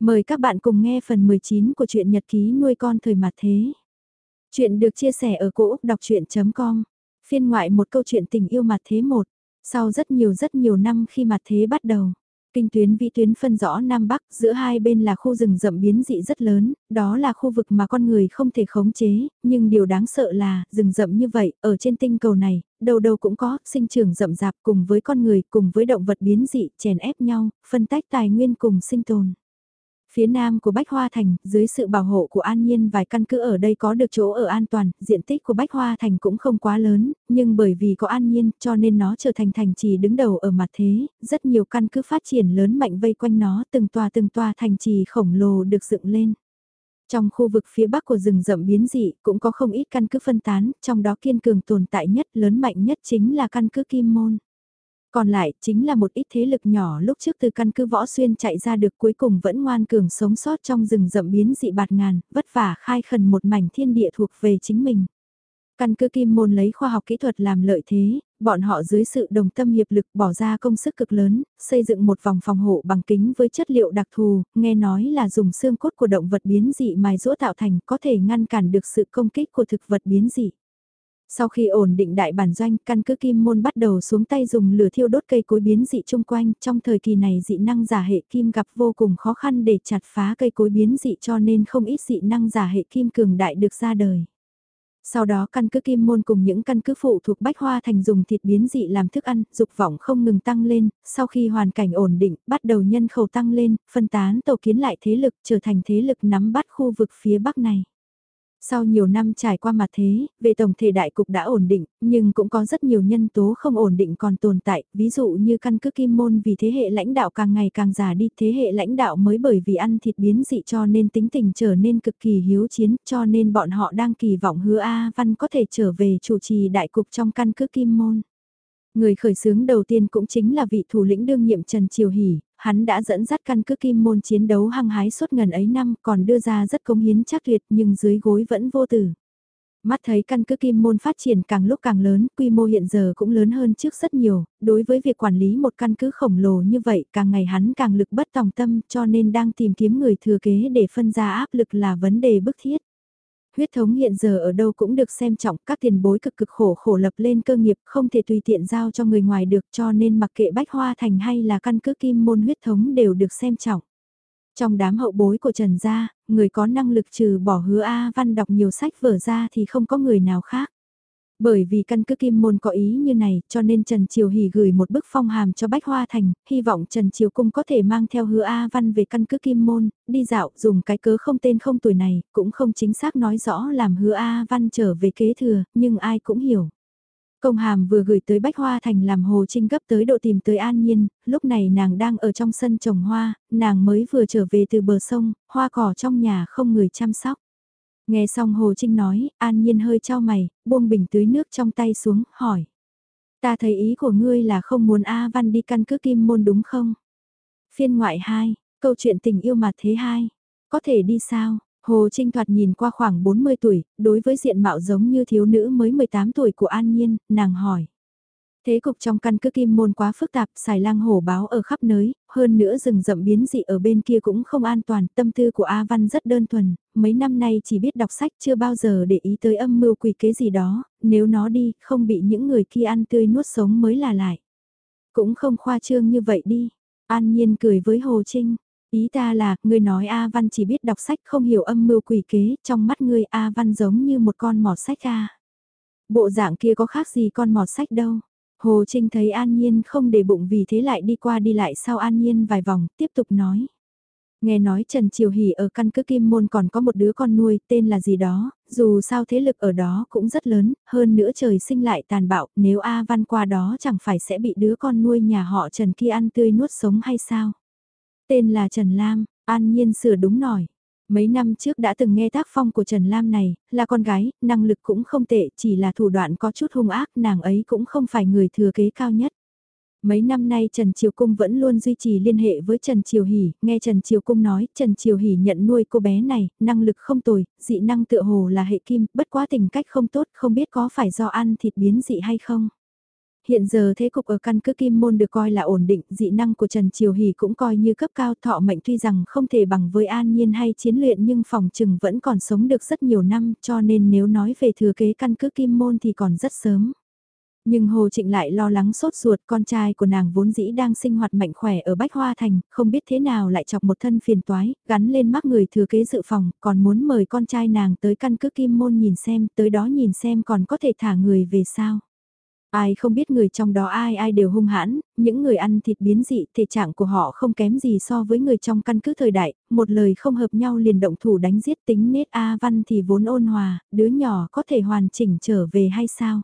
Mời các bạn cùng nghe phần 19 của truyện nhật ký nuôi con thời mặt thế. Chuyện được chia sẻ ở cỗ đọc chuyện.com, phiên ngoại một câu chuyện tình yêu mặt thế một. Sau rất nhiều rất nhiều năm khi mặt thế bắt đầu, kinh tuyến vĩ tuyến phân rõ Nam Bắc, giữa hai bên là khu rừng rậm biến dị rất lớn, đó là khu vực mà con người không thể khống chế, nhưng điều đáng sợ là, rừng rậm như vậy, ở trên tinh cầu này, đầu đầu cũng có, sinh trưởng rậm rạp cùng với con người, cùng với động vật biến dị, chèn ép nhau, phân tách tài nguyên cùng sinh tồn. Phía nam của Bách Hoa Thành, dưới sự bảo hộ của An Nhiên vài căn cứ ở đây có được chỗ ở an toàn, diện tích của Bách Hoa Thành cũng không quá lớn, nhưng bởi vì có An Nhiên cho nên nó trở thành thành trì đứng đầu ở mặt thế, rất nhiều căn cứ phát triển lớn mạnh vây quanh nó, từng tòa từng tòa thành trì khổng lồ được dựng lên. Trong khu vực phía bắc của rừng rậm biến dị cũng có không ít căn cứ phân tán, trong đó kiên cường tồn tại nhất lớn mạnh nhất chính là căn cứ Kim Môn. Còn lại chính là một ít thế lực nhỏ lúc trước từ căn cứ võ xuyên chạy ra được cuối cùng vẫn ngoan cường sống sót trong rừng rậm biến dị bạt ngàn, vất vả khai khẩn một mảnh thiên địa thuộc về chính mình. Căn cứ kim môn lấy khoa học kỹ thuật làm lợi thế, bọn họ dưới sự đồng tâm hiệp lực bỏ ra công sức cực lớn, xây dựng một vòng phòng hộ bằng kính với chất liệu đặc thù, nghe nói là dùng xương cốt của động vật biến dị mài rũa tạo thành có thể ngăn cản được sự công kích của thực vật biến dị. Sau khi ổn định đại bản doanh, căn cứ kim môn bắt đầu xuống tay dùng lửa thiêu đốt cây cối biến dị chung quanh, trong thời kỳ này dị năng giả hệ kim gặp vô cùng khó khăn để chặt phá cây cối biến dị cho nên không ít dị năng giả hệ kim cường đại được ra đời. Sau đó căn cứ kim môn cùng những căn cứ phụ thuộc Bách Hoa Thành dùng thịt biến dị làm thức ăn, dục vọng không ngừng tăng lên, sau khi hoàn cảnh ổn định, bắt đầu nhân khẩu tăng lên, phân tán tổ kiến lại thế lực trở thành thế lực nắm bắt khu vực phía Bắc này. Sau nhiều năm trải qua mặt thế, về tổng thể đại cục đã ổn định, nhưng cũng có rất nhiều nhân tố không ổn định còn tồn tại, ví dụ như căn cứ kim môn vì thế hệ lãnh đạo càng ngày càng già đi, thế hệ lãnh đạo mới bởi vì ăn thịt biến dị cho nên tính tình trở nên cực kỳ hiếu chiến, cho nên bọn họ đang kỳ vọng hứa A Văn có thể trở về chủ trì đại cục trong căn cứ kim môn. Người khởi xướng đầu tiên cũng chính là vị thủ lĩnh đương nhiệm Trần Triều Hỷ, hắn đã dẫn dắt căn cứ kim môn chiến đấu hăng hái suốt ngần ấy năm còn đưa ra rất công hiến chắc tuyệt nhưng dưới gối vẫn vô tử. Mắt thấy căn cứ kim môn phát triển càng lúc càng lớn, quy mô hiện giờ cũng lớn hơn trước rất nhiều, đối với việc quản lý một căn cứ khổng lồ như vậy càng ngày hắn càng lực bất tòng tâm cho nên đang tìm kiếm người thừa kế để phân ra áp lực là vấn đề bức thiết huyết thống hiện giờ ở đâu cũng được xem trọng, các tiền bối cực cực khổ khổ lập lên cơ nghiệp không thể tùy tiện giao cho người ngoài được cho nên mặc kệ bách hoa thành hay là căn cứ kim môn huyết thống đều được xem trọng. Trong đám hậu bối của Trần Gia, người có năng lực trừ bỏ hứa A Văn đọc nhiều sách vở ra thì không có người nào khác. Bởi vì căn cứ Kim Môn có ý như này, cho nên Trần Triều Hỷ gửi một bức phong hàm cho Bách Hoa Thành, hy vọng Trần Triều Cung có thể mang theo hứa A Văn về căn cứ Kim Môn, đi dạo, dùng cái cớ không tên không tuổi này, cũng không chính xác nói rõ làm hứa A Văn trở về kế thừa, nhưng ai cũng hiểu. Công hàm vừa gửi tới Bách Hoa Thành làm Hồ Trinh gấp tới độ tìm tới An Nhiên, lúc này nàng đang ở trong sân trồng hoa, nàng mới vừa trở về từ bờ sông, hoa cỏ trong nhà không người chăm sóc. Nghe xong Hồ Trinh nói, an nhiên hơi trao mày, buông bình tưới nước trong tay xuống, hỏi. Ta thấy ý của ngươi là không muốn A Văn đi căn cứ kim môn đúng không? Phiên ngoại 2, câu chuyện tình yêu mặt thế 2. Có thể đi sao? Hồ Trinh thoạt nhìn qua khoảng 40 tuổi, đối với diện mạo giống như thiếu nữ mới 18 tuổi của An Nhiên, nàng hỏi. Thế cục trong căn cứ kim môn quá phức tạp, xài lang hổ báo ở khắp nơi, hơn nữa rừng rậm biến dị ở bên kia cũng không an toàn, tâm tư của A Văn rất đơn thuần, mấy năm nay chỉ biết đọc sách chưa bao giờ để ý tới âm mưu quỷ kế gì đó, nếu nó đi, không bị những người kia ăn tươi nuốt sống mới là lại. Cũng không khoa trương như vậy đi, An Nhiên cười với Hồ Trinh. Ý ta là, ngươi nói A Văn chỉ biết đọc sách không hiểu âm mưu quỷ kế, trong mắt ngươi A Văn giống như một con mọt sách A. Bộ dạng kia có khác gì con mọt sách đâu. Hồ Trinh thấy An Nhiên không để bụng vì thế lại đi qua đi lại sau An Nhiên vài vòng, tiếp tục nói. Nghe nói Trần Triều Hỷ ở căn cứ Kim Môn còn có một đứa con nuôi, tên là gì đó, dù sao thế lực ở đó cũng rất lớn, hơn nữa trời sinh lại tàn bạo, nếu A Văn qua đó chẳng phải sẽ bị đứa con nuôi nhà họ Trần kia ăn tươi nuốt sống hay sao? Tên là Trần Lam, An Nhiên sửa đúng nổi. Mấy năm trước đã từng nghe tác phong của Trần Lam này, là con gái, năng lực cũng không tệ, chỉ là thủ đoạn có chút hung ác, nàng ấy cũng không phải người thừa kế cao nhất. Mấy năm nay Trần Triều Cung vẫn luôn duy trì liên hệ với Trần Triều Hỷ, nghe Trần Triều Cung nói Trần Triều Hỷ nhận nuôi cô bé này, năng lực không tồi, dị năng tựa hồ là hệ kim, bất quá tình cách không tốt, không biết có phải do ăn thịt biến dị hay không. Hiện giờ thế cục ở căn cứ Kim Môn được coi là ổn định, dị năng của Trần Triều Hỷ cũng coi như cấp cao thọ mệnh tuy rằng không thể bằng với an nhiên hay chiến luyện nhưng phòng trừng vẫn còn sống được rất nhiều năm cho nên nếu nói về thừa kế căn cứ Kim Môn thì còn rất sớm. Nhưng Hồ Trịnh lại lo lắng sốt ruột con trai của nàng vốn dĩ đang sinh hoạt mạnh khỏe ở Bách Hoa Thành, không biết thế nào lại chọc một thân phiền toái, gắn lên mắc người thừa kế dự phòng, còn muốn mời con trai nàng tới căn cứ Kim Môn nhìn xem, tới đó nhìn xem còn có thể thả người về sao. Ai không biết người trong đó ai ai đều hung hãn, những người ăn thịt biến dị, thể trạng của họ không kém gì so với người trong căn cứ thời đại, một lời không hợp nhau liền động thủ đánh giết tính nết A Văn thì vốn ôn hòa, đứa nhỏ có thể hoàn chỉnh trở về hay sao?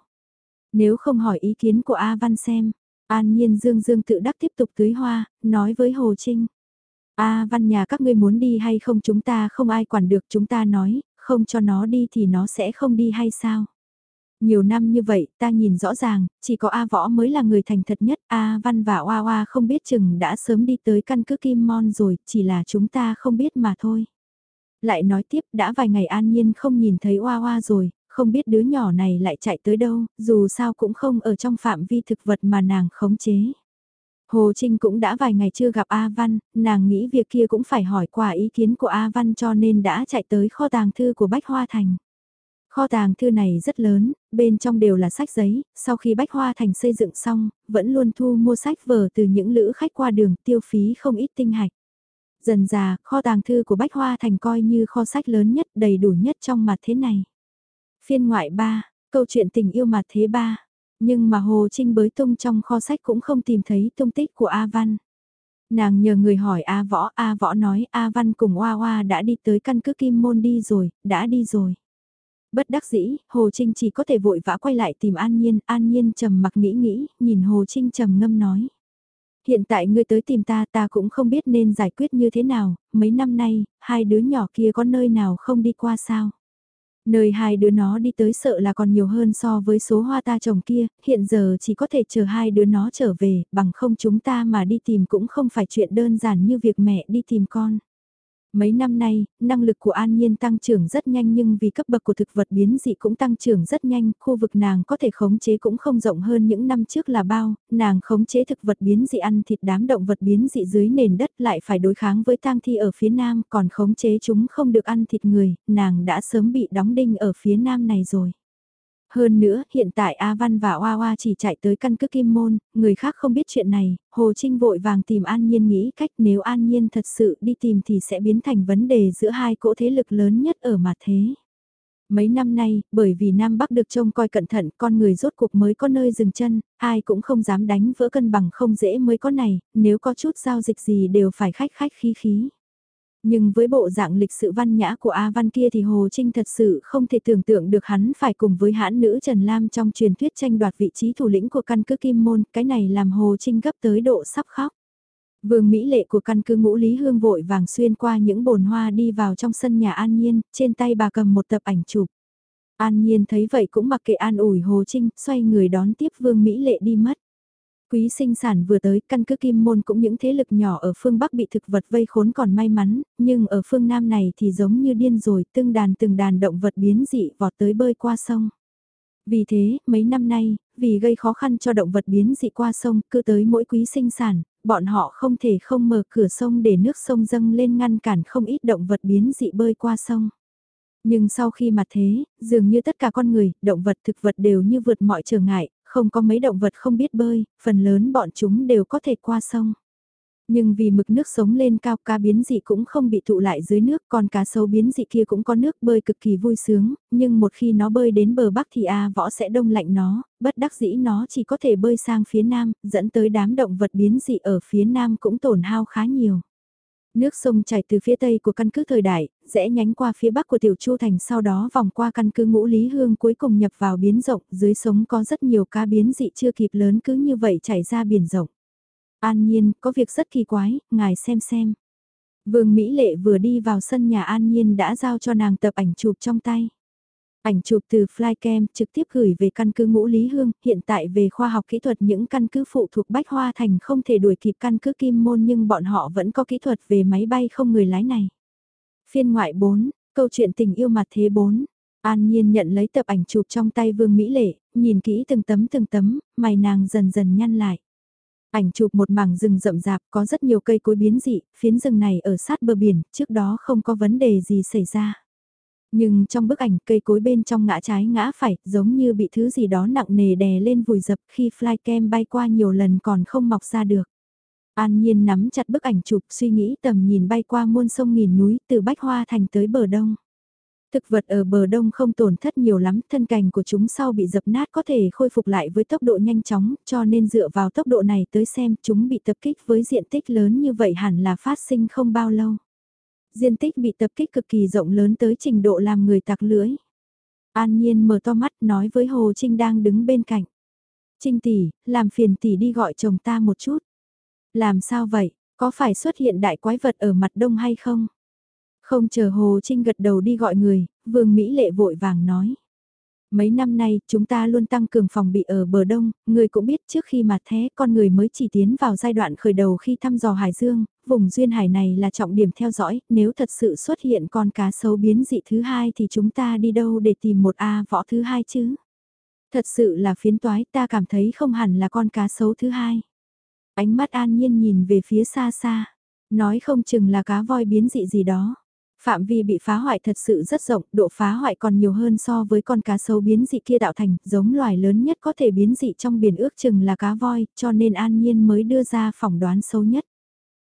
Nếu không hỏi ý kiến của A Văn xem, An Nhiên Dương Dương tự đắc tiếp tục tưới hoa, nói với Hồ Trinh. A Văn nhà các ngươi muốn đi hay không chúng ta không ai quản được chúng ta nói, không cho nó đi thì nó sẽ không đi hay sao? Nhiều năm như vậy, ta nhìn rõ ràng, chỉ có A Võ mới là người thành thật nhất, A Văn và Oa Oa không biết chừng đã sớm đi tới căn cứ Kim Mon rồi, chỉ là chúng ta không biết mà thôi. Lại nói tiếp, đã vài ngày an nhiên không nhìn thấy Oa Oa rồi, không biết đứa nhỏ này lại chạy tới đâu, dù sao cũng không ở trong phạm vi thực vật mà nàng khống chế. Hồ Trinh cũng đã vài ngày chưa gặp A Văn, nàng nghĩ việc kia cũng phải hỏi qua ý kiến của A Văn cho nên đã chạy tới kho tàng thư của Bách Hoa Thành. Kho tàng thư này rất lớn, bên trong đều là sách giấy, sau khi Bách Hoa Thành xây dựng xong, vẫn luôn thu mua sách vở từ những lữ khách qua đường tiêu phí không ít tinh hạch. Dần già, kho tàng thư của Bách Hoa Thành coi như kho sách lớn nhất đầy đủ nhất trong mặt thế này. Phiên ngoại 3, câu chuyện tình yêu mặt thế 3. Nhưng mà Hồ Trinh bới tung trong kho sách cũng không tìm thấy tung tích của A Văn. Nàng nhờ người hỏi A Võ, A Võ nói A Văn cùng Hoa Hoa đã đi tới căn cứ Kim Môn đi rồi, đã đi rồi. Bất đắc dĩ, Hồ Trinh chỉ có thể vội vã quay lại tìm An Nhiên, An Nhiên trầm mặc nghĩ nghĩ, nhìn Hồ Trinh trầm ngâm nói. Hiện tại ngươi tới tìm ta ta cũng không biết nên giải quyết như thế nào, mấy năm nay, hai đứa nhỏ kia có nơi nào không đi qua sao? Nơi hai đứa nó đi tới sợ là còn nhiều hơn so với số hoa ta trồng kia, hiện giờ chỉ có thể chờ hai đứa nó trở về, bằng không chúng ta mà đi tìm cũng không phải chuyện đơn giản như việc mẹ đi tìm con. Mấy năm nay, năng lực của An Nhiên tăng trưởng rất nhanh nhưng vì cấp bậc của thực vật biến dị cũng tăng trưởng rất nhanh, khu vực nàng có thể khống chế cũng không rộng hơn những năm trước là bao, nàng khống chế thực vật biến dị ăn thịt đám động vật biến dị dưới nền đất lại phải đối kháng với tang thi ở phía nam còn khống chế chúng không được ăn thịt người, nàng đã sớm bị đóng đinh ở phía nam này rồi. Hơn nữa, hiện tại A Văn và Hoa Hoa chỉ chạy tới căn cứ Kim Môn, người khác không biết chuyện này, Hồ Trinh vội vàng tìm An Nhiên nghĩ cách nếu An Nhiên thật sự đi tìm thì sẽ biến thành vấn đề giữa hai cỗ thế lực lớn nhất ở mặt thế. Mấy năm nay, bởi vì Nam Bắc được trông coi cẩn thận, con người rốt cuộc mới có nơi dừng chân, ai cũng không dám đánh vỡ cân bằng không dễ mới có này, nếu có chút giao dịch gì đều phải khách khách khí khí. Nhưng với bộ dạng lịch sự văn nhã của A Văn kia thì Hồ Trinh thật sự không thể tưởng tượng được hắn phải cùng với hãn nữ Trần Lam trong truyền thuyết tranh đoạt vị trí thủ lĩnh của căn cứ Kim Môn, cái này làm Hồ Trinh gấp tới độ sắp khóc. Vương Mỹ lệ của căn cứ ngũ Lý Hương vội vàng xuyên qua những bồn hoa đi vào trong sân nhà An Nhiên, trên tay bà cầm một tập ảnh chụp. An Nhiên thấy vậy cũng mặc kệ an ủi Hồ Trinh, xoay người đón tiếp Vương Mỹ lệ đi mất. Quý sinh sản vừa tới, căn cứ kim môn cũng những thế lực nhỏ ở phương Bắc bị thực vật vây khốn còn may mắn, nhưng ở phương Nam này thì giống như điên rồi, từng đàn từng đàn động vật biến dị vọt tới bơi qua sông. Vì thế, mấy năm nay, vì gây khó khăn cho động vật biến dị qua sông, cứ tới mỗi quý sinh sản, bọn họ không thể không mở cửa sông để nước sông dâng lên ngăn cản không ít động vật biến dị bơi qua sông. Nhưng sau khi mà thế, dường như tất cả con người, động vật thực vật đều như vượt mọi trở ngại, không có mấy động vật không biết bơi, phần lớn bọn chúng đều có thể qua sông. Nhưng vì mực nước sống lên cao cá biến dị cũng không bị tụ lại dưới nước còn cá sấu biến dị kia cũng có nước bơi cực kỳ vui sướng, nhưng một khi nó bơi đến bờ bắc thì A võ sẽ đông lạnh nó, bất đắc dĩ nó chỉ có thể bơi sang phía nam, dẫn tới đám động vật biến dị ở phía nam cũng tổn hao khá nhiều. Nước sông chảy từ phía tây của căn cứ thời đại, rẽ nhánh qua phía bắc của tiểu chu thành sau đó vòng qua căn cứ ngũ lý hương cuối cùng nhập vào biến rộng, dưới sống có rất nhiều cá biến dị chưa kịp lớn cứ như vậy chảy ra biển rộng. An Nhiên, có việc rất kỳ quái, ngài xem xem. Vương Mỹ Lệ vừa đi vào sân nhà An Nhiên đã giao cho nàng tập ảnh chụp trong tay. Ảnh chụp từ Flycam trực tiếp gửi về căn cứ Ngũ Lý Hương, hiện tại về khoa học kỹ thuật những căn cứ phụ thuộc Bách Hoa Thành không thể đuổi kịp căn cứ Kim Môn nhưng bọn họ vẫn có kỹ thuật về máy bay không người lái này. Phiên ngoại 4, câu chuyện tình yêu mặt thế 4. An Nhiên nhận lấy tập ảnh chụp trong tay Vương Mỹ Lệ, nhìn kỹ từng tấm từng tấm, mày nàng dần dần nhăn lại. Ảnh chụp một mảng rừng rậm rạp có rất nhiều cây cối biến dị, phiến rừng này ở sát bờ biển, trước đó không có vấn đề gì xảy ra. Nhưng trong bức ảnh cây cối bên trong ngã trái ngã phải, giống như bị thứ gì đó nặng nề đè lên vùi dập khi flycam bay qua nhiều lần còn không mọc ra được. An Nhiên nắm chặt bức ảnh chụp suy nghĩ tầm nhìn bay qua muôn sông nghìn núi từ Bách Hoa Thành tới bờ đông. Thực vật ở bờ đông không tổn thất nhiều lắm, thân cành của chúng sau bị dập nát có thể khôi phục lại với tốc độ nhanh chóng, cho nên dựa vào tốc độ này tới xem chúng bị tập kích với diện tích lớn như vậy hẳn là phát sinh không bao lâu. Diện tích bị tập kích cực kỳ rộng lớn tới trình độ làm người tặc lưỡi. An Nhiên mở to mắt nói với Hồ Trinh đang đứng bên cạnh. Trinh tỷ, làm phiền tỷ đi gọi chồng ta một chút. Làm sao vậy, có phải xuất hiện đại quái vật ở mặt đông hay không? Không chờ Hồ Trinh gật đầu đi gọi người, Vương Mỹ Lệ vội vàng nói. Mấy năm nay, chúng ta luôn tăng cường phòng bị ở bờ đông, người cũng biết trước khi mà thế con người mới chỉ tiến vào giai đoạn khởi đầu khi thăm dò Hải Dương, vùng duyên hải này là trọng điểm theo dõi, nếu thật sự xuất hiện con cá sấu biến dị thứ hai thì chúng ta đi đâu để tìm một A võ thứ hai chứ? Thật sự là phiến toái ta cảm thấy không hẳn là con cá sấu thứ hai. Ánh mắt an nhiên nhìn về phía xa xa, nói không chừng là cá voi biến dị gì đó. Phạm vi bị phá hoại thật sự rất rộng, độ phá hoại còn nhiều hơn so với con cá sấu biến dị kia tạo thành, giống loài lớn nhất có thể biến dị trong biển ước chừng là cá voi, cho nên an nhiên mới đưa ra phỏng đoán xấu nhất.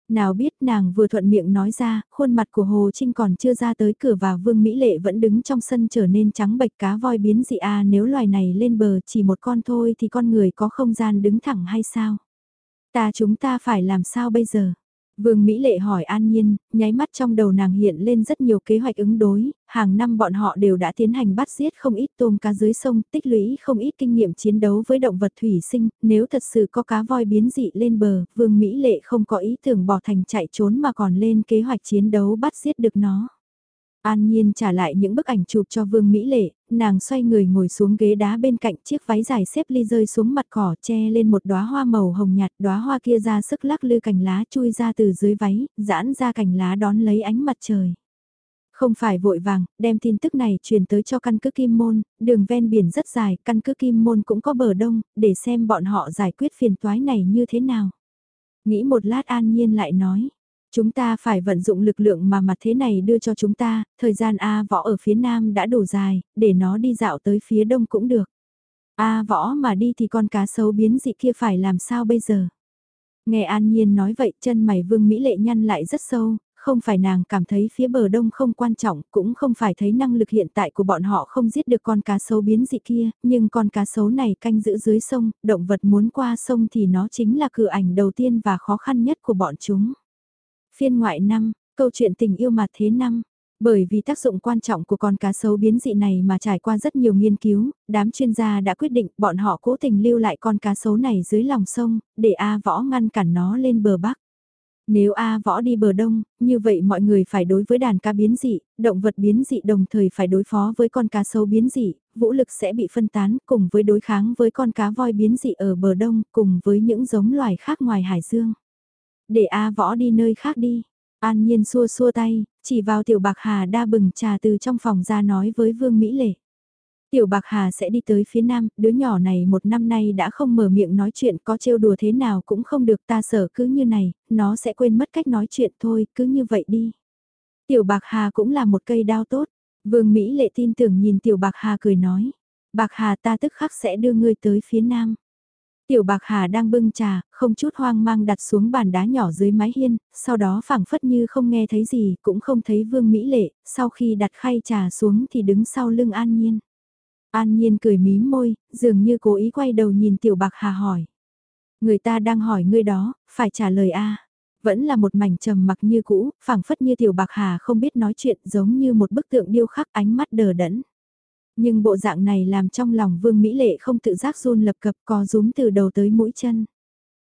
Nào biết nàng vừa thuận miệng nói ra, khuôn mặt của Hồ Trinh còn chưa ra tới cửa và Vương Mỹ Lệ vẫn đứng trong sân trở nên trắng bệch cá voi biến dị à nếu loài này lên bờ chỉ một con thôi thì con người có không gian đứng thẳng hay sao? Ta chúng ta phải làm sao bây giờ? Vương Mỹ Lệ hỏi An Nhiên, nháy mắt trong đầu nàng hiện lên rất nhiều kế hoạch ứng đối, hàng năm bọn họ đều đã tiến hành bắt giết không ít tôm cá dưới sông, tích lũy không ít kinh nghiệm chiến đấu với động vật thủy sinh, nếu thật sự có cá voi biến dị lên bờ, Vương Mỹ Lệ không có ý tưởng bỏ thành chạy trốn mà còn lên kế hoạch chiến đấu bắt giết được nó. An Nhiên trả lại những bức ảnh chụp cho Vương Mỹ Lệ, nàng xoay người ngồi xuống ghế đá bên cạnh chiếc váy dài xếp ly rơi xuống mặt cỏ che lên một đóa hoa màu hồng nhạt, đóa hoa kia ra sức lắc lư cành lá chui ra từ dưới váy, giãn ra cành lá đón lấy ánh mặt trời. Không phải vội vàng, đem tin tức này truyền tới cho căn cứ Kim Môn, đường ven biển rất dài, căn cứ Kim Môn cũng có bờ đông, để xem bọn họ giải quyết phiền toái này như thế nào. Nghĩ một lát an nhiên lại nói, Chúng ta phải vận dụng lực lượng mà mặt thế này đưa cho chúng ta, thời gian A võ ở phía nam đã đủ dài, để nó đi dạo tới phía đông cũng được. A võ mà đi thì con cá sấu biến dị kia phải làm sao bây giờ? Nghe An Nhiên nói vậy chân mày vương Mỹ lệ nhăn lại rất sâu, không phải nàng cảm thấy phía bờ đông không quan trọng, cũng không phải thấy năng lực hiện tại của bọn họ không giết được con cá sấu biến dị kia, nhưng con cá sấu này canh giữ dưới sông, động vật muốn qua sông thì nó chính là cửa ảnh đầu tiên và khó khăn nhất của bọn chúng. Phiên ngoại năm, câu chuyện tình yêu mặt thế năm. Bởi vì tác dụng quan trọng của con cá sấu biến dị này mà trải qua rất nhiều nghiên cứu, đám chuyên gia đã quyết định bọn họ cố tình lưu lại con cá sấu này dưới lòng sông, để A võ ngăn cản nó lên bờ bắc. Nếu A võ đi bờ đông, như vậy mọi người phải đối với đàn cá biến dị, động vật biến dị đồng thời phải đối phó với con cá sấu biến dị, vũ lực sẽ bị phân tán cùng với đối kháng với con cá voi biến dị ở bờ đông cùng với những giống loài khác ngoài hải dương. Để A võ đi nơi khác đi. An nhiên xua xua tay, chỉ vào tiểu bạc hà đa bừng trà từ trong phòng ra nói với Vương Mỹ Lệ. Tiểu bạc hà sẽ đi tới phía nam, đứa nhỏ này một năm nay đã không mở miệng nói chuyện có trêu đùa thế nào cũng không được ta sợ cứ như này, nó sẽ quên mất cách nói chuyện thôi, cứ như vậy đi. Tiểu bạc hà cũng là một cây đao tốt, Vương Mỹ Lệ tin tưởng nhìn tiểu bạc hà cười nói. Bạc hà ta tức khắc sẽ đưa ngươi tới phía nam. Tiểu Bạc Hà đang bưng trà, không chút hoang mang đặt xuống bàn đá nhỏ dưới mái hiên, sau đó phảng phất như không nghe thấy gì, cũng không thấy Vương Mỹ Lệ, sau khi đặt khay trà xuống thì đứng sau lưng An Nhiên. An Nhiên cười mím môi, dường như cố ý quay đầu nhìn Tiểu Bạc Hà hỏi. Người ta đang hỏi ngươi đó, phải trả lời a. Vẫn là một mảnh trầm mặc như cũ, phảng phất như Tiểu Bạc Hà không biết nói chuyện giống như một bức tượng điêu khắc ánh mắt đờ đẫn. Nhưng bộ dạng này làm trong lòng Vương Mỹ Lệ không tự giác run lập cập co rúm từ đầu tới mũi chân.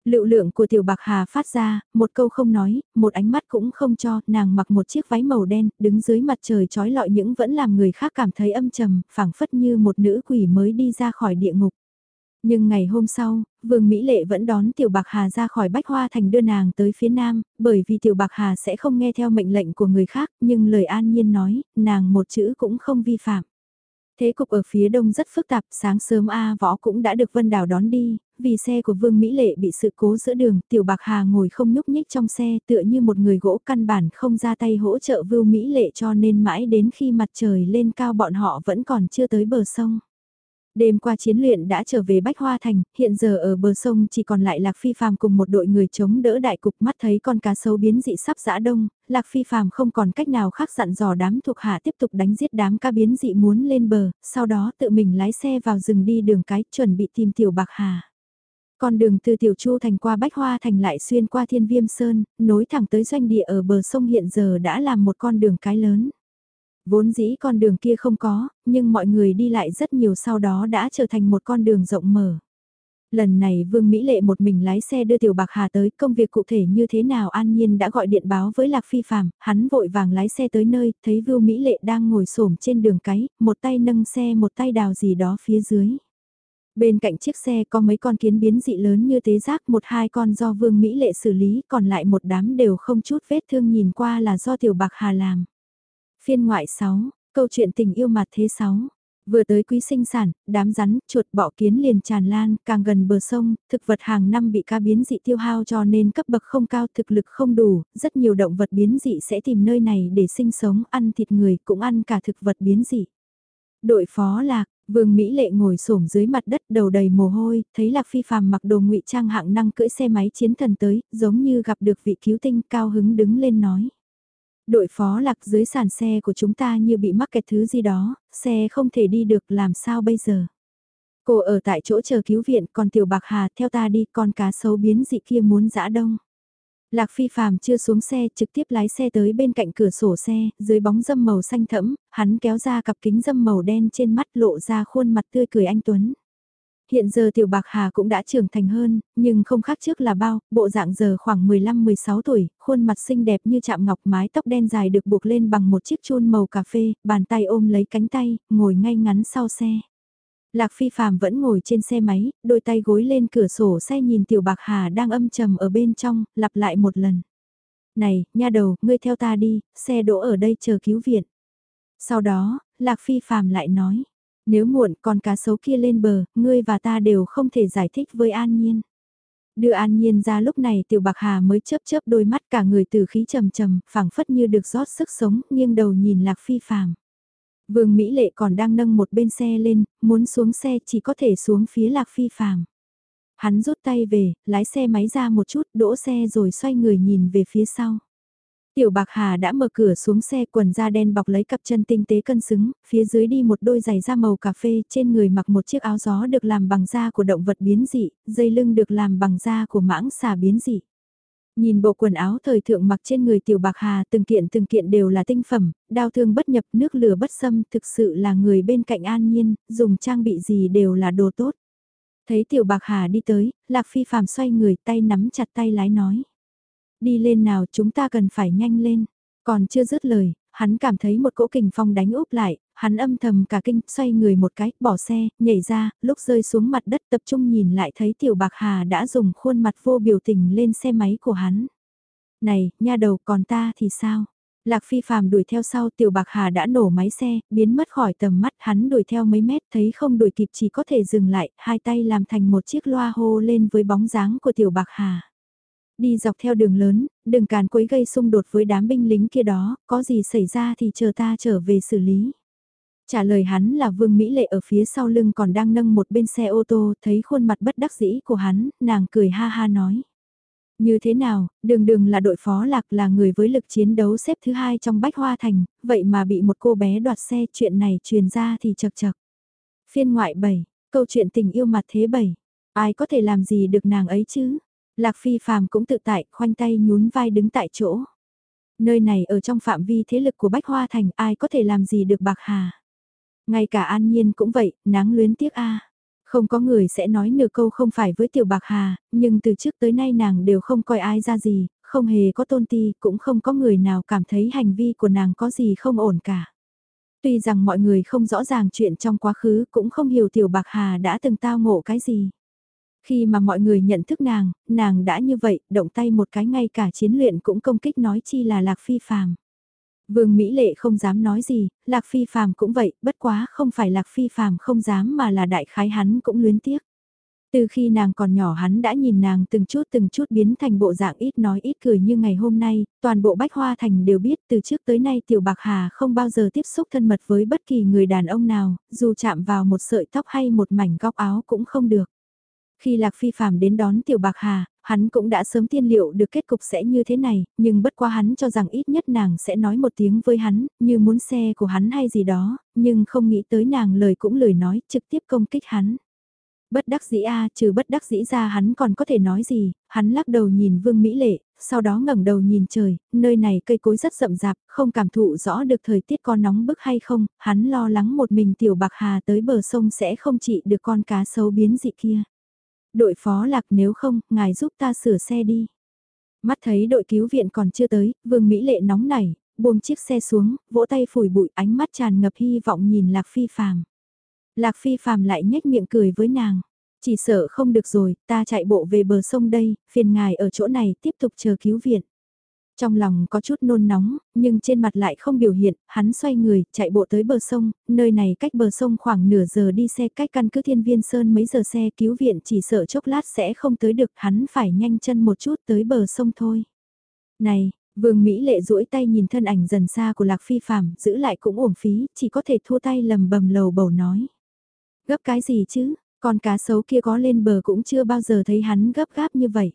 Lựu lượng của Tiểu Bạc Hà phát ra, một câu không nói, một ánh mắt cũng không cho, nàng mặc một chiếc váy màu đen, đứng dưới mặt trời trói lọi những vẫn làm người khác cảm thấy âm trầm, phảng phất như một nữ quỷ mới đi ra khỏi địa ngục. Nhưng ngày hôm sau, Vương Mỹ Lệ vẫn đón Tiểu Bạc Hà ra khỏi Bách Hoa Thành đưa nàng tới phía Nam, bởi vì Tiểu Bạc Hà sẽ không nghe theo mệnh lệnh của người khác, nhưng lời an nhiên nói, nàng một chữ cũng không vi phạm. Thế cục ở phía đông rất phức tạp, sáng sớm A võ cũng đã được Vân Đào đón đi, vì xe của Vương Mỹ Lệ bị sự cố giữa đường, Tiểu Bạc Hà ngồi không nhúc nhích trong xe tựa như một người gỗ căn bản không ra tay hỗ trợ Vương Mỹ Lệ cho nên mãi đến khi mặt trời lên cao bọn họ vẫn còn chưa tới bờ sông. Đêm qua chiến luyện đã trở về Bách Hoa Thành, hiện giờ ở bờ sông chỉ còn lại Lạc Phi Phàm cùng một đội người chống đỡ đại cục mắt thấy con cá sấu biến dị sắp dã đông, Lạc Phi Phàm không còn cách nào khác dặn dò đám thuộc hạ tiếp tục đánh giết đám cá biến dị muốn lên bờ, sau đó tự mình lái xe vào rừng đi đường cái chuẩn bị tìm Tiểu Bạc Hà. Con đường từ Tiểu Chu Thành qua Bách Hoa Thành lại xuyên qua Thiên Viêm Sơn, nối thẳng tới doanh địa ở bờ sông hiện giờ đã là một con đường cái lớn. Vốn dĩ con đường kia không có, nhưng mọi người đi lại rất nhiều sau đó đã trở thành một con đường rộng mở. Lần này Vương Mỹ Lệ một mình lái xe đưa Tiểu Bạc Hà tới, công việc cụ thể như thế nào An Nhiên đã gọi điện báo với Lạc Phi Phạm, hắn vội vàng lái xe tới nơi, thấy Vương Mỹ Lệ đang ngồi xổm trên đường cái, một tay nâng xe một tay đào gì đó phía dưới. Bên cạnh chiếc xe có mấy con kiến biến dị lớn như tế giác một hai con do Vương Mỹ Lệ xử lý còn lại một đám đều không chút vết thương nhìn qua là do Tiểu Bạc Hà làm. Phiên ngoại 6, câu chuyện tình yêu mặt thế 6. Vừa tới quý sinh sản, đám rắn, chuột bọ kiến liền tràn lan, càng gần bờ sông, thực vật hàng năm bị ca biến dị tiêu hao cho nên cấp bậc không cao thực lực không đủ, rất nhiều động vật biến dị sẽ tìm nơi này để sinh sống, ăn thịt người cũng ăn cả thực vật biến dị. Đội phó lạc, Vương Mỹ Lệ ngồi xổm dưới mặt đất đầu đầy mồ hôi, thấy Lạc Phi phàm mặc đồ ngụy trang hạng năng cưỡi xe máy chiến thần tới, giống như gặp được vị cứu tinh cao hứng đứng lên nói đội phó lạc dưới sàn xe của chúng ta như bị mắc kẹt thứ gì đó, xe không thể đi được làm sao bây giờ. Cô ở tại chỗ chờ cứu viện còn tiểu bạc hà theo ta đi con cá sấu biến dị kia muốn dã đông. Lạc phi phàm chưa xuống xe trực tiếp lái xe tới bên cạnh cửa sổ xe, dưới bóng dâm màu xanh thẫm, hắn kéo ra cặp kính dâm màu đen trên mắt lộ ra khuôn mặt tươi cười anh Tuấn hiện giờ tiểu bạc hà cũng đã trưởng thành hơn, nhưng không khác trước là bao, bộ dạng giờ khoảng 15-16 tuổi, khuôn mặt xinh đẹp như chạm ngọc mái tóc đen dài được buộc lên bằng một chiếc chun màu cà phê, bàn tay ôm lấy cánh tay, ngồi ngay ngắn sau xe. Lạc Phi Phạm vẫn ngồi trên xe máy, đôi tay gối lên cửa sổ xe nhìn Tiểu Bạc Hà đang âm trầm ở bên trong, lặp lại một lần. Này, nha đầu, ngươi theo ta đi, xe đỗ ở đây chờ cứu viện. Sau đó, Lạc Phi Phạm lại nói, nếu muộn con cá sấu kia lên bờ, ngươi và ta đều không thể giải thích với An Nhiên. Đưa An Nhiên ra lúc này Tiểu Bạc Hà mới chớp chớp đôi mắt cả người từ khí trầm trầm, phảng phất như được rót sức sống, nghiêng đầu nhìn Lạc Phi phàm. Vương Mỹ Lệ còn đang nâng một bên xe lên, muốn xuống xe chỉ có thể xuống phía Lạc Phi phàm. Hắn rút tay về, lái xe máy ra một chút, đỗ xe rồi xoay người nhìn về phía sau. Tiểu Bạc Hà đã mở cửa xuống xe quần da đen bọc lấy cặp chân tinh tế cân xứng, phía dưới đi một đôi giày da màu cà phê, trên người mặc một chiếc áo gió được làm bằng da của động vật biến dị, dây lưng được làm bằng da của mãng xà biến dị. Nhìn bộ quần áo thời thượng mặc trên người Tiểu Bạc Hà từng kiện từng kiện đều là tinh phẩm, đau thương bất nhập, nước lửa bất xâm, thực sự là người bên cạnh an nhiên, dùng trang bị gì đều là đồ tốt. Thấy Tiểu Bạc Hà đi tới, Lạc Phi phàm xoay người tay nắm chặt tay lái nói. Đi lên nào chúng ta cần phải nhanh lên. Còn chưa dứt lời, hắn cảm thấy một cỗ kình phong đánh úp lại, hắn âm thầm cả kinh, xoay người một cái, bỏ xe, nhảy ra, lúc rơi xuống mặt đất tập trung nhìn lại thấy tiểu bạc hà đã dùng khuôn mặt vô biểu tình lên xe máy của hắn. Này, nha đầu còn ta thì sao? Lạc phi phàm đuổi theo sau tiểu bạc hà đã nổ máy xe, biến mất khỏi tầm mắt hắn đuổi theo mấy mét thấy không đuổi kịp chỉ có thể dừng lại, hai tay làm thành một chiếc loa hô lên với bóng dáng của tiểu bạc hà. Đi dọc theo đường lớn, đừng càn quấy gây xung đột với đám binh lính kia đó, có gì xảy ra thì chờ ta trở về xử lý. Trả lời hắn là Vương Mỹ Lệ ở phía sau lưng còn đang nâng một bên xe ô tô, thấy khuôn mặt bất đắc dĩ của hắn, nàng cười ha ha nói. Như thế nào, đường đường là đội phó lạc là người với lực chiến đấu xếp thứ hai trong Bách Hoa Thành, vậy mà bị một cô bé đoạt xe chuyện này truyền ra thì chật chật. Phiên ngoại 7, câu chuyện tình yêu mặt thế 7, ai có thể làm gì được nàng ấy chứ? Lạc Phi Phạm cũng tự tại, khoanh tay nhún vai đứng tại chỗ. Nơi này ở trong phạm vi thế lực của Bách Hoa Thành ai có thể làm gì được bạc hà. Ngay cả an nhiên cũng vậy, nắng luyến tiếc a Không có người sẽ nói nửa câu không phải với tiểu bạc hà, nhưng từ trước tới nay nàng đều không coi ai ra gì, không hề có tôn ti, cũng không có người nào cảm thấy hành vi của nàng có gì không ổn cả. Tuy rằng mọi người không rõ ràng chuyện trong quá khứ cũng không hiểu tiểu bạc hà đã từng tao ngộ cái gì. Khi mà mọi người nhận thức nàng, nàng đã như vậy, động tay một cái ngay cả chiến luyện cũng công kích nói chi là lạc phi phàm. Vương Mỹ Lệ không dám nói gì, Lạc Phi Phàm cũng vậy, bất quá không phải Lạc Phi Phàm không dám mà là đại khái hắn cũng luyến tiếc. Từ khi nàng còn nhỏ hắn đã nhìn nàng từng chút từng chút biến thành bộ dạng ít nói ít cười như ngày hôm nay, toàn bộ Bách Hoa Thành đều biết từ trước tới nay Tiểu Bạc Hà không bao giờ tiếp xúc thân mật với bất kỳ người đàn ông nào, dù chạm vào một sợi tóc hay một mảnh góc áo cũng không được. Khi Lạc Phi Phạm đến đón Tiểu Bạc Hà, hắn cũng đã sớm tiên liệu được kết cục sẽ như thế này, nhưng bất quá hắn cho rằng ít nhất nàng sẽ nói một tiếng với hắn, như muốn xe của hắn hay gì đó, nhưng không nghĩ tới nàng lời cũng lời nói, trực tiếp công kích hắn. Bất đắc dĩ a trừ bất đắc dĩ ra hắn còn có thể nói gì, hắn lắc đầu nhìn Vương Mỹ Lệ, sau đó ngẩng đầu nhìn trời, nơi này cây cối rất rậm rạp, không cảm thụ rõ được thời tiết có nóng bức hay không, hắn lo lắng một mình tiểu bạc hà tới bờ sông sẽ không trị được con cá sấu biến dị kia. Đội phó lạc nếu không, ngài giúp ta sửa xe đi. Mắt thấy đội cứu viện còn chưa tới, Vương Mỹ Lệ nóng nảy, buông chiếc xe xuống, vỗ tay phủi bụi ánh mắt tràn ngập hy vọng nhìn Lạc Phi Phàm. Lạc Phi phàm lại nhếch miệng cười với nàng. Chỉ sợ không được rồi, ta chạy bộ về bờ sông đây, phiền ngài ở chỗ này tiếp tục chờ cứu viện. Trong lòng có chút nôn nóng, nhưng trên mặt lại không biểu hiện, hắn xoay người, chạy bộ tới bờ sông, nơi này cách bờ sông khoảng nửa giờ đi xe cách căn cứ thiên viên sơn mấy giờ xe cứu viện chỉ sợ chốc lát sẽ không tới được, hắn phải nhanh chân một chút tới bờ sông thôi. Này, vương Mỹ lệ duỗi tay nhìn thân ảnh dần xa của lạc phi phàm giữ lại cũng uổng phí, chỉ có thể thua tay lầm bầm lầu bầu nói. Gấp cái gì chứ, con cá sấu kia có lên bờ cũng chưa bao giờ thấy hắn gấp gáp như vậy.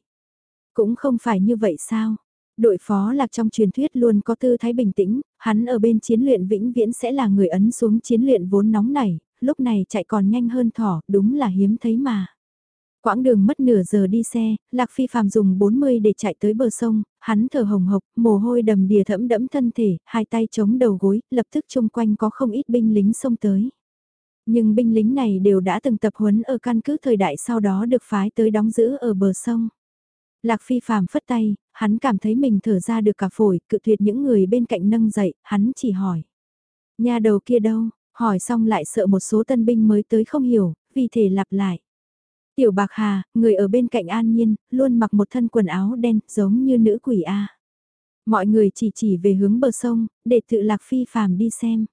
Cũng không phải như vậy sao? Đội phó lạc trong truyền thuyết luôn có tư thái bình tĩnh, hắn ở bên chiến luyện vĩnh viễn sẽ là người ấn xuống chiến luyện vốn nóng nảy, lúc này chạy còn nhanh hơn thỏ, đúng là hiếm thấy mà. Quãng đường mất nửa giờ đi xe, Lạc Phi Phạm dùng 40 để chạy tới bờ sông, hắn thở hồng hộc, mồ hôi đầm đìa thẫm đẫm thân thể, hai tay chống đầu gối, lập tức chung quanh có không ít binh lính xông tới. Nhưng binh lính này đều đã từng tập huấn ở căn cứ thời đại sau đó được phái tới đóng giữ ở bờ sông. Lạc Phi phàm phất tay, hắn cảm thấy mình thở ra được cả phổi, cự tuyệt những người bên cạnh nâng dậy, hắn chỉ hỏi. Nhà đầu kia đâu, hỏi xong lại sợ một số tân binh mới tới không hiểu, vì thể lặp lại. Tiểu Bạc Hà, người ở bên cạnh An Nhiên, luôn mặc một thân quần áo đen, giống như nữ quỷ A. Mọi người chỉ chỉ về hướng bờ sông, để tự Lạc Phi phàm đi xem.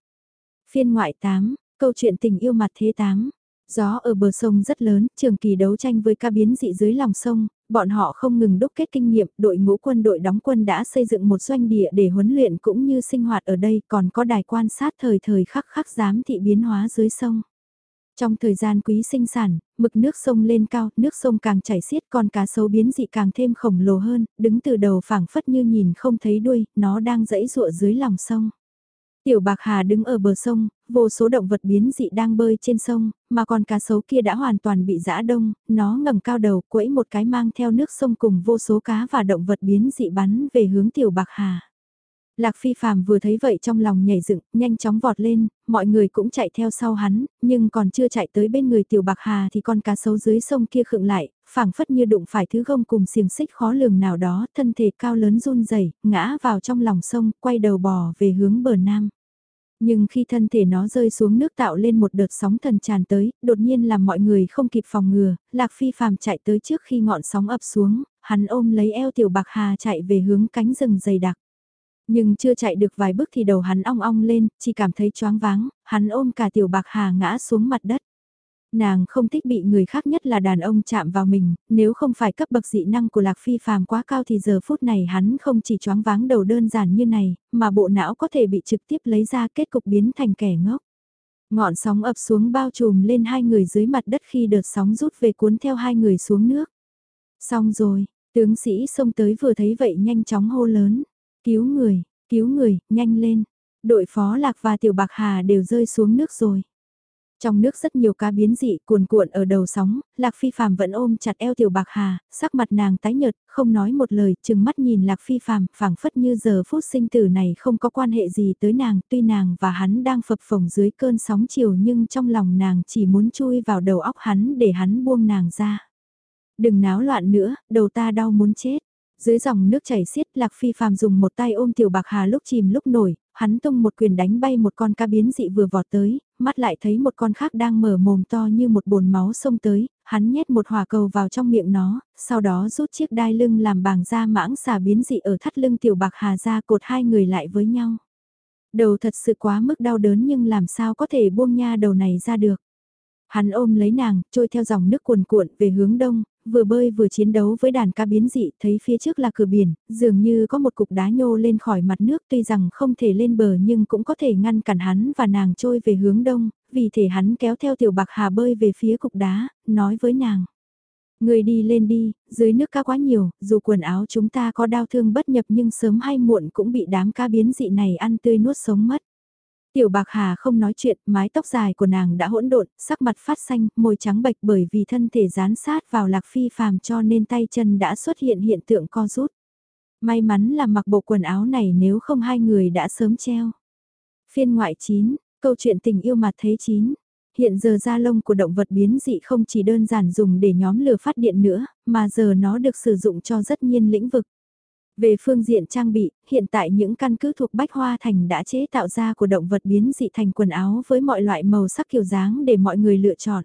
Phiên ngoại 8, Câu chuyện tình yêu mặt thế tám. Gió ở bờ sông rất lớn, trường kỳ đấu tranh với ca biến dị dưới lòng sông, bọn họ không ngừng đúc kết kinh nghiệm, đội ngũ quân đội đóng quân đã xây dựng một doanh địa để huấn luyện cũng như sinh hoạt ở đây, còn có đài quan sát thời thời khắc khắc giám thị biến hóa dưới sông. Trong thời gian quý sinh sản, mực nước sông lên cao, nước sông càng chảy xiết con cá sấu biến dị càng thêm khổng lồ hơn, đứng từ đầu phảng phất như nhìn không thấy đuôi, nó đang dẫy dụa dưới lòng sông. Tiểu Bạc Hà đứng ở bờ sông, vô số động vật biến dị đang bơi trên sông, mà còn cá sấu kia đã hoàn toàn bị dã đông, nó ngẩng cao đầu quẫy một cái mang theo nước sông cùng vô số cá và động vật biến dị bắn về hướng Tiểu Bạc Hà. Lạc Phi Phạm vừa thấy vậy trong lòng nhảy dựng, nhanh chóng vọt lên, mọi người cũng chạy theo sau hắn, nhưng còn chưa chạy tới bên người Tiểu Bạc Hà thì con cá sấu dưới sông kia khựng lại, phảng phất như đụng phải thứ gông cùng xiềng xích khó lường nào đó, thân thể cao lớn run rẩy, ngã vào trong lòng sông, quay đầu bò về hướng bờ nam. Nhưng khi thân thể nó rơi xuống nước tạo lên một đợt sóng thần tràn tới, đột nhiên làm mọi người không kịp phòng ngừa, Lạc Phi phàm chạy tới trước khi ngọn sóng ập xuống, hắn ôm lấy eo tiểu bạc hà chạy về hướng cánh rừng dày đặc. Nhưng chưa chạy được vài bước thì đầu hắn ong ong lên, chỉ cảm thấy choáng váng, hắn ôm cả tiểu bạc hà ngã xuống mặt đất. Nàng không thích bị người khác nhất là đàn ông chạm vào mình, nếu không phải cấp bậc dị năng của Lạc Phi phàm quá cao thì giờ phút này hắn không chỉ choáng váng đầu đơn giản như này, mà bộ não có thể bị trực tiếp lấy ra kết cục biến thành kẻ ngốc. Ngọn sóng ập xuống bao trùm lên hai người dưới mặt đất khi đợt sóng rút về cuốn theo hai người xuống nước. Xong rồi, tướng sĩ xông tới vừa thấy vậy nhanh chóng hô lớn. Cứu người, cứu người, nhanh lên. Đội phó Lạc và Tiểu Bạc Hà đều rơi xuống nước rồi. Trong nước rất nhiều cá biến dị cuồn cuộn ở đầu sóng, Lạc Phi Phạm vẫn ôm chặt eo Tiểu Bạc Hà, sắc mặt nàng tái nhợt, không nói một lời, chừng mắt nhìn Lạc Phi Phạm, phảng phất như giờ phút sinh tử này không có quan hệ gì tới nàng, tuy nàng và hắn đang phập phồng dưới cơn sóng chiều nhưng trong lòng nàng chỉ muốn chui vào đầu óc hắn để hắn buông nàng ra. Đừng náo loạn nữa, đầu ta đau muốn chết. Dưới dòng nước chảy xiết Lạc Phi Phạm dùng một tay ôm Tiểu Bạc Hà lúc chìm lúc nổi, hắn tung một quyền đánh bay một con cá biến dị vừa vọt tới, mắt lại thấy một con khác đang mở mồm to như một bồn máu xông tới, hắn nhét một hỏa cầu vào trong miệng nó, sau đó rút chiếc đai lưng làm bàng da mãng xà biến dị ở thắt lưng tiểu bạc hà ra cột hai người lại với nhau. Đầu thật sự quá mức đau đớn nhưng làm sao có thể buông nha đầu này ra được. Hắn ôm lấy nàng, trôi theo dòng nước cuồn cuộn về hướng đông, vừa bơi vừa chiến đấu với đàn cá biến dị, thấy phía trước là cửa biển, dường như có một cục đá nhô lên khỏi mặt nước tuy rằng không thể lên bờ nhưng cũng có thể ngăn cản hắn và nàng trôi về hướng đông, vì thể hắn kéo theo tiểu bạc hà bơi về phía cục đá, nói với nàng. Người đi lên đi, dưới nước cá quá nhiều, dù quần áo chúng ta có đau thương bất nhập nhưng sớm hay muộn cũng bị đám cá biến dị này ăn tươi nuốt sống mất. Tiểu bạc hà không nói chuyện, mái tóc dài của nàng đã hỗn độn, sắc mặt phát xanh, môi trắng bệch bởi vì thân thể dán sát vào lạc phi phàm cho nên tay chân đã xuất hiện hiện tượng co rút. May mắn là mặc bộ quần áo này nếu không hai người đã sớm treo. Phiên ngoại 9, câu chuyện tình yêu mặt thế 9. Hiện giờ da lông của động vật biến dị không chỉ đơn giản dùng để nhóm lửa phát điện nữa, mà giờ nó được sử dụng cho rất nhiên lĩnh vực. Về phương diện trang bị, hiện tại những căn cứ thuộc Bách Hoa Thành đã chế tạo ra của động vật biến dị thành quần áo với mọi loại màu sắc kiểu dáng để mọi người lựa chọn.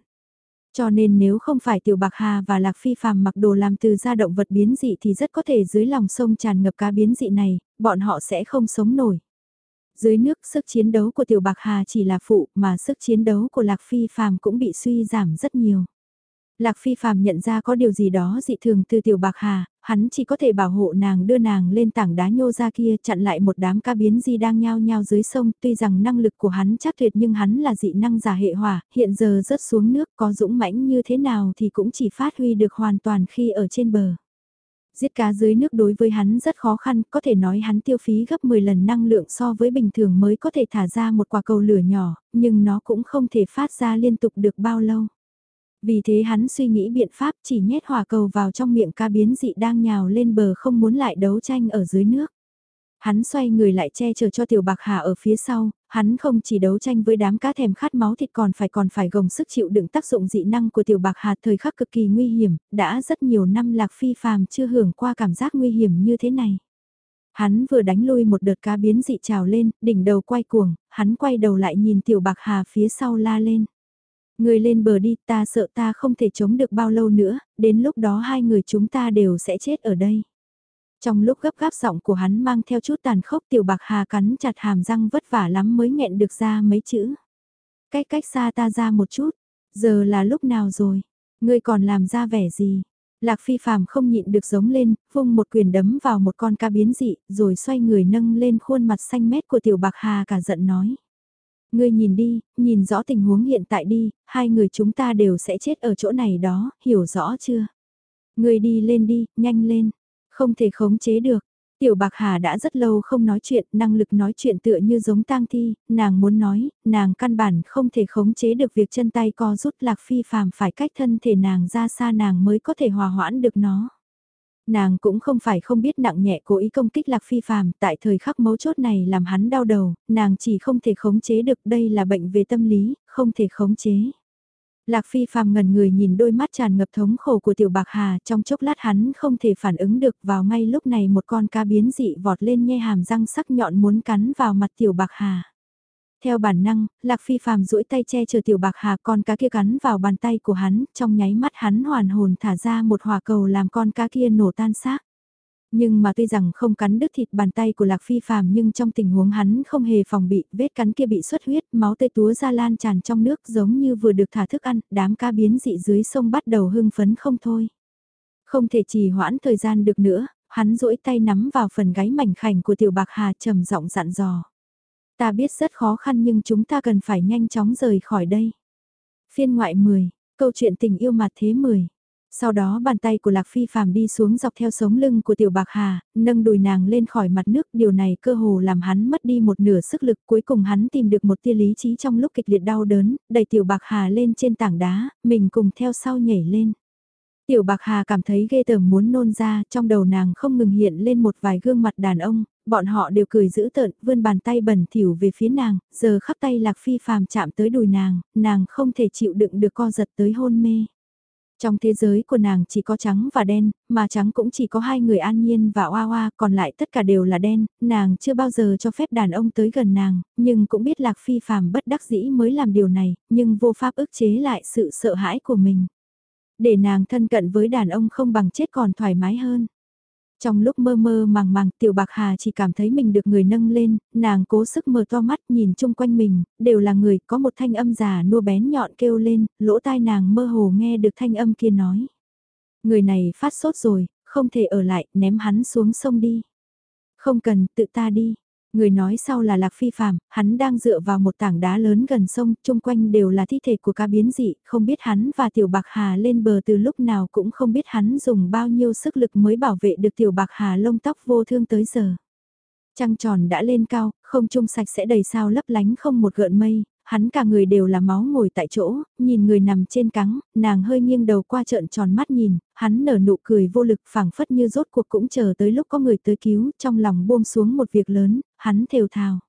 Cho nên nếu không phải Tiểu Bạc Hà và Lạc Phi phàm mặc đồ làm từ da động vật biến dị thì rất có thể dưới lòng sông tràn ngập cá biến dị này, bọn họ sẽ không sống nổi. Dưới nước sức chiến đấu của Tiểu Bạc Hà chỉ là phụ mà sức chiến đấu của Lạc Phi phàm cũng bị suy giảm rất nhiều. Lạc Phi phàm nhận ra có điều gì đó dị thường từ Tiểu Bạc Hà, hắn chỉ có thể bảo hộ nàng đưa nàng lên tảng đá nhô ra kia chặn lại một đám ca biến di đang nhao nhao dưới sông. Tuy rằng năng lực của hắn chắc tuyệt nhưng hắn là dị năng giả hệ hỏa, hiện giờ rớt xuống nước có dũng mãnh như thế nào thì cũng chỉ phát huy được hoàn toàn khi ở trên bờ. Giết cá dưới nước đối với hắn rất khó khăn, có thể nói hắn tiêu phí gấp 10 lần năng lượng so với bình thường mới có thể thả ra một quả cầu lửa nhỏ, nhưng nó cũng không thể phát ra liên tục được bao lâu. Vì thế hắn suy nghĩ biện pháp chỉ nhét hỏa cầu vào trong miệng ca biến dị đang nhào lên bờ không muốn lại đấu tranh ở dưới nước. Hắn xoay người lại che chở cho tiểu bạc hà ở phía sau, hắn không chỉ đấu tranh với đám cá thèm khát máu thịt còn phải còn phải gồng sức chịu đựng tác dụng dị năng của tiểu bạc hà thời khắc cực kỳ nguy hiểm, đã rất nhiều năm lạc phi phàm chưa hưởng qua cảm giác nguy hiểm như thế này. Hắn vừa đánh lui một đợt cá biến dị trào lên, đỉnh đầu quay cuồng, hắn quay đầu lại nhìn tiểu bạc hà phía sau la lên. Người lên bờ đi, ta sợ ta không thể chống được bao lâu nữa, đến lúc đó hai người chúng ta đều sẽ chết ở đây. Trong lúc gấp gáp giọng của hắn mang theo chút tàn khốc tiểu bạc hà cắn chặt hàm răng vất vả lắm mới nghẹn được ra mấy chữ. Cách cách xa ta ra một chút, giờ là lúc nào rồi, ngươi còn làm ra vẻ gì? Lạc phi phàm không nhịn được giống lên, vung một quyền đấm vào một con ca biến dị, rồi xoay người nâng lên khuôn mặt xanh mét của tiểu bạc hà cả giận nói. Ngươi nhìn đi, nhìn rõ tình huống hiện tại đi, hai người chúng ta đều sẽ chết ở chỗ này đó, hiểu rõ chưa? Ngươi đi lên đi, nhanh lên. Không thể khống chế được. Tiểu Bạc Hà đã rất lâu không nói chuyện, năng lực nói chuyện tựa như giống tang thi, nàng muốn nói, nàng căn bản không thể khống chế được việc chân tay co rút lạc phi phàm phải cách thân thể nàng ra xa nàng mới có thể hòa hoãn được nó. Nàng cũng không phải không biết nặng nhẹ cố ý công kích Lạc Phi phàm, tại thời khắc mấu chốt này làm hắn đau đầu, nàng chỉ không thể khống chế được đây là bệnh về tâm lý, không thể khống chế. Lạc Phi phàm ngần người nhìn đôi mắt tràn ngập thống khổ của Tiểu Bạc Hà, trong chốc lát hắn không thể phản ứng được vào ngay lúc này một con cá biến dị vọt lên nhe hàm răng sắc nhọn muốn cắn vào mặt Tiểu Bạc Hà. Theo bản năng, Lạc Phi phàm duỗi tay che chở tiểu bạc hà con cá kia cắn vào bàn tay của hắn, trong nháy mắt hắn hoàn hồn thả ra một hỏa cầu làm con cá kia nổ tan xác. Nhưng mà tuy rằng không cắn đứt thịt bàn tay của Lạc Phi phàm nhưng trong tình huống hắn không hề phòng bị, vết cắn kia bị xuất huyết, máu tê túa ra lan tràn trong nước giống như vừa được thả thức ăn, đám cá biến dị dưới sông bắt đầu hưng phấn không thôi. Không thể trì hoãn thời gian được nữa, hắn duỗi tay nắm vào phần gáy mảnh khảnh của tiểu bạc hà trầm giọng dặn dò. Ta biết rất khó khăn nhưng chúng ta cần phải nhanh chóng rời khỏi đây. Phiên ngoại 10, câu chuyện tình yêu mặt thế 10. Sau đó bàn tay của Lạc Phi phàm đi xuống dọc theo sống lưng của Tiểu Bạc Hà, nâng đùi nàng lên khỏi mặt nước. Điều này cơ hồ làm hắn mất đi một nửa sức lực. Cuối cùng hắn tìm được một tia lý trí trong lúc kịch liệt đau đớn, đẩy Tiểu Bạc Hà lên trên tảng đá, mình cùng theo sau nhảy lên. Tiểu Bạc Hà cảm thấy ghê tởm muốn nôn ra, trong đầu nàng không ngừng hiện lên một vài gương mặt đàn ông, bọn họ đều cười dữ tợn, vươn bàn tay bẩn thỉu về phía nàng, giờ khắp tay Lạc Phi phàm chạm tới đùi nàng, nàng không thể chịu đựng được co giật tới hôn mê. Trong thế giới của nàng chỉ có trắng và đen, mà trắng cũng chỉ có hai người an nhiên và oa oa, còn lại tất cả đều là đen, nàng chưa bao giờ cho phép đàn ông tới gần nàng, nhưng cũng biết Lạc Phi phàm bất đắc dĩ mới làm điều này, nhưng vô pháp ức chế lại sự sợ hãi của mình. Để nàng thân cận với đàn ông không bằng chết còn thoải mái hơn. Trong lúc mơ mơ màng màng tiểu bạc hà chỉ cảm thấy mình được người nâng lên, nàng cố sức mở to mắt nhìn chung quanh mình, đều là người có một thanh âm già nua bén nhọn kêu lên, lỗ tai nàng mơ hồ nghe được thanh âm kia nói. Người này phát sốt rồi, không thể ở lại, ném hắn xuống sông đi. Không cần, tự ta đi. Người nói sau là Lạc Phi Phạm, hắn đang dựa vào một tảng đá lớn gần sông, chung quanh đều là thi thể của cá biến dị, không biết hắn và Tiểu Bạc Hà lên bờ từ lúc nào cũng không biết hắn dùng bao nhiêu sức lực mới bảo vệ được Tiểu Bạc Hà lông tóc vô thương tới giờ. Trăng tròn đã lên cao, không trung sạch sẽ đầy sao lấp lánh không một gợn mây, hắn cả người đều là máu ngồi tại chỗ, nhìn người nằm trên cắng, nàng hơi nghiêng đầu qua trợn tròn mắt nhìn, hắn nở nụ cười vô lực phảng phất như rốt cuộc cũng chờ tới lúc có người tới cứu, trong lòng buông xuống một việc lớn, hắn thều thào.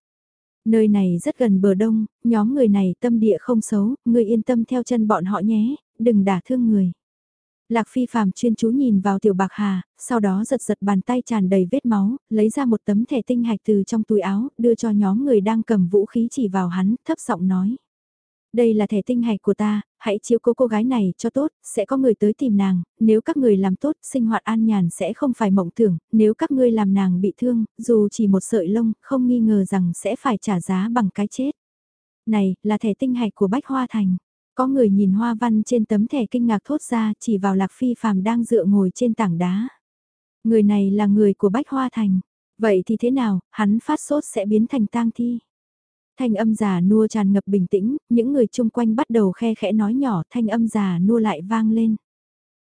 Nơi này rất gần bờ đông, nhóm người này tâm địa không xấu, người yên tâm theo chân bọn họ nhé, đừng đả thương người. Lạc Phi Phạm chuyên chú nhìn vào tiểu bạc hà, sau đó giật giật bàn tay tràn đầy vết máu, lấy ra một tấm thẻ tinh hạch từ trong túi áo, đưa cho nhóm người đang cầm vũ khí chỉ vào hắn, thấp giọng nói. Đây là thẻ tinh hạch của ta, hãy chiếu cố cô gái này cho tốt, sẽ có người tới tìm nàng, nếu các người làm tốt, sinh hoạt an nhàn sẽ không phải mộng tưởng, nếu các ngươi làm nàng bị thương, dù chỉ một sợi lông, không nghi ngờ rằng sẽ phải trả giá bằng cái chết. Này, là thẻ tinh hạch của Bách Hoa Thành. Có người nhìn hoa văn trên tấm thẻ kinh ngạc thốt ra chỉ vào Lạc Phi phàm đang dựa ngồi trên tảng đá. Người này là người của Bách Hoa Thành. Vậy thì thế nào, hắn phát sốt sẽ biến thành tang thi. Thanh âm già nua tràn ngập bình tĩnh, những người chung quanh bắt đầu khe khẽ nói nhỏ thanh âm già nua lại vang lên.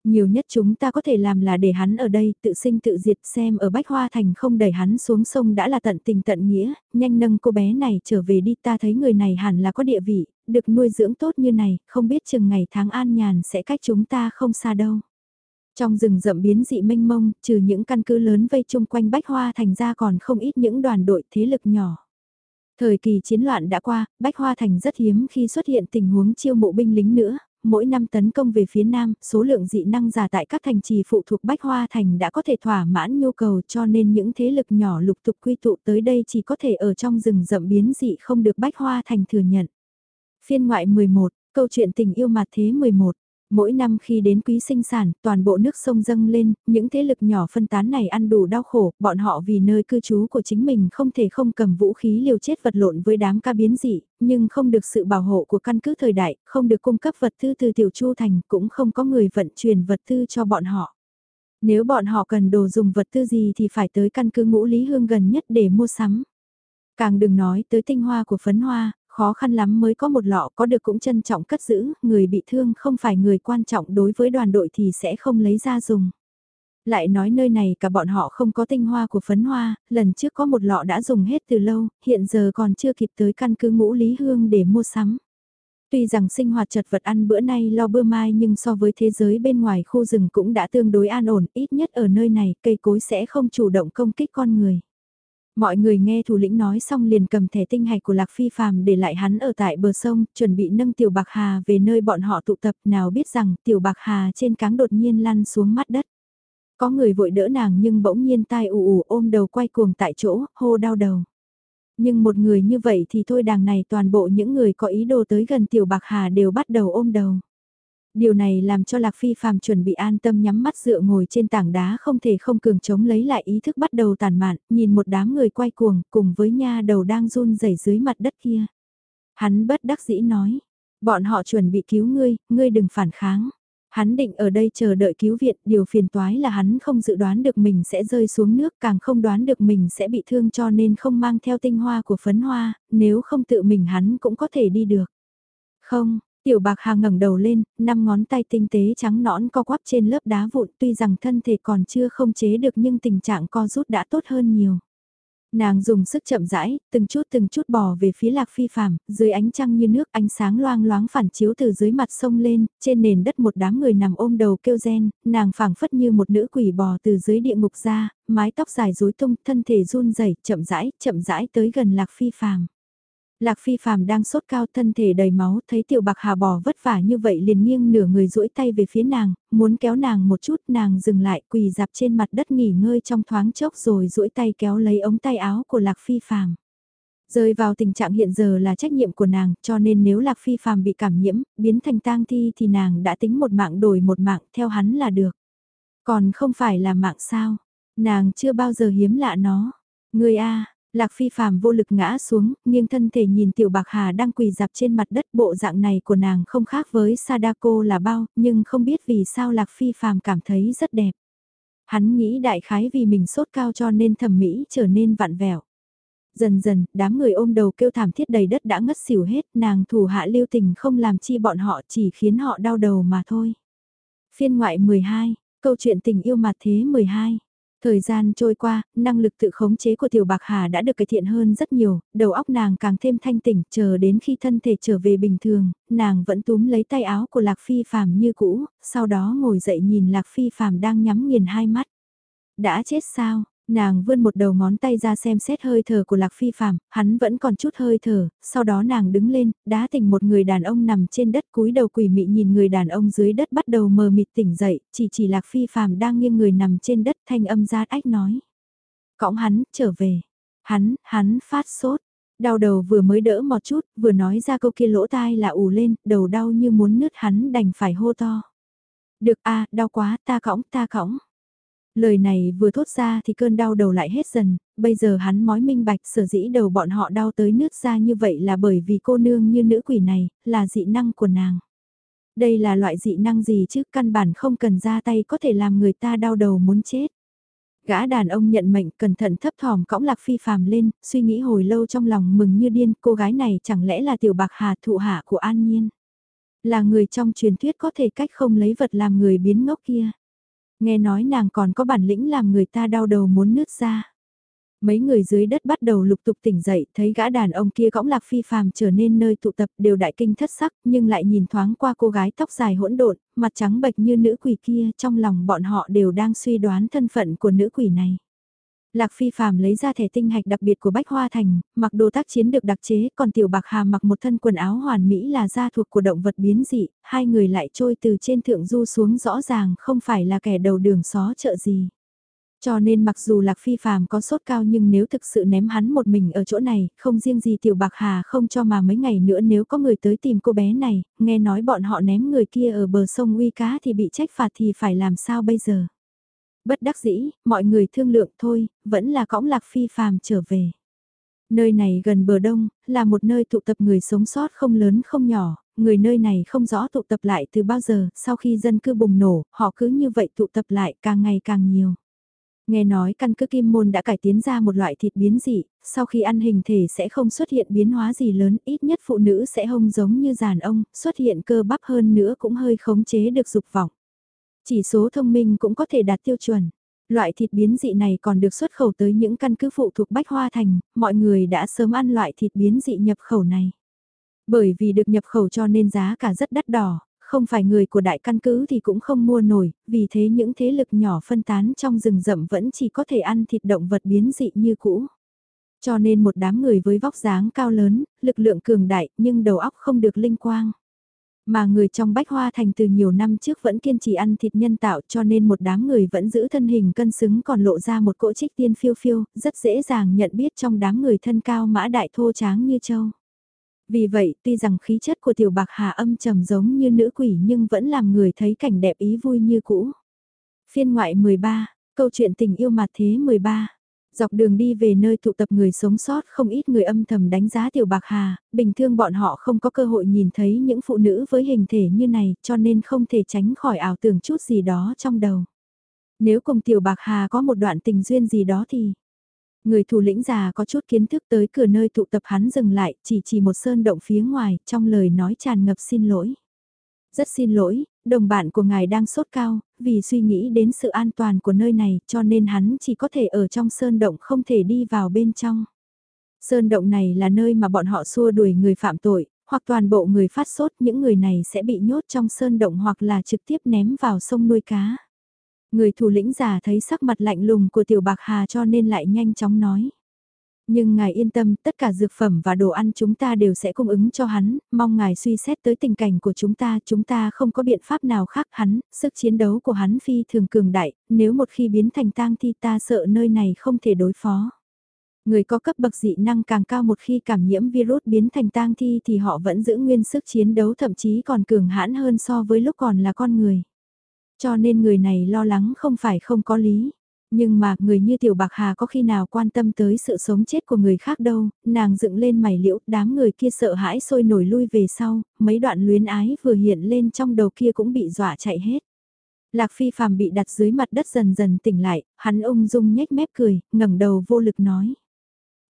Nhiều nhất chúng ta có thể làm là để hắn ở đây tự sinh tự diệt xem ở Bách Hoa Thành không đẩy hắn xuống sông đã là tận tình tận nghĩa, nhanh nâng cô bé này trở về đi ta thấy người này hẳn là có địa vị, được nuôi dưỡng tốt như này, không biết chừng ngày tháng an nhàn sẽ cách chúng ta không xa đâu. Trong rừng rậm biến dị mênh mông, trừ những căn cứ lớn vây chung quanh Bách Hoa Thành ra còn không ít những đoàn đội thế lực nhỏ. Thời kỳ chiến loạn đã qua, Bách Hoa Thành rất hiếm khi xuất hiện tình huống chiêu mộ binh lính nữa, mỗi năm tấn công về phía Nam, số lượng dị năng giả tại các thành trì phụ thuộc Bách Hoa Thành đã có thể thỏa mãn nhu cầu cho nên những thế lực nhỏ lục tục quy tụ tới đây chỉ có thể ở trong rừng rậm biến dị không được Bách Hoa Thành thừa nhận. Phiên ngoại 11, câu chuyện tình yêu mặt thế 11. Mỗi năm khi đến quý sinh sản, toàn bộ nước sông dâng lên, những thế lực nhỏ phân tán này ăn đủ đau khổ, bọn họ vì nơi cư trú của chính mình không thể không cầm vũ khí liều chết vật lộn với đám ca biến dị, nhưng không được sự bảo hộ của căn cứ thời đại, không được cung cấp vật tư từ tiểu chu thành, cũng không có người vận chuyển vật tư cho bọn họ. Nếu bọn họ cần đồ dùng vật tư gì thì phải tới căn cứ ngũ lý hương gần nhất để mua sắm. Càng đừng nói tới tinh hoa của phấn hoa, khó khăn lắm mới có một lọ có được cũng trân trọng cất giữ, người bị thương không phải người quan trọng đối với đoàn đội thì sẽ không lấy ra dùng. Lại nói nơi này cả bọn họ không có tinh hoa của phấn hoa, lần trước có một lọ đã dùng hết từ lâu, hiện giờ còn chưa kịp tới căn cứ ngũ lý hương để mua sắm. Tuy rằng sinh hoạt chật vật ăn bữa nay lo bữa mai nhưng so với thế giới bên ngoài khu rừng cũng đã tương đối an ổn, ít nhất ở nơi này cây cối sẽ không chủ động công kích con người. Mọi người nghe thủ lĩnh nói xong liền cầm thẻ tinh hạch của Lạc Phi Phàm để lại hắn ở tại bờ sông, chuẩn bị nâng Tiểu Bạc Hà về nơi bọn họ tụ tập nào biết rằng Tiểu Bạc Hà trên cáng đột nhiên lăn xuống mắt đất. Có người vội đỡ nàng nhưng bỗng nhiên tai ù ù ôm đầu quay cuồng tại chỗ, hô đau đầu. Nhưng một người như vậy thì thôi đàng này toàn bộ những người có ý đồ tới gần Tiểu Bạc Hà đều bắt đầu ôm đầu. Điều này làm cho Lạc Phi phàm chuẩn bị an tâm nhắm mắt dựa ngồi trên tảng đá không thể không cường chống lấy lại ý thức bắt đầu tàn mạn, nhìn một đám người quay cuồng cùng với nha đầu đang run rẩy dưới mặt đất kia. Hắn bất đắc dĩ nói, bọn họ chuẩn bị cứu ngươi, ngươi đừng phản kháng. Hắn định ở đây chờ đợi cứu viện, điều phiền toái là hắn không dự đoán được mình sẽ rơi xuống nước, càng không đoán được mình sẽ bị thương cho nên không mang theo tinh hoa của phấn hoa, nếu không tự mình hắn cũng có thể đi được. Không, Tiểu bạc hà ngẩng đầu lên, năm ngón tay tinh tế trắng nõn co quắp trên lớp đá vụn tuy rằng thân thể còn chưa không chế được nhưng tình trạng co rút đã tốt hơn nhiều. Nàng dùng sức chậm rãi, từng chút từng chút bò về phía lạc phi phàm, dưới ánh trăng như nước ánh sáng loang loáng phản chiếu từ dưới mặt sông lên, trên nền đất một đám người nằm ôm đầu kêu gen, nàng phảng phất như một nữ quỷ bò từ dưới địa ngục ra, mái tóc dài rối tung, thân thể run rẩy, chậm rãi, chậm rãi tới gần lạc phi phàm. Lạc Phi Phạm đang sốt cao thân thể đầy máu, thấy Tiểu Bạc Hà bò vất vả như vậy liền nghiêng nửa người duỗi tay về phía nàng, muốn kéo nàng một chút, nàng dừng lại, quỳ dạp trên mặt đất nghỉ ngơi trong thoáng chốc rồi duỗi tay kéo lấy ống tay áo của Lạc Phi Phạm. Rơi vào tình trạng hiện giờ là trách nhiệm của nàng, cho nên nếu Lạc Phi Phạm bị cảm nhiễm, biến thành tang thi thì nàng đã tính một mạng đổi một mạng theo hắn là được. Còn không phải là mạng sao? Nàng chưa bao giờ hiếm lạ nó. Người A, Lạc Phi phàm vô lực ngã xuống, nghiêng thân thể nhìn Tiểu Bạc Hà đang quỳ dạp trên mặt đất bộ dạng này của nàng không khác với Sadako là bao, nhưng không biết vì sao Lạc Phi phàm cảm thấy rất đẹp. Hắn nghĩ đại khái vì mình sốt cao cho nên thẩm mỹ trở nên vạn vẹo. Dần dần, đám người ôm đầu kêu thảm thiết đầy đất đã ngất xỉu hết, nàng thủ hạ lưu tình không làm chi bọn họ chỉ khiến họ đau đầu mà thôi. Phiên ngoại 12, câu chuyện tình yêu mặt thế 12. Thời gian trôi qua, năng lực tự khống chế của Tiểu Bạc Hà đã được cải thiện hơn rất nhiều, đầu óc nàng càng thêm thanh tỉnh, chờ đến khi thân thể trở về bình thường, nàng vẫn túm lấy tay áo của Lạc Phi Phạm như cũ, sau đó ngồi dậy nhìn Lạc Phi Phạm đang nhắm nghiền hai mắt. Đã chết sao? Nàng vươn một đầu ngón tay ra xem xét hơi thở của Lạc Phi Phạm, hắn vẫn còn chút hơi thở, sau đó nàng đứng lên, đá tỉnh một người đàn ông nằm trên đất cúi đầu quỷ mị nhìn người đàn ông dưới đất bắt đầu mờ mịt tỉnh dậy, chỉ chỉ Lạc Phi Phạm đang nghiêng người nằm trên đất thanh âm ra ách nói. Cõng hắn, trở về. Hắn, hắn phát sốt. Đau đầu vừa mới đỡ một chút, vừa nói ra câu kia lỗ tai là ù lên, đầu đau như muốn nứt hắn đành phải hô to. Được a đau quá, ta cõng, ta cõng. Lời này vừa thốt ra thì cơn đau đầu lại hết dần, bây giờ hắn mói minh bạch sở dĩ đầu bọn họ đau tới nước ra như vậy là bởi vì cô nương như nữ quỷ này, là dị năng của nàng. Đây là loại dị năng gì chứ căn bản không cần ra tay có thể làm người ta đau đầu muốn chết. Gã đàn ông nhận mệnh cẩn thận thấp thỏm cõng lạc phi phàm lên, suy nghĩ hồi lâu trong lòng mừng như điên cô gái này chẳng lẽ là tiểu bạc hà thụ hạ của an nhiên. Là người trong truyền thuyết có thể cách không lấy vật làm người biến ngốc kia. Nghe nói nàng còn có bản lĩnh làm người ta đau đầu muốn nứt ra. Mấy người dưới đất bắt đầu lục tục tỉnh dậy, thấy gã đàn ông kia cõng lạc phi phàm trở nên nơi tụ tập đều đại kinh thất sắc, nhưng lại nhìn thoáng qua cô gái tóc dài hỗn độn, mặt trắng bệch như nữ quỷ kia, trong lòng bọn họ đều đang suy đoán thân phận của nữ quỷ này. Lạc Phi Phạm lấy ra thẻ tinh hạch đặc biệt của Bách Hoa Thành, mặc đồ tác chiến được đặc chế, còn Tiểu Bạc Hà mặc một thân quần áo hoàn mỹ là da thuộc của động vật biến dị, hai người lại trôi từ trên thượng du xuống rõ ràng không phải là kẻ đầu đường xó chợ gì. Cho nên mặc dù Lạc Phi Phạm có sốt cao nhưng nếu thực sự ném hắn một mình ở chỗ này, không riêng gì Tiểu Bạc Hà không cho mà mấy ngày nữa nếu có người tới tìm cô bé này, nghe nói bọn họ ném người kia ở bờ sông uy cá thì bị trách phạt thì phải làm sao bây giờ. Bất đắc dĩ, mọi người thương lượng thôi, vẫn là cõng lạc phi phàm trở về. Nơi này gần bờ đông, là một nơi tụ tập người sống sót không lớn không nhỏ, người nơi này không rõ tụ tập lại từ bao giờ, sau khi dân cư bùng nổ, họ cứ như vậy tụ tập lại càng ngày càng nhiều. Nghe nói căn cứ kim môn đã cải tiến ra một loại thịt biến dị, sau khi ăn hình thể sẽ không xuất hiện biến hóa gì lớn, ít nhất phụ nữ sẽ hông giống như giàn ông, xuất hiện cơ bắp hơn nữa cũng hơi khống chế được dục vọng. Chỉ số thông minh cũng có thể đạt tiêu chuẩn. Loại thịt biến dị này còn được xuất khẩu tới những căn cứ phụ thuộc Bách Hoa Thành, mọi người đã sớm ăn loại thịt biến dị nhập khẩu này. Bởi vì được nhập khẩu cho nên giá cả rất đắt đỏ, không phải người của đại căn cứ thì cũng không mua nổi, vì thế những thế lực nhỏ phân tán trong rừng rậm vẫn chỉ có thể ăn thịt động vật biến dị như cũ. Cho nên một đám người với vóc dáng cao lớn, lực lượng cường đại nhưng đầu óc không được linh quang. Mà người trong Bách Hoa Thành từ nhiều năm trước vẫn kiên trì ăn thịt nhân tạo cho nên một đám người vẫn giữ thân hình cân xứng còn lộ ra một cỗ trích tiên phiêu phiêu, rất dễ dàng nhận biết trong đám người thân cao mã đại thô tráng như châu. Vì vậy, tuy rằng khí chất của tiểu bạc hà âm trầm giống như nữ quỷ nhưng vẫn làm người thấy cảnh đẹp ý vui như cũ. Phiên ngoại 13, câu chuyện tình yêu mặt thế 13 Dọc đường đi về nơi tụ tập người sống sót không ít người âm thầm đánh giá Tiểu Bạc Hà, bình thường bọn họ không có cơ hội nhìn thấy những phụ nữ với hình thể như này cho nên không thể tránh khỏi ảo tưởng chút gì đó trong đầu. Nếu cùng Tiểu Bạc Hà có một đoạn tình duyên gì đó thì... Người thủ lĩnh già có chút kiến thức tới cửa nơi tụ tập hắn dừng lại, chỉ chỉ một sơn động phía ngoài, trong lời nói tràn ngập xin lỗi. Rất xin lỗi, đồng bạn của ngài đang sốt cao, vì suy nghĩ đến sự an toàn của nơi này cho nên hắn chỉ có thể ở trong sơn động không thể đi vào bên trong. Sơn động này là nơi mà bọn họ xua đuổi người phạm tội, hoặc toàn bộ người phát sốt những người này sẽ bị nhốt trong sơn động hoặc là trực tiếp ném vào sông nuôi cá. Người thủ lĩnh già thấy sắc mặt lạnh lùng của tiểu bạc hà cho nên lại nhanh chóng nói. Nhưng ngài yên tâm, tất cả dược phẩm và đồ ăn chúng ta đều sẽ cung ứng cho hắn, mong ngài suy xét tới tình cảnh của chúng ta, chúng ta không có biện pháp nào khác hắn, sức chiến đấu của hắn phi thường cường đại, nếu một khi biến thành tang thi ta sợ nơi này không thể đối phó. Người có cấp bậc dị năng càng cao một khi cảm nhiễm virus biến thành tang thi thì họ vẫn giữ nguyên sức chiến đấu thậm chí còn cường hãn hơn so với lúc còn là con người. Cho nên người này lo lắng không phải không có lý. Nhưng mà người như Tiểu Bạc Hà có khi nào quan tâm tới sự sống chết của người khác đâu, nàng dựng lên mày liễu, đám người kia sợ hãi sôi nổi lui về sau, mấy đoạn luyến ái vừa hiện lên trong đầu kia cũng bị dọa chạy hết. Lạc Phi phàm bị đặt dưới mặt đất dần dần tỉnh lại, hắn ung dung nhếch mép cười, ngẩng đầu vô lực nói.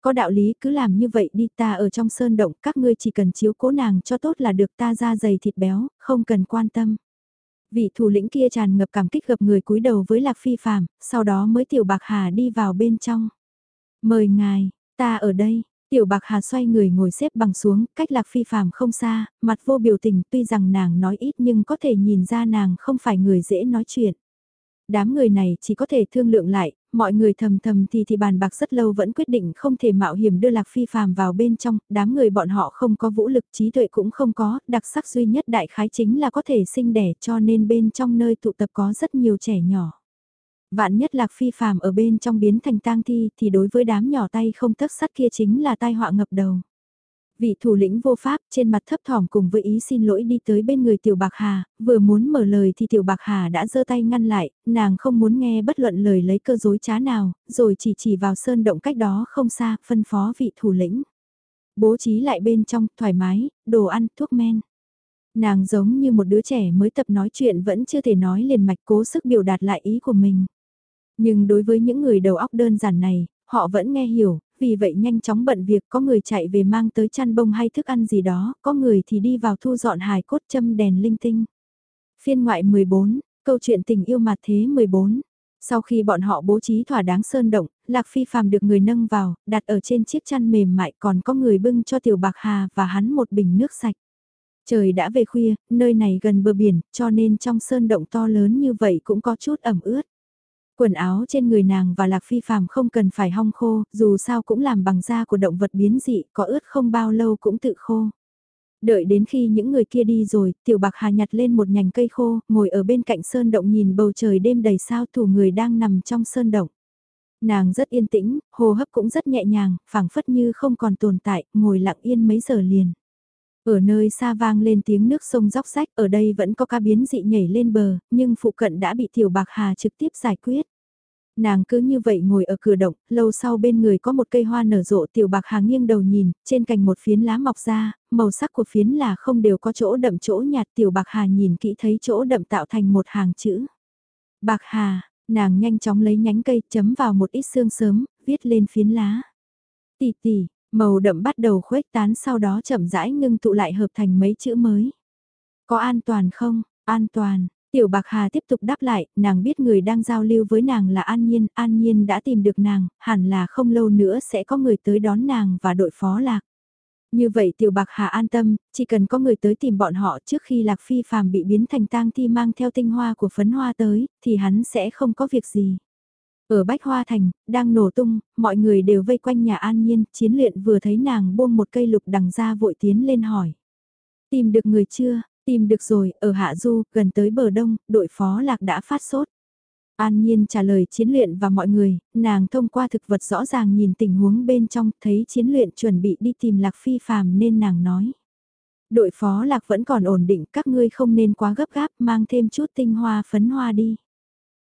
Có đạo lý cứ làm như vậy đi ta ở trong sơn động, các ngươi chỉ cần chiếu cố nàng cho tốt là được ta ra dày thịt béo, không cần quan tâm. Vị thủ lĩnh kia tràn ngập cảm kích gặp người cúi đầu với Lạc Phi phàm, sau đó mới tiểu bạc hà đi vào bên trong. Mời ngài, ta ở đây, Tiểu Bạc Hà xoay người ngồi xếp bằng xuống, cách Lạc Phi phàm không xa, mặt vô biểu tình tuy rằng nàng nói ít nhưng có thể nhìn ra nàng không phải người dễ nói chuyện. Đám người này chỉ có thể thương lượng lại, mọi người thầm thầm thì thì bàn bạc rất lâu vẫn quyết định không thể mạo hiểm đưa Lạc Phi phàm vào bên trong, đám người bọn họ không có vũ lực trí tuệ cũng không có, đặc sắc duy nhất đại khái chính là có thể sinh đẻ cho nên bên trong nơi tụ tập có rất nhiều trẻ nhỏ. Vạn nhất lạc phi phàm ở bên trong biến thành tang thi thì đối với đám nhỏ tay không tấc sắt kia chính là tai họa ngập đầu. Vị thủ lĩnh vô pháp trên mặt thấp thỏm cùng với ý xin lỗi đi tới bên người tiểu bạc hà, vừa muốn mở lời thì tiểu bạc hà đã giơ tay ngăn lại, nàng không muốn nghe bất luận lời lấy cơ dối trá nào, rồi chỉ chỉ vào sơn động cách đó không xa, phân phó vị thủ lĩnh. Bố trí lại bên trong, thoải mái, đồ ăn, thuốc men. Nàng giống như một đứa trẻ mới tập nói chuyện vẫn chưa thể nói liền mạch cố sức biểu đạt lại ý của mình. Nhưng đối với những người đầu óc đơn giản này, họ vẫn nghe hiểu, vì vậy nhanh chóng bận việc có người chạy về mang tới chăn bông hay thức ăn gì đó, có người thì đi vào thu dọn hài cốt châm đèn linh tinh. Phiên ngoại 14, câu chuyện tình yêu mặt thế 14. Sau khi bọn họ bố trí thỏa đáng sơn động, Lạc Phi phàm được người nâng vào, đặt ở trên chiếc chăn mềm mại còn có người bưng cho Tiểu Bạc Hà và hắn một bình nước sạch. Trời đã về khuya, nơi này gần bờ biển, cho nên trong sơn động to lớn như vậy cũng có chút ẩm ướt. Quần áo trên người nàng và Lạc Phi phàm không cần phải hong khô, dù sao cũng làm bằng da của động vật biến dị, có ướt không bao lâu cũng tự khô. Đợi đến khi những người kia đi rồi, tiểu bạc hà nhặt lên một nhành cây khô, ngồi ở bên cạnh sơn động nhìn bầu trời đêm đầy sao thủ người đang nằm trong sơn động. Nàng rất yên tĩnh, hô hấp cũng rất nhẹ nhàng, phảng phất như không còn tồn tại, ngồi lặng yên mấy giờ liền. Ở nơi xa vang lên tiếng nước sông róc rách, ở đây vẫn có ca biến dị nhảy lên bờ, nhưng phụ cận đã bị Tiểu Bạc Hà trực tiếp giải quyết. Nàng cứ như vậy ngồi ở cửa động, lâu sau bên người có một cây hoa nở rộ Tiểu Bạc Hà nghiêng đầu nhìn, trên cành một phiến lá mọc ra, màu sắc của phiến là không đều có chỗ đậm chỗ nhạt Tiểu Bạc Hà nhìn kỹ thấy chỗ đậm tạo thành một hàng chữ. Bạc Hà, nàng nhanh chóng lấy nhánh cây chấm vào một ít xương sớm, viết lên phiến lá. Tỷ tỷ, Màu đậm bắt đầu khuếch tán sau đó chậm rãi ngưng tụ lại hợp thành mấy chữ mới. Có an toàn không? An toàn. Tiểu Bạc Hà tiếp tục đáp lại, nàng biết người đang giao lưu với nàng là An Nhiên, An Nhiên đã tìm được nàng, hẳn là không lâu nữa sẽ có người tới đón nàng và đội phó lạc. Như vậy Tiểu Bạc Hà an tâm, chỉ cần có người tới tìm bọn họ trước khi Lạc Phi phàm bị biến thành tang thi mang theo tinh hoa của phấn hoa tới, thì hắn sẽ không có việc gì. Ở Bách Hoa Thành, đang nổ tung, mọi người đều vây quanh nhà an nhiên, chiến luyện vừa thấy nàng buông một cây lục đằng ra vội tiến lên hỏi. Tìm được người chưa? Tìm được rồi, ở Hạ Du, gần tới bờ đông, đội phó lạc đã phát sốt. An Nhiên trả lời chiến luyện và mọi người, nàng thông qua thực vật rõ ràng nhìn tình huống bên trong, thấy chiến luyện chuẩn bị đi tìm Lạc Phi phàm nên nàng nói. Đội phó Lạc vẫn còn ổn định, các ngươi không nên quá gấp gáp, mang thêm chút tinh hoa phấn hoa đi.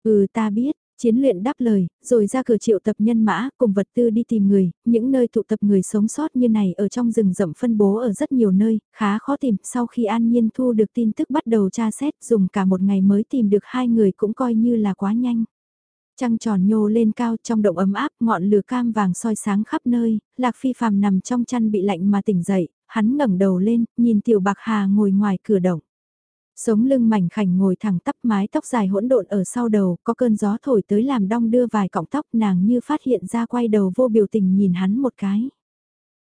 Ừ ta biết, Chiến luyện đáp lời, rồi ra cửa triệu tập nhân mã, cùng vật tư đi tìm người, những nơi tụ tập người sống sót như này ở trong rừng rậm phân bố ở rất nhiều nơi, khá khó tìm, sau khi An Nhiên thu được tin tức bắt đầu tra xét, dùng cả một ngày mới tìm được hai người cũng coi như là quá nhanh. Trăng tròn nhô lên cao trong động ấm áp, ngọn lửa cam vàng soi sáng khắp nơi, Lạc Phi phàm nằm trong chăn bị lạnh mà tỉnh dậy, hắn ngẩng đầu lên, nhìn Tiểu Bạc Hà ngồi ngoài cửa động. Sống lưng mảnh khảnh ngồi thẳng tắp mái tóc dài hỗn độn ở sau đầu, có cơn gió thổi tới làm đong đưa vài cọng tóc nàng như phát hiện ra quay đầu vô biểu tình nhìn hắn một cái.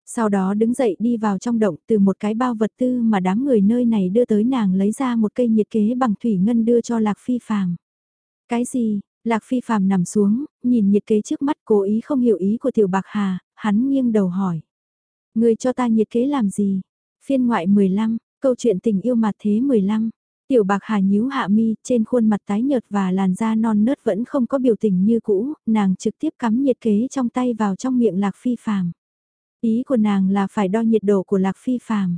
Sau đó đứng dậy đi vào trong động từ một cái bao vật tư mà đám người nơi này đưa tới nàng lấy ra một cây nhiệt kế bằng thủy ngân đưa cho Lạc Phi Phàm. Cái gì? Lạc Phi Phàm nằm xuống, nhìn nhiệt kế trước mắt cố ý không hiểu ý của Tiểu Bạc Hà, hắn nghiêng đầu hỏi. Người cho ta nhiệt kế làm gì? Phiên ngoại 15, câu chuyện tình yêu mặt thế 15. Tiểu bạc hà nhíu hạ mi, trên khuôn mặt tái nhợt và làn da non nớt vẫn không có biểu tình như cũ, nàng trực tiếp cắm nhiệt kế trong tay vào trong miệng lạc phi phàm. Ý của nàng là phải đo nhiệt độ của lạc phi phàm.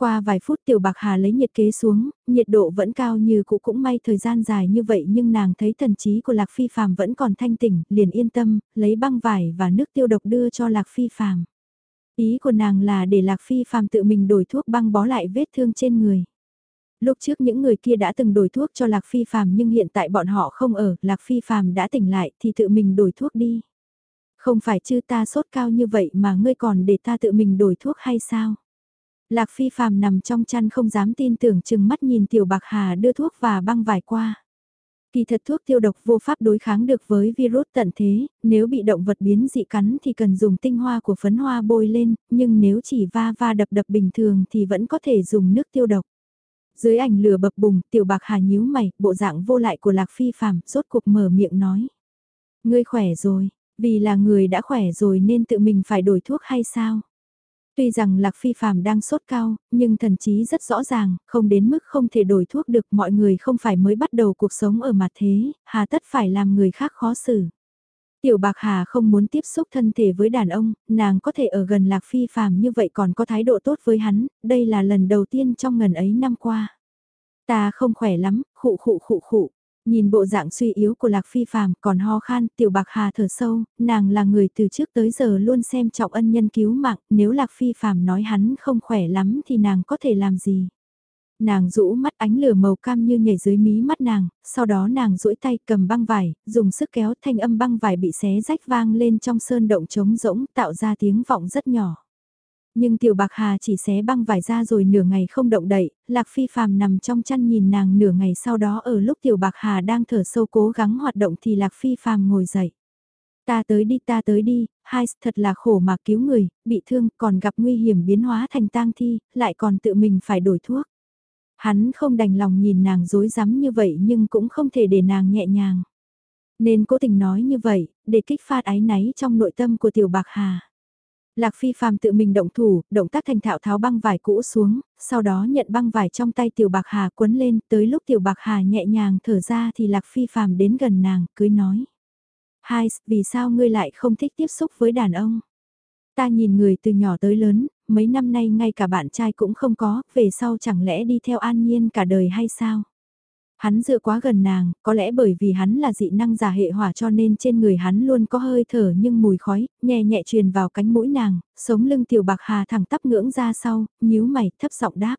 Qua vài phút tiểu bạc hà lấy nhiệt kế xuống, nhiệt độ vẫn cao như cũ cũng may thời gian dài như vậy nhưng nàng thấy thần trí của Lạc Phi phàm vẫn còn thanh tỉnh, liền yên tâm, lấy băng vải và nước tiêu độc đưa cho Lạc Phi phàm. Ý của nàng là để Lạc Phi phàm tự mình đổi thuốc băng bó lại vết thương trên người. Lúc trước những người kia đã từng đổi thuốc cho Lạc Phi Phạm nhưng hiện tại bọn họ không ở, Lạc Phi Phạm đã tỉnh lại thì tự mình đổi thuốc đi. Không phải chứ ta sốt cao như vậy mà ngươi còn để ta tự mình đổi thuốc hay sao? Lạc Phi Phạm nằm trong chăn không dám tin tưởng chừng mắt nhìn Tiểu Bạc Hà đưa thuốc và băng vải qua. Kỳ thật thuốc tiêu độc vô pháp đối kháng được với virus tận thế, nếu bị động vật biến dị cắn thì cần dùng tinh hoa của phấn hoa bôi lên, nhưng nếu chỉ va va đập đập bình thường thì vẫn có thể dùng nước tiêu độc. Dưới ảnh lửa bập bùng, tiểu bạc hà nhíu mày, bộ dạng vô lại của Lạc Phi Phạm, rốt cuộc mở miệng nói. Ngươi khỏe rồi, vì là người đã khỏe rồi nên tự mình phải đổi thuốc hay sao? Tuy rằng Lạc Phi Phạm đang sốt cao, nhưng thần trí rất rõ ràng, không đến mức không thể đổi thuốc được mọi người không phải mới bắt đầu cuộc sống ở mặt thế, hà tất phải làm người khác khó xử. Tiểu Bạc Hà không muốn tiếp xúc thân thể với đàn ông, nàng có thể ở gần Lạc Phi Phạm như vậy còn có thái độ tốt với hắn, đây là lần đầu tiên trong ngần ấy năm qua. Ta không khỏe lắm, khụ khụ khụ khụ. Nhìn bộ dạng suy yếu của Lạc Phi Phạm còn ho khan, Tiểu Bạc Hà thở sâu, nàng là người từ trước tới giờ luôn xem trọng ân nhân cứu mạng, nếu Lạc Phi Phạm nói hắn không khỏe lắm thì nàng có thể làm gì? Nàng rũ mắt ánh lửa màu cam như nhảy dưới mí mắt nàng, sau đó nàng duỗi tay cầm băng vải, dùng sức kéo thanh âm băng vải bị xé rách vang lên trong sơn động trống rỗng tạo ra tiếng vọng rất nhỏ. Nhưng tiểu bạc hà chỉ xé băng vải ra rồi nửa ngày không động đậy, lạc phi phàm nằm trong chăn nhìn nàng nửa ngày sau đó ở lúc tiểu bạc hà đang thở sâu cố gắng hoạt động thì lạc phi phàm ngồi dậy. Ta tới đi ta tới đi, hai thật là khổ mà cứu người, bị thương còn gặp nguy hiểm biến hóa thành tang thi, lại còn tự mình phải đổi thuốc. Hắn không đành lòng nhìn nàng dối rắm như vậy nhưng cũng không thể để nàng nhẹ nhàng. Nên cố tình nói như vậy, để kích phát ái náy trong nội tâm của tiểu bạc hà. Lạc Phi phàm tự mình động thủ, động tác thành thạo tháo băng vải cũ xuống, sau đó nhận băng vải trong tay tiểu bạc hà quấn lên, tới lúc tiểu bạc hà nhẹ nhàng thở ra thì Lạc Phi phàm đến gần nàng, cưới nói. Hai, vì sao ngươi lại không thích tiếp xúc với đàn ông? Ta nhìn người từ nhỏ tới lớn, mấy năm nay ngay cả bạn trai cũng không có, về sau chẳng lẽ đi theo an nhiên cả đời hay sao? Hắn dựa quá gần nàng, có lẽ bởi vì hắn là dị năng giả hệ hỏa cho nên trên người hắn luôn có hơi thở nhưng mùi khói, nhẹ nhẹ truyền vào cánh mũi nàng, sống lưng tiểu bạc hà thẳng tắp ngưỡng ra sau, nhíu mày thấp giọng đáp.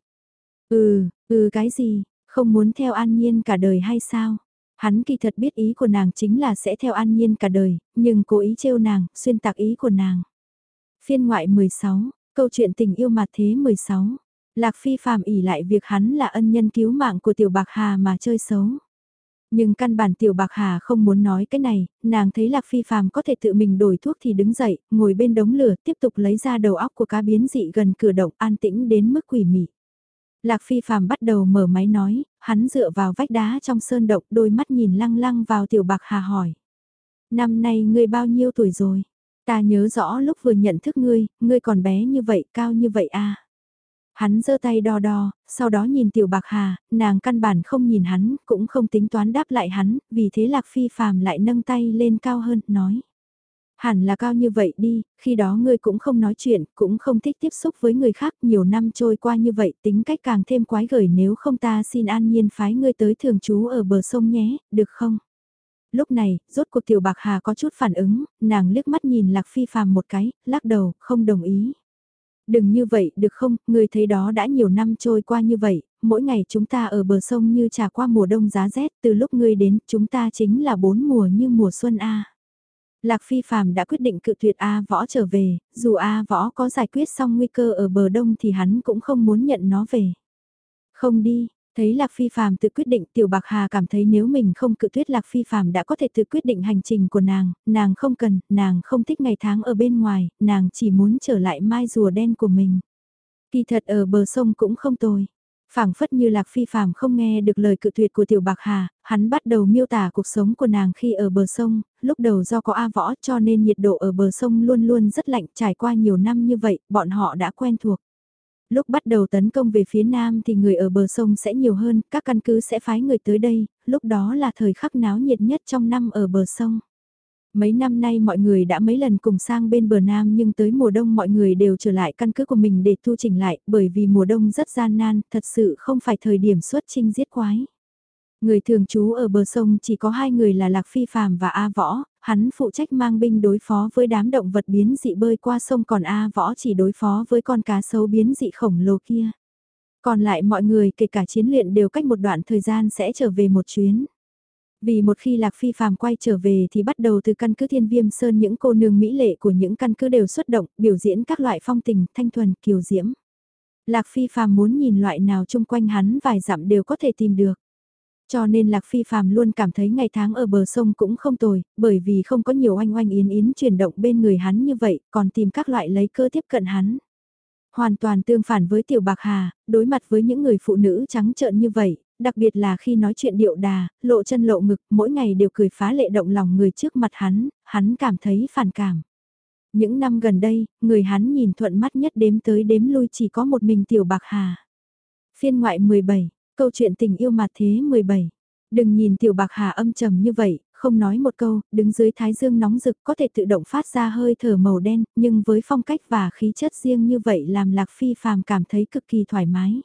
Ừ, ừ cái gì, không muốn theo an nhiên cả đời hay sao? Hắn kỳ thật biết ý của nàng chính là sẽ theo an nhiên cả đời, nhưng cố ý trêu nàng, xuyên tạc ý của nàng. Phiên ngoại 16, câu chuyện tình yêu mặt thế 16. Lạc Phi phàm ỉ lại việc hắn là ân nhân cứu mạng của Tiểu Bạc Hà mà chơi xấu. Nhưng căn bản Tiểu Bạc Hà không muốn nói cái này, nàng thấy Lạc Phi phàm có thể tự mình đổi thuốc thì đứng dậy, ngồi bên đống lửa tiếp tục lấy ra đầu óc của cá biến dị gần cửa động an tĩnh đến mức quỷ mị. Lạc Phi phàm bắt đầu mở máy nói, hắn dựa vào vách đá trong sơn động đôi mắt nhìn lăng lăng vào Tiểu Bạc Hà hỏi. Năm nay ngươi bao nhiêu tuổi rồi? Ta nhớ rõ lúc vừa nhận thức ngươi, ngươi còn bé như vậy, cao như vậy à? Hắn giơ tay đo đo, sau đó nhìn tiểu bạc hà, nàng căn bản không nhìn hắn, cũng không tính toán đáp lại hắn, vì thế lạc phi phàm lại nâng tay lên cao hơn, nói. Hẳn là cao như vậy đi, khi đó ngươi cũng không nói chuyện, cũng không thích tiếp xúc với người khác, nhiều năm trôi qua như vậy, tính cách càng thêm quái gởi nếu không ta xin an nhiên phái ngươi tới thường trú ở bờ sông nhé, được không? Lúc này, rốt cuộc tiểu bạc hà có chút phản ứng, nàng liếc mắt nhìn lạc phi phàm một cái, lắc đầu, không đồng ý. Đừng như vậy được không, người thấy đó đã nhiều năm trôi qua như vậy, mỗi ngày chúng ta ở bờ sông như trà qua mùa đông giá rét, từ lúc ngươi đến chúng ta chính là bốn mùa như mùa xuân A. Lạc Phi Phạm đã quyết định cự tuyệt A võ trở về, dù A võ có giải quyết xong nguy cơ ở bờ đông thì hắn cũng không muốn nhận nó về. Không đi, Thấy Lạc Phi Phạm tự quyết định Tiểu Bạc Hà cảm thấy nếu mình không cự tuyết Lạc Phi Phạm đã có thể tự quyết định hành trình của nàng, nàng không cần, nàng không thích ngày tháng ở bên ngoài, nàng chỉ muốn trở lại mai rùa đen của mình. Kỳ thật ở bờ sông cũng không tồi. phảng phất như Lạc Phi Phạm không nghe được lời cự tuyệt của Tiểu Bạc Hà, hắn bắt đầu miêu tả cuộc sống của nàng khi ở bờ sông, lúc đầu do có A võ cho nên nhiệt độ ở bờ sông luôn luôn rất lạnh trải qua nhiều năm như vậy, bọn họ đã quen thuộc. Lúc bắt đầu tấn công về phía nam thì người ở bờ sông sẽ nhiều hơn, các căn cứ sẽ phái người tới đây, lúc đó là thời khắc náo nhiệt nhất trong năm ở bờ sông. Mấy năm nay mọi người đã mấy lần cùng sang bên bờ Nam nhưng tới mùa đông mọi người đều trở lại căn cứ của mình để thu chỉnh lại bởi vì mùa đông rất gian nan, thật sự không phải thời điểm xuất trinh giết quái. Người thường trú ở bờ sông chỉ có hai người là Lạc Phi Phạm và A Võ, hắn phụ trách mang binh đối phó với đám động vật biến dị bơi qua sông còn A Võ chỉ đối phó với con cá sấu biến dị khổng lồ kia. Còn lại mọi người kể cả chiến luyện đều cách một đoạn thời gian sẽ trở về một chuyến. Vì một khi Lạc Phi Phạm quay trở về thì bắt đầu từ căn cứ Thiên Viêm Sơn những cô nương mỹ lệ của những căn cứ đều xuất động, biểu diễn các loại phong tình, thanh thuần, kiều diễm. Lạc Phi Phạm muốn nhìn loại nào chung quanh hắn vài dặm đều có thể tìm được. Cho nên Lạc Phi Phạm luôn cảm thấy ngày tháng ở bờ sông cũng không tồi, bởi vì không có nhiều oanh oanh yến yến chuyển động bên người hắn như vậy, còn tìm các loại lấy cơ tiếp cận hắn. Hoàn toàn tương phản với Tiểu Bạc Hà, đối mặt với những người phụ nữ trắng trợn như vậy, đặc biệt là khi nói chuyện điệu đà, lộ chân lộ ngực, mỗi ngày đều cười phá lệ động lòng người trước mặt hắn, hắn cảm thấy phản cảm. Những năm gần đây, người hắn nhìn thuận mắt nhất đếm tới đếm lui chỉ có một mình Tiểu Bạc Hà. Phiên ngoại 17, câu chuyện tình yêu mặt thế 17. Đừng nhìn Tiểu Bạc Hà âm trầm như vậy, không nói một câu, đứng dưới thái dương nóng rực có thể tự động phát ra hơi thở màu đen, nhưng với phong cách và khí chất riêng như vậy làm Lạc Phi phàm cảm thấy cực kỳ thoải mái.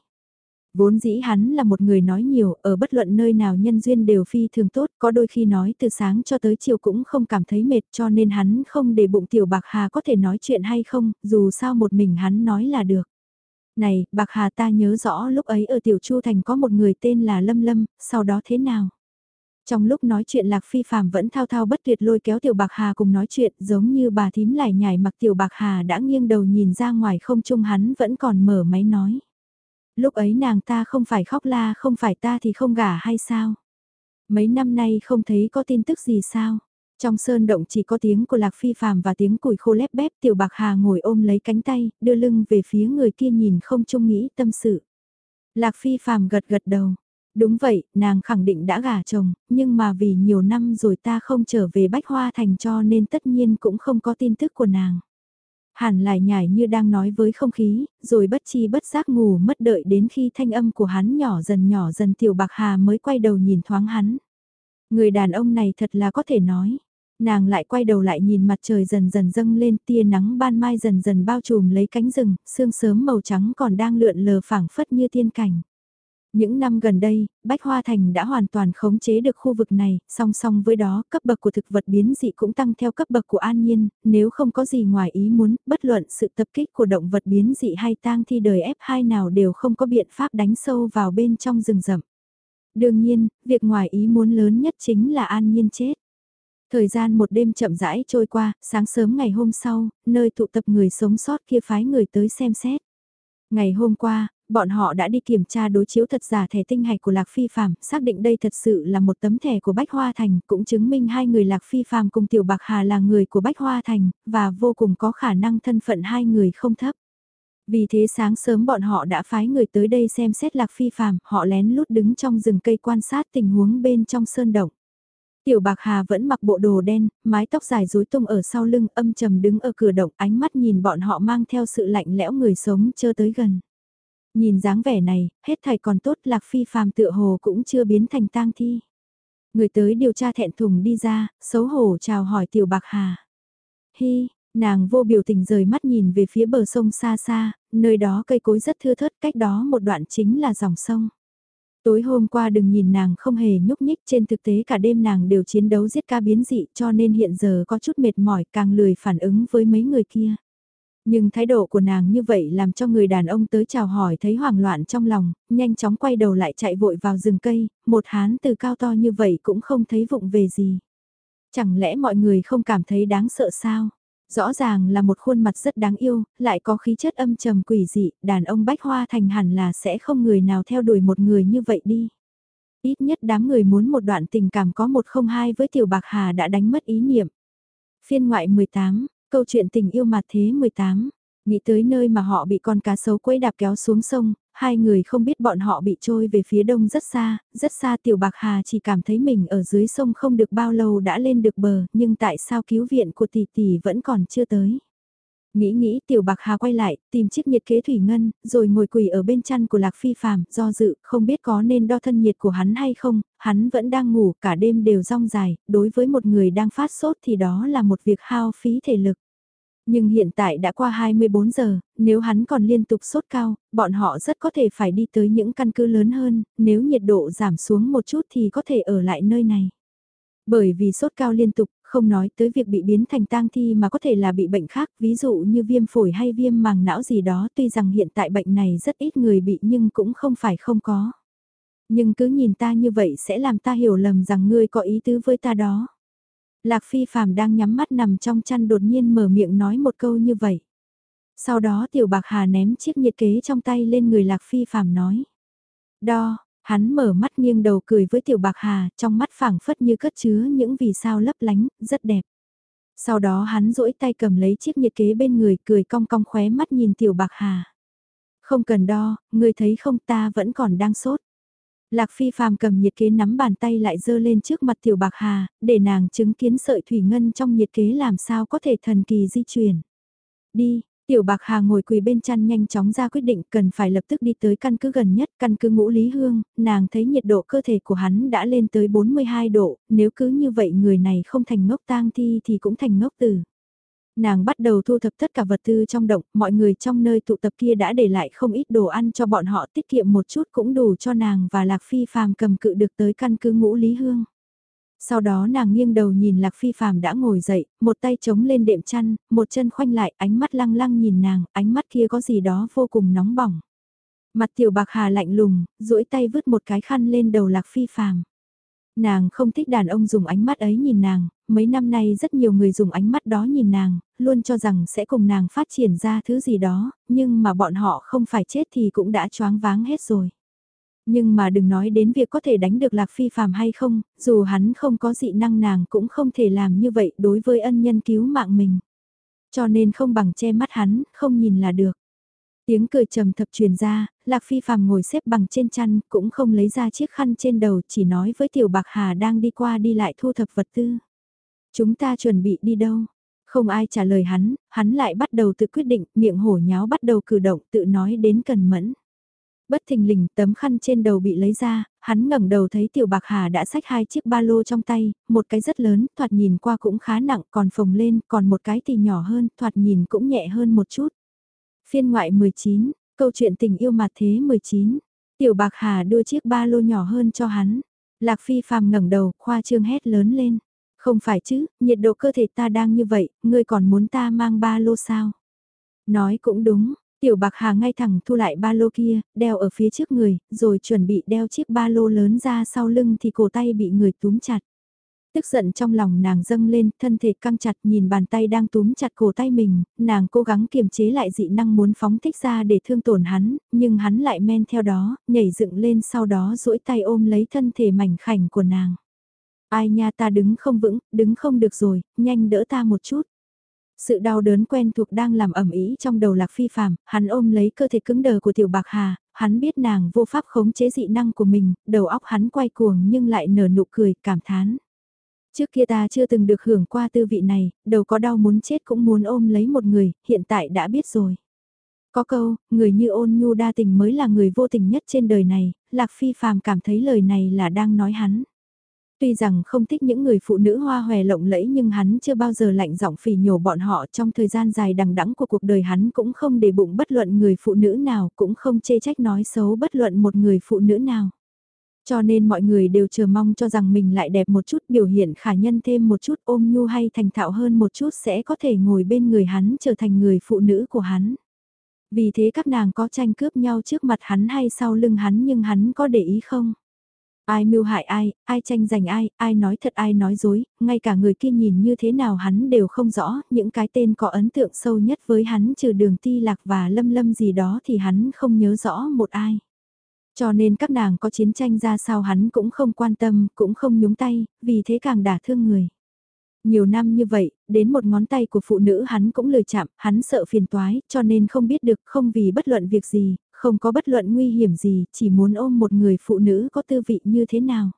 Vốn dĩ hắn là một người nói nhiều, ở bất luận nơi nào nhân duyên đều phi thường tốt, có đôi khi nói từ sáng cho tới chiều cũng không cảm thấy mệt cho nên hắn không để bụng tiểu bạc hà có thể nói chuyện hay không, dù sao một mình hắn nói là được. Này, bạc hà ta nhớ rõ lúc ấy ở tiểu chu thành có một người tên là Lâm Lâm, sau đó thế nào? Trong lúc nói chuyện Lạc Phi Phạm vẫn thao thao bất tuyệt lôi kéo Tiểu Bạc Hà cùng nói chuyện giống như bà thím lại nhảy mặc Tiểu Bạc Hà đã nghiêng đầu nhìn ra ngoài không trung hắn vẫn còn mở máy nói lúc ấy nàng ta không phải khóc la không phải ta thì không gả hay sao? Mấy năm nay không thấy có tin tức gì sao? Trong sơn động chỉ có tiếng của Lạc Phi Phạm và tiếng củi khô lép bép tiểu bạc hà ngồi ôm lấy cánh tay, đưa lưng về phía người kia nhìn không chung nghĩ tâm sự. Lạc Phi Phạm gật gật đầu. Đúng vậy, nàng khẳng định đã gả chồng, nhưng mà vì nhiều năm rồi ta không trở về Bách Hoa Thành cho nên tất nhiên cũng không có tin tức của nàng. Hàn lại nhảy như đang nói với không khí, rồi bất chi bất giác ngủ mất đợi đến khi thanh âm của hắn nhỏ dần nhỏ dần tiểu bạc hà mới quay đầu nhìn thoáng hắn. Người đàn ông này thật là có thể nói. Nàng lại quay đầu lại nhìn mặt trời dần dần dâng lên tia nắng ban mai dần dần bao trùm lấy cánh rừng, sương sớm màu trắng còn đang lượn lờ phảng phất như tiên cảnh. Những năm gần đây, Bách Hoa Thành đã hoàn toàn khống chế được khu vực này, song song với đó cấp bậc của thực vật biến dị cũng tăng theo cấp bậc của an nhiên, nếu không có gì ngoài ý muốn, bất luận sự tập kích của động vật biến dị hay tang thi đời F2 nào đều không có biện pháp đánh sâu vào bên trong rừng rậm. Đương nhiên, việc ngoài ý muốn lớn nhất chính là an nhiên chết. Thời gian một đêm chậm rãi trôi qua, sáng sớm ngày hôm sau, nơi tụ tập người sống sót kia phái người tới xem xét. Ngày hôm qua, bọn họ đã đi kiểm tra đối chiếu thật giả thẻ tinh hạch của Lạc Phi Phạm, xác định đây thật sự là một tấm thẻ của Bách Hoa Thành, cũng chứng minh hai người Lạc Phi Phạm cùng Tiểu Bạc Hà là người của Bách Hoa Thành, và vô cùng có khả năng thân phận hai người không thấp. Vì thế sáng sớm bọn họ đã phái người tới đây xem xét Lạc Phi Phạm, họ lén lút đứng trong rừng cây quan sát tình huống bên trong sơn động. Tiểu Bạc Hà vẫn mặc bộ đồ đen, mái tóc dài rối tung ở sau lưng âm trầm đứng ở cửa động ánh mắt nhìn bọn họ mang theo sự lạnh lẽo người sống chưa tới gần. Nhìn dáng vẻ này, hết thảy còn tốt lạc phi phàm tựa hồ cũng chưa biến thành tang thi. Người tới điều tra thẹn thùng đi ra, xấu hổ chào hỏi tiểu bạc hà. Hi, nàng vô biểu tình rời mắt nhìn về phía bờ sông xa xa, nơi đó cây cối rất thưa thớt cách đó một đoạn chính là dòng sông. Tối hôm qua đừng nhìn nàng không hề nhúc nhích trên thực tế cả đêm nàng đều chiến đấu giết ca biến dị cho nên hiện giờ có chút mệt mỏi càng lười phản ứng với mấy người kia. Nhưng thái độ của nàng như vậy làm cho người đàn ông tới chào hỏi thấy hoảng loạn trong lòng, nhanh chóng quay đầu lại chạy vội vào rừng cây, một hán từ cao to như vậy cũng không thấy vụng về gì. Chẳng lẽ mọi người không cảm thấy đáng sợ sao? Rõ ràng là một khuôn mặt rất đáng yêu, lại có khí chất âm trầm quỷ dị, đàn ông bách hoa thành hẳn là sẽ không người nào theo đuổi một người như vậy đi. Ít nhất đám người muốn một đoạn tình cảm có một không hai với tiểu bạc hà đã đánh mất ý niệm. Phiên ngoại 18, Câu chuyện tình yêu mặt thế 18, nghĩ tới nơi mà họ bị con cá sấu quấy đạp kéo xuống sông, hai người không biết bọn họ bị trôi về phía đông rất xa, rất xa tiểu bạc hà chỉ cảm thấy mình ở dưới sông không được bao lâu đã lên được bờ, nhưng tại sao cứu viện của tỷ tỷ vẫn còn chưa tới. Nghĩ nghĩ tiểu bạc hà quay lại, tìm chiếc nhiệt kế thủy ngân, rồi ngồi quỳ ở bên chăn của lạc phi phàm, do dự, không biết có nên đo thân nhiệt của hắn hay không, hắn vẫn đang ngủ, cả đêm đều rong dài, đối với một người đang phát sốt thì đó là một việc hao phí thể lực. Nhưng hiện tại đã qua 24 giờ, nếu hắn còn liên tục sốt cao, bọn họ rất có thể phải đi tới những căn cứ lớn hơn, nếu nhiệt độ giảm xuống một chút thì có thể ở lại nơi này. Bởi vì sốt cao liên tục, không nói tới việc bị biến thành tang thi mà có thể là bị bệnh khác, ví dụ như viêm phổi hay viêm màng não gì đó, tuy rằng hiện tại bệnh này rất ít người bị nhưng cũng không phải không có. Nhưng cứ nhìn ta như vậy sẽ làm ta hiểu lầm rằng ngươi có ý tứ với ta đó. Lạc Phi Phạm đang nhắm mắt nằm trong chăn đột nhiên mở miệng nói một câu như vậy. Sau đó Tiểu Bạc Hà ném chiếc nhiệt kế trong tay lên người Lạc Phi Phạm nói. Đo, hắn mở mắt nghiêng đầu cười với Tiểu Bạc Hà, trong mắt phảng phất như cất chứa những vì sao lấp lánh, rất đẹp. Sau đó hắn duỗi tay cầm lấy chiếc nhiệt kế bên người cười cong cong khóe mắt nhìn Tiểu Bạc Hà. Không cần đo, người thấy không ta vẫn còn đang sốt. Lạc Phi phàm cầm nhiệt kế nắm bàn tay lại dơ lên trước mặt Tiểu Bạc Hà, để nàng chứng kiến sợi thủy ngân trong nhiệt kế làm sao có thể thần kỳ di chuyển. Đi, Tiểu Bạc Hà ngồi quỳ bên chăn nhanh chóng ra quyết định cần phải lập tức đi tới căn cứ gần nhất, căn cứ ngũ Lý Hương, nàng thấy nhiệt độ cơ thể của hắn đã lên tới 42 độ, nếu cứ như vậy người này không thành ngốc tang thi thì cũng thành ngốc tử. Nàng bắt đầu thu thập tất cả vật tư trong động, mọi người trong nơi tụ tập kia đã để lại không ít đồ ăn cho bọn họ tiết kiệm một chút cũng đủ cho nàng và Lạc Phi phàm cầm cự được tới căn cứ ngũ Lý Hương. Sau đó nàng nghiêng đầu nhìn Lạc Phi phàm đã ngồi dậy, một tay chống lên đệm chăn, một chân khoanh lại, ánh mắt lăng lăng nhìn nàng, ánh mắt kia có gì đó vô cùng nóng bỏng. Mặt tiểu bạc hà lạnh lùng, duỗi tay vứt một cái khăn lên đầu Lạc Phi phàm. Nàng không thích đàn ông dùng ánh mắt ấy nhìn nàng, mấy năm nay rất nhiều người dùng ánh mắt đó nhìn nàng, luôn cho rằng sẽ cùng nàng phát triển ra thứ gì đó, nhưng mà bọn họ không phải chết thì cũng đã choáng váng hết rồi. Nhưng mà đừng nói đến việc có thể đánh được Lạc Phi phàm hay không, dù hắn không có dị năng nàng cũng không thể làm như vậy đối với ân nhân cứu mạng mình. Cho nên không bằng che mắt hắn, không nhìn là được. Tiếng cười trầm thập truyền ra, Lạc Phi phàm ngồi xếp bằng trên chăn, cũng không lấy ra chiếc khăn trên đầu, chỉ nói với Tiểu Bạc Hà đang đi qua đi lại thu thập vật tư. Chúng ta chuẩn bị đi đâu? Không ai trả lời hắn, hắn lại bắt đầu tự quyết định, miệng hổ nháo bắt đầu cử động tự nói đến cần mẫn. Bất thình lình tấm khăn trên đầu bị lấy ra, hắn ngẩng đầu thấy tiểu bạc hà đã xách hai chiếc ba lô trong tay, một cái rất lớn, thoạt nhìn qua cũng khá nặng, còn phồng lên, còn một cái thì nhỏ hơn, thoạt nhìn cũng nhẹ hơn một chút. Phiên ngoại 19, câu chuyện tình yêu mặt thế 19, tiểu bạc hà đưa chiếc ba lô nhỏ hơn cho hắn. Lạc phi phàm ngẩng đầu, khoa trương hét lớn lên. Không phải chứ, nhiệt độ cơ thể ta đang như vậy, ngươi còn muốn ta mang ba lô sao? Nói cũng đúng, tiểu bạc hà ngay thẳng thu lại ba lô kia, đeo ở phía trước người, rồi chuẩn bị đeo chiếc ba lô lớn ra sau lưng thì cổ tay bị người túm chặt. Tức giận trong lòng nàng dâng lên, thân thể căng chặt nhìn bàn tay đang túm chặt cổ tay mình, nàng cố gắng kiềm chế lại dị năng muốn phóng thích ra để thương tổn hắn, nhưng hắn lại men theo đó, nhảy dựng lên sau đó duỗi tay ôm lấy thân thể mảnh khảnh của nàng. Ai nha ta đứng không vững, đứng không được rồi, nhanh đỡ ta một chút. Sự đau đớn quen thuộc đang làm ẩm ý trong đầu lạc phi phàm, hắn ôm lấy cơ thể cứng đờ của tiểu bạc hà, hắn biết nàng vô pháp khống chế dị năng của mình, đầu óc hắn quay cuồng nhưng lại nở nụ cười, cảm thán. Trước kia ta chưa từng được hưởng qua tư vị này, đầu có đau muốn chết cũng muốn ôm lấy một người, hiện tại đã biết rồi. Có câu, người như ôn nhu đa tình mới là người vô tình nhất trên đời này, Lạc Phi phàm cảm thấy lời này là đang nói hắn. Tuy rằng không thích những người phụ nữ hoa hòe lộng lẫy nhưng hắn chưa bao giờ lạnh giọng phỉ nhổ bọn họ trong thời gian dài đằng đẵng của cuộc đời hắn cũng không để bụng bất luận người phụ nữ nào cũng không chê trách nói xấu bất luận một người phụ nữ nào. Cho nên mọi người đều chờ mong cho rằng mình lại đẹp một chút biểu hiện khả nhân thêm một chút ôm nhu hay thành thạo hơn một chút sẽ có thể ngồi bên người hắn trở thành người phụ nữ của hắn. Vì thế các nàng có tranh cướp nhau trước mặt hắn hay sau lưng hắn nhưng hắn có để ý không? Ai mưu hại ai, ai tranh giành ai, ai nói thật ai nói dối, ngay cả người kia nhìn như thế nào hắn đều không rõ, những cái tên có ấn tượng sâu nhất với hắn trừ đường ti lạc và lâm lâm gì đó thì hắn không nhớ rõ một ai. Cho nên các nàng có chiến tranh ra sao hắn cũng không quan tâm, cũng không nhúng tay, vì thế càng đả thương người. Nhiều năm như vậy, đến một ngón tay của phụ nữ hắn cũng lười chạm, hắn sợ phiền toái, cho nên không biết được, không vì bất luận việc gì, không có bất luận nguy hiểm gì, chỉ muốn ôm một người phụ nữ có tư vị như thế nào.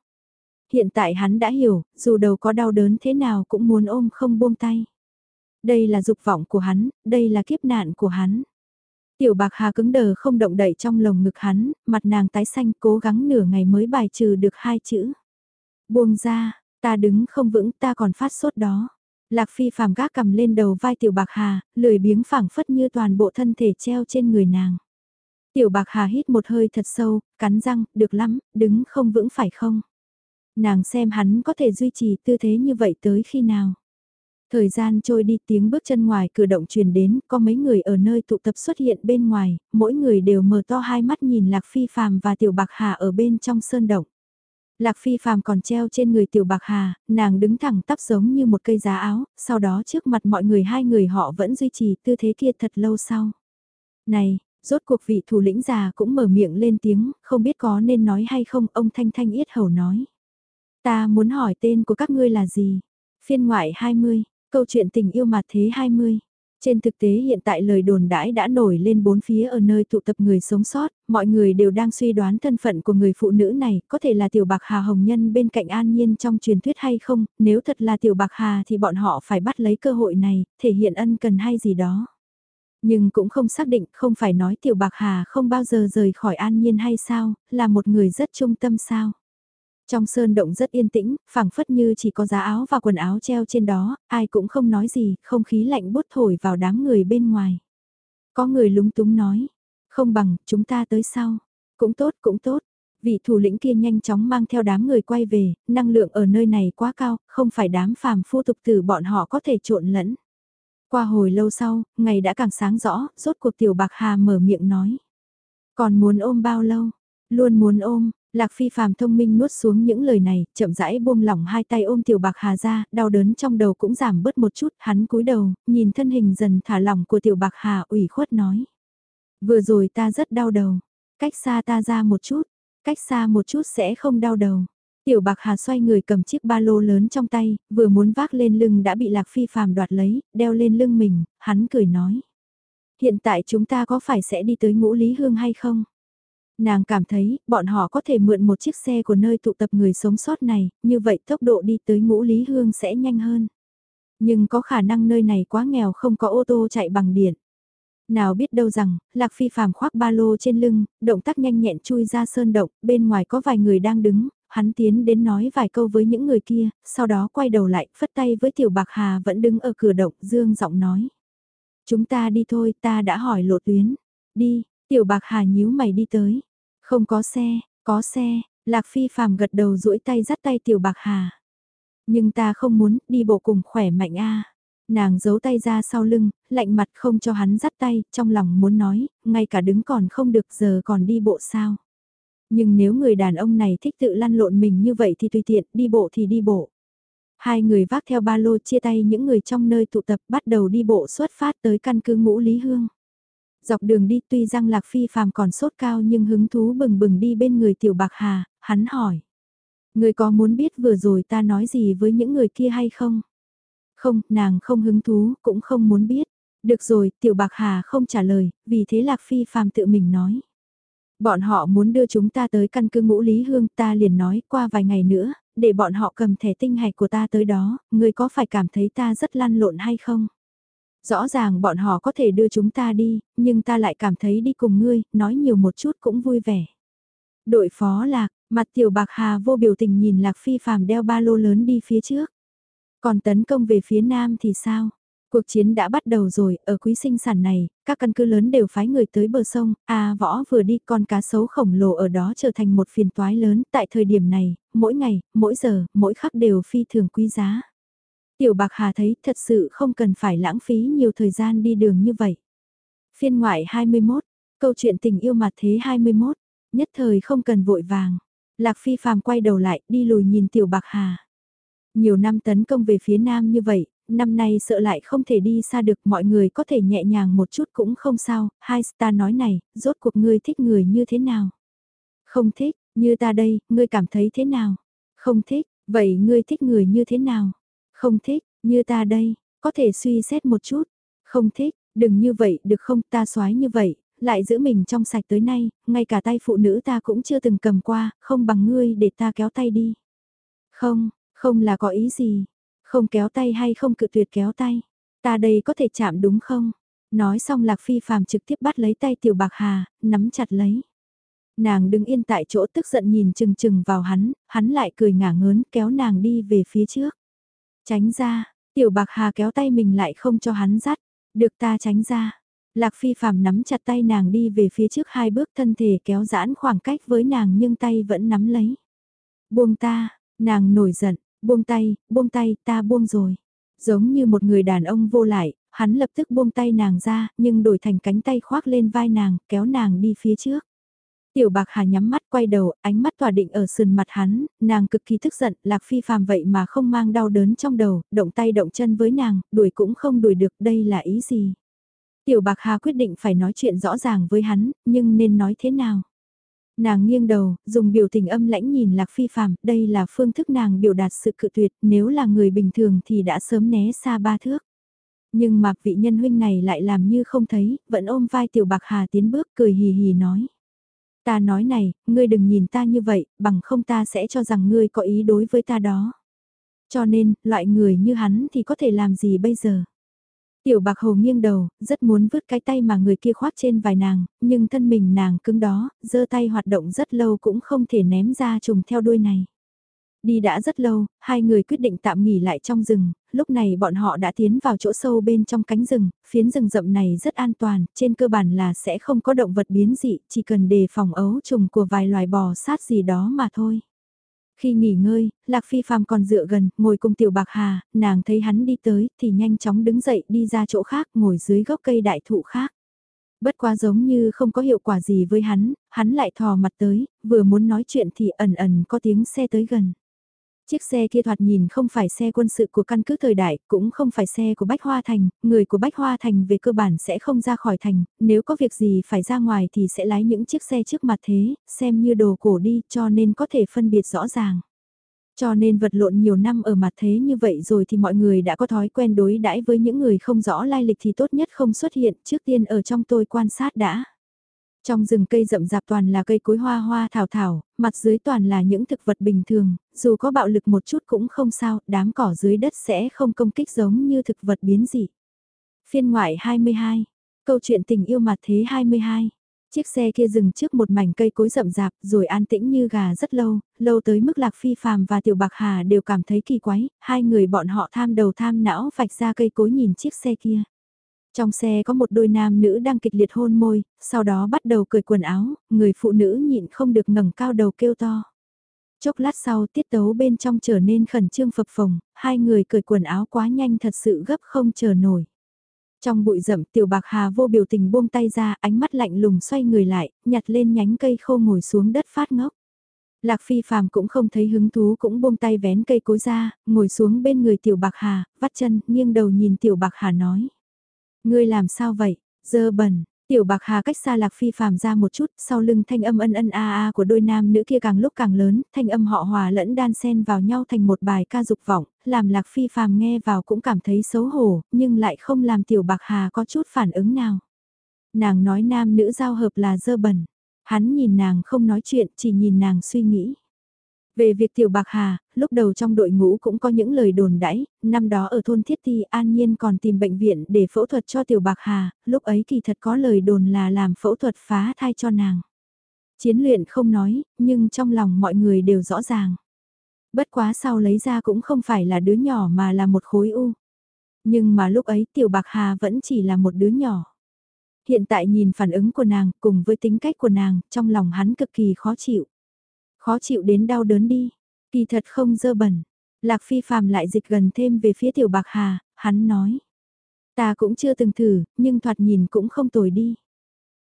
Hiện tại hắn đã hiểu, dù đầu có đau đớn thế nào cũng muốn ôm không buông tay. Đây là dục vọng của hắn, đây là kiếp nạn của hắn. Tiểu bạc hà cứng đờ không động đậy trong lồng ngực hắn, mặt nàng tái xanh cố gắng nửa ngày mới bài trừ được hai chữ. Buông ra, ta đứng không vững ta còn phát sốt đó. Lạc phi phàm gác cầm lên đầu vai tiểu bạc hà, lười biếng phẳng phất như toàn bộ thân thể treo trên người nàng. Tiểu bạc hà hít một hơi thật sâu, cắn răng, được lắm, đứng không vững phải không? Nàng xem hắn có thể duy trì tư thế như vậy tới khi nào? Thời gian trôi đi tiếng bước chân ngoài cửa động truyền đến, có mấy người ở nơi tụ tập xuất hiện bên ngoài, mỗi người đều mở to hai mắt nhìn Lạc Phi Phàm và Tiểu Bạc Hà ở bên trong sơn động. Lạc Phi Phàm còn treo trên người Tiểu Bạc Hà, nàng đứng thẳng tắp giống như một cây giá áo, sau đó trước mặt mọi người hai người họ vẫn duy trì tư thế kia thật lâu sau. Này, rốt cuộc vị thủ lĩnh già cũng mở miệng lên tiếng, không biết có nên nói hay không, ông Thanh Thanh yết hầu nói. Ta muốn hỏi tên của các ngươi là gì? Phiên ngoại 20, Câu chuyện tình yêu mà thế 20. Trên thực tế hiện tại lời đồn đãi đã nổi lên bốn phía ở nơi tụ tập người sống sót, mọi người đều đang suy đoán thân phận của người phụ nữ này, có thể là tiểu bạc hà hồng nhân bên cạnh an nhiên trong truyền thuyết hay không, nếu thật là tiểu bạc hà thì bọn họ phải bắt lấy cơ hội này, thể hiện ân cần hay gì đó. Nhưng cũng không xác định, không phải nói tiểu bạc hà không bao giờ rời khỏi an nhiên hay sao, là một người rất trung tâm sao. Trong sơn động rất yên tĩnh, phảng phất như chỉ có giá áo và quần áo treo trên đó, ai cũng không nói gì, không khí lạnh bút thổi vào đám người bên ngoài. Có người lúng túng nói, không bằng, chúng ta tới sau. Cũng tốt, cũng tốt. Vị thủ lĩnh kia nhanh chóng mang theo đám người quay về, năng lượng ở nơi này quá cao, không phải đám phàm phu tục tử bọn họ có thể trộn lẫn. Qua hồi lâu sau, ngày đã càng sáng rõ, rốt cuộc tiểu bạc hà mở miệng nói. Còn muốn ôm bao lâu? Luôn muốn ôm, Lạc Phi phàm thông minh nuốt xuống những lời này, chậm rãi buông lỏng hai tay ôm tiểu bạc hà ra, đau đớn trong đầu cũng giảm bớt một chút, hắn cúi đầu, nhìn thân hình dần thả lỏng của tiểu bạc hà ủy khuất nói. Vừa rồi ta rất đau đầu, cách xa ta ra một chút, cách xa một chút sẽ không đau đầu. Tiểu bạc hà xoay người cầm chiếc ba lô lớn trong tay, vừa muốn vác lên lưng đã bị Lạc Phi phàm đoạt lấy, đeo lên lưng mình, hắn cười nói. Hiện tại chúng ta có phải sẽ đi tới ngũ Lý Hương hay không? Nàng cảm thấy, bọn họ có thể mượn một chiếc xe của nơi tụ tập người sống sót này, như vậy tốc độ đi tới ngũ Lý Hương sẽ nhanh hơn. Nhưng có khả năng nơi này quá nghèo không có ô tô chạy bằng điện. Nào biết đâu rằng, Lạc Phi phàm khoác ba lô trên lưng, động tác nhanh nhẹn chui ra sơn động, bên ngoài có vài người đang đứng, hắn tiến đến nói vài câu với những người kia, sau đó quay đầu lại, phất tay với Tiểu Bạc Hà vẫn đứng ở cửa động, dương giọng nói. Chúng ta đi thôi, ta đã hỏi lộ tuyến. Đi, Tiểu Bạc Hà nhíu mày đi tới. Không có xe, có xe, Lạc Phi phàm gật đầu duỗi tay dắt tay Tiểu Bạc Hà. Nhưng ta không muốn, đi bộ cùng khỏe mạnh a. Nàng giấu tay ra sau lưng, lạnh mặt không cho hắn dắt tay, trong lòng muốn nói, ngay cả đứng còn không được giờ còn đi bộ sao. Nhưng nếu người đàn ông này thích tự lăn lộn mình như vậy thì tùy tiện, đi bộ thì đi bộ. Hai người vác theo ba lô chia tay những người trong nơi tụ tập bắt đầu đi bộ xuất phát tới căn cứ ngũ Lý Hương. Dọc đường đi tuy rằng Lạc Phi phàm còn sốt cao nhưng hứng thú bừng bừng đi bên người Tiểu Bạc Hà, hắn hỏi. Người có muốn biết vừa rồi ta nói gì với những người kia hay không? Không, nàng không hứng thú, cũng không muốn biết. Được rồi, Tiểu Bạc Hà không trả lời, vì thế Lạc Phi phàm tự mình nói. Bọn họ muốn đưa chúng ta tới căn cứ ngũ Lý Hương ta liền nói qua vài ngày nữa, để bọn họ cầm thẻ tinh hạch của ta tới đó, người có phải cảm thấy ta rất lan lộn hay không? Rõ ràng bọn họ có thể đưa chúng ta đi, nhưng ta lại cảm thấy đi cùng ngươi, nói nhiều một chút cũng vui vẻ. Đội phó lạc, mặt tiểu bạc hà vô biểu tình nhìn lạc phi phàm đeo ba lô lớn đi phía trước. Còn tấn công về phía nam thì sao? Cuộc chiến đã bắt đầu rồi, ở quý sinh sản này, các căn cứ lớn đều phái người tới bờ sông, a võ vừa đi con cá sấu khổng lồ ở đó trở thành một phiền toái lớn, tại thời điểm này, mỗi ngày, mỗi giờ, mỗi khắc đều phi thường quý giá. Tiểu Bạc Hà thấy thật sự không cần phải lãng phí nhiều thời gian đi đường như vậy. Phiên ngoại 21, câu chuyện tình yêu mặt thế 21, nhất thời không cần vội vàng. Lạc Phi Phạm quay đầu lại, đi lùi nhìn Tiểu Bạc Hà. Nhiều năm tấn công về phía nam như vậy, năm nay sợ lại không thể đi xa được mọi người có thể nhẹ nhàng một chút cũng không sao, hai ta nói này, rốt cuộc ngươi thích người như thế nào? Không thích, như ta đây, ngươi cảm thấy thế nào? Không thích, vậy ngươi thích người như thế nào? Không thích, như ta đây, có thể suy xét một chút. Không thích, đừng như vậy được không ta xoái như vậy, lại giữ mình trong sạch tới nay, ngay cả tay phụ nữ ta cũng chưa từng cầm qua, không bằng ngươi để ta kéo tay đi. Không, không là có ý gì, không kéo tay hay không cự tuyệt kéo tay. Ta đây có thể chạm đúng không? Nói xong Lạc Phi phàm trực tiếp bắt lấy tay Tiểu Bạc Hà, nắm chặt lấy. Nàng đứng yên tại chỗ tức giận nhìn chừng chừng vào hắn, hắn lại cười ngả ngớn kéo nàng đi về phía trước. Tránh ra, Tiểu Bạc Hà kéo tay mình lại không cho hắn dắt, được ta tránh ra. Lạc Phi phàm nắm chặt tay nàng đi về phía trước hai bước thân thể kéo giãn khoảng cách với nàng nhưng tay vẫn nắm lấy. Buông ta, nàng nổi giận, buông tay, buông tay, ta buông rồi. Giống như một người đàn ông vô lại, hắn lập tức buông tay nàng ra, nhưng đổi thành cánh tay khoác lên vai nàng, kéo nàng đi phía trước. Tiểu bạc hà nhắm mắt quay đầu, ánh mắt tỏa định ở sườn mặt hắn, nàng cực kỳ tức giận, lạc phi phàm vậy mà không mang đau đớn trong đầu, động tay động chân với nàng, đuổi cũng không đuổi được, đây là ý gì? Tiểu bạc hà quyết định phải nói chuyện rõ ràng với hắn, nhưng nên nói thế nào? Nàng nghiêng đầu, dùng biểu tình âm lãnh nhìn lạc phi phàm, đây là phương thức nàng biểu đạt sự cự tuyệt, nếu là người bình thường thì đã sớm né xa ba thước. Nhưng mạc vị nhân huynh này lại làm như không thấy, vẫn ôm vai tiểu bạc hà tiến bước cười hì hì nói. Ta nói này, ngươi đừng nhìn ta như vậy, bằng không ta sẽ cho rằng ngươi có ý đối với ta đó. Cho nên, loại người như hắn thì có thể làm gì bây giờ? Tiểu bạc hồ nghiêng đầu, rất muốn vứt cái tay mà người kia khoác trên vai nàng, nhưng thân mình nàng cứng đó, giơ tay hoạt động rất lâu cũng không thể ném ra trùng theo đuôi này. Đi đã rất lâu, hai người quyết định tạm nghỉ lại trong rừng, lúc này bọn họ đã tiến vào chỗ sâu bên trong cánh rừng, phiến rừng rậm này rất an toàn, trên cơ bản là sẽ không có động vật biến dị, chỉ cần đề phòng ấu trùng của vài loài bò sát gì đó mà thôi. Khi nghỉ ngơi, Lạc Phi Phạm còn dựa gần, ngồi cùng Tiểu Bạc Hà, nàng thấy hắn đi tới, thì nhanh chóng đứng dậy đi ra chỗ khác, ngồi dưới gốc cây đại thụ khác. Bất quá giống như không có hiệu quả gì với hắn, hắn lại thò mặt tới, vừa muốn nói chuyện thì ẩn ẩn có tiếng xe tới gần. Chiếc xe kia thoạt nhìn không phải xe quân sự của căn cứ thời đại, cũng không phải xe của Bách Hoa Thành, người của Bách Hoa Thành về cơ bản sẽ không ra khỏi thành, nếu có việc gì phải ra ngoài thì sẽ lái những chiếc xe trước mặt thế, xem như đồ cổ đi cho nên có thể phân biệt rõ ràng. Cho nên vật lộn nhiều năm ở mặt thế như vậy rồi thì mọi người đã có thói quen đối đãi với những người không rõ lai lịch thì tốt nhất không xuất hiện trước tiên ở trong tôi quan sát đã. Trong rừng cây rậm rạp toàn là cây cối hoa hoa thảo thảo, mặt dưới toàn là những thực vật bình thường, dù có bạo lực một chút cũng không sao, đám cỏ dưới đất sẽ không công kích giống như thực vật biến dị. Phiên ngoại 22, câu chuyện tình yêu mặt thế 22. Chiếc xe kia dừng trước một mảnh cây cối rậm rạp rồi an tĩnh như gà rất lâu, lâu tới mức Lạc Phi Phàm và Tiểu Bạc Hà đều cảm thấy kỳ quái, hai người bọn họ tham đầu tham não vạch ra cây cối nhìn chiếc xe kia. Trong xe có một đôi nam nữ đang kịch liệt hôn môi, sau đó bắt đầu cởi quần áo, người phụ nữ nhịn không được ngẩng cao đầu kêu to. Chốc lát sau tiết tấu bên trong trở nên khẩn trương phập phồng, hai người cởi quần áo quá nhanh thật sự gấp không chờ nổi. Trong bụi rậm tiểu bạc hà vô biểu tình buông tay ra ánh mắt lạnh lùng xoay người lại, nhặt lên nhánh cây khô ngồi xuống đất phát ngốc. Lạc phi phàm cũng không thấy hứng thú cũng buông tay vén cây cối ra, ngồi xuống bên người tiểu bạc hà, vắt chân, nghiêng đầu nhìn tiểu bạc hà nói. Ngươi làm sao vậy, dơ bẩn, Tiểu bạc hà cách xa lạc phi phàm ra một chút, sau lưng thanh âm ân ân a a của đôi nam nữ kia càng lúc càng lớn, thanh âm họ hòa lẫn đan xen vào nhau thành một bài ca dục vọng, làm lạc phi phàm nghe vào cũng cảm thấy xấu hổ, nhưng lại không làm tiểu bạc hà có chút phản ứng nào. Nàng nói nam nữ giao hợp là dơ bẩn, hắn nhìn nàng không nói chuyện, chỉ nhìn nàng suy nghĩ. Về việc Tiểu Bạc Hà, lúc đầu trong đội ngũ cũng có những lời đồn đãi, năm đó ở thôn Thiết Ti An Nhiên còn tìm bệnh viện để phẫu thuật cho Tiểu Bạc Hà, lúc ấy kỳ thật có lời đồn là làm phẫu thuật phá thai cho nàng. Chiến luyện không nói, nhưng trong lòng mọi người đều rõ ràng. Bất quá sau lấy ra cũng không phải là đứa nhỏ mà là một khối u. Nhưng mà lúc ấy Tiểu Bạc Hà vẫn chỉ là một đứa nhỏ. Hiện tại nhìn phản ứng của nàng cùng với tính cách của nàng, trong lòng hắn cực kỳ khó chịu. Khó chịu đến đau đớn đi. Kỳ thật không dơ bẩn. Lạc phi phàm lại dịch gần thêm về phía tiểu bạc hà, hắn nói. Ta cũng chưa từng thử, nhưng thoạt nhìn cũng không tồi đi.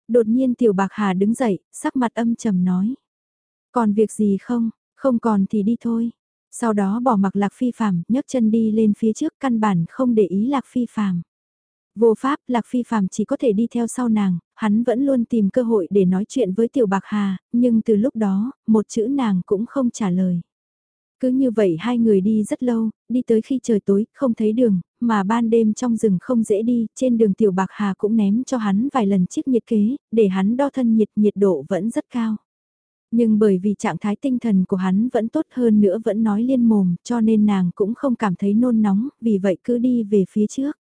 Đột nhiên tiểu bạc hà đứng dậy, sắc mặt âm trầm nói. Còn việc gì không, không còn thì đi thôi. Sau đó bỏ mặc lạc phi phàm, nhấc chân đi lên phía trước căn bản không để ý lạc phi phàm. Vô pháp, Lạc Phi Phạm chỉ có thể đi theo sau nàng, hắn vẫn luôn tìm cơ hội để nói chuyện với Tiểu Bạc Hà, nhưng từ lúc đó, một chữ nàng cũng không trả lời. Cứ như vậy hai người đi rất lâu, đi tới khi trời tối, không thấy đường, mà ban đêm trong rừng không dễ đi, trên đường Tiểu Bạc Hà cũng ném cho hắn vài lần chiếc nhiệt kế, để hắn đo thân nhiệt, nhiệt độ vẫn rất cao. Nhưng bởi vì trạng thái tinh thần của hắn vẫn tốt hơn nữa vẫn nói liên mồm, cho nên nàng cũng không cảm thấy nôn nóng, vì vậy cứ đi về phía trước.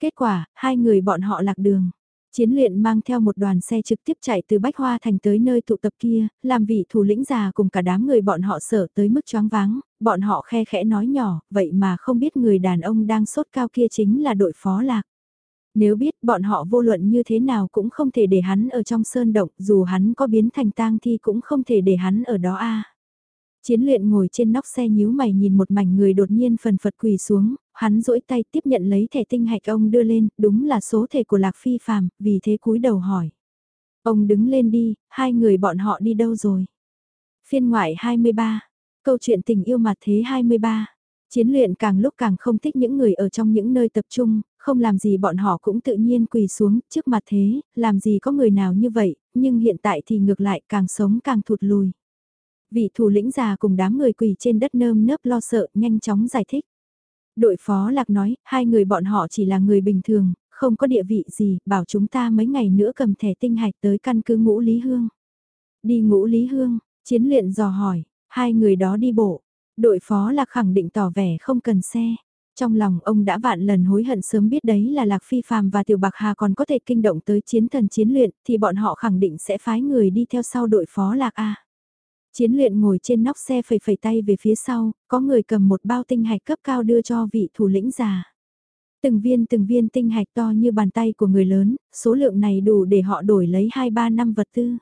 Kết quả, hai người bọn họ lạc đường. Chiến luyện mang theo một đoàn xe trực tiếp chạy từ Bách Hoa Thành tới nơi tụ tập kia, làm vị thủ lĩnh già cùng cả đám người bọn họ sợ tới mức choáng váng, bọn họ khe khẽ nói nhỏ, vậy mà không biết người đàn ông đang sốt cao kia chính là đội phó lạc. Nếu biết bọn họ vô luận như thế nào cũng không thể để hắn ở trong sơn động, dù hắn có biến thành tang thi cũng không thể để hắn ở đó a. Chiến luyện ngồi trên nóc xe nhíu mày nhìn một mảnh người đột nhiên phần phật quỳ xuống, hắn duỗi tay tiếp nhận lấy thẻ tinh hạch ông đưa lên, đúng là số thể của Lạc Phi phàm, vì thế cúi đầu hỏi. Ông đứng lên đi, hai người bọn họ đi đâu rồi? Phiên ngoại 23, câu chuyện tình yêu mặt thế 23. Chiến luyện càng lúc càng không thích những người ở trong những nơi tập trung, không làm gì bọn họ cũng tự nhiên quỳ xuống trước mặt thế, làm gì có người nào như vậy, nhưng hiện tại thì ngược lại càng sống càng thụt lùi. Vị thủ lĩnh già cùng đám người quỳ trên đất nơm nớp lo sợ nhanh chóng giải thích. Đội phó lạc nói, hai người bọn họ chỉ là người bình thường, không có địa vị gì, bảo chúng ta mấy ngày nữa cầm thẻ tinh hạch tới căn cứ ngũ Lý Hương. Đi ngũ Lý Hương, chiến luyện dò hỏi, hai người đó đi bộ. Đội phó lạc khẳng định tỏ vẻ không cần xe. Trong lòng ông đã vạn lần hối hận sớm biết đấy là Lạc Phi Phạm và Tiểu Bạc Hà còn có thể kinh động tới chiến thần chiến luyện thì bọn họ khẳng định sẽ phái người đi theo sau đội phó Lạc A. Chiến luyện ngồi trên nóc xe phẩy phẩy tay về phía sau, có người cầm một bao tinh hạch cấp cao đưa cho vị thủ lĩnh già. Từng viên từng viên tinh hạch to như bàn tay của người lớn, số lượng này đủ để họ đổi lấy 2-3 năm vật tư.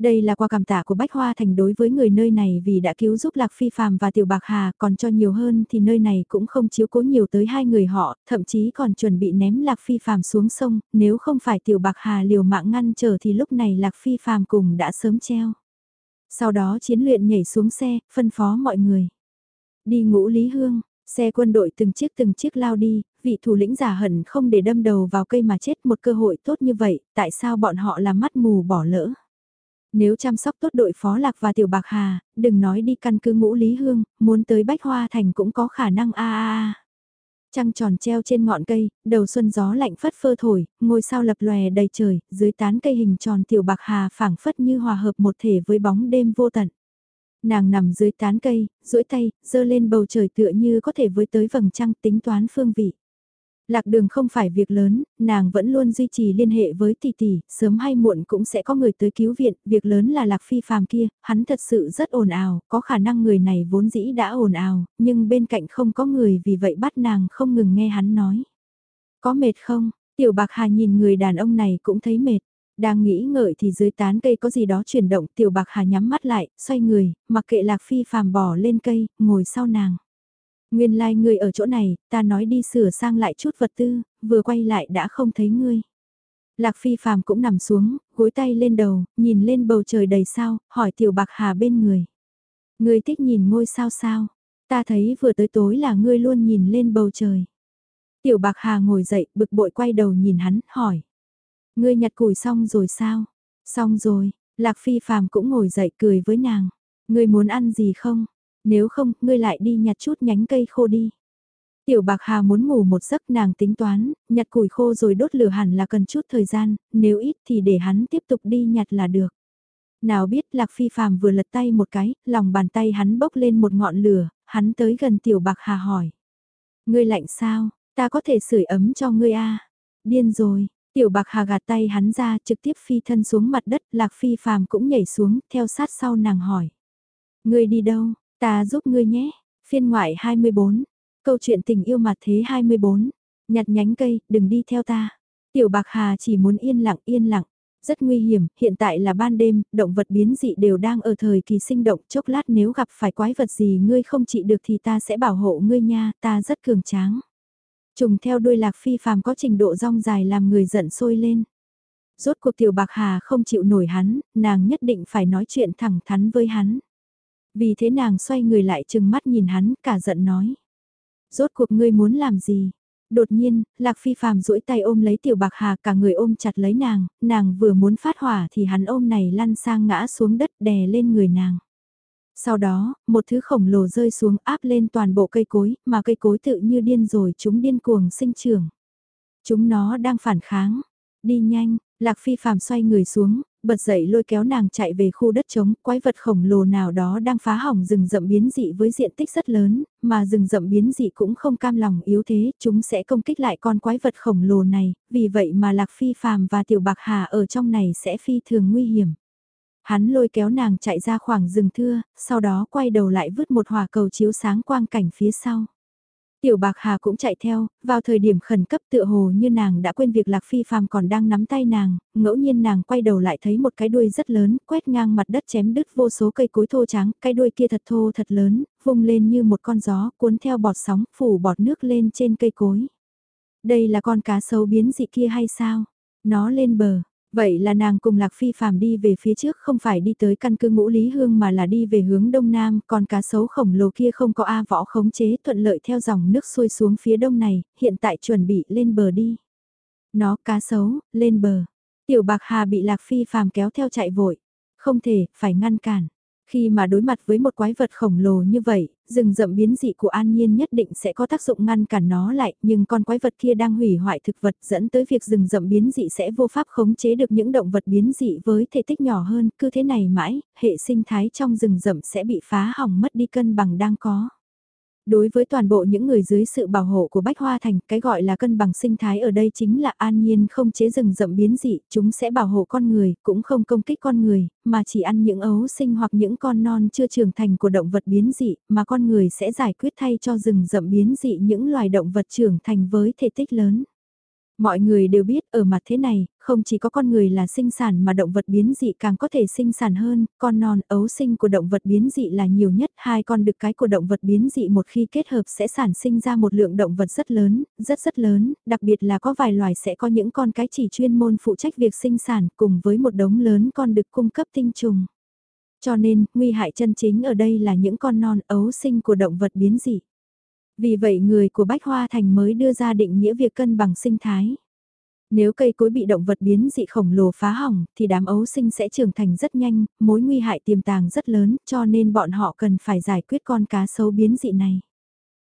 Đây là quà cảm tạ của Bách Hoa Thành đối với người nơi này vì đã cứu giúp Lạc Phi Phạm và Tiểu Bạc Hà, còn cho nhiều hơn thì nơi này cũng không chiếu cố nhiều tới hai người họ, thậm chí còn chuẩn bị ném Lạc Phi Phạm xuống sông, nếu không phải Tiểu Bạc Hà liều mạng ngăn trở thì lúc này Lạc Phi Phạm cùng đã sớm treo. Sau đó chiến luyện nhảy xuống xe, phân phó mọi người. Đi ngũ Lý Hương, xe quân đội từng chiếc từng chiếc lao đi, vị thủ lĩnh giả hận không để đâm đầu vào cây mà chết một cơ hội tốt như vậy, tại sao bọn họ làm mắt mù bỏ lỡ. Nếu chăm sóc tốt đội phó lạc và tiểu bạc hà, đừng nói đi căn cứ ngũ Lý Hương, muốn tới Bách Hoa Thành cũng có khả năng a a a. Trăng tròn treo trên ngọn cây, đầu xuân gió lạnh phất phơ thổi, ngôi sao lập lòe đầy trời, dưới tán cây hình tròn tiểu bạc hà phảng phất như hòa hợp một thể với bóng đêm vô tận. Nàng nằm dưới tán cây, duỗi tay, dơ lên bầu trời tựa như có thể với tới vầng trăng tính toán phương vị. Lạc đường không phải việc lớn, nàng vẫn luôn duy trì liên hệ với tỷ tỷ, sớm hay muộn cũng sẽ có người tới cứu viện, việc lớn là lạc phi phàm kia, hắn thật sự rất ồn ào, có khả năng người này vốn dĩ đã ồn ào, nhưng bên cạnh không có người vì vậy bắt nàng không ngừng nghe hắn nói. Có mệt không? Tiểu bạc hà nhìn người đàn ông này cũng thấy mệt. Đang nghĩ ngợi thì dưới tán cây có gì đó chuyển động, tiểu bạc hà nhắm mắt lại, xoay người, mặc kệ lạc phi phàm bỏ lên cây, ngồi sau nàng. Nguyên lai like ngươi ở chỗ này, ta nói đi sửa sang lại chút vật tư, vừa quay lại đã không thấy ngươi. Lạc phi phàm cũng nằm xuống, gối tay lên đầu, nhìn lên bầu trời đầy sao, hỏi tiểu bạc hà bên người. Ngươi thích nhìn ngôi sao sao? Ta thấy vừa tới tối là ngươi luôn nhìn lên bầu trời. Tiểu bạc hà ngồi dậy, bực bội quay đầu nhìn hắn, hỏi. Ngươi nhặt củi xong rồi sao? Xong rồi, Lạc phi phàm cũng ngồi dậy cười với nàng. Ngươi muốn ăn gì không? Nếu không, ngươi lại đi nhặt chút nhánh cây khô đi. Tiểu bạc hà muốn ngủ một giấc nàng tính toán, nhặt củi khô rồi đốt lửa hẳn là cần chút thời gian, nếu ít thì để hắn tiếp tục đi nhặt là được. Nào biết lạc phi phàm vừa lật tay một cái, lòng bàn tay hắn bốc lên một ngọn lửa, hắn tới gần tiểu bạc hà hỏi. Ngươi lạnh sao, ta có thể sưởi ấm cho ngươi a Điên rồi, tiểu bạc hà gạt tay hắn ra trực tiếp phi thân xuống mặt đất, lạc phi phàm cũng nhảy xuống, theo sát sau nàng hỏi. Ngươi đi đâu, Ta giúp ngươi nhé. Phiên ngoại 24. Câu chuyện tình yêu mặt thế 24. Nhặt nhánh cây, đừng đi theo ta. Tiểu Bạc Hà chỉ muốn yên lặng yên lặng. Rất nguy hiểm, hiện tại là ban đêm, động vật biến dị đều đang ở thời kỳ sinh động, chốc lát nếu gặp phải quái vật gì ngươi không trị được thì ta sẽ bảo hộ ngươi nha, ta rất cường tráng. Trùng theo đuôi lạc phi phàm có trình độ rong dài làm người giận sôi lên. Rốt cuộc tiểu bạc hà không chịu nổi hắn, nàng nhất định phải nói chuyện thẳng thắn với hắn. Vì thế nàng xoay người lại chừng mắt nhìn hắn, cả giận nói. Rốt cuộc ngươi muốn làm gì? Đột nhiên, Lạc Phi phàm duỗi tay ôm lấy tiểu bạc hà cả người ôm chặt lấy nàng, nàng vừa muốn phát hỏa thì hắn ôm này lăn sang ngã xuống đất đè lên người nàng. Sau đó, một thứ khổng lồ rơi xuống áp lên toàn bộ cây cối, mà cây cối tự như điên rồi chúng điên cuồng sinh trưởng. Chúng nó đang phản kháng. Đi nhanh, Lạc Phi phàm xoay người xuống, bật dậy lôi kéo nàng chạy về khu đất trống, quái vật khổng lồ nào đó đang phá hỏng rừng rậm biến dị với diện tích rất lớn, mà rừng rậm biến dị cũng không cam lòng yếu thế, chúng sẽ công kích lại con quái vật khổng lồ này, vì vậy mà Lạc Phi phàm và Tiểu Bạc Hà ở trong này sẽ phi thường nguy hiểm. Hắn lôi kéo nàng chạy ra khoảng rừng thưa, sau đó quay đầu lại vứt một hỏa cầu chiếu sáng quang cảnh phía sau. Tiểu Bạc Hà cũng chạy theo, vào thời điểm khẩn cấp tựa hồ như nàng đã quên việc Lạc Phi Phàm còn đang nắm tay nàng, ngẫu nhiên nàng quay đầu lại thấy một cái đuôi rất lớn, quét ngang mặt đất chém đứt vô số cây cối thô trắng, cái đuôi kia thật thô thật lớn, vung lên như một con gió, cuốn theo bọt sóng, phủ bọt nước lên trên cây cối. Đây là con cá sấu biến dị kia hay sao? Nó lên bờ, Vậy là nàng cùng Lạc Phi phàm đi về phía trước không phải đi tới căn cứ ngũ Lý Hương mà là đi về hướng đông nam, còn cá sấu khổng lồ kia không có A võ khống chế thuận lợi theo dòng nước xuôi xuống phía đông này, hiện tại chuẩn bị lên bờ đi. Nó cá sấu, lên bờ. Tiểu Bạc Hà bị Lạc Phi phàm kéo theo chạy vội. Không thể, phải ngăn cản. Khi mà đối mặt với một quái vật khổng lồ như vậy, rừng rậm biến dị của An Nhiên nhất định sẽ có tác dụng ngăn cản nó lại, nhưng con quái vật kia đang hủy hoại thực vật dẫn tới việc rừng rậm biến dị sẽ vô pháp khống chế được những động vật biến dị với thể tích nhỏ hơn, cứ thế này mãi, hệ sinh thái trong rừng rậm sẽ bị phá hỏng mất đi cân bằng đang có. Đối với toàn bộ những người dưới sự bảo hộ của Bách Hoa Thành, cái gọi là cân bằng sinh thái ở đây chính là an nhiên không chế rừng rậm biến dị, chúng sẽ bảo hộ con người, cũng không công kích con người, mà chỉ ăn những ấu sinh hoặc những con non chưa trưởng thành của động vật biến dị, mà con người sẽ giải quyết thay cho rừng rậm biến dị những loài động vật trưởng thành với thể tích lớn. Mọi người đều biết ở mặt thế này, không chỉ có con người là sinh sản mà động vật biến dị càng có thể sinh sản hơn, con non ấu sinh của động vật biến dị là nhiều nhất, hai con đực cái của động vật biến dị một khi kết hợp sẽ sản sinh ra một lượng động vật rất lớn, rất rất lớn, đặc biệt là có vài loài sẽ có những con cái chỉ chuyên môn phụ trách việc sinh sản cùng với một đống lớn con đực cung cấp tinh trùng. Cho nên, nguy hại chân chính ở đây là những con non ấu sinh của động vật biến dị. Vì vậy người của Bách Hoa Thành mới đưa ra định nghĩa việc cân bằng sinh thái. Nếu cây cối bị động vật biến dị khổng lồ phá hỏng, thì đám ấu sinh sẽ trưởng thành rất nhanh, mối nguy hại tiềm tàng rất lớn, cho nên bọn họ cần phải giải quyết con cá sấu biến dị này.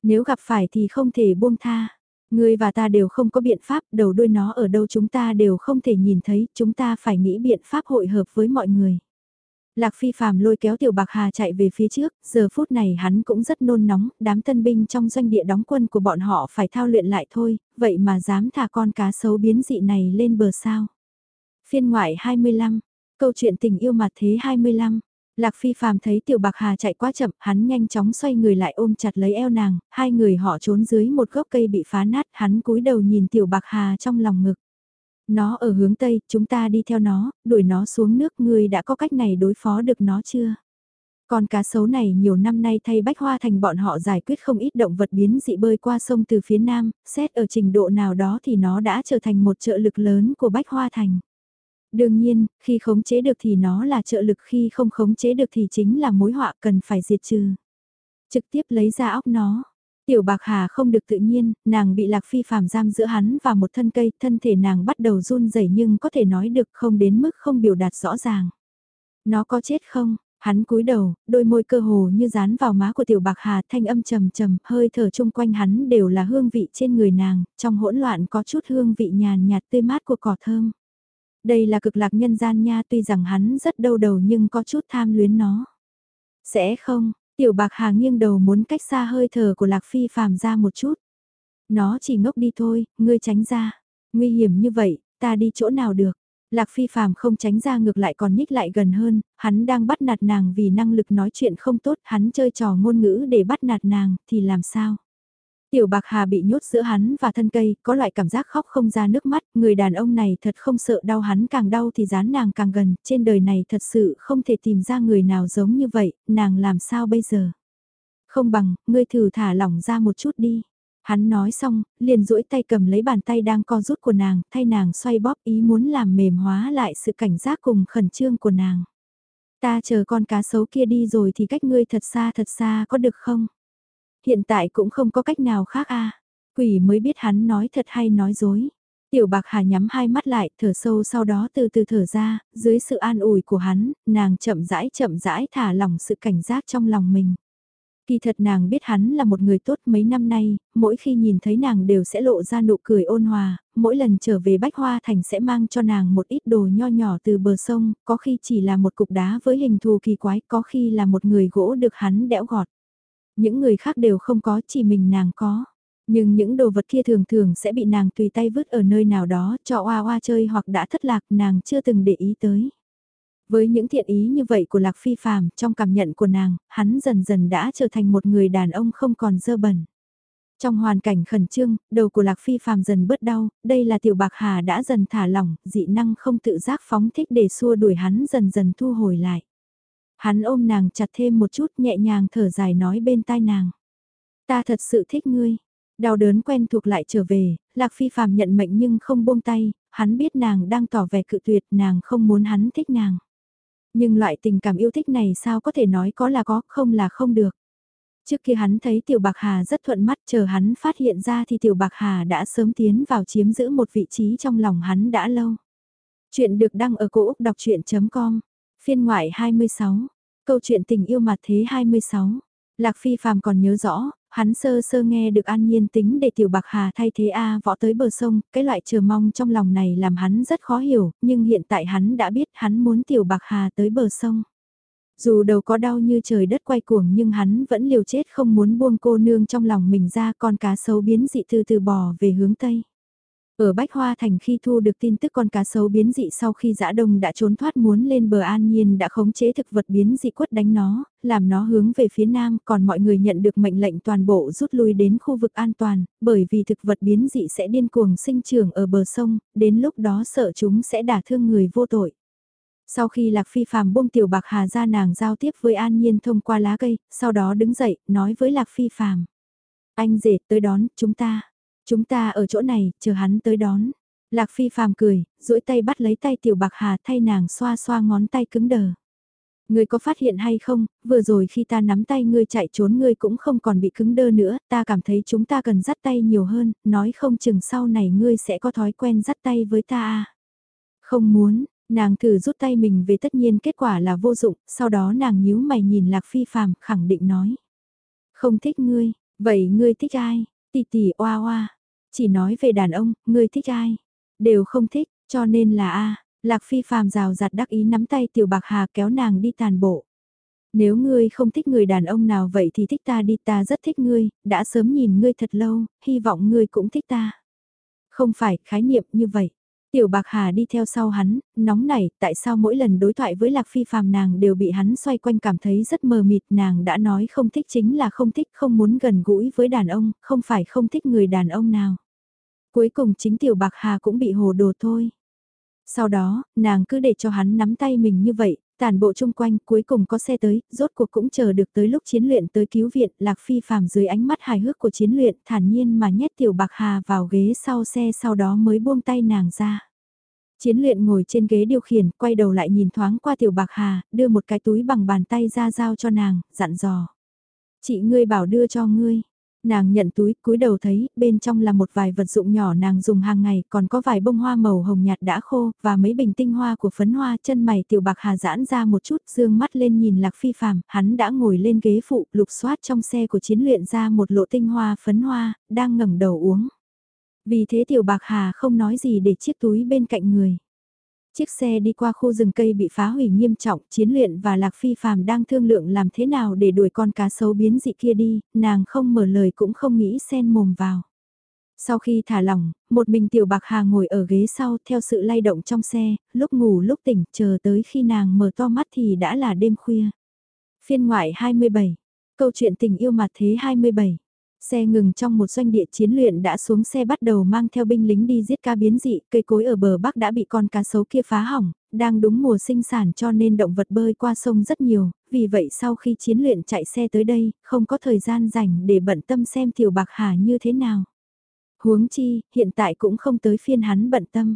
Nếu gặp phải thì không thể buông tha. Người và ta đều không có biện pháp, đầu đuôi nó ở đâu chúng ta đều không thể nhìn thấy, chúng ta phải nghĩ biện pháp hội hợp với mọi người. Lạc Phi phàm lôi kéo Tiểu Bạc Hà chạy về phía trước, giờ phút này hắn cũng rất nôn nóng, đám tân binh trong doanh địa đóng quân của bọn họ phải thao luyện lại thôi, vậy mà dám thả con cá sấu biến dị này lên bờ sao. Phiên ngoại 25, câu chuyện tình yêu mặt thế 25. Lạc Phi phàm thấy Tiểu Bạc Hà chạy quá chậm, hắn nhanh chóng xoay người lại ôm chặt lấy eo nàng, hai người họ trốn dưới một gốc cây bị phá nát, hắn cúi đầu nhìn Tiểu Bạc Hà trong lòng ngực. Nó ở hướng Tây, chúng ta đi theo nó, đuổi nó xuống nước, ngươi đã có cách này đối phó được nó chưa? Con cá sấu này nhiều năm nay thay bách hoa thành bọn họ giải quyết không ít động vật biến dị bơi qua sông từ phía nam, xét ở trình độ nào đó thì nó đã trở thành một trợ lực lớn của bách hoa thành. Đương nhiên, khi khống chế được thì nó là trợ lực khi không khống chế được thì chính là mối họa cần phải diệt trừ. Trực tiếp lấy ra óc nó, Tiểu Bạc Hà không được tự nhiên, nàng bị Lạc Phi phàm giam giữa hắn và một thân cây, thân thể nàng bắt đầu run rẩy nhưng có thể nói được không đến mức không biểu đạt rõ ràng. Nó có chết không? Hắn cúi đầu, đôi môi cơ hồ như dán vào má của Tiểu Bạc Hà thanh âm trầm trầm, hơi thở chung quanh hắn đều là hương vị trên người nàng, trong hỗn loạn có chút hương vị nhàn nhạt tươi mát của cỏ thơm. Đây là cực lạc nhân gian nha tuy rằng hắn rất đau đầu nhưng có chút tham luyến nó. Sẽ không, Tiểu bạc hà nghiêng đầu muốn cách xa hơi thở của Lạc Phi phàm ra một chút. Nó chỉ ngốc đi thôi, ngươi tránh ra. Nguy hiểm như vậy, ta đi chỗ nào được. Lạc Phi phàm không tránh ra ngược lại còn nhích lại gần hơn, hắn đang bắt nạt nàng vì năng lực nói chuyện không tốt, hắn chơi trò ngôn ngữ để bắt nạt nàng, thì làm sao? Tiểu bạc hà bị nhốt giữa hắn và thân cây, có loại cảm giác khóc không ra nước mắt, người đàn ông này thật không sợ đau hắn càng đau thì dán nàng càng gần, trên đời này thật sự không thể tìm ra người nào giống như vậy, nàng làm sao bây giờ? Không bằng, ngươi thử thả lỏng ra một chút đi. Hắn nói xong, liền duỗi tay cầm lấy bàn tay đang co rút của nàng, thay nàng xoay bóp ý muốn làm mềm hóa lại sự cảnh giác cùng khẩn trương của nàng. Ta chờ con cá sấu kia đi rồi thì cách ngươi thật xa thật xa có được không? Hiện tại cũng không có cách nào khác a Quỷ mới biết hắn nói thật hay nói dối. Tiểu bạc hà nhắm hai mắt lại, thở sâu sau đó từ từ thở ra, dưới sự an ủi của hắn, nàng chậm rãi chậm rãi thả lỏng sự cảnh giác trong lòng mình. Kỳ thật nàng biết hắn là một người tốt mấy năm nay, mỗi khi nhìn thấy nàng đều sẽ lộ ra nụ cười ôn hòa, mỗi lần trở về Bách Hoa Thành sẽ mang cho nàng một ít đồ nho nhỏ từ bờ sông, có khi chỉ là một cục đá với hình thù kỳ quái, có khi là một người gỗ được hắn đẽo gọt. Những người khác đều không có, chỉ mình nàng có. Nhưng những đồ vật kia thường thường sẽ bị nàng tùy tay vứt ở nơi nào đó cho oa oa chơi hoặc đã thất lạc nàng chưa từng để ý tới. Với những thiện ý như vậy của Lạc Phi Phạm trong cảm nhận của nàng, hắn dần dần đã trở thành một người đàn ông không còn dơ bẩn. Trong hoàn cảnh khẩn trương, đầu của Lạc Phi Phạm dần bớt đau, đây là tiểu bạc hà đã dần thả lỏng, dị năng không tự giác phóng thích để xua đuổi hắn dần dần thu hồi lại. Hắn ôm nàng chặt thêm một chút nhẹ nhàng thở dài nói bên tai nàng. Ta thật sự thích ngươi. Đau đớn quen thuộc lại trở về, Lạc Phi Phạm nhận mệnh nhưng không buông tay, hắn biết nàng đang tỏ vẻ cự tuyệt nàng không muốn hắn thích nàng. Nhưng loại tình cảm yêu thích này sao có thể nói có là có, không là không được. Trước kia hắn thấy Tiểu Bạc Hà rất thuận mắt chờ hắn phát hiện ra thì Tiểu Bạc Hà đã sớm tiến vào chiếm giữ một vị trí trong lòng hắn đã lâu. Chuyện được đăng ở cổ Úc đọc chuyện.com, phiên ngoại 26, câu chuyện tình yêu mặt thế 26. Lạc Phi Phạm còn nhớ rõ, Hắn sơ sơ nghe được an nhiên tính để tiểu bạc hà thay thế A võ tới bờ sông, cái loại chờ mong trong lòng này làm hắn rất khó hiểu, nhưng hiện tại hắn đã biết hắn muốn tiểu bạc hà tới bờ sông. Dù đầu có đau như trời đất quay cuồng nhưng hắn vẫn liều chết không muốn buông cô nương trong lòng mình ra con cá sấu biến dị từ từ bò về hướng Tây. Ở Bách Hoa Thành khi thu được tin tức con cá sấu biến dị sau khi dã đông đã trốn thoát muốn lên bờ an nhiên đã khống chế thực vật biến dị quất đánh nó, làm nó hướng về phía nam còn mọi người nhận được mệnh lệnh toàn bộ rút lui đến khu vực an toàn, bởi vì thực vật biến dị sẽ điên cuồng sinh trưởng ở bờ sông, đến lúc đó sợ chúng sẽ đả thương người vô tội. Sau khi Lạc Phi phàm buông tiểu bạc hà ra nàng giao tiếp với An Nhiên thông qua lá cây, sau đó đứng dậy, nói với Lạc Phi phàm. Anh rể tới đón, chúng ta. Chúng ta ở chỗ này, chờ hắn tới đón. Lạc Phi phàm cười, duỗi tay bắt lấy tay tiểu bạc hà thay nàng xoa xoa ngón tay cứng đờ. Ngươi có phát hiện hay không, vừa rồi khi ta nắm tay ngươi chạy trốn ngươi cũng không còn bị cứng đơ nữa, ta cảm thấy chúng ta cần dắt tay nhiều hơn, nói không chừng sau này ngươi sẽ có thói quen dắt tay với ta à. Không muốn, nàng thử rút tay mình về tất nhiên kết quả là vô dụng, sau đó nàng nhíu mày nhìn Lạc Phi phàm khẳng định nói. Không thích ngươi, vậy ngươi thích ai? Tỷ tỷ oa oa, chỉ nói về đàn ông, ngươi thích ai? Đều không thích, cho nên là a. Lạc Phi phàm rào rạt đắc ý nắm tay Tiểu Bạc Hà kéo nàng đi tàn bộ. Nếu ngươi không thích người đàn ông nào vậy thì thích ta đi ta rất thích ngươi, đã sớm nhìn ngươi thật lâu, hy vọng ngươi cũng thích ta. Không phải khái niệm như vậy. Tiểu Bạc Hà đi theo sau hắn, nóng nảy, tại sao mỗi lần đối thoại với Lạc Phi phàm nàng đều bị hắn xoay quanh cảm thấy rất mờ mịt, nàng đã nói không thích chính là không thích, không muốn gần gũi với đàn ông, không phải không thích người đàn ông nào. Cuối cùng chính Tiểu Bạc Hà cũng bị hồ đồ thôi. Sau đó, nàng cứ để cho hắn nắm tay mình như vậy, tàn bộ chung quanh cuối cùng có xe tới, rốt cuộc cũng chờ được tới lúc chiến luyện tới cứu viện, Lạc Phi phàm dưới ánh mắt hài hước của chiến luyện thản nhiên mà nhét tiểu bạc hà vào ghế sau xe sau đó mới buông tay nàng ra. Chiến luyện ngồi trên ghế điều khiển, quay đầu lại nhìn thoáng qua tiểu bạc hà, đưa một cái túi bằng bàn tay ra giao cho nàng, dặn dò. Chị ngươi bảo đưa cho ngươi, Nàng nhận túi, cúi đầu thấy, bên trong là một vài vật dụng nhỏ nàng dùng hàng ngày, còn có vài bông hoa màu hồng nhạt đã khô, và mấy bình tinh hoa của phấn hoa, chân mày tiểu bạc hà giãn ra một chút, dương mắt lên nhìn lạc phi phàm, hắn đã ngồi lên ghế phụ, lục soát trong xe của chiến luyện ra một lộ tinh hoa phấn hoa, đang ngẩng đầu uống. Vì thế tiểu bạc hà không nói gì để chiếc túi bên cạnh người. Chiếc xe đi qua khu rừng cây bị phá hủy nghiêm trọng, chiến luyện và Lạc Phi Phàm đang thương lượng làm thế nào để đuổi con cá sấu biến dị kia đi, nàng không mở lời cũng không nghĩ xen mồm vào. Sau khi thả lỏng, một mình tiểu bạc hà ngồi ở ghế sau theo sự lay động trong xe, lúc ngủ lúc tỉnh, chờ tới khi nàng mở to mắt thì đã là đêm khuya. Phiên ngoại 27, câu chuyện tình yêu mặt thế 27. Xe ngừng trong một doanh địa chiến luyện đã xuống xe bắt đầu mang theo binh lính đi giết ca biến dị, cây cối ở bờ bắc đã bị con cá sấu kia phá hỏng, đang đúng mùa sinh sản cho nên động vật bơi qua sông rất nhiều, vì vậy sau khi chiến luyện chạy xe tới đây, không có thời gian rảnh để bận tâm xem tiểu bạc hà như thế nào. Huống chi, hiện tại cũng không tới phiên hắn bận tâm.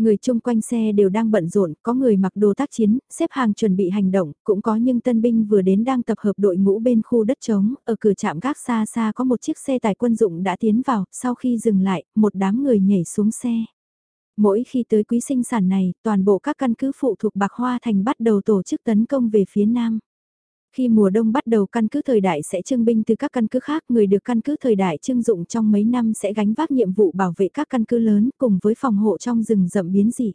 Người chung quanh xe đều đang bận rộn, có người mặc đồ tác chiến, xếp hàng chuẩn bị hành động, cũng có những tân binh vừa đến đang tập hợp đội ngũ bên khu đất trống, ở cửa trạm gác xa xa có một chiếc xe tải quân dụng đã tiến vào, sau khi dừng lại, một đám người nhảy xuống xe. Mỗi khi tới quý sinh sản này, toàn bộ các căn cứ phụ thuộc Bạc Hoa Thành bắt đầu tổ chức tấn công về phía nam. Khi mùa đông bắt đầu căn cứ thời đại sẽ trưng binh từ các căn cứ khác, người được căn cứ thời đại trưng dụng trong mấy năm sẽ gánh vác nhiệm vụ bảo vệ các căn cứ lớn cùng với phòng hộ trong rừng rậm biến dị.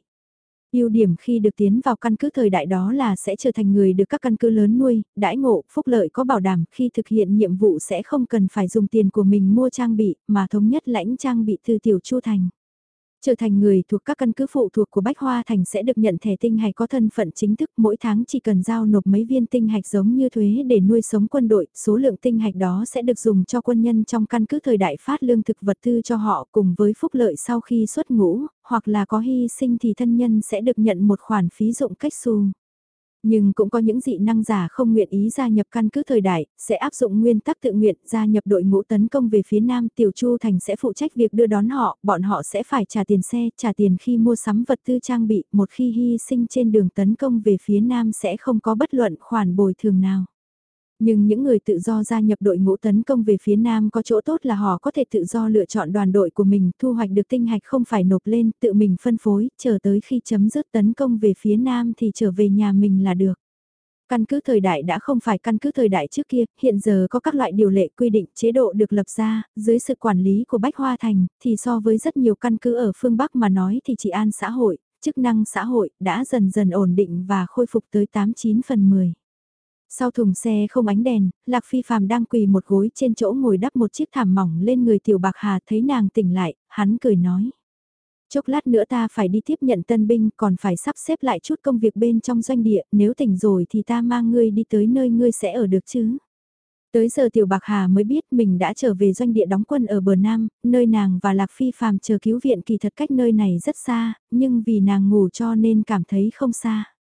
ưu điểm khi được tiến vào căn cứ thời đại đó là sẽ trở thành người được các căn cứ lớn nuôi, đãi ngộ, phúc lợi có bảo đảm khi thực hiện nhiệm vụ sẽ không cần phải dùng tiền của mình mua trang bị mà thống nhất lãnh trang bị từ tiểu chu thành. Trở thành người thuộc các căn cứ phụ thuộc của Bách Hoa Thành sẽ được nhận thẻ tinh hạch có thân phận chính thức mỗi tháng chỉ cần giao nộp mấy viên tinh hạch giống như thuế để nuôi sống quân đội, số lượng tinh hạch đó sẽ được dùng cho quân nhân trong căn cứ thời đại phát lương thực vật tư cho họ cùng với phúc lợi sau khi xuất ngũ, hoặc là có hy sinh thì thân nhân sẽ được nhận một khoản phí dụng cách xu. Nhưng cũng có những dị năng giả không nguyện ý gia nhập căn cứ thời đại, sẽ áp dụng nguyên tắc tự nguyện gia nhập đội ngũ tấn công về phía Nam. Tiểu Chu Thành sẽ phụ trách việc đưa đón họ, bọn họ sẽ phải trả tiền xe, trả tiền khi mua sắm vật tư trang bị, một khi hy sinh trên đường tấn công về phía Nam sẽ không có bất luận khoản bồi thường nào. Nhưng những người tự do gia nhập đội ngũ tấn công về phía Nam có chỗ tốt là họ có thể tự do lựa chọn đoàn đội của mình, thu hoạch được tinh hạch không phải nộp lên, tự mình phân phối, chờ tới khi chấm dứt tấn công về phía Nam thì trở về nhà mình là được. Căn cứ thời đại đã không phải căn cứ thời đại trước kia, hiện giờ có các loại điều lệ quy định chế độ được lập ra, dưới sự quản lý của Bách Hoa Thành, thì so với rất nhiều căn cứ ở phương Bắc mà nói thì trị an xã hội, chức năng xã hội đã dần dần ổn định và khôi phục tới 89 phần 10. Sau thùng xe không ánh đèn, Lạc Phi Phạm đang quỳ một gối trên chỗ ngồi đắp một chiếc thảm mỏng lên người Tiểu Bạc Hà thấy nàng tỉnh lại, hắn cười nói. Chốc lát nữa ta phải đi tiếp nhận tân binh còn phải sắp xếp lại chút công việc bên trong doanh địa, nếu tỉnh rồi thì ta mang ngươi đi tới nơi ngươi sẽ ở được chứ. Tới giờ Tiểu Bạc Hà mới biết mình đã trở về doanh địa đóng quân ở bờ Nam, nơi nàng và Lạc Phi Phạm chờ cứu viện kỳ thật cách nơi này rất xa, nhưng vì nàng ngủ cho nên cảm thấy không xa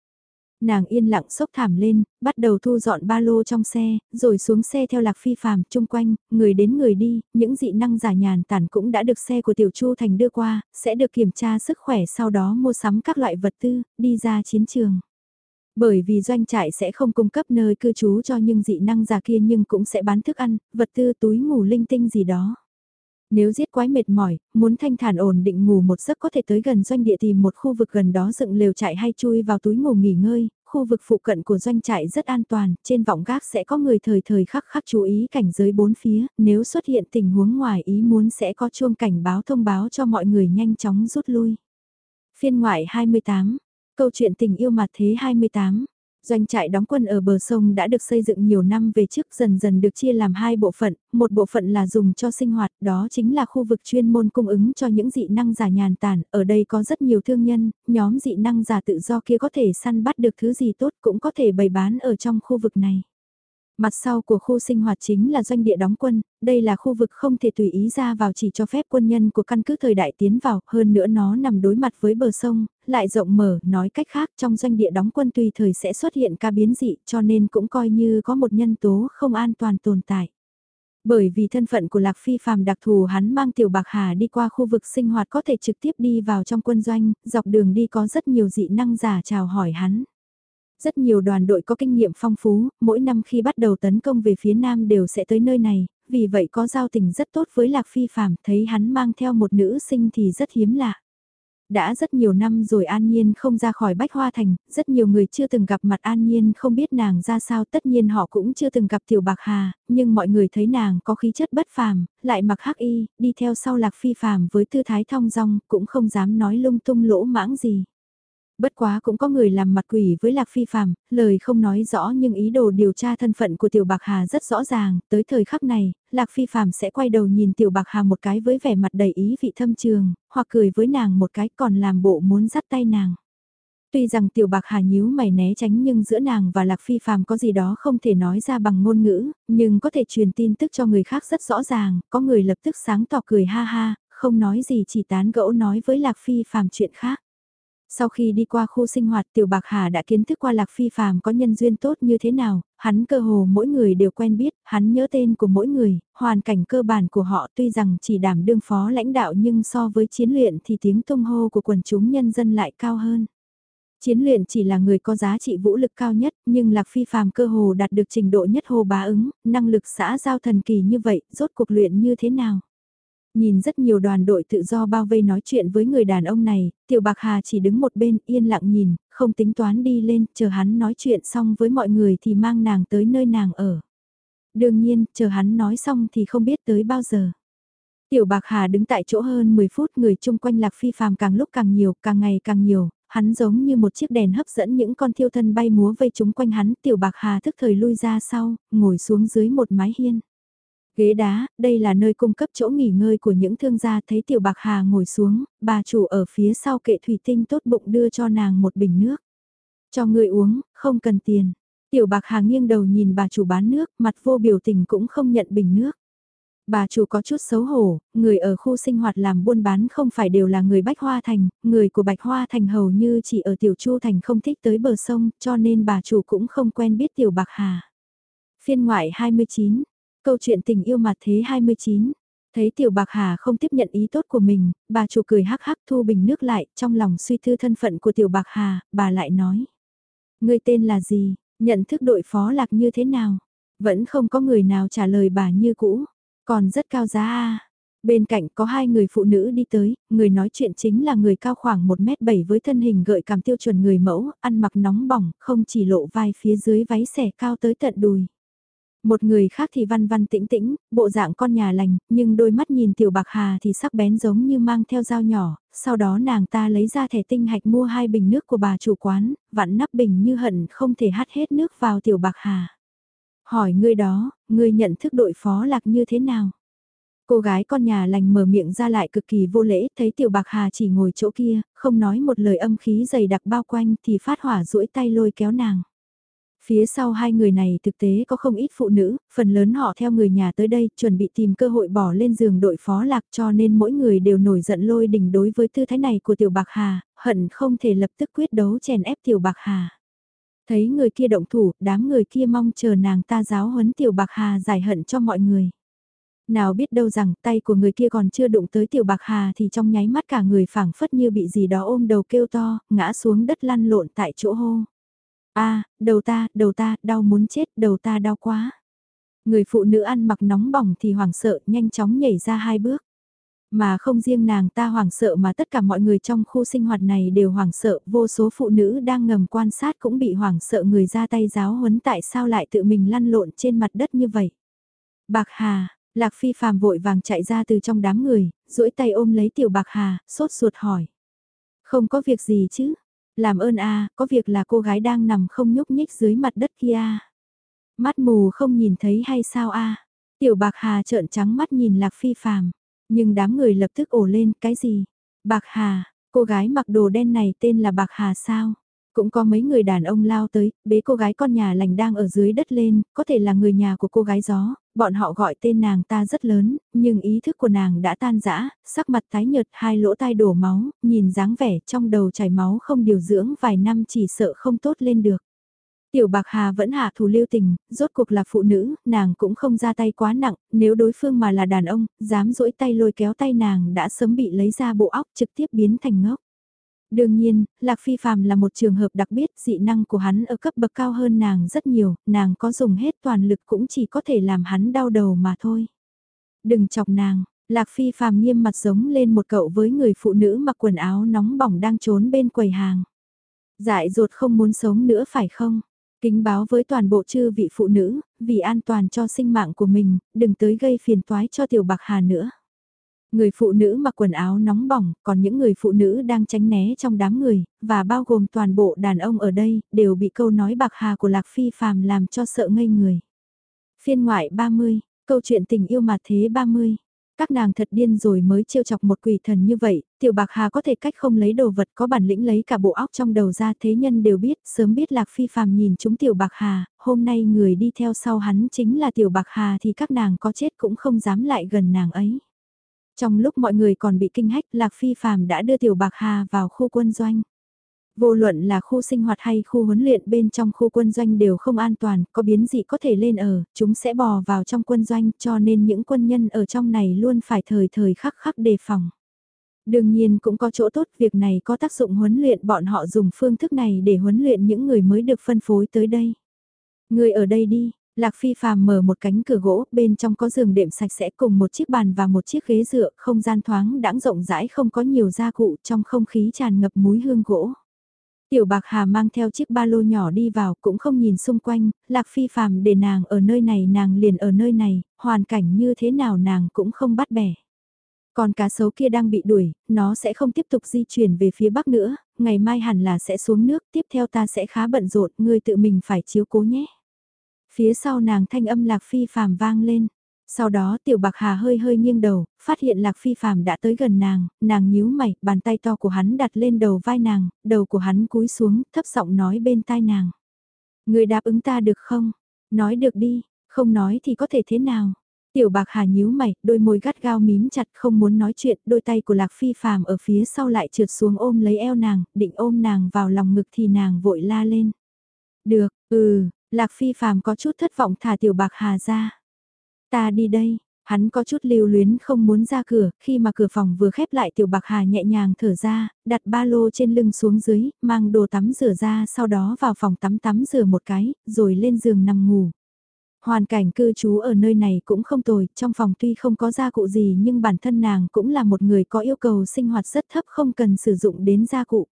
nàng yên lặng sốc thảm lên, bắt đầu thu dọn ba lô trong xe, rồi xuống xe theo lạc phi phàm chung quanh, người đến người đi, những dị năng giả nhàn tản cũng đã được xe của Tiểu Chu Thành đưa qua, sẽ được kiểm tra sức khỏe sau đó mua sắm các loại vật tư, đi ra chiến trường. Bởi vì doanh trại sẽ không cung cấp nơi cư trú cho những dị năng giả kia nhưng cũng sẽ bán thức ăn, vật tư túi ngủ linh tinh gì đó. Nếu giết quái mệt mỏi, muốn thanh thản ổn định ngủ một giấc có thể tới gần doanh địa tìm một khu vực gần đó dựng lều trại hay chui vào túi ngủ nghỉ ngơi, khu vực phụ cận của doanh trại rất an toàn, trên vọng gác sẽ có người thời thời khắc khắc chú ý cảnh giới bốn phía, nếu xuất hiện tình huống ngoài ý muốn sẽ có chuông cảnh báo thông báo cho mọi người nhanh chóng rút lui. Phiên ngoại 28, câu chuyện tình yêu mặt thế 28 Doanh trại đóng quân ở bờ sông đã được xây dựng nhiều năm về trước dần dần được chia làm hai bộ phận, một bộ phận là dùng cho sinh hoạt, đó chính là khu vực chuyên môn cung ứng cho những dị năng giả nhàn tản, ở đây có rất nhiều thương nhân, nhóm dị năng giả tự do kia có thể săn bắt được thứ gì tốt cũng có thể bày bán ở trong khu vực này. Mặt sau của khu sinh hoạt chính là doanh địa đóng quân, đây là khu vực không thể tùy ý ra vào chỉ cho phép quân nhân của căn cứ thời đại tiến vào, hơn nữa nó nằm đối mặt với bờ sông, lại rộng mở, nói cách khác trong doanh địa đóng quân tùy thời sẽ xuất hiện ca biến dị cho nên cũng coi như có một nhân tố không an toàn tồn tại. Bởi vì thân phận của Lạc Phi phàm đặc thù hắn mang Tiểu Bạc Hà đi qua khu vực sinh hoạt có thể trực tiếp đi vào trong quân doanh, dọc đường đi có rất nhiều dị năng giả chào hỏi hắn. Rất nhiều đoàn đội có kinh nghiệm phong phú, mỗi năm khi bắt đầu tấn công về phía Nam đều sẽ tới nơi này, vì vậy có giao tình rất tốt với Lạc Phi Phạm, thấy hắn mang theo một nữ sinh thì rất hiếm lạ. Đã rất nhiều năm rồi An Nhiên không ra khỏi Bách Hoa Thành, rất nhiều người chưa từng gặp mặt An Nhiên không biết nàng ra sao tất nhiên họ cũng chưa từng gặp Tiểu Bạc Hà, nhưng mọi người thấy nàng có khí chất bất phàm, lại mặc hắc y, đi theo sau Lạc Phi Phạm với tư thái thong dong cũng không dám nói lung tung lỗ mãng gì. Bất quá cũng có người làm mặt quỷ với Lạc Phi Phạm, lời không nói rõ nhưng ý đồ điều tra thân phận của Tiểu Bạc Hà rất rõ ràng, tới thời khắc này, Lạc Phi Phạm sẽ quay đầu nhìn Tiểu Bạc Hà một cái với vẻ mặt đầy ý vị thâm trường, hoặc cười với nàng một cái còn làm bộ muốn dắt tay nàng. Tuy rằng Tiểu Bạc Hà nhíu mày né tránh nhưng giữa nàng và Lạc Phi Phạm có gì đó không thể nói ra bằng ngôn ngữ, nhưng có thể truyền tin tức cho người khác rất rõ ràng, có người lập tức sáng tỏ cười ha ha, không nói gì chỉ tán gẫu nói với Lạc Phi phàm chuyện khác. Sau khi đi qua khu sinh hoạt Tiểu Bạc Hà đã kiến thức qua Lạc Phi Phàm có nhân duyên tốt như thế nào, hắn cơ hồ mỗi người đều quen biết, hắn nhớ tên của mỗi người, hoàn cảnh cơ bản của họ tuy rằng chỉ đảm đương phó lãnh đạo nhưng so với chiến luyện thì tiếng tung hô của quần chúng nhân dân lại cao hơn. Chiến luyện chỉ là người có giá trị vũ lực cao nhất, nhưng Lạc Phi Phàm cơ hồ đạt được trình độ nhất hồ bá ứng, năng lực xã giao thần kỳ như vậy, rốt cuộc luyện như thế nào? Nhìn rất nhiều đoàn đội tự do bao vây nói chuyện với người đàn ông này, Tiểu Bạc Hà chỉ đứng một bên yên lặng nhìn, không tính toán đi lên, chờ hắn nói chuyện xong với mọi người thì mang nàng tới nơi nàng ở. Đương nhiên, chờ hắn nói xong thì không biết tới bao giờ. Tiểu Bạc Hà đứng tại chỗ hơn 10 phút người chung quanh Lạc Phi phàm càng lúc càng nhiều, càng ngày càng nhiều, hắn giống như một chiếc đèn hấp dẫn những con thiêu thân bay múa vây chúng quanh hắn. Tiểu Bạc Hà thức thời lui ra sau, ngồi xuống dưới một mái hiên. Ghế đá, đây là nơi cung cấp chỗ nghỉ ngơi của những thương gia thấy Tiểu Bạc Hà ngồi xuống, bà chủ ở phía sau kệ thủy tinh tốt bụng đưa cho nàng một bình nước. Cho người uống, không cần tiền. Tiểu Bạc Hà nghiêng đầu nhìn bà chủ bán nước, mặt vô biểu tình cũng không nhận bình nước. Bà chủ có chút xấu hổ, người ở khu sinh hoạt làm buôn bán không phải đều là người Bách Hoa Thành, người của Bạch Hoa Thành hầu như chỉ ở Tiểu Chu Thành không thích tới bờ sông, cho nên bà chủ cũng không quen biết Tiểu Bạc Hà. Phiên ngoại 29, câu chuyện tình yêu mặt thế 29. Thấy Tiểu Bạc Hà không tiếp nhận ý tốt của mình, bà chủ cười hắc hắc thu bình nước lại, trong lòng suy thư thân phận của Tiểu Bạc Hà, bà lại nói. Người tên là gì, nhận thức đội phó lạc như thế nào? Vẫn không có người nào trả lời bà như cũ. Còn rất cao giá a Bên cạnh có hai người phụ nữ đi tới, người nói chuyện chính là người cao khoảng 1m7 với thân hình gợi cảm tiêu chuẩn người mẫu, ăn mặc nóng bỏng, không chỉ lộ vai phía dưới váy xẻ cao tới tận đùi. Một người khác thì văn văn tĩnh tĩnh, bộ dạng con nhà lành, nhưng đôi mắt nhìn tiểu bạc hà thì sắc bén giống như mang theo dao nhỏ, sau đó nàng ta lấy ra thẻ tinh hạch mua hai bình nước của bà chủ quán, vặn nắp bình như hận không thể hắt hết nước vào tiểu bạc hà. Hỏi ngươi đó, ngươi nhận thức đội phó lạc như thế nào? Cô gái con nhà lành mở miệng ra lại cực kỳ vô lễ, thấy tiểu bạc hà chỉ ngồi chỗ kia, không nói một lời âm khí dày đặc bao quanh thì phát hỏa duỗi tay lôi kéo nàng. Phía sau hai người này thực tế có không ít phụ nữ, phần lớn họ theo người nhà tới đây chuẩn bị tìm cơ hội bỏ lên giường đội phó lạc cho nên mỗi người đều nổi giận lôi đình đối với tư thái này của tiểu bạc hà, hận không thể lập tức quyết đấu chèn ép tiểu bạc hà. Thấy người kia động thủ, đám người kia mong chờ nàng ta giáo huấn tiểu bạc hà giải hận cho mọi người. Nào biết đâu rằng tay của người kia còn chưa đụng tới tiểu bạc hà thì trong nháy mắt cả người phảng phất như bị gì đó ôm đầu kêu to, ngã xuống đất lăn lộn tại chỗ hô a đầu ta, đầu ta, đau muốn chết, đầu ta đau quá. Người phụ nữ ăn mặc nóng bỏng thì hoảng sợ nhanh chóng nhảy ra hai bước. Mà không riêng nàng ta hoảng sợ mà tất cả mọi người trong khu sinh hoạt này đều hoảng sợ, vô số phụ nữ đang ngầm quan sát cũng bị hoảng sợ người ra tay giáo huấn tại sao lại tự mình lăn lộn trên mặt đất như vậy. Bạc Hà, Lạc Phi phàm vội vàng chạy ra từ trong đám người, duỗi tay ôm lấy tiểu Bạc Hà, sốt ruột hỏi. Không có việc gì chứ, làm ơn a có việc là cô gái đang nằm không nhúc nhích dưới mặt đất kia. Mắt mù không nhìn thấy hay sao a Tiểu Bạc Hà trợn trắng mắt nhìn Lạc Phi phàm. Nhưng đám người lập tức ổ lên, cái gì? Bạc Hà, cô gái mặc đồ đen này tên là Bạc Hà sao? Cũng có mấy người đàn ông lao tới, bế cô gái con nhà lành đang ở dưới đất lên, có thể là người nhà của cô gái gió, bọn họ gọi tên nàng ta rất lớn, nhưng ý thức của nàng đã tan rã, sắc mặt tái nhợt hai lỗ tai đổ máu, nhìn dáng vẻ trong đầu chảy máu không điều dưỡng vài năm chỉ sợ không tốt lên được. Tiểu Bạc Hà vẫn hạ thủ lưu tình, rốt cuộc là phụ nữ, nàng cũng không ra tay quá nặng, nếu đối phương mà là đàn ông, dám duỗi tay lôi kéo tay nàng đã sớm bị lấy ra bộ óc trực tiếp biến thành ngốc. Đương nhiên, Lạc Phi Phạm là một trường hợp đặc biệt, dị năng của hắn ở cấp bậc cao hơn nàng rất nhiều, nàng có dùng hết toàn lực cũng chỉ có thể làm hắn đau đầu mà thôi. Đừng chọc nàng, Lạc Phi Phạm nghiêm mặt giống lên một cậu với người phụ nữ mặc quần áo nóng bỏng đang trốn bên quầy hàng. Dại dột không muốn sống nữa phải không? Kính báo với toàn bộ chư vị phụ nữ, vì an toàn cho sinh mạng của mình, đừng tới gây phiền toái cho tiểu bạc hà nữa. Người phụ nữ mặc quần áo nóng bỏng, còn những người phụ nữ đang tránh né trong đám người, và bao gồm toàn bộ đàn ông ở đây, đều bị câu nói bạc hà của Lạc Phi phàm làm cho sợ ngây người. Phiên ngoại 30, câu chuyện tình yêu mà thế 30. Các nàng thật điên rồi mới trêu chọc một quỷ thần như vậy, tiểu bạc hà có thể cách không lấy đồ vật có bản lĩnh lấy cả bộ óc trong đầu ra thế nhân đều biết, sớm biết lạc phi phàm nhìn chúng tiểu bạc hà, hôm nay người đi theo sau hắn chính là tiểu bạc hà thì các nàng có chết cũng không dám lại gần nàng ấy. Trong lúc mọi người còn bị kinh hách, lạc phi phàm đã đưa tiểu bạc hà vào khu quân doanh. Vô luận là khu sinh hoạt hay khu huấn luyện bên trong khu quân doanh đều không an toàn, có biến dị có thể lên ở, chúng sẽ bò vào trong quân doanh cho nên những quân nhân ở trong này luôn phải thời thời khắc khắc đề phòng. Đương nhiên cũng có chỗ tốt, việc này có tác dụng huấn luyện bọn họ dùng phương thức này để huấn luyện những người mới được phân phối tới đây. Người ở đây đi, Lạc Phi phàm mở một cánh cửa gỗ, bên trong có giường đệm sạch sẽ cùng một chiếc bàn và một chiếc ghế dựa, không gian thoáng đãng rộng rãi không có nhiều gia cụ, trong không khí tràn ngập múi hương gỗ. Tiểu Bạc Hà mang theo chiếc ba lô nhỏ đi vào, cũng không nhìn xung quanh, Lạc Phi phàm để nàng ở nơi này nàng liền ở nơi này, hoàn cảnh như thế nào nàng cũng không bắt bẻ. Còn cá sấu kia đang bị đuổi, nó sẽ không tiếp tục di chuyển về phía bắc nữa, ngày mai hẳn là sẽ xuống nước, tiếp theo ta sẽ khá bận rộn, ngươi tự mình phải chiếu cố nhé. Phía sau nàng thanh âm Lạc Phi phàm vang lên. Sau đó tiểu bạc hà hơi hơi nghiêng đầu, phát hiện Lạc Phi phàm đã tới gần nàng, nàng nhíu mày, bàn tay to của hắn đặt lên đầu vai nàng, đầu của hắn cúi xuống, thấp giọng nói bên tai nàng. Người đáp ứng ta được không? Nói được đi, không nói thì có thể thế nào? Tiểu bạc hà nhíu mày, đôi môi gắt gao mím chặt không muốn nói chuyện, đôi tay của Lạc Phi phàm ở phía sau lại trượt xuống ôm lấy eo nàng, định ôm nàng vào lòng ngực thì nàng vội la lên. Được, ừ, Lạc Phi phàm có chút thất vọng thả tiểu bạc hà ra. Ta đi đây, hắn có chút lưu luyến không muốn ra cửa, khi mà cửa phòng vừa khép lại tiểu bạc hà nhẹ nhàng thở ra, đặt ba lô trên lưng xuống dưới, mang đồ tắm rửa ra sau đó vào phòng tắm tắm rửa một cái, rồi lên giường nằm ngủ. Hoàn cảnh cư trú ở nơi này cũng không tồi, trong phòng tuy không có gia cụ gì nhưng bản thân nàng cũng là một người có yêu cầu sinh hoạt rất thấp không cần sử dụng đến gia cụ.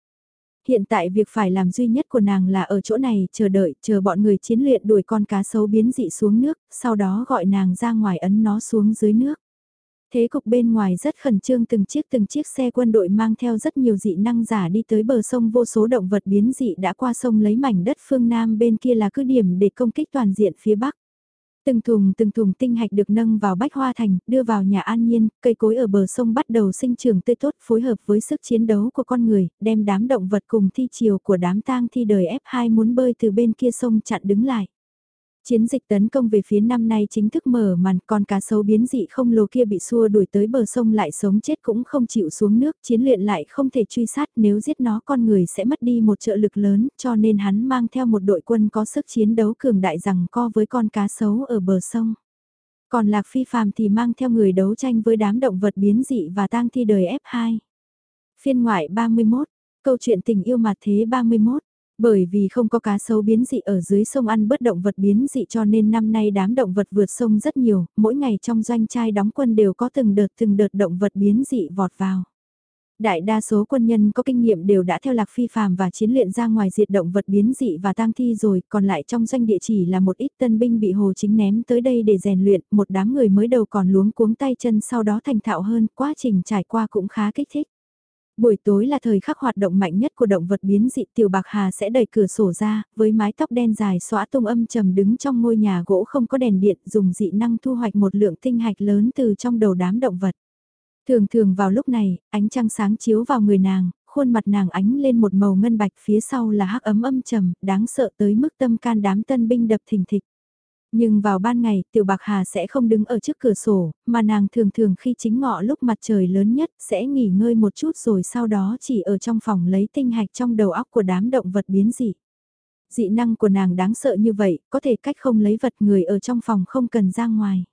Hiện tại việc phải làm duy nhất của nàng là ở chỗ này chờ đợi, chờ bọn người chiến luyện đuổi con cá sấu biến dị xuống nước, sau đó gọi nàng ra ngoài ấn nó xuống dưới nước. Thế cục bên ngoài rất khẩn trương từng chiếc từng chiếc xe quân đội mang theo rất nhiều dị năng giả đi tới bờ sông vô số động vật biến dị đã qua sông lấy mảnh đất phương Nam bên kia là cứ điểm để công kích toàn diện phía Bắc. Từng thùng từng thùng tinh hạch được nâng vào bách hoa thành, đưa vào nhà an nhiên, cây cối ở bờ sông bắt đầu sinh trưởng tươi tốt phối hợp với sức chiến đấu của con người, đem đám động vật cùng thi chiều của đám tang thi đời F2 muốn bơi từ bên kia sông chặn đứng lại. Chiến dịch tấn công về phía năm nay chính thức mở màn, con cá sấu biến dị không lồ kia bị xua đuổi tới bờ sông lại sống chết cũng không chịu xuống nước, chiến luyện lại không thể truy sát nếu giết nó con người sẽ mất đi một trợ lực lớn, cho nên hắn mang theo một đội quân có sức chiến đấu cường đại rằng co với con cá sấu ở bờ sông. Còn Lạc Phi Phàm thì mang theo người đấu tranh với đám động vật biến dị và tang thi đời F2. Phiên ngoại 31, câu chuyện tình yêu mặt thế 31 bởi vì không có cá sấu biến dị ở dưới sông ăn bớt động vật biến dị cho nên năm nay đám động vật vượt sông rất nhiều, mỗi ngày trong doanh trai đóng quân đều có từng đợt từng đợt động vật biến dị vọt vào. Đại đa số quân nhân có kinh nghiệm đều đã theo lạc phi phàm và chiến luyện ra ngoài diệt động vật biến dị và tang thi rồi, còn lại trong doanh địa chỉ là một ít tân binh bị hồ chính ném tới đây để rèn luyện, một đám người mới đầu còn luống cuống tay chân sau đó thành thạo hơn, quá trình trải qua cũng khá kích thích. Buổi tối là thời khắc hoạt động mạnh nhất của động vật biến dị tiểu bạc hà sẽ đẩy cửa sổ ra, với mái tóc đen dài xóa tung âm trầm đứng trong ngôi nhà gỗ không có đèn điện dùng dị năng thu hoạch một lượng tinh hạch lớn từ trong đầu đám động vật. Thường thường vào lúc này, ánh trăng sáng chiếu vào người nàng, khuôn mặt nàng ánh lên một màu ngân bạch phía sau là hắc ấm âm trầm, đáng sợ tới mức tâm can đám tân binh đập thình thịch. Nhưng vào ban ngày, Tiểu Bạc Hà sẽ không đứng ở trước cửa sổ, mà nàng thường thường khi chính ngọ lúc mặt trời lớn nhất sẽ nghỉ ngơi một chút rồi sau đó chỉ ở trong phòng lấy tinh hạch trong đầu óc của đám động vật biến dị. Dị năng của nàng đáng sợ như vậy, có thể cách không lấy vật người ở trong phòng không cần ra ngoài.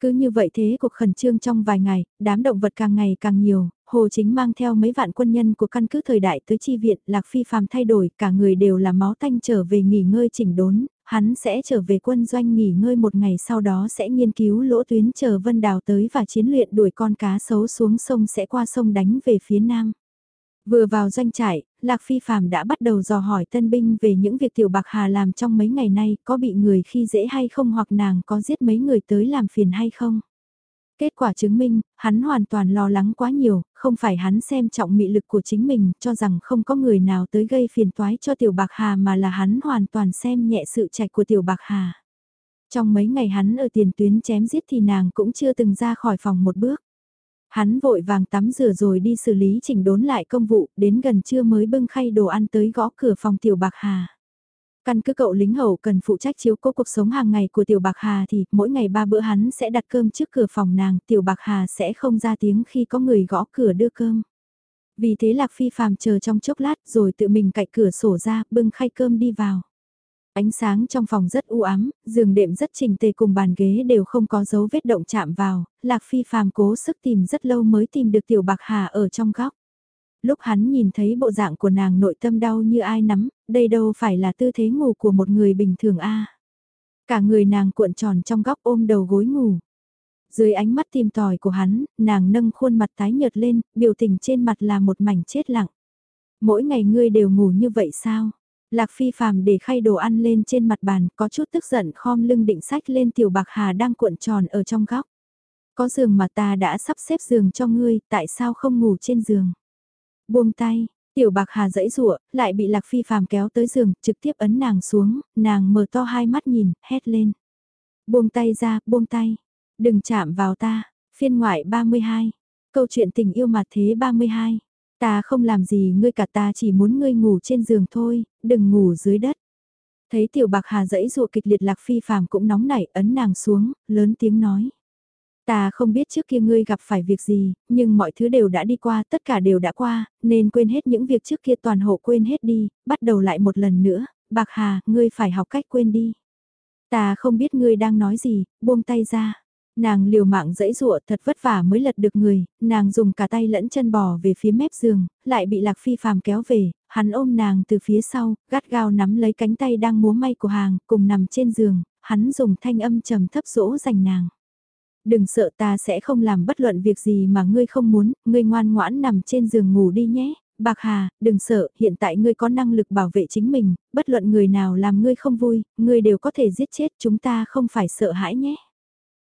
Cứ như vậy thế cuộc khẩn trương trong vài ngày, đám động vật càng ngày càng nhiều, Hồ Chính mang theo mấy vạn quân nhân của căn cứ thời đại tới chi viện, Lạc Phi phàm thay đổi, cả người đều là máu tanh trở về nghỉ ngơi chỉnh đốn, hắn sẽ trở về quân doanh nghỉ ngơi một ngày sau đó sẽ nghiên cứu lỗ tuyến chờ Vân Đào tới và chiến luyện đuổi con cá sấu xuống sông sẽ qua sông đánh về phía nam. Vừa vào doanh trại, Lạc Phi Phạm đã bắt đầu dò hỏi tân binh về những việc Tiểu Bạc Hà làm trong mấy ngày nay, có bị người khi dễ hay không hoặc nàng có giết mấy người tới làm phiền hay không. Kết quả chứng minh, hắn hoàn toàn lo lắng quá nhiều, không phải hắn xem trọng mị lực của chính mình, cho rằng không có người nào tới gây phiền toái cho Tiểu Bạc Hà mà là hắn hoàn toàn xem nhẹ sự trạch của Tiểu Bạc Hà. Trong mấy ngày hắn ở tiền tuyến chém giết thì nàng cũng chưa từng ra khỏi phòng một bước. Hắn vội vàng tắm rửa rồi đi xử lý chỉnh đốn lại công vụ, đến gần trưa mới bưng khay đồ ăn tới gõ cửa phòng Tiểu Bạc Hà. Căn cứ cậu lính hầu cần phụ trách chiếu cố cuộc sống hàng ngày của Tiểu Bạc Hà thì mỗi ngày ba bữa hắn sẽ đặt cơm trước cửa phòng nàng, Tiểu Bạc Hà sẽ không ra tiếng khi có người gõ cửa đưa cơm. Vì thế Lạc Phi phàm chờ trong chốc lát rồi tự mình cạnh cửa sổ ra, bưng khay cơm đi vào. Ánh sáng trong phòng rất u ám, giường đệm rất chỉnh tề cùng bàn ghế đều không có dấu vết động chạm vào, Lạc Phi phàm cố sức tìm rất lâu mới tìm được Tiểu Bạc Hà ở trong góc. Lúc hắn nhìn thấy bộ dạng của nàng nội tâm đau như ai nắm, đây đâu phải là tư thế ngủ của một người bình thường a. Cả người nàng cuộn tròn trong góc ôm đầu gối ngủ. Dưới ánh mắt tìm tòi của hắn, nàng nâng khuôn mặt tái nhợt lên, biểu tình trên mặt là một mảnh chết lặng. Mỗi ngày ngươi đều ngủ như vậy sao? Lạc phi phàm để khay đồ ăn lên trên mặt bàn, có chút tức giận khom lưng định sách lên tiểu bạc hà đang cuộn tròn ở trong góc. Có giường mà ta đã sắp xếp giường cho ngươi, tại sao không ngủ trên giường? Buông tay, tiểu bạc hà dãy rụa, lại bị lạc phi phàm kéo tới giường, trực tiếp ấn nàng xuống, nàng mở to hai mắt nhìn, hét lên. Buông tay ra, buông tay. Đừng chạm vào ta, phiên ngoại 32. Câu chuyện tình yêu mặt thế 32. Ta không làm gì ngươi cả ta chỉ muốn ngươi ngủ trên giường thôi, đừng ngủ dưới đất. Thấy tiểu bạc hà dãy dụa kịch liệt lạc phi phàm cũng nóng nảy ấn nàng xuống, lớn tiếng nói. Ta không biết trước kia ngươi gặp phải việc gì, nhưng mọi thứ đều đã đi qua, tất cả đều đã qua, nên quên hết những việc trước kia toàn hộ quên hết đi, bắt đầu lại một lần nữa, bạc hà, ngươi phải học cách quên đi. Ta không biết ngươi đang nói gì, buông tay ra. Nàng liều mạng dẫy dụa thật vất vả mới lật được người, nàng dùng cả tay lẫn chân bò về phía mép giường, lại bị lạc phi phàm kéo về, hắn ôm nàng từ phía sau, gắt gao nắm lấy cánh tay đang múa may của hàng, cùng nằm trên giường, hắn dùng thanh âm trầm thấp dỗ dành nàng. Đừng sợ ta sẽ không làm bất luận việc gì mà ngươi không muốn, ngươi ngoan ngoãn nằm trên giường ngủ đi nhé. Bạc Hà, đừng sợ, hiện tại ngươi có năng lực bảo vệ chính mình, bất luận người nào làm ngươi không vui, ngươi đều có thể giết chết chúng ta không phải sợ hãi nhé.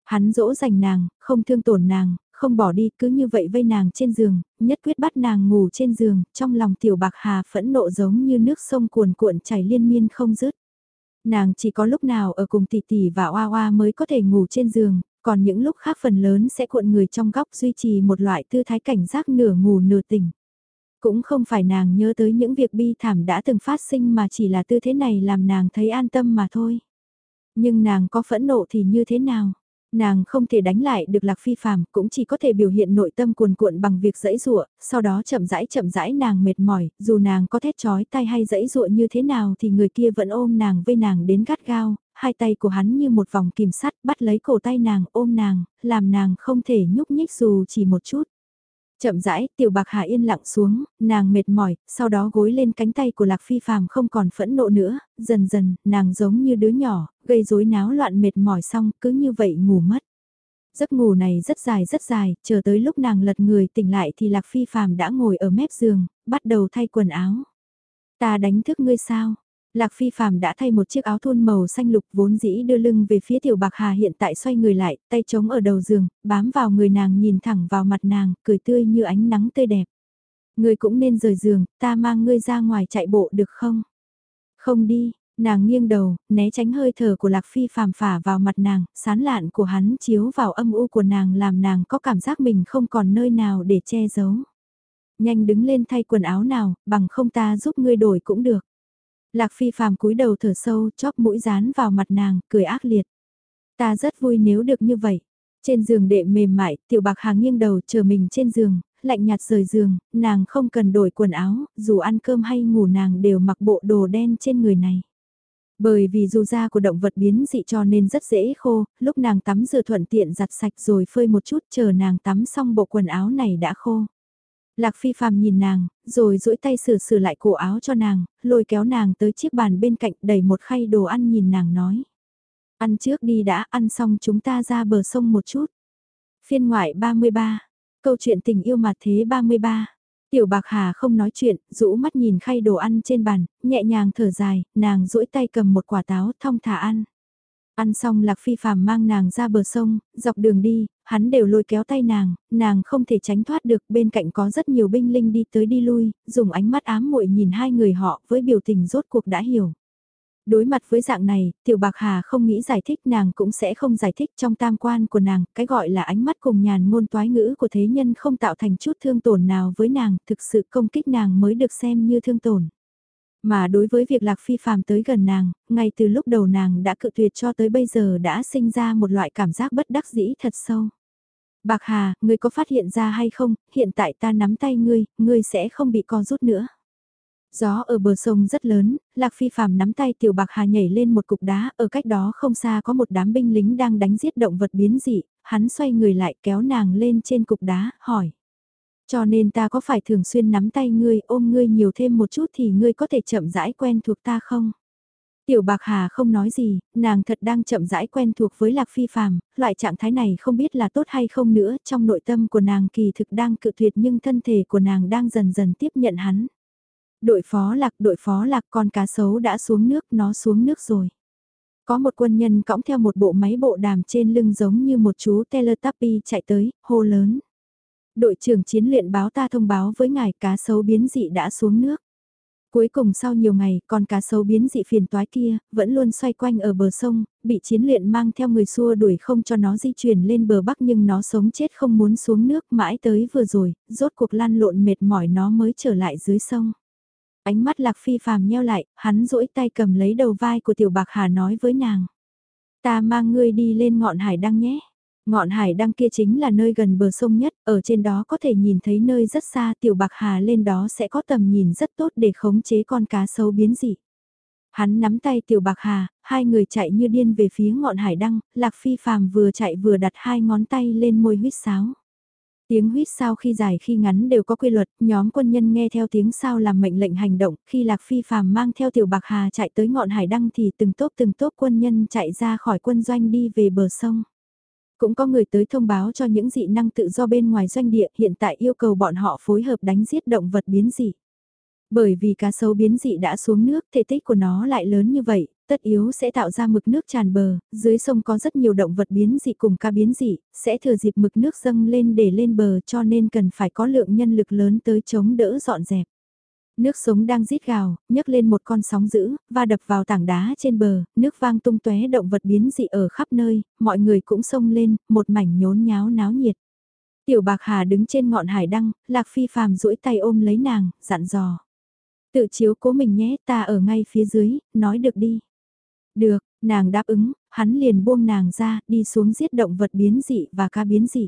Hắn dỗ dành nàng, không thương tổn nàng, không bỏ đi, cứ như vậy vây nàng trên giường, nhất quyết bắt nàng ngủ trên giường, trong lòng tiểu bạc hà phẫn nộ giống như nước sông cuồn cuộn chảy liên miên không dứt. Nàng chỉ có lúc nào ở cùng tỷ tỷ và oa oa mới có thể ngủ trên giường, còn những lúc khác phần lớn sẽ cuộn người trong góc duy trì một loại tư thái cảnh giác nửa ngủ nửa tỉnh. Cũng không phải nàng nhớ tới những việc bi thảm đã từng phát sinh mà chỉ là tư thế này làm nàng thấy an tâm mà thôi. Nhưng nàng có phẫn nộ thì như thế nào? Nàng không thể đánh lại được Lạc Phi Phàm, cũng chỉ có thể biểu hiện nội tâm cuồn cuộn bằng việc dẫy dụa, sau đó chậm rãi chậm rãi nàng mệt mỏi, dù nàng có thét chói tay hay dẫy dụa như thế nào thì người kia vẫn ôm nàng với nàng đến gắt gao, hai tay của hắn như một vòng kìm sắt bắt lấy cổ tay nàng ôm nàng, làm nàng không thể nhúc nhích dù chỉ một chút. Chậm rãi, tiểu bạc hà yên lặng xuống, nàng mệt mỏi, sau đó gối lên cánh tay của lạc phi phàm không còn phẫn nộ nữa, dần dần, nàng giống như đứa nhỏ, gây rối náo loạn mệt mỏi xong, cứ như vậy ngủ mất. Giấc ngủ này rất dài rất dài, chờ tới lúc nàng lật người tỉnh lại thì lạc phi phàm đã ngồi ở mép giường, bắt đầu thay quần áo. Ta đánh thức ngươi sao? Lạc Phi Phạm đã thay một chiếc áo thun màu xanh lục vốn dĩ đưa lưng về phía Tiểu Bạc Hà hiện tại xoay người lại, tay trống ở đầu giường, bám vào người nàng nhìn thẳng vào mặt nàng, cười tươi như ánh nắng tươi đẹp. Ngươi cũng nên rời giường, ta mang ngươi ra ngoài chạy bộ được không? Không đi, nàng nghiêng đầu, né tránh hơi thở của Lạc Phi Phạm phả vào mặt nàng, sán lạn của hắn chiếu vào âm u của nàng làm nàng có cảm giác mình không còn nơi nào để che giấu. Nhanh đứng lên thay quần áo nào, bằng không ta giúp ngươi đổi cũng được. Lạc phi phàm cúi đầu thở sâu, chóp mũi dán vào mặt nàng, cười ác liệt. Ta rất vui nếu được như vậy. Trên giường đệ mềm mại, tiểu bạc hàng nghiêng đầu chờ mình trên giường, lạnh nhạt rời giường, nàng không cần đổi quần áo, dù ăn cơm hay ngủ nàng đều mặc bộ đồ đen trên người này. Bởi vì dù da của động vật biến dị cho nên rất dễ khô, lúc nàng tắm rửa thuận tiện giặt sạch rồi phơi một chút chờ nàng tắm xong bộ quần áo này đã khô. Lạc Phi Phạm nhìn nàng, rồi duỗi tay sửa sửa lại cổ áo cho nàng, lôi kéo nàng tới chiếc bàn bên cạnh đẩy một khay đồ ăn nhìn nàng nói. Ăn trước đi đã, ăn xong chúng ta ra bờ sông một chút. Phiên ngoại 33, câu chuyện tình yêu mặt thế 33. Tiểu Bạc Hà không nói chuyện, rũ mắt nhìn khay đồ ăn trên bàn, nhẹ nhàng thở dài, nàng duỗi tay cầm một quả táo thong thả ăn. Ăn xong Lạc Phi Phạm mang nàng ra bờ sông, dọc đường đi, hắn đều lôi kéo tay nàng, nàng không thể tránh thoát được, bên cạnh có rất nhiều binh linh đi tới đi lui, dùng ánh mắt ám muội nhìn hai người họ với biểu tình rốt cuộc đã hiểu. Đối mặt với dạng này, Tiểu Bạc Hà không nghĩ giải thích nàng cũng sẽ không giải thích trong tam quan của nàng, cái gọi là ánh mắt cùng nhàn ngôn toái ngữ của thế nhân không tạo thành chút thương tổn nào với nàng, thực sự công kích nàng mới được xem như thương tổn. Mà đối với việc Lạc Phi phàm tới gần nàng, ngay từ lúc đầu nàng đã cự tuyệt cho tới bây giờ đã sinh ra một loại cảm giác bất đắc dĩ thật sâu. Bạc Hà, ngươi có phát hiện ra hay không, hiện tại ta nắm tay ngươi, ngươi sẽ không bị co rút nữa. Gió ở bờ sông rất lớn, Lạc Phi phàm nắm tay Tiểu Bạc Hà nhảy lên một cục đá, ở cách đó không xa có một đám binh lính đang đánh giết động vật biến dị, hắn xoay người lại kéo nàng lên trên cục đá, hỏi. Cho nên ta có phải thường xuyên nắm tay ngươi ôm ngươi nhiều thêm một chút thì ngươi có thể chậm rãi quen thuộc ta không? Tiểu Bạc Hà không nói gì, nàng thật đang chậm rãi quen thuộc với Lạc Phi Phàm, loại trạng thái này không biết là tốt hay không nữa, trong nội tâm của nàng kỳ thực đang cự tuyệt nhưng thân thể của nàng đang dần dần tiếp nhận hắn. Đội phó Lạc, đội phó Lạc con cá sấu đã xuống nước, nó xuống nước rồi. Có một quân nhân cõng theo một bộ máy bộ đàm trên lưng giống như một chú Teletubby chạy tới, hô lớn. Đội trưởng chiến luyện báo ta thông báo với ngài cá sấu biến dị đã xuống nước. Cuối cùng sau nhiều ngày, con cá sấu biến dị phiền toái kia, vẫn luôn xoay quanh ở bờ sông, bị chiến luyện mang theo người xua đuổi không cho nó di chuyển lên bờ bắc nhưng nó sống chết không muốn xuống nước mãi tới vừa rồi, rốt cuộc lăn lộn mệt mỏi nó mới trở lại dưới sông. Ánh mắt lạc phi phàm nheo lại, hắn duỗi tay cầm lấy đầu vai của tiểu bạc hà nói với nàng. Ta mang ngươi đi lên ngọn hải đăng nhé. Ngọn hải đăng kia chính là nơi gần bờ sông nhất, ở trên đó có thể nhìn thấy nơi rất xa tiểu bạc hà lên đó sẽ có tầm nhìn rất tốt để khống chế con cá sấu biến dị. Hắn nắm tay tiểu bạc hà, hai người chạy như điên về phía ngọn hải đăng, lạc phi phàm vừa chạy vừa đặt hai ngón tay lên môi huyết sáo. Tiếng huýt sao khi dài khi ngắn đều có quy luật, nhóm quân nhân nghe theo tiếng sao làm mệnh lệnh hành động, khi Lạc Phi phàm mang theo tiểu bạc hà chạy tới ngọn hải đăng thì từng tốp từng tốp quân nhân chạy ra khỏi quân doanh đi về bờ sông. Cũng có người tới thông báo cho những dị năng tự do bên ngoài doanh địa hiện tại yêu cầu bọn họ phối hợp đánh giết động vật biến dị. Bởi vì cá sấu biến dị đã xuống nước, thể tích của nó lại lớn như vậy, tất yếu sẽ tạo ra mực nước tràn bờ, dưới sông có rất nhiều động vật biến dị cùng cá biến dị, sẽ thừa dịp mực nước dâng lên để lên bờ cho nên cần phải có lượng nhân lực lớn tới chống đỡ dọn dẹp. Nước sống đang rít gào, nhấc lên một con sóng dữ, và đập vào tảng đá trên bờ, nước vang tung tóe động vật biến dị ở khắp nơi, mọi người cũng xông lên, một mảnh nhốn nháo náo nhiệt. Tiểu Bạc Hà đứng trên ngọn hải đăng, Lạc Phi phàm duỗi tay ôm lấy nàng, dặn dò. Tự chiếu cố mình nhé, ta ở ngay phía dưới, nói được đi. Được, nàng đáp ứng, hắn liền buông nàng ra, đi xuống giết động vật biến dị và ca biến dị.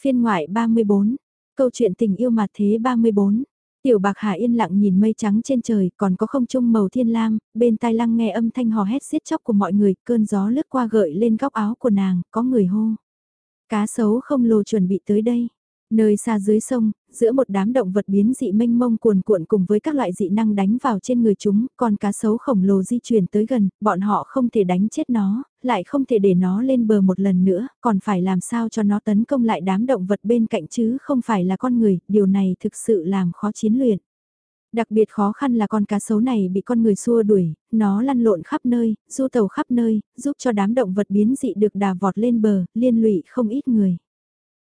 Phiên ngoại 34, câu chuyện tình yêu mặt thế 34. Tiểu bạc hà yên lặng nhìn mây trắng trên trời, còn có không trung màu thiên lam, bên tai lăng nghe âm thanh hò hét xiết chóc của mọi người, cơn gió lướt qua gợi lên góc áo của nàng, có người hô. Cá sấu không lồ chuẩn bị tới đây. Nơi xa dưới sông, giữa một đám động vật biến dị mênh mông cuồn cuộn cùng với các loại dị năng đánh vào trên người chúng, con cá sấu khổng lồ di chuyển tới gần, bọn họ không thể đánh chết nó, lại không thể để nó lên bờ một lần nữa, còn phải làm sao cho nó tấn công lại đám động vật bên cạnh chứ không phải là con người, điều này thực sự làm khó chiến luyện. Đặc biệt khó khăn là con cá sấu này bị con người xua đuổi, nó lăn lộn khắp nơi, du tàu khắp nơi, giúp cho đám động vật biến dị được đà vọt lên bờ, liên lụy không ít người.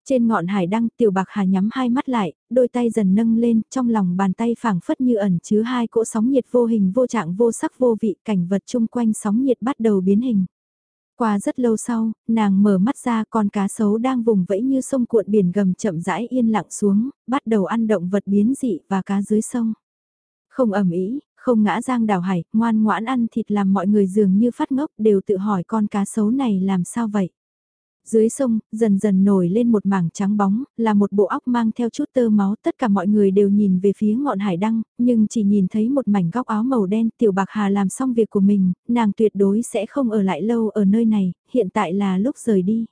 Trên ngọn hải đăng tiểu bạc hà nhắm hai mắt lại, đôi tay dần nâng lên, trong lòng bàn tay phảng phất như ẩn chứa hai cỗ sóng nhiệt vô hình vô trạng vô sắc vô vị, cảnh vật chung quanh sóng nhiệt bắt đầu biến hình. Qua rất lâu sau, nàng mở mắt ra con cá sấu đang vùng vẫy như sông cuộn biển gầm chậm rãi yên lặng xuống, bắt đầu ăn động vật biến dị và cá dưới sông. Không ẩm ý, không ngã giang đảo hải, ngoan ngoãn ăn thịt làm mọi người dường như phát ngốc đều tự hỏi con cá sấu này làm sao vậy. Dưới sông, dần dần nổi lên một mảng trắng bóng, là một bộ óc mang theo chút tơ máu. Tất cả mọi người đều nhìn về phía ngọn hải đăng, nhưng chỉ nhìn thấy một mảnh góc áo màu đen. Tiểu Bạc Hà làm xong việc của mình, nàng tuyệt đối sẽ không ở lại lâu ở nơi này, hiện tại là lúc rời đi.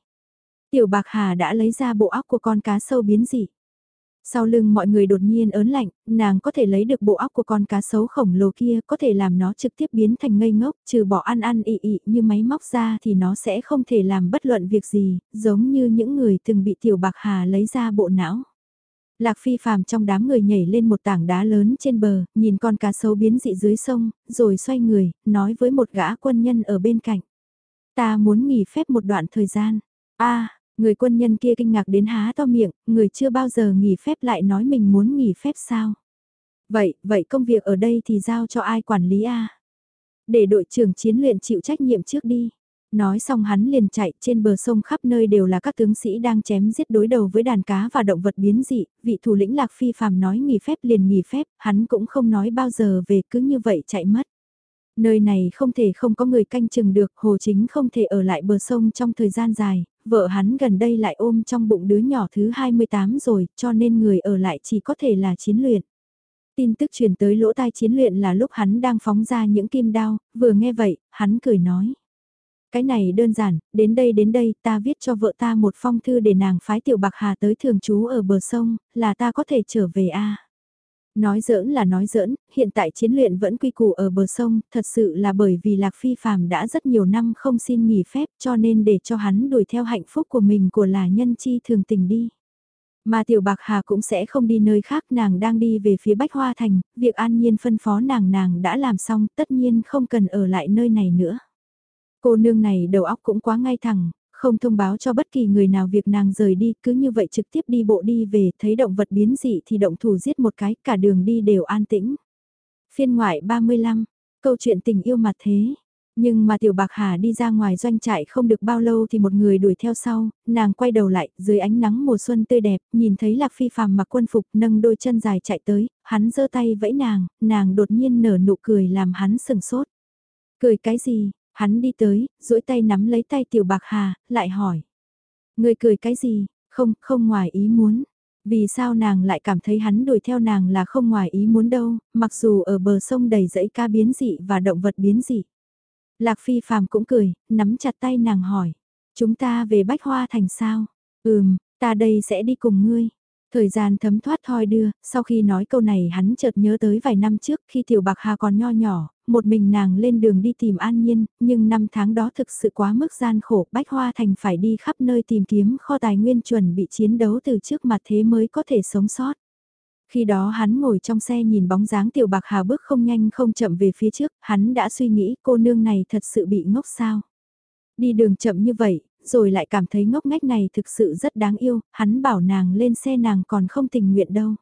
Tiểu Bạc Hà đã lấy ra bộ óc của con cá sâu biến dị. Sau lưng mọi người đột nhiên ớn lạnh, nàng có thể lấy được bộ óc của con cá sấu khổng lồ kia, có thể làm nó trực tiếp biến thành ngây ngốc, trừ bỏ ăn ăn ị ị như máy móc ra thì nó sẽ không thể làm bất luận việc gì, giống như những người từng bị tiểu bạc hà lấy ra bộ não. Lạc phi phàm trong đám người nhảy lên một tảng đá lớn trên bờ, nhìn con cá sấu biến dị dưới sông, rồi xoay người, nói với một gã quân nhân ở bên cạnh. Ta muốn nghỉ phép một đoạn thời gian. a Người quân nhân kia kinh ngạc đến há to miệng, người chưa bao giờ nghỉ phép lại nói mình muốn nghỉ phép sao? Vậy, vậy công việc ở đây thì giao cho ai quản lý a? Để đội trưởng chiến luyện chịu trách nhiệm trước đi. Nói xong hắn liền chạy trên bờ sông khắp nơi đều là các tướng sĩ đang chém giết đối đầu với đàn cá và động vật biến dị, vị thủ lĩnh Lạc Phi phàm nói nghỉ phép liền nghỉ phép, hắn cũng không nói bao giờ về cứ như vậy chạy mất. Nơi này không thể không có người canh chừng được, Hồ Chính không thể ở lại bờ sông trong thời gian dài, vợ hắn gần đây lại ôm trong bụng đứa nhỏ thứ 28 rồi, cho nên người ở lại chỉ có thể là chiến luyện. Tin tức truyền tới lỗ tai chiến luyện là lúc hắn đang phóng ra những kim đao, vừa nghe vậy, hắn cười nói. Cái này đơn giản, đến đây đến đây ta viết cho vợ ta một phong thư để nàng phái tiểu bạc hà tới thường trú ở bờ sông, là ta có thể trở về a Nói giỡn là nói giỡn, hiện tại chiến luyện vẫn quy củ ở bờ sông, thật sự là bởi vì Lạc Phi Phạm đã rất nhiều năm không xin nghỉ phép cho nên để cho hắn đuổi theo hạnh phúc của mình của là nhân chi thường tình đi. Mà Tiểu Bạc Hà cũng sẽ không đi nơi khác, nàng đang đi về phía Bách Hoa Thành, việc an nhiên phân phó nàng nàng đã làm xong, tất nhiên không cần ở lại nơi này nữa. Cô nương này đầu óc cũng quá ngay thẳng, không thông báo cho bất kỳ người nào việc nàng rời đi, cứ như vậy trực tiếp đi bộ đi về, thấy động vật biến dị thì động thủ giết một cái, cả đường đi đều an tĩnh. Phiên ngoại 35, câu chuyện tình yêu mặt thế. Nhưng mà tiểu bạc hà đi ra ngoài doanh trại không được bao lâu thì một người đuổi theo sau, nàng quay đầu lại, dưới ánh nắng mùa xuân tươi đẹp, nhìn thấy lạc phi phàm mặc quân phục nâng đôi chân dài chạy tới, hắn giơ tay vẫy nàng, nàng đột nhiên nở nụ cười làm hắn sừng sốt. Cười cái gì, Hắn đi tới, duỗi tay nắm lấy tay tiểu bạc hà, lại hỏi. Người cười cái gì, không, không ngoài ý muốn. Vì sao nàng lại cảm thấy hắn đuổi theo nàng là không ngoài ý muốn đâu, mặc dù ở bờ sông đầy dãy ca biến dị và động vật biến dị. Lạc phi phàm cũng cười, nắm chặt tay nàng hỏi. Chúng ta về bách hoa thành sao? Ừm, ta đây sẽ đi cùng ngươi. Thời gian thấm thoát thoi đưa, sau khi nói câu này hắn chợt nhớ tới vài năm trước khi Tiểu Bạc Hà còn nho nhỏ, một mình nàng lên đường đi tìm An Nhiên, nhưng năm tháng đó thực sự quá mức gian khổ, Bách Hoa Thành phải đi khắp nơi tìm kiếm kho tài nguyên chuẩn bị chiến đấu từ trước mặt thế mới có thể sống sót. Khi đó hắn ngồi trong xe nhìn bóng dáng Tiểu Bạc Hà bước không nhanh không chậm về phía trước, hắn đã suy nghĩ cô nương này thật sự bị ngốc sao. Đi đường chậm như vậy, rồi lại cảm thấy ngốc ngách này thực sự rất đáng yêu, hắn bảo nàng lên xe nàng còn không tình nguyện đâu.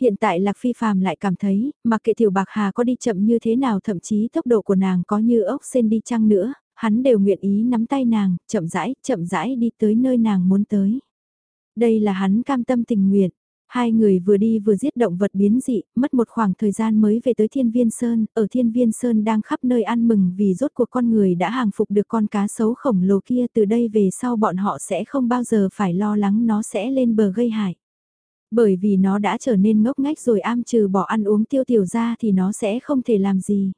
Hiện tại Lạc Phi Phạm lại cảm thấy, mặc kệ Tiểu Bạc Hà có đi chậm như thế nào thậm chí tốc độ của nàng có như ốc sen đi chăng nữa, hắn đều nguyện ý nắm tay nàng, chậm rãi, chậm rãi đi tới nơi nàng muốn tới. Đây là hắn cam tâm tình nguyện, Hai người vừa đi vừa giết động vật biến dị, mất một khoảng thời gian mới về tới Thiên Viên Sơn, ở Thiên Viên Sơn đang khắp nơi ăn mừng vì rốt cuộc con người đã hàng phục được con cá sấu khổng lồ kia từ đây về sau bọn họ sẽ không bao giờ phải lo lắng nó sẽ lên bờ gây hại. Bởi vì nó đã trở nên ngốc ngách rồi am trừ bỏ ăn uống tiêu tiểu ra thì nó sẽ không thể làm gì.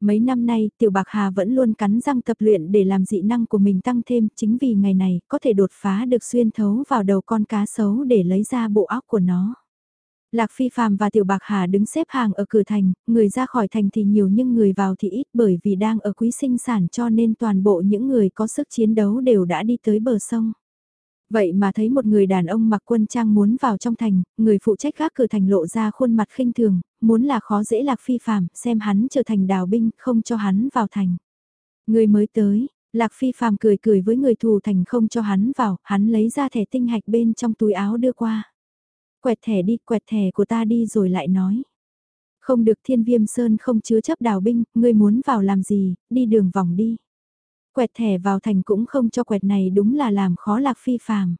Mấy năm nay, Tiểu Bạc Hà vẫn luôn cắn răng tập luyện để làm dị năng của mình tăng thêm, chính vì ngày này, có thể đột phá được xuyên thấu vào đầu con cá sấu để lấy ra bộ óc của nó. Lạc Phi Phạm và Tiểu Bạc Hà đứng xếp hàng ở cửa thành, người ra khỏi thành thì nhiều nhưng người vào thì ít bởi vì đang ở quý sinh sản cho nên toàn bộ những người có sức chiến đấu đều đã đi tới bờ sông. Vậy mà thấy một người đàn ông mặc quân trang muốn vào trong thành, người phụ trách gác cửa thành lộ ra khuôn mặt khinh thường, muốn là khó dễ lạc phi phàm, xem hắn trở thành đào binh, không cho hắn vào thành. Người mới tới, lạc phi phàm cười cười với người thù thành không cho hắn vào, hắn lấy ra thẻ tinh hạch bên trong túi áo đưa qua. Quẹt thẻ đi, quẹt thẻ của ta đi rồi lại nói. Không được thiên viêm sơn không chứa chấp đào binh, ngươi muốn vào làm gì, đi đường vòng đi. Quẹt thẻ vào thành cũng không cho quẹt này đúng là làm khó lạc phi phàm.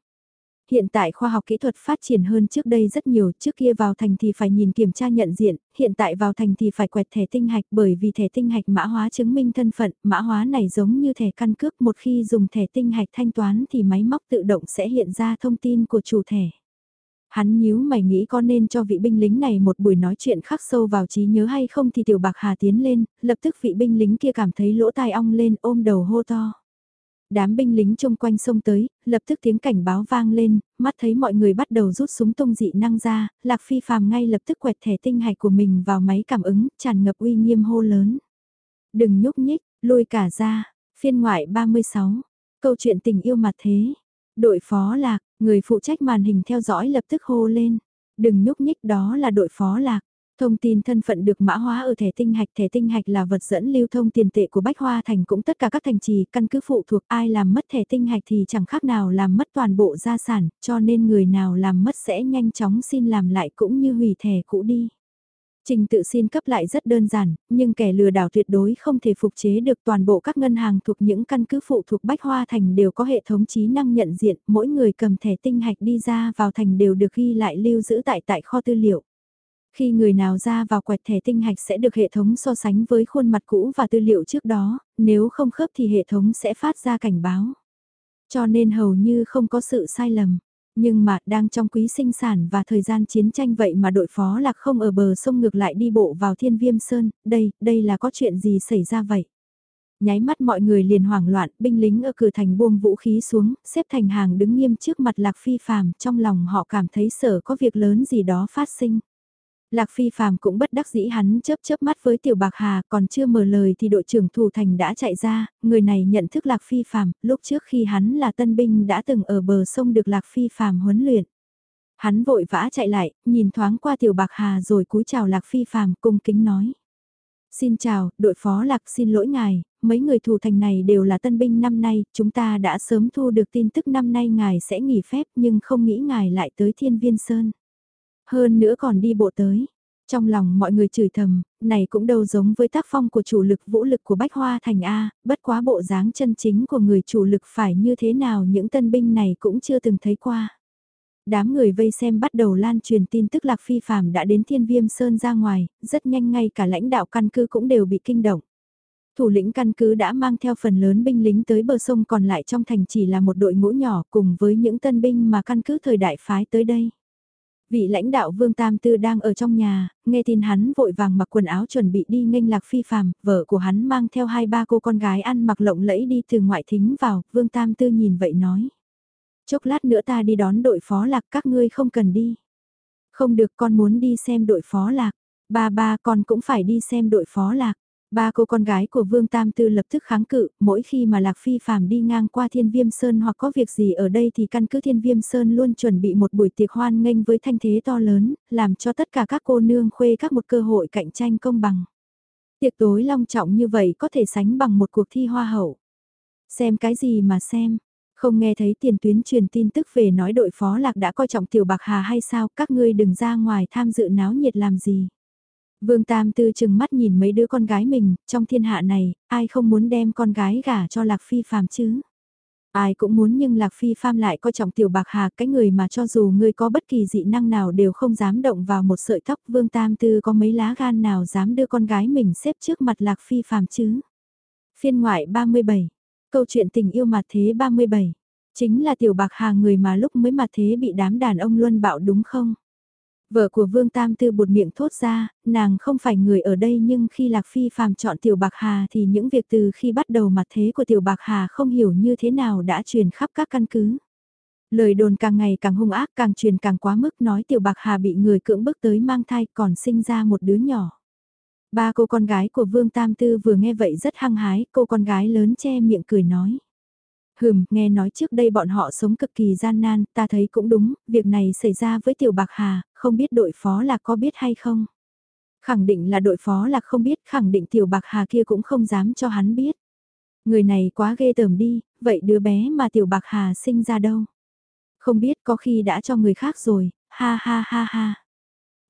Hiện tại khoa học kỹ thuật phát triển hơn trước đây rất nhiều, trước kia vào thành thì phải nhìn kiểm tra nhận diện, hiện tại vào thành thì phải quẹt thẻ tinh hạch bởi vì thẻ tinh hạch mã hóa chứng minh thân phận, mã hóa này giống như thẻ căn cước một khi dùng thẻ tinh hạch thanh toán thì máy móc tự động sẽ hiện ra thông tin của chủ thẻ. Hắn nhíu mày nghĩ có nên cho vị binh lính này một buổi nói chuyện khắc sâu vào trí nhớ hay không thì tiểu bạc hà tiến lên, lập tức vị binh lính kia cảm thấy lỗ tai ong lên ôm đầu hô to. Đám binh lính chung quanh sông tới, lập tức tiếng cảnh báo vang lên, mắt thấy mọi người bắt đầu rút súng tung dị năng ra, Lạc Phi phàm ngay lập tức quẹt thẻ tinh hạch của mình vào máy cảm ứng, tràn ngập uy nghiêm hô lớn. Đừng nhúc nhích, lùi cả ra, phiên ngoại 36, câu chuyện tình yêu mặt thế. Đội phó lạc, người phụ trách màn hình theo dõi lập tức hô lên. Đừng nhúc nhích đó là đội phó lạc. Thông tin thân phận được mã hóa ở thẻ tinh hạch. Thẻ tinh hạch là vật dẫn lưu thông tiền tệ của Bách Hoa Thành cũng tất cả các thành trì căn cứ phụ thuộc ai làm mất thẻ tinh hạch thì chẳng khác nào làm mất toàn bộ gia sản, cho nên người nào làm mất sẽ nhanh chóng xin làm lại cũng như hủy thẻ cũ đi. Trình tự xin cấp lại rất đơn giản, nhưng kẻ lừa đảo tuyệt đối không thể phục chế được toàn bộ các ngân hàng thuộc những căn cứ phụ thuộc Bách Hoa Thành đều có hệ thống trí năng nhận diện, mỗi người cầm thẻ tinh hạch đi ra vào thành đều được ghi lại lưu giữ tại tại kho tư liệu. Khi người nào ra vào quẹt thẻ tinh hạch sẽ được hệ thống so sánh với khuôn mặt cũ và tư liệu trước đó, nếu không khớp thì hệ thống sẽ phát ra cảnh báo. Cho nên hầu như không có sự sai lầm. Nhưng mà đang trong quý sinh sản và thời gian chiến tranh vậy mà đội phó lạc không ở bờ sông ngược lại đi bộ vào thiên viêm sơn, đây, đây là có chuyện gì xảy ra vậy? Nháy mắt mọi người liền hoảng loạn, binh lính ở cửa thành buông vũ khí xuống, xếp thành hàng đứng nghiêm trước mặt lạc phi phàm, trong lòng họ cảm thấy sợ có việc lớn gì đó phát sinh. Lạc Phi Phạm cũng bất đắc dĩ hắn chớp chớp mắt với Tiểu Bạc Hà, còn chưa mở lời thì đội trưởng Thù Thành đã chạy ra, người này nhận thức Lạc Phi Phạm, lúc trước khi hắn là tân binh đã từng ở bờ sông được Lạc Phi Phạm huấn luyện. Hắn vội vã chạy lại, nhìn thoáng qua Tiểu Bạc Hà rồi cúi chào Lạc Phi Phạm cung kính nói. Xin chào, đội phó Lạc xin lỗi ngài, mấy người thủ thành này đều là tân binh năm nay, chúng ta đã sớm thu được tin tức năm nay ngài sẽ nghỉ phép nhưng không nghĩ ngài lại tới Thiên Viên Sơn. Hơn nữa còn đi bộ tới. Trong lòng mọi người chửi thầm, này cũng đâu giống với tác phong của chủ lực vũ lực của Bách Hoa Thành A, bất quá bộ dáng chân chính của người chủ lực phải như thế nào những tân binh này cũng chưa từng thấy qua. Đám người vây xem bắt đầu lan truyền tin tức Lạc Phi Phạm đã đến Thiên Viêm Sơn ra ngoài, rất nhanh ngay cả lãnh đạo căn cứ cũng đều bị kinh động. Thủ lĩnh căn cứ đã mang theo phần lớn binh lính tới bờ sông còn lại trong thành chỉ là một đội ngũ nhỏ cùng với những tân binh mà căn cứ thời đại phái tới đây. Vị lãnh đạo Vương Tam Tư đang ở trong nhà, nghe tin hắn vội vàng mặc quần áo chuẩn bị đi nghênh lạc phi phàm, vợ của hắn mang theo hai ba cô con gái ăn mặc lộng lẫy đi từ ngoại thính vào, Vương Tam Tư nhìn vậy nói. Chốc lát nữa ta đi đón đội phó lạc các ngươi không cần đi. Không được con muốn đi xem đội phó lạc, ba ba con cũng phải đi xem đội phó lạc. Ba cô con gái của Vương Tam Tư lập tức kháng cự, mỗi khi mà Lạc Phi phàm đi ngang qua Thiên Viêm Sơn hoặc có việc gì ở đây thì căn cứ Thiên Viêm Sơn luôn chuẩn bị một buổi tiệc hoan nghênh với thanh thế to lớn, làm cho tất cả các cô nương khuê các một cơ hội cạnh tranh công bằng. Tiệc tối long trọng như vậy có thể sánh bằng một cuộc thi hoa hậu. Xem cái gì mà xem, không nghe thấy tiền tuyến truyền tin tức về nói đội phó lạc đã coi trọng tiểu bạc hà hay sao, các ngươi đừng ra ngoài tham dự náo nhiệt làm gì. Vương Tam Tư chừng mắt nhìn mấy đứa con gái mình, trong thiên hạ này, ai không muốn đem con gái gả cho Lạc Phi phàm chứ? Ai cũng muốn nhưng Lạc Phi phàm lại coi trọng tiểu bạc hà cái người mà cho dù ngươi có bất kỳ dị năng nào đều không dám động vào một sợi tóc Vương Tam Tư có mấy lá gan nào dám đưa con gái mình xếp trước mặt Lạc Phi phàm chứ? Phiên ngoại 37, câu chuyện tình yêu mặt thế 37, chính là tiểu bạc hà người mà lúc mới mặt thế bị đám đàn ông luân bạo đúng không? Vợ của Vương Tam Tư bụt miệng thốt ra, nàng không phải người ở đây nhưng khi Lạc Phi phàm chọn Tiểu Bạc Hà thì những việc từ khi bắt đầu mặt thế của Tiểu Bạc Hà không hiểu như thế nào đã truyền khắp các căn cứ. Lời đồn càng ngày càng hung ác càng truyền càng quá mức nói Tiểu Bạc Hà bị người cưỡng bức tới mang thai còn sinh ra một đứa nhỏ. Ba cô con gái của Vương Tam Tư vừa nghe vậy rất hăng hái, cô con gái lớn che miệng cười nói. Hừm, nghe nói trước đây bọn họ sống cực kỳ gian nan, ta thấy cũng đúng, việc này xảy ra với Tiểu Bạc Hà, không biết đội phó là có biết hay không. Khẳng định là đội phó là không biết, khẳng định Tiểu Bạc Hà kia cũng không dám cho hắn biết. Người này quá ghê tởm đi, vậy đứa bé mà Tiểu Bạc Hà sinh ra đâu? Không biết có khi đã cho người khác rồi, ha ha ha ha.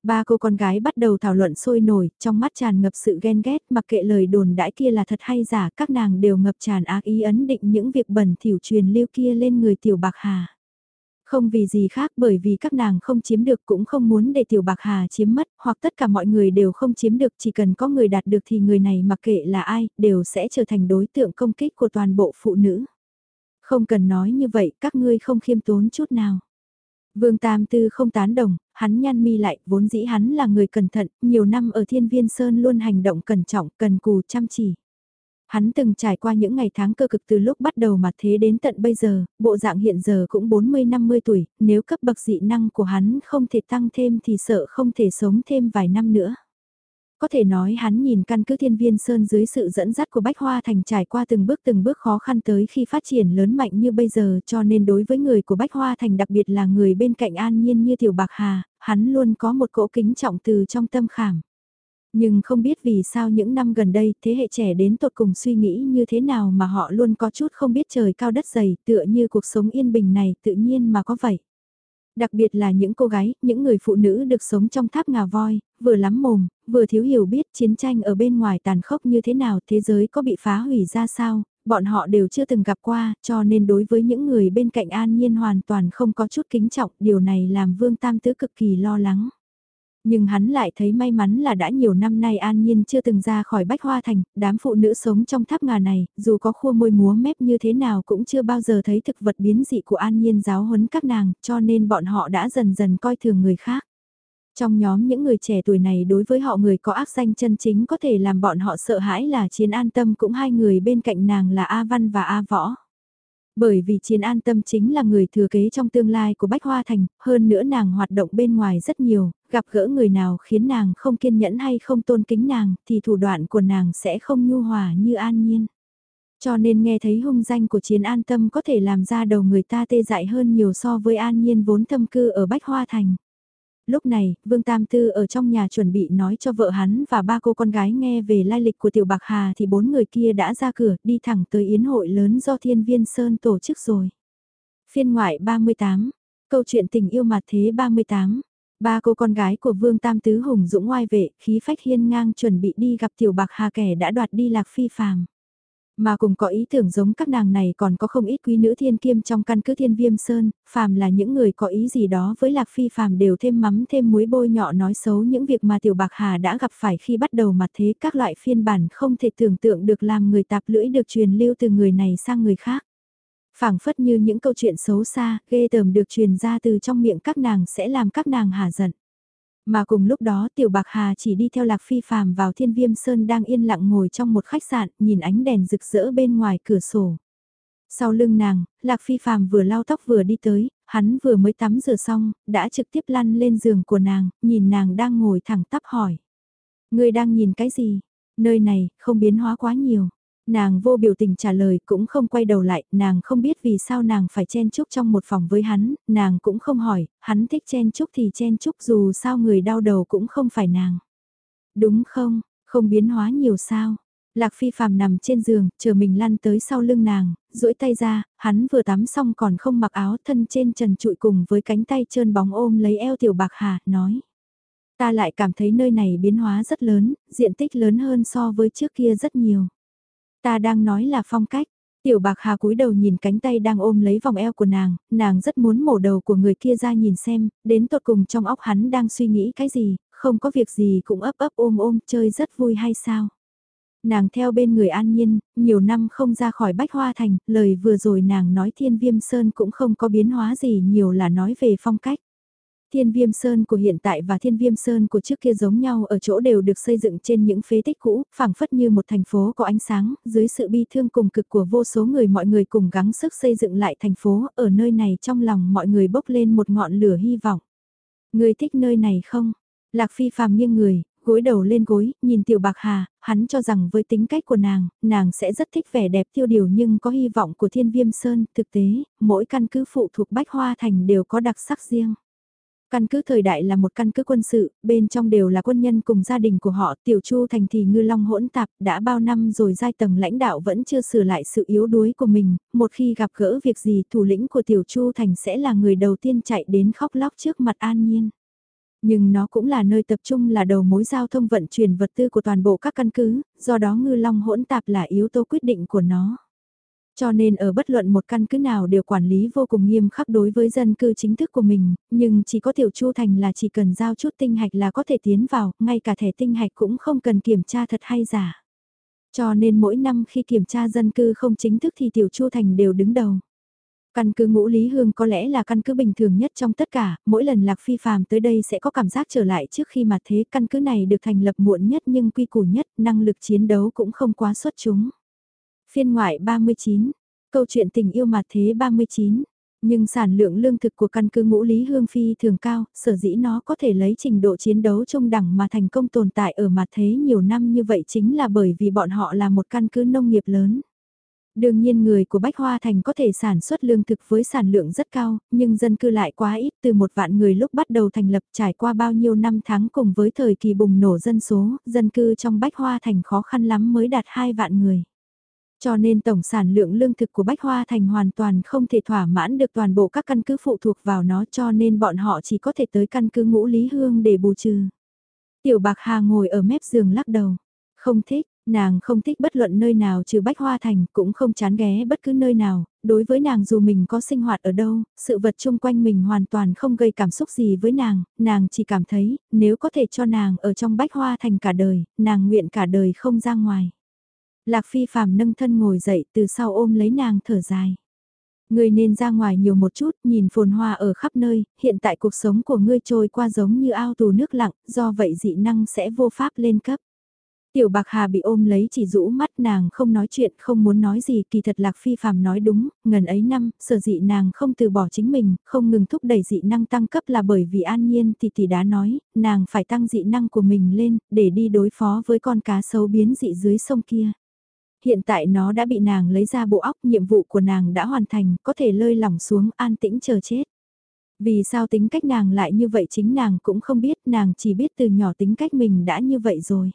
Ba cô con gái bắt đầu thảo luận sôi nổi, trong mắt tràn ngập sự ghen ghét, mặc kệ lời đồn đãi kia là thật hay giả, các nàng đều ngập tràn ác ý ấn định những việc bẩn thỉu truyền lưu kia lên người tiểu bạc hà. Không vì gì khác bởi vì các nàng không chiếm được cũng không muốn để tiểu bạc hà chiếm mất, hoặc tất cả mọi người đều không chiếm được chỉ cần có người đạt được thì người này mặc kệ là ai, đều sẽ trở thành đối tượng công kích của toàn bộ phụ nữ. Không cần nói như vậy, các ngươi không khiêm tốn chút nào. Vương Tam Tư không tán đồng, hắn nhăn mi lại, vốn dĩ hắn là người cẩn thận, nhiều năm ở Thiên Viên Sơn luôn hành động cẩn trọng, cần cù chăm chỉ. Hắn từng trải qua những ngày tháng cơ cực từ lúc bắt đầu mà thế đến tận bây giờ, bộ dạng hiện giờ cũng 40-50 tuổi, nếu cấp bậc dị năng của hắn không thể tăng thêm thì sợ không thể sống thêm vài năm nữa. Có thể nói hắn nhìn căn cứ thiên viên sơn dưới sự dẫn dắt của Bách Hoa Thành trải qua từng bước từng bước khó khăn tới khi phát triển lớn mạnh như bây giờ cho nên đối với người của Bách Hoa Thành đặc biệt là người bên cạnh an nhiên như Tiểu Bạc Hà, hắn luôn có một cỗ kính trọng từ trong tâm khảm. Nhưng không biết vì sao những năm gần đây thế hệ trẻ đến tột cùng suy nghĩ như thế nào mà họ luôn có chút không biết trời cao đất dày tựa như cuộc sống yên bình này tự nhiên mà có vậy. Đặc biệt là những cô gái, những người phụ nữ được sống trong tháp ngà voi, vừa lắm mồm, vừa thiếu hiểu biết chiến tranh ở bên ngoài tàn khốc như thế nào, thế giới có bị phá hủy ra sao, bọn họ đều chưa từng gặp qua, cho nên đối với những người bên cạnh an nhiên hoàn toàn không có chút kính trọng, điều này làm Vương Tam Tứ cực kỳ lo lắng. Nhưng hắn lại thấy may mắn là đã nhiều năm nay an nhiên chưa từng ra khỏi bách hoa thành, đám phụ nữ sống trong tháp ngà này, dù có khua môi múa mép như thế nào cũng chưa bao giờ thấy thực vật biến dị của an nhiên giáo huấn các nàng, cho nên bọn họ đã dần dần coi thường người khác. Trong nhóm những người trẻ tuổi này đối với họ người có ác danh chân chính có thể làm bọn họ sợ hãi là chiến an tâm cũng hai người bên cạnh nàng là A Văn và A Võ. Bởi vì chiến an tâm chính là người thừa kế trong tương lai của Bách Hoa Thành, hơn nữa nàng hoạt động bên ngoài rất nhiều, gặp gỡ người nào khiến nàng không kiên nhẫn hay không tôn kính nàng, thì thủ đoạn của nàng sẽ không nhu hòa như an nhiên. Cho nên nghe thấy hung danh của chiến an tâm có thể làm ra đầu người ta tê dại hơn nhiều so với an nhiên vốn thâm cư ở Bách Hoa Thành. Lúc này, Vương Tam Tư ở trong nhà chuẩn bị nói cho vợ hắn và ba cô con gái nghe về lai lịch của Tiểu Bạc Hà thì bốn người kia đã ra cửa đi thẳng tới yến hội lớn do Thiên Viên Sơn tổ chức rồi. Phiên ngoại 38, câu chuyện tình yêu mặt thế 38. Ba cô con gái của Vương Tam Tứ hùng dũng ngoai vệ, khí phách hiên ngang chuẩn bị đi gặp Tiểu Bạc Hà kẻ đã đoạt đi lạc phi phàm. Mà cùng có ý tưởng giống các nàng này còn có không ít quý nữ thiên kiêm trong căn cứ thiên viêm sơn, phàm là những người có ý gì đó với lạc phi phàm đều thêm mắm thêm muối bôi nhọ nói xấu những việc mà tiểu bạc hà đã gặp phải khi bắt đầu mặt thế các loại phiên bản không thể tưởng tượng được làm người tạp lưỡi được truyền lưu từ người này sang người khác. phảng phất như những câu chuyện xấu xa, ghê tởm được truyền ra từ trong miệng các nàng sẽ làm các nàng hà giận. Mà cùng lúc đó Tiểu Bạc Hà chỉ đi theo Lạc Phi Phạm vào Thiên Viêm Sơn đang yên lặng ngồi trong một khách sạn, nhìn ánh đèn rực rỡ bên ngoài cửa sổ. Sau lưng nàng, Lạc Phi Phạm vừa lau tóc vừa đi tới, hắn vừa mới tắm rửa xong, đã trực tiếp lăn lên giường của nàng, nhìn nàng đang ngồi thẳng tắp hỏi. Người đang nhìn cái gì? Nơi này, không biến hóa quá nhiều. Nàng vô biểu tình trả lời cũng không quay đầu lại, nàng không biết vì sao nàng phải chen chúc trong một phòng với hắn, nàng cũng không hỏi, hắn thích chen chúc thì chen chúc dù sao người đau đầu cũng không phải nàng. Đúng không, không biến hóa nhiều sao. Lạc phi phàm nằm trên giường, chờ mình lăn tới sau lưng nàng, duỗi tay ra, hắn vừa tắm xong còn không mặc áo thân trên trần trụi cùng với cánh tay trơn bóng ôm lấy eo tiểu bạc hà, nói. Ta lại cảm thấy nơi này biến hóa rất lớn, diện tích lớn hơn so với trước kia rất nhiều. Ta đang nói là phong cách. Tiểu bạc hà cúi đầu nhìn cánh tay đang ôm lấy vòng eo của nàng, nàng rất muốn mổ đầu của người kia ra nhìn xem, đến tột cùng trong óc hắn đang suy nghĩ cái gì, không có việc gì cũng ấp ấp ôm ôm chơi rất vui hay sao. Nàng theo bên người an nhiên, nhiều năm không ra khỏi bách hoa thành, lời vừa rồi nàng nói thiên viêm sơn cũng không có biến hóa gì nhiều là nói về phong cách. Thiên viêm sơn của hiện tại và thiên viêm sơn của trước kia giống nhau ở chỗ đều được xây dựng trên những phế tích cũ, phảng phất như một thành phố có ánh sáng, dưới sự bi thương cùng cực của vô số người mọi người cùng gắng sức xây dựng lại thành phố, ở nơi này trong lòng mọi người bốc lên một ngọn lửa hy vọng. Người thích nơi này không? Lạc phi phàm nghiêng người, gối đầu lên gối, nhìn tiểu bạc hà, hắn cho rằng với tính cách của nàng, nàng sẽ rất thích vẻ đẹp tiêu điều nhưng có hy vọng của thiên viêm sơn, thực tế, mỗi căn cứ phụ thuộc bách hoa thành đều có đặc sắc riêng. Căn cứ thời đại là một căn cứ quân sự, bên trong đều là quân nhân cùng gia đình của họ, tiểu chu thành thì ngư long hỗn tạp, đã bao năm rồi giai tầng lãnh đạo vẫn chưa sửa lại sự yếu đuối của mình, một khi gặp gỡ việc gì thủ lĩnh của tiểu chu thành sẽ là người đầu tiên chạy đến khóc lóc trước mặt an nhiên. Nhưng nó cũng là nơi tập trung là đầu mối giao thông vận chuyển vật tư của toàn bộ các căn cứ, do đó ngư long hỗn tạp là yếu tố quyết định của nó. Cho nên ở bất luận một căn cứ nào đều quản lý vô cùng nghiêm khắc đối với dân cư chính thức của mình, nhưng chỉ có tiểu chu thành là chỉ cần giao chút tinh hạch là có thể tiến vào, ngay cả thẻ tinh hạch cũng không cần kiểm tra thật hay giả. Cho nên mỗi năm khi kiểm tra dân cư không chính thức thì tiểu chu thành đều đứng đầu. Căn cứ ngũ Lý Hương có lẽ là căn cứ bình thường nhất trong tất cả, mỗi lần Lạc Phi phàm tới đây sẽ có cảm giác trở lại trước khi mà thế căn cứ này được thành lập muộn nhất nhưng quy củ nhất, năng lực chiến đấu cũng không quá xuất chúng. Phiên ngoại 39, câu chuyện tình yêu mặt thế 39, nhưng sản lượng lương thực của căn cứ ngũ Lý Hương Phi thường cao, sở dĩ nó có thể lấy trình độ chiến đấu trung đẳng mà thành công tồn tại ở mặt thế nhiều năm như vậy chính là bởi vì bọn họ là một căn cứ nông nghiệp lớn. Đương nhiên người của Bách Hoa Thành có thể sản xuất lương thực với sản lượng rất cao, nhưng dân cư lại quá ít từ một vạn người lúc bắt đầu thành lập trải qua bao nhiêu năm tháng cùng với thời kỳ bùng nổ dân số, dân cư trong Bách Hoa Thành khó khăn lắm mới đạt 2 vạn người. Cho nên tổng sản lượng lương thực của Bách Hoa Thành hoàn toàn không thể thỏa mãn được toàn bộ các căn cứ phụ thuộc vào nó cho nên bọn họ chỉ có thể tới căn cứ ngũ Lý Hương để bù trừ. Tiểu Bạc Hà ngồi ở mép giường lắc đầu. Không thích, nàng không thích bất luận nơi nào trừ Bách Hoa Thành, cũng không chán ghé bất cứ nơi nào, đối với nàng dù mình có sinh hoạt ở đâu, sự vật chung quanh mình hoàn toàn không gây cảm xúc gì với nàng, nàng chỉ cảm thấy, nếu có thể cho nàng ở trong Bách Hoa Thành cả đời, nàng nguyện cả đời không ra ngoài. Lạc Phi phàm nâng thân ngồi dậy từ sau ôm lấy nàng thở dài. Ngươi nên ra ngoài nhiều một chút, nhìn phồn hoa ở khắp nơi, hiện tại cuộc sống của ngươi trôi qua giống như ao tù nước lặng, do vậy dị năng sẽ vô pháp lên cấp. Tiểu Bạc Hà bị ôm lấy chỉ rũ mắt nàng không nói chuyện không muốn nói gì kỳ thật Lạc Phi Phạm nói đúng, ngần ấy năm, sở dị nàng không từ bỏ chính mình, không ngừng thúc đẩy dị năng tăng cấp là bởi vì an nhiên thì tỷ đã nói, nàng phải tăng dị năng của mình lên để đi đối phó với con cá sấu biến dị dưới sông kia. Hiện tại nó đã bị nàng lấy ra bộ óc nhiệm vụ của nàng đã hoàn thành, có thể lơi lỏng xuống an tĩnh chờ chết. Vì sao tính cách nàng lại như vậy chính nàng cũng không biết, nàng chỉ biết từ nhỏ tính cách mình đã như vậy rồi.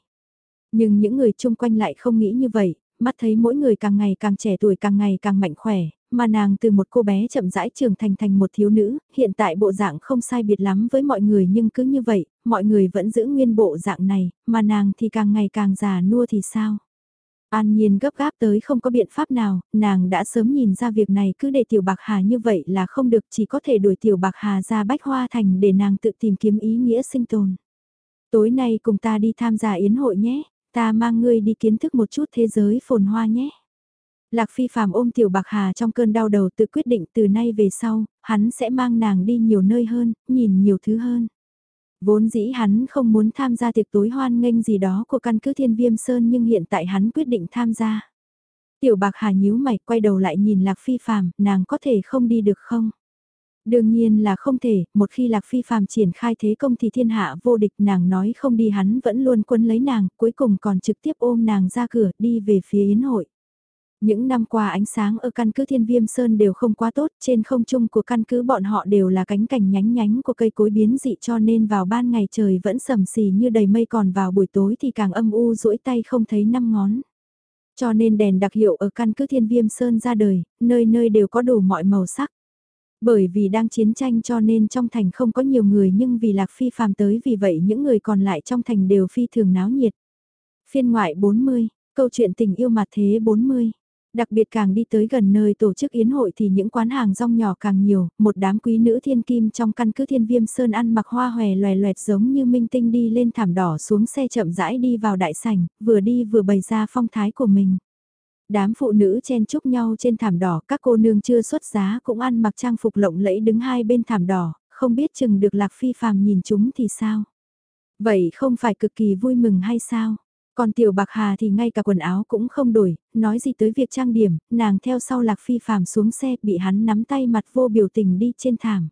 Nhưng những người chung quanh lại không nghĩ như vậy, mắt thấy mỗi người càng ngày càng trẻ tuổi càng ngày càng mạnh khỏe, mà nàng từ một cô bé chậm rãi trưởng thành thành một thiếu nữ, hiện tại bộ dạng không sai biệt lắm với mọi người nhưng cứ như vậy, mọi người vẫn giữ nguyên bộ dạng này, mà nàng thì càng ngày càng già nua thì sao? An Nhiên gấp gáp tới không có biện pháp nào, nàng đã sớm nhìn ra việc này cứ để Tiểu Bạc Hà như vậy là không được chỉ có thể đuổi Tiểu Bạc Hà ra Bách Hoa Thành để nàng tự tìm kiếm ý nghĩa sinh tồn. Tối nay cùng ta đi tham gia yến hội nhé, ta mang ngươi đi kiến thức một chút thế giới phồn hoa nhé. Lạc Phi Phạm ôm Tiểu Bạc Hà trong cơn đau đầu tự quyết định từ nay về sau, hắn sẽ mang nàng đi nhiều nơi hơn, nhìn nhiều thứ hơn. Vốn dĩ hắn không muốn tham gia tiệc tối hoan nghênh gì đó của căn cứ thiên viêm sơn nhưng hiện tại hắn quyết định tham gia. Tiểu bạc hà nhíu mày quay đầu lại nhìn Lạc Phi phàm nàng có thể không đi được không? Đương nhiên là không thể, một khi Lạc Phi Phạm triển khai thế công thì thiên hạ vô địch nàng nói không đi hắn vẫn luôn quân lấy nàng, cuối cùng còn trực tiếp ôm nàng ra cửa đi về phía yến hội. Những năm qua ánh sáng ở căn cứ Thiên Viêm Sơn đều không quá tốt, trên không trung của căn cứ bọn họ đều là cánh cảnh nhánh nhánh của cây cối biến dị cho nên vào ban ngày trời vẫn sầm xì như đầy mây còn vào buổi tối thì càng âm u duỗi tay không thấy năm ngón. Cho nên đèn đặc hiệu ở căn cứ Thiên Viêm Sơn ra đời, nơi nơi đều có đủ mọi màu sắc. Bởi vì đang chiến tranh cho nên trong thành không có nhiều người nhưng vì Lạc Phi phàm tới vì vậy những người còn lại trong thành đều phi thường náo nhiệt. Phiên ngoại 40, câu chuyện tình yêu mặt thế 40. Đặc biệt càng đi tới gần nơi tổ chức yến hội thì những quán hàng rong nhỏ càng nhiều, một đám quý nữ thiên kim trong căn cứ thiên viêm sơn ăn mặc hoa hòe loè loẹt giống như minh tinh đi lên thảm đỏ xuống xe chậm rãi đi vào đại sảnh, vừa đi vừa bày ra phong thái của mình. Đám phụ nữ chen chúc nhau trên thảm đỏ, các cô nương chưa xuất giá cũng ăn mặc trang phục lộng lẫy đứng hai bên thảm đỏ, không biết chừng được lạc phi phàm nhìn chúng thì sao. Vậy không phải cực kỳ vui mừng hay sao? Còn tiểu bạc hà thì ngay cả quần áo cũng không đổi, nói gì tới việc trang điểm, nàng theo sau lạc phi phàm xuống xe bị hắn nắm tay mặt vô biểu tình đi trên thảm.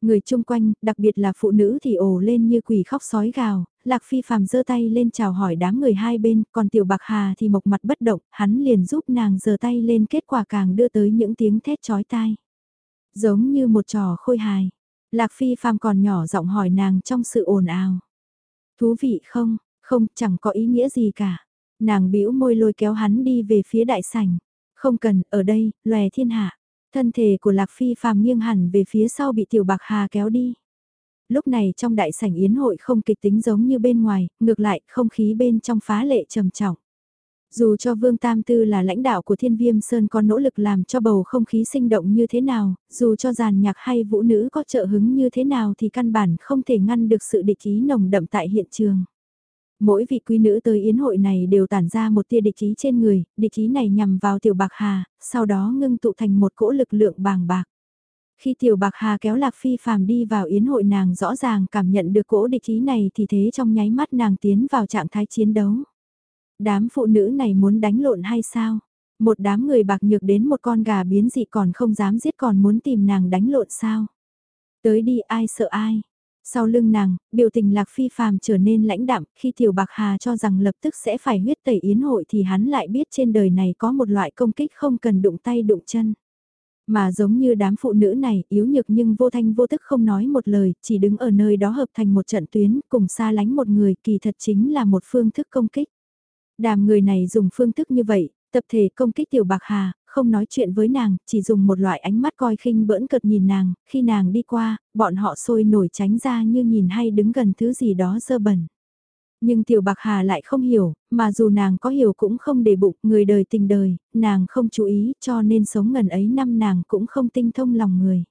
Người chung quanh, đặc biệt là phụ nữ thì ồ lên như quỷ khóc sói gào, lạc phi phàm giơ tay lên chào hỏi đám người hai bên, còn tiểu bạc hà thì mộc mặt bất động, hắn liền giúp nàng giơ tay lên kết quả càng đưa tới những tiếng thét chói tai. Giống như một trò khôi hài, lạc phi phàm còn nhỏ giọng hỏi nàng trong sự ồn ào. Thú vị không, không, chẳng có ý nghĩa gì cả. Nàng bĩu môi lôi kéo hắn đi về phía đại sảnh. Không cần, ở đây, lòe thiên hạ. Thân thể của Lạc Phi phàm nghiêng hẳn về phía sau bị Tiểu Bạc Hà kéo đi. Lúc này trong đại sảnh yến hội không kịch tính giống như bên ngoài, ngược lại không khí bên trong phá lệ trầm trọng. Dù cho Vương Tam Tư là lãnh đạo của Thiên Viêm Sơn có nỗ lực làm cho bầu không khí sinh động như thế nào, dù cho giàn nhạc hay vũ nữ có trợ hứng như thế nào thì căn bản không thể ngăn được sự địch ý nồng đậm tại hiện trường. Mỗi vị quý nữ tới yến hội này đều tản ra một tia địch ý trên người, địch ý này nhằm vào tiểu bạc hà, sau đó ngưng tụ thành một cỗ lực lượng bàng bạc. Khi tiểu bạc hà kéo lạc phi phàm đi vào yến hội nàng rõ ràng cảm nhận được cỗ địch ý này thì thế trong nháy mắt nàng tiến vào trạng thái chiến đấu. Đám phụ nữ này muốn đánh lộn hay sao? Một đám người bạc nhược đến một con gà biến dị còn không dám giết còn muốn tìm nàng đánh lộn sao? Tới đi ai sợ ai? Sau lưng nàng, biểu tình lạc phi phàm trở nên lãnh đạm, khi tiểu bạc hà cho rằng lập tức sẽ phải huyết tẩy yến hội thì hắn lại biết trên đời này có một loại công kích không cần đụng tay đụng chân. Mà giống như đám phụ nữ này, yếu nhược nhưng vô thanh vô tức không nói một lời, chỉ đứng ở nơi đó hợp thành một trận tuyến, cùng xa lánh một người, kỳ thật chính là một phương thức công kích. Đàm người này dùng phương thức như vậy, tập thể công kích tiểu bạc hà, không nói chuyện với nàng, chỉ dùng một loại ánh mắt coi khinh bỡn cợt nhìn nàng, khi nàng đi qua, bọn họ sôi nổi tránh ra như nhìn hay đứng gần thứ gì đó dơ bẩn. Nhưng tiểu bạc hà lại không hiểu, mà dù nàng có hiểu cũng không để bụng, người đời tình đời, nàng không chú ý cho nên sống ngần ấy năm nàng cũng không tinh thông lòng người.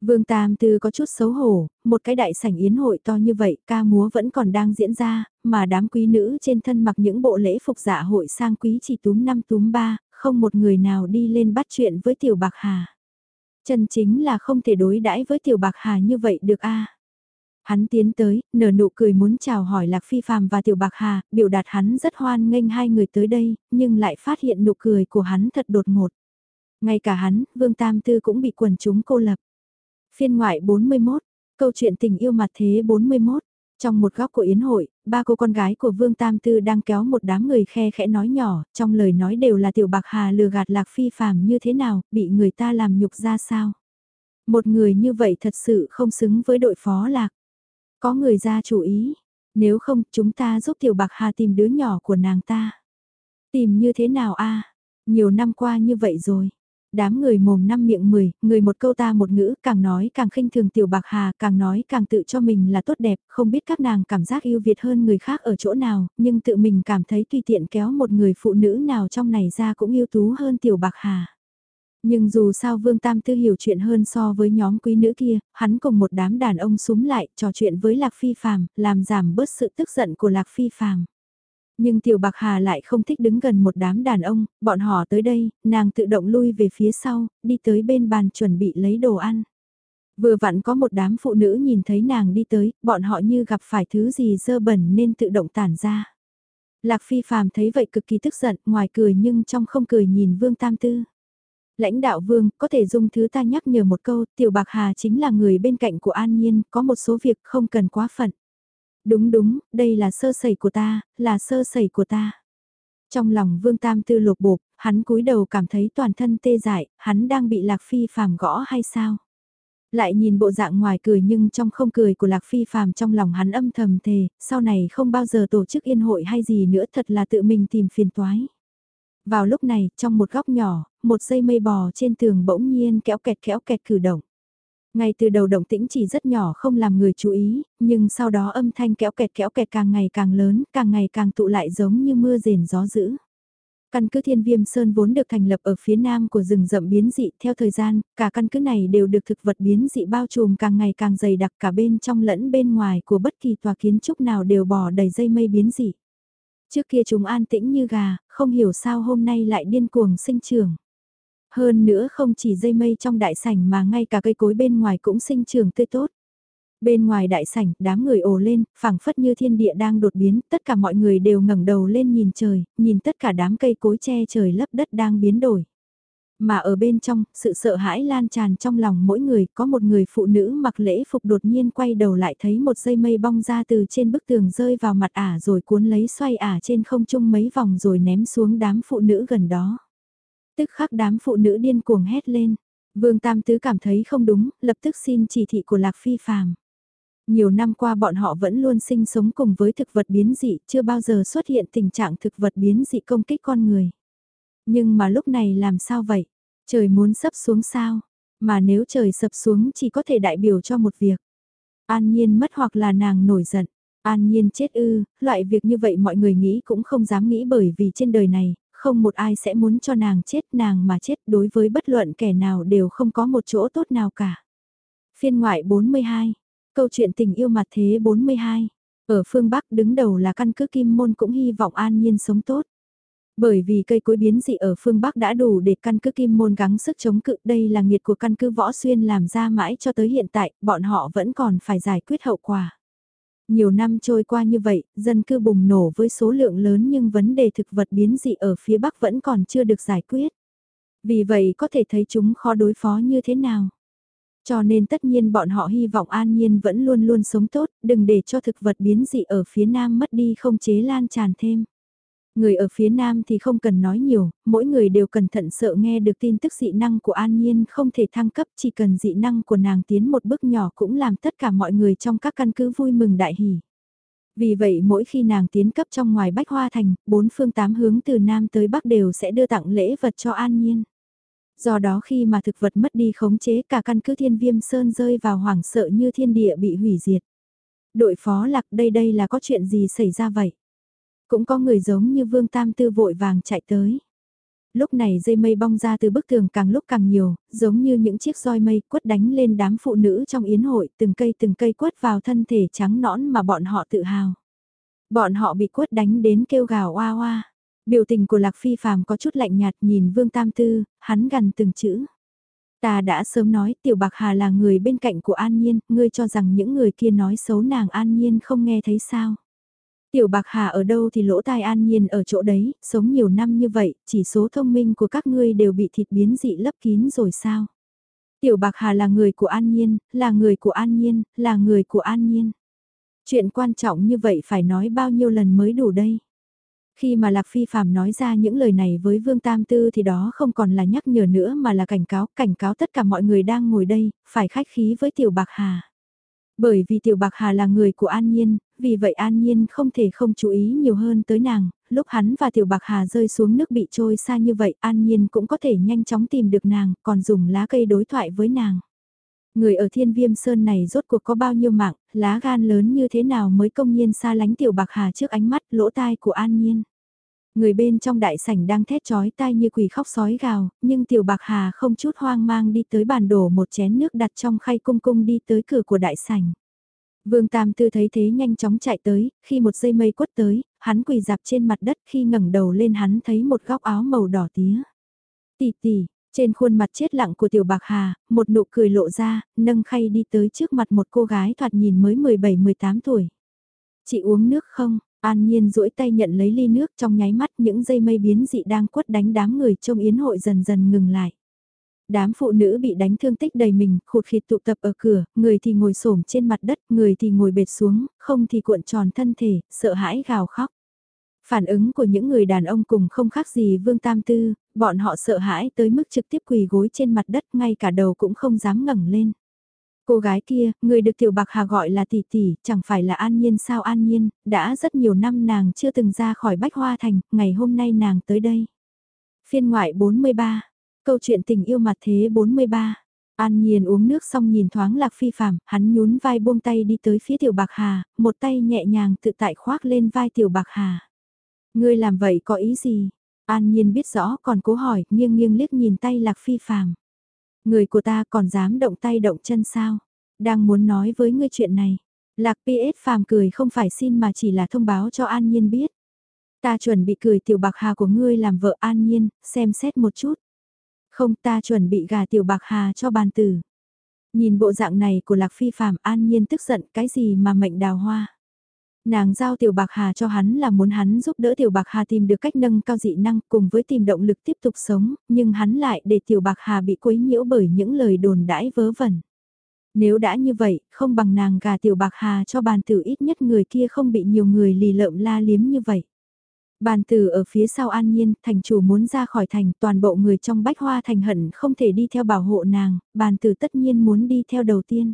Vương Tam Tư có chút xấu hổ, một cái đại sảnh yến hội to như vậy, ca múa vẫn còn đang diễn ra, mà đám quý nữ trên thân mặc những bộ lễ phục dạ hội sang quý chỉ túm năm túm ba, không một người nào đi lên bắt chuyện với Tiểu Bạc Hà. Chân chính là không thể đối đãi với Tiểu Bạc Hà như vậy được a. Hắn tiến tới, nở nụ cười muốn chào hỏi Lạc Phi Phạm và Tiểu Bạc Hà, biểu đạt hắn rất hoan nghênh hai người tới đây, nhưng lại phát hiện nụ cười của hắn thật đột ngột. Ngay cả hắn, Vương Tam Tư cũng bị quần chúng cô lập. Phiên ngoại 41, câu chuyện tình yêu mặt thế 41. Trong một góc của yến hội, ba cô con gái của Vương Tam Tư đang kéo một đám người khe khẽ nói nhỏ, trong lời nói đều là tiểu bạc hà lừa gạt lạc phi phàm như thế nào, bị người ta làm nhục ra sao. Một người như vậy thật sự không xứng với đội phó lạc. Có người ra chủ ý, nếu không chúng ta giúp tiểu bạc hà tìm đứa nhỏ của nàng ta. Tìm như thế nào a Nhiều năm qua như vậy rồi. Đám người mồm năm miệng mười, người một câu ta một ngữ, càng nói càng khinh thường tiểu bạc hà, càng nói càng tự cho mình là tốt đẹp, không biết các nàng cảm giác yêu Việt hơn người khác ở chỗ nào, nhưng tự mình cảm thấy tùy tiện kéo một người phụ nữ nào trong này ra cũng yêu tú hơn tiểu bạc hà. Nhưng dù sao Vương Tam Tư hiểu chuyện hơn so với nhóm quý nữ kia, hắn cùng một đám đàn ông súng lại trò chuyện với Lạc Phi Phàm, làm giảm bớt sự tức giận của Lạc Phi Phàm. Nhưng Tiểu Bạc Hà lại không thích đứng gần một đám đàn ông, bọn họ tới đây, nàng tự động lui về phía sau, đi tới bên bàn chuẩn bị lấy đồ ăn. Vừa vặn có một đám phụ nữ nhìn thấy nàng đi tới, bọn họ như gặp phải thứ gì dơ bẩn nên tự động tản ra. Lạc Phi Phàm thấy vậy cực kỳ tức giận, ngoài cười nhưng trong không cười nhìn Vương Tam Tư. Lãnh đạo Vương, có thể dùng thứ ta nhắc nhở một câu, Tiểu Bạc Hà chính là người bên cạnh của An Nhiên, có một số việc không cần quá phận. Đúng đúng, đây là sơ sẩy của ta, là sơ sẩy của ta. Trong lòng Vương Tam Tư lột bột, hắn cúi đầu cảm thấy toàn thân tê dại, hắn đang bị Lạc Phi phàm gõ hay sao? Lại nhìn bộ dạng ngoài cười nhưng trong không cười của Lạc Phi phàm trong lòng hắn âm thầm thề, sau này không bao giờ tổ chức yên hội hay gì nữa thật là tự mình tìm phiền toái. Vào lúc này, trong một góc nhỏ, một dây mây bò trên tường bỗng nhiên kéo kẹt kéo kẹt cử động. Ngay từ đầu động tĩnh chỉ rất nhỏ không làm người chú ý, nhưng sau đó âm thanh kéo kẹt kéo kẹt càng ngày càng lớn, càng ngày càng tụ lại giống như mưa rền gió dữ. Căn cứ Thiên Viêm Sơn vốn được thành lập ở phía nam của rừng rậm biến dị, theo thời gian, cả căn cứ này đều được thực vật biến dị bao trùm càng ngày càng dày đặc cả bên trong lẫn bên ngoài của bất kỳ tòa kiến trúc nào đều bò đầy dây mây biến dị. Trước kia chúng an tĩnh như gà, không hiểu sao hôm nay lại điên cuồng sinh trưởng. Hơn nữa không chỉ dây mây trong đại sảnh mà ngay cả cây cối bên ngoài cũng sinh trưởng tươi tốt. Bên ngoài đại sảnh, đám người ồ lên, phảng phất như thiên địa đang đột biến, tất cả mọi người đều ngẩng đầu lên nhìn trời, nhìn tất cả đám cây cối che trời lấp đất đang biến đổi. Mà ở bên trong, sự sợ hãi lan tràn trong lòng mỗi người, có một người phụ nữ mặc lễ phục đột nhiên quay đầu lại thấy một dây mây bong ra từ trên bức tường rơi vào mặt ả rồi cuốn lấy xoay ả trên không trung mấy vòng rồi ném xuống đám phụ nữ gần đó. Tức khắc đám phụ nữ điên cuồng hét lên. Vương Tam Tứ cảm thấy không đúng, lập tức xin chỉ thị của Lạc Phi Phàm. Nhiều năm qua bọn họ vẫn luôn sinh sống cùng với thực vật biến dị, chưa bao giờ xuất hiện tình trạng thực vật biến dị công kích con người. Nhưng mà lúc này làm sao vậy? Trời muốn sấp xuống sao? Mà nếu trời sập xuống chỉ có thể đại biểu cho một việc. An nhiên mất hoặc là nàng nổi giận. An nhiên chết ư, loại việc như vậy mọi người nghĩ cũng không dám nghĩ bởi vì trên đời này, không một ai sẽ muốn cho nàng chết nàng mà chết đối với bất luận kẻ nào đều không có một chỗ tốt nào cả. Phiên ngoại 42, câu chuyện tình yêu mặt thế 42, ở phương Bắc đứng đầu là căn cứ Kim Môn cũng hy vọng an nhiên sống tốt. Bởi vì cây cối biến dị ở phương Bắc đã đủ để căn cứ Kim Môn gắng sức chống cự đây là nghiệt của căn cứ Võ Xuyên làm ra mãi cho tới hiện tại, bọn họ vẫn còn phải giải quyết hậu quả. Nhiều năm trôi qua như vậy, dân cư bùng nổ với số lượng lớn nhưng vấn đề thực vật biến dị ở phía Bắc vẫn còn chưa được giải quyết. Vì vậy có thể thấy chúng khó đối phó như thế nào. Cho nên tất nhiên bọn họ hy vọng an nhiên vẫn luôn luôn sống tốt, đừng để cho thực vật biến dị ở phía Nam mất đi không chế lan tràn thêm. Người ở phía Nam thì không cần nói nhiều, mỗi người đều cẩn thận sợ nghe được tin tức dị năng của An Nhiên không thể thăng cấp chỉ cần dị năng của nàng tiến một bước nhỏ cũng làm tất cả mọi người trong các căn cứ vui mừng đại hỉ. Vì vậy mỗi khi nàng tiến cấp trong ngoài Bách Hoa Thành, bốn phương tám hướng từ Nam tới Bắc đều sẽ đưa tặng lễ vật cho An Nhiên. Do đó khi mà thực vật mất đi khống chế cả căn cứ thiên viêm sơn rơi vào hoảng sợ như thiên địa bị hủy diệt. Đội phó lạc đây đây là có chuyện gì xảy ra vậy? Cũng có người giống như Vương Tam Tư vội vàng chạy tới. Lúc này dây mây bong ra từ bức tường càng lúc càng nhiều, giống như những chiếc roi mây quất đánh lên đám phụ nữ trong yến hội, từng cây từng cây quất vào thân thể trắng nõn mà bọn họ tự hào. Bọn họ bị quất đánh đến kêu gào oa oa. Biểu tình của Lạc Phi Phàm có chút lạnh nhạt nhìn Vương Tam Tư, hắn gần từng chữ. Ta đã sớm nói Tiểu Bạc Hà là người bên cạnh của An Nhiên, ngươi cho rằng những người kia nói xấu nàng An Nhiên không nghe thấy sao. Tiểu Bạc Hà ở đâu thì lỗ tai An Nhiên ở chỗ đấy, sống nhiều năm như vậy, chỉ số thông minh của các ngươi đều bị thịt biến dị lấp kín rồi sao. Tiểu Bạc Hà là người của An Nhiên, là người của An Nhiên, là người của An Nhiên. Chuyện quan trọng như vậy phải nói bao nhiêu lần mới đủ đây. Khi mà Lạc Phi Phạm nói ra những lời này với Vương Tam Tư thì đó không còn là nhắc nhở nữa mà là cảnh cáo, cảnh cáo tất cả mọi người đang ngồi đây, phải khách khí với Tiểu Bạc Hà. Bởi vì Tiểu Bạc Hà là người của An Nhiên, vì vậy An Nhiên không thể không chú ý nhiều hơn tới nàng, lúc hắn và Tiểu Bạc Hà rơi xuống nước bị trôi xa như vậy An Nhiên cũng có thể nhanh chóng tìm được nàng, còn dùng lá cây đối thoại với nàng. Người ở thiên viêm sơn này rốt cuộc có bao nhiêu mạng, lá gan lớn như thế nào mới công nhiên xa lánh Tiểu Bạc Hà trước ánh mắt lỗ tai của An Nhiên. Người bên trong đại sảnh đang thét chói tai như quỷ khóc sói gào, nhưng Tiểu Bạc Hà không chút hoang mang đi tới bàn đổ một chén nước đặt trong khay cung cung đi tới cửa của đại sảnh. Vương Tam Tư thấy thế nhanh chóng chạy tới, khi một dây mây quất tới, hắn quỳ dạp trên mặt đất khi ngẩng đầu lên hắn thấy một góc áo màu đỏ tía. Tì tì trên khuôn mặt chết lặng của Tiểu Bạc Hà, một nụ cười lộ ra, nâng khay đi tới trước mặt một cô gái thoạt nhìn mới 17-18 tuổi. Chị uống nước không? An Nhiên duỗi tay nhận lấy ly nước trong nháy mắt những dây mây biến dị đang quất đánh đám người trong yến hội dần dần ngừng lại. Đám phụ nữ bị đánh thương tích đầy mình, khụt khịt tụ tập ở cửa, người thì ngồi xổm trên mặt đất, người thì ngồi bệt xuống, không thì cuộn tròn thân thể, sợ hãi gào khóc. Phản ứng của những người đàn ông cùng không khác gì Vương Tam Tư, bọn họ sợ hãi tới mức trực tiếp quỳ gối trên mặt đất ngay cả đầu cũng không dám ngẩng lên. Cô gái kia, người được Tiểu Bạc Hà gọi là tỷ tỷ, chẳng phải là An Nhiên sao An Nhiên, đã rất nhiều năm nàng chưa từng ra khỏi Bách Hoa Thành, ngày hôm nay nàng tới đây. Phiên ngoại 43, câu chuyện tình yêu mặt thế 43. An Nhiên uống nước xong nhìn thoáng Lạc Phi Phạm, hắn nhún vai buông tay đi tới phía Tiểu Bạc Hà, một tay nhẹ nhàng tự tại khoác lên vai Tiểu Bạc Hà. Ngươi làm vậy có ý gì? An Nhiên biết rõ còn cố hỏi, nghiêng nghiêng liếc nhìn tay Lạc Phi Phạm. Người của ta còn dám động tay động chân sao? Đang muốn nói với ngươi chuyện này. Lạc PS phàm cười không phải xin mà chỉ là thông báo cho An Nhiên biết. Ta chuẩn bị cười tiểu bạc hà của ngươi làm vợ An Nhiên, xem xét một chút. Không ta chuẩn bị gà tiểu bạc hà cho bàn tử. Nhìn bộ dạng này của Lạc Phi phàm An Nhiên tức giận cái gì mà mệnh đào hoa. Nàng giao Tiểu Bạc Hà cho hắn là muốn hắn giúp đỡ Tiểu Bạc Hà tìm được cách nâng cao dị năng cùng với tìm động lực tiếp tục sống, nhưng hắn lại để Tiểu Bạc Hà bị quấy nhiễu bởi những lời đồn đãi vớ vẩn. Nếu đã như vậy, không bằng nàng gà Tiểu Bạc Hà cho bàn tử ít nhất người kia không bị nhiều người lì lợm la liếm như vậy. Bàn tử ở phía sau an nhiên, thành chủ muốn ra khỏi thành, toàn bộ người trong bách hoa thành hận không thể đi theo bảo hộ nàng, bàn tử tất nhiên muốn đi theo đầu tiên.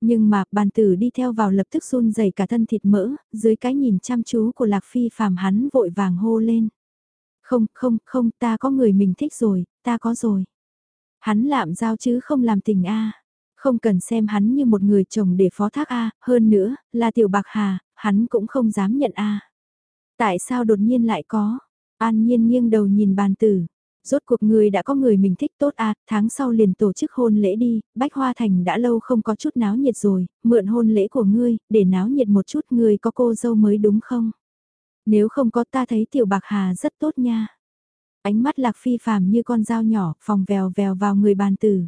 Nhưng mà, bàn tử đi theo vào lập tức run rẩy cả thân thịt mỡ, dưới cái nhìn chăm chú của Lạc Phi phàm hắn vội vàng hô lên. Không, không, không, ta có người mình thích rồi, ta có rồi. Hắn lạm giao chứ không làm tình a Không cần xem hắn như một người chồng để phó thác a hơn nữa, là tiểu bạc hà, hắn cũng không dám nhận a Tại sao đột nhiên lại có? An nhiên nghiêng đầu nhìn bàn tử. Rốt cuộc người đã có người mình thích tốt à, tháng sau liền tổ chức hôn lễ đi, Bách Hoa Thành đã lâu không có chút náo nhiệt rồi, mượn hôn lễ của ngươi, để náo nhiệt một chút ngươi có cô dâu mới đúng không? Nếu không có ta thấy tiểu bạc hà rất tốt nha. Ánh mắt lạc phi phàm như con dao nhỏ, phòng vèo vèo vào người bàn tử.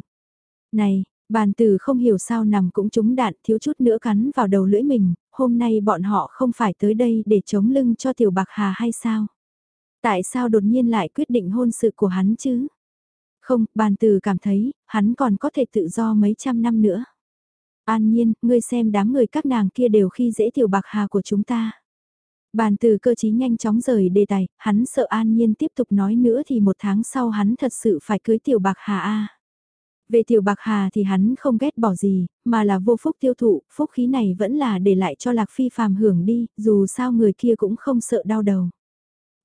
Này, bàn tử không hiểu sao nằm cũng trúng đạn thiếu chút nữa cắn vào đầu lưỡi mình, hôm nay bọn họ không phải tới đây để chống lưng cho tiểu bạc hà hay sao? Tại sao đột nhiên lại quyết định hôn sự của hắn chứ? Không, bàn từ cảm thấy, hắn còn có thể tự do mấy trăm năm nữa. An nhiên, ngươi xem đám người các nàng kia đều khi dễ tiểu bạc hà của chúng ta. Bàn từ cơ chí nhanh chóng rời đề tài, hắn sợ an nhiên tiếp tục nói nữa thì một tháng sau hắn thật sự phải cưới tiểu bạc hà a. Về tiểu bạc hà thì hắn không ghét bỏ gì, mà là vô phúc tiêu thụ, phúc khí này vẫn là để lại cho lạc phi phàm hưởng đi, dù sao người kia cũng không sợ đau đầu.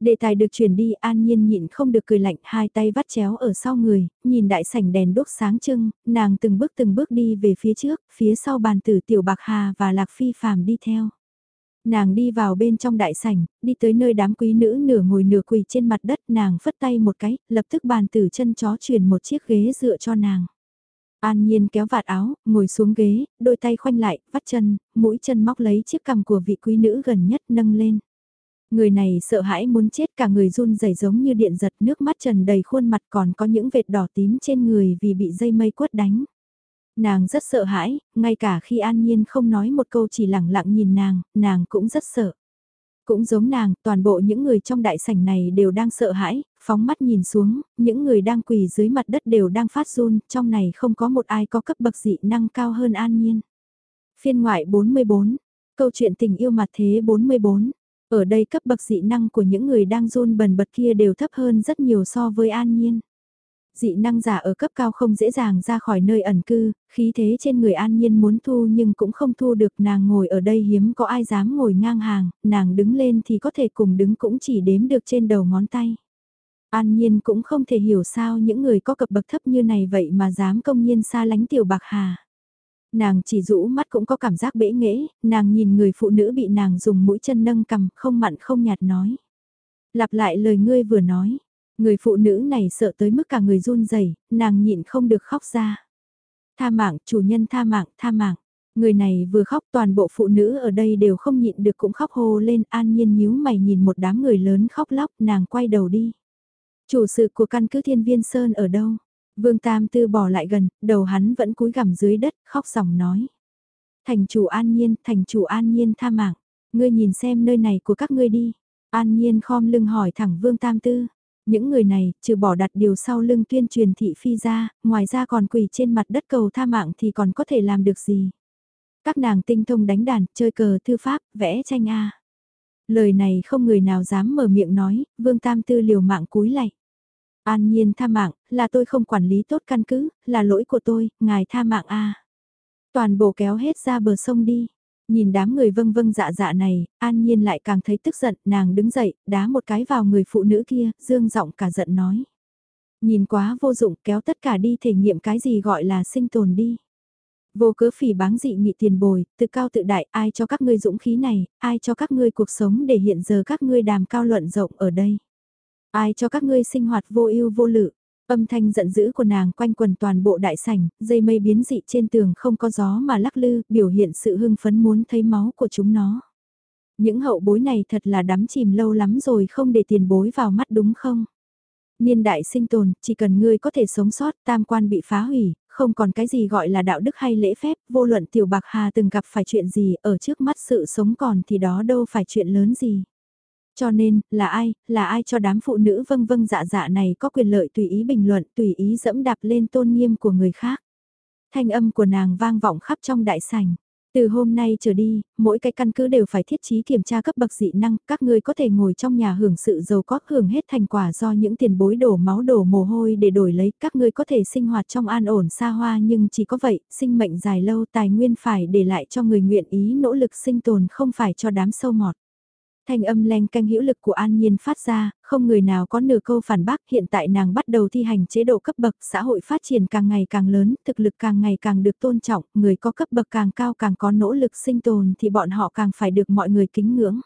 Đề tài được chuyển đi an nhiên nhịn không được cười lạnh hai tay vắt chéo ở sau người, nhìn đại sảnh đèn đốt sáng trưng, nàng từng bước từng bước đi về phía trước, phía sau bàn tử tiểu bạc hà và lạc phi phàm đi theo. Nàng đi vào bên trong đại sảnh, đi tới nơi đám quý nữ nửa ngồi nửa quỳ trên mặt đất nàng phất tay một cái, lập tức bàn tử chân chó truyền một chiếc ghế dựa cho nàng. An Nhiên kéo vạt áo, ngồi xuống ghế, đôi tay khoanh lại, vắt chân, mũi chân móc lấy chiếc cằm của vị quý nữ gần nhất nâng lên. Người này sợ hãi muốn chết cả người run rẩy giống như điện giật nước mắt trần đầy khuôn mặt còn có những vệt đỏ tím trên người vì bị dây mây quất đánh. Nàng rất sợ hãi, ngay cả khi An Nhiên không nói một câu chỉ lặng lặng nhìn nàng, nàng cũng rất sợ. Cũng giống nàng, toàn bộ những người trong đại sảnh này đều đang sợ hãi, phóng mắt nhìn xuống, những người đang quỳ dưới mặt đất đều đang phát run, trong này không có một ai có cấp bậc dị năng cao hơn An Nhiên. Phiên ngoại 44, câu chuyện tình yêu mặt thế 44, ở đây cấp bậc dị năng của những người đang run bần bật kia đều thấp hơn rất nhiều so với An Nhiên. Dị năng giả ở cấp cao không dễ dàng ra khỏi nơi ẩn cư, khí thế trên người an nhiên muốn thu nhưng cũng không thu được nàng ngồi ở đây hiếm có ai dám ngồi ngang hàng, nàng đứng lên thì có thể cùng đứng cũng chỉ đếm được trên đầu ngón tay. An nhiên cũng không thể hiểu sao những người có cập bậc thấp như này vậy mà dám công nhiên xa lánh tiểu bạc hà. Nàng chỉ rũ mắt cũng có cảm giác bể nghễ, nàng nhìn người phụ nữ bị nàng dùng mũi chân nâng cầm không mặn không nhạt nói. Lặp lại lời ngươi vừa nói, Người phụ nữ này sợ tới mức cả người run rẩy, nàng nhịn không được khóc ra. Tha mạng, chủ nhân tha mạng, tha mạng. Người này vừa khóc toàn bộ phụ nữ ở đây đều không nhịn được cũng khóc hô lên an nhiên nhíu mày nhìn một đám người lớn khóc lóc nàng quay đầu đi. Chủ sự của căn cứ thiên viên Sơn ở đâu? Vương Tam Tư bỏ lại gần, đầu hắn vẫn cúi gằm dưới đất, khóc sòng nói. Thành chủ an nhiên, thành chủ an nhiên tha mạng. Ngươi nhìn xem nơi này của các ngươi đi. An nhiên khom lưng hỏi thẳng Vương Tam Tư. Những người này, trừ bỏ đặt điều sau lưng tuyên truyền thị phi ra, ngoài ra còn quỳ trên mặt đất cầu tha mạng thì còn có thể làm được gì. Các nàng tinh thông đánh đàn, chơi cờ thư pháp, vẽ tranh A. Lời này không người nào dám mở miệng nói, vương tam tư liều mạng cúi lạy. An nhiên tha mạng, là tôi không quản lý tốt căn cứ, là lỗi của tôi, ngài tha mạng A. Toàn bộ kéo hết ra bờ sông đi. Nhìn đám người vâng vâng dạ dạ này, an nhiên lại càng thấy tức giận, nàng đứng dậy, đá một cái vào người phụ nữ kia, dương giọng cả giận nói. Nhìn quá vô dụng kéo tất cả đi thể nghiệm cái gì gọi là sinh tồn đi. Vô cớ phỉ báng dị nghị tiền bồi, tự cao tự đại, ai cho các ngươi dũng khí này, ai cho các ngươi cuộc sống để hiện giờ các ngươi đàm cao luận rộng ở đây. Ai cho các ngươi sinh hoạt vô ưu vô lự, Âm thanh giận dữ của nàng quanh quần toàn bộ đại sảnh, dây mây biến dị trên tường không có gió mà lắc lư, biểu hiện sự hưng phấn muốn thấy máu của chúng nó. Những hậu bối này thật là đắm chìm lâu lắm rồi không để tiền bối vào mắt đúng không? Niên đại sinh tồn, chỉ cần ngươi có thể sống sót, tam quan bị phá hủy, không còn cái gì gọi là đạo đức hay lễ phép, vô luận tiểu bạc hà từng gặp phải chuyện gì, ở trước mắt sự sống còn thì đó đâu phải chuyện lớn gì. Cho nên, là ai, là ai cho đám phụ nữ vâng vâng dạ dạ này có quyền lợi tùy ý bình luận, tùy ý dẫm đạp lên tôn nghiêm của người khác. Thanh âm của nàng vang vọng khắp trong đại sảnh. Từ hôm nay trở đi, mỗi cái căn cứ đều phải thiết trí kiểm tra cấp bậc dị năng, các ngươi có thể ngồi trong nhà hưởng sự giàu có hưởng hết thành quả do những tiền bối đổ máu đổ mồ hôi để đổi lấy, các ngươi có thể sinh hoạt trong an ổn xa hoa nhưng chỉ có vậy, sinh mệnh dài lâu tài nguyên phải để lại cho người nguyện ý nỗ lực sinh tồn không phải cho đám sâu mọt. Thanh âm len canh hữu lực của An Nhiên phát ra, không người nào có nửa câu phản bác hiện tại nàng bắt đầu thi hành chế độ cấp bậc xã hội phát triển càng ngày càng lớn, thực lực càng ngày càng được tôn trọng, người có cấp bậc càng cao càng có nỗ lực sinh tồn thì bọn họ càng phải được mọi người kính ngưỡng.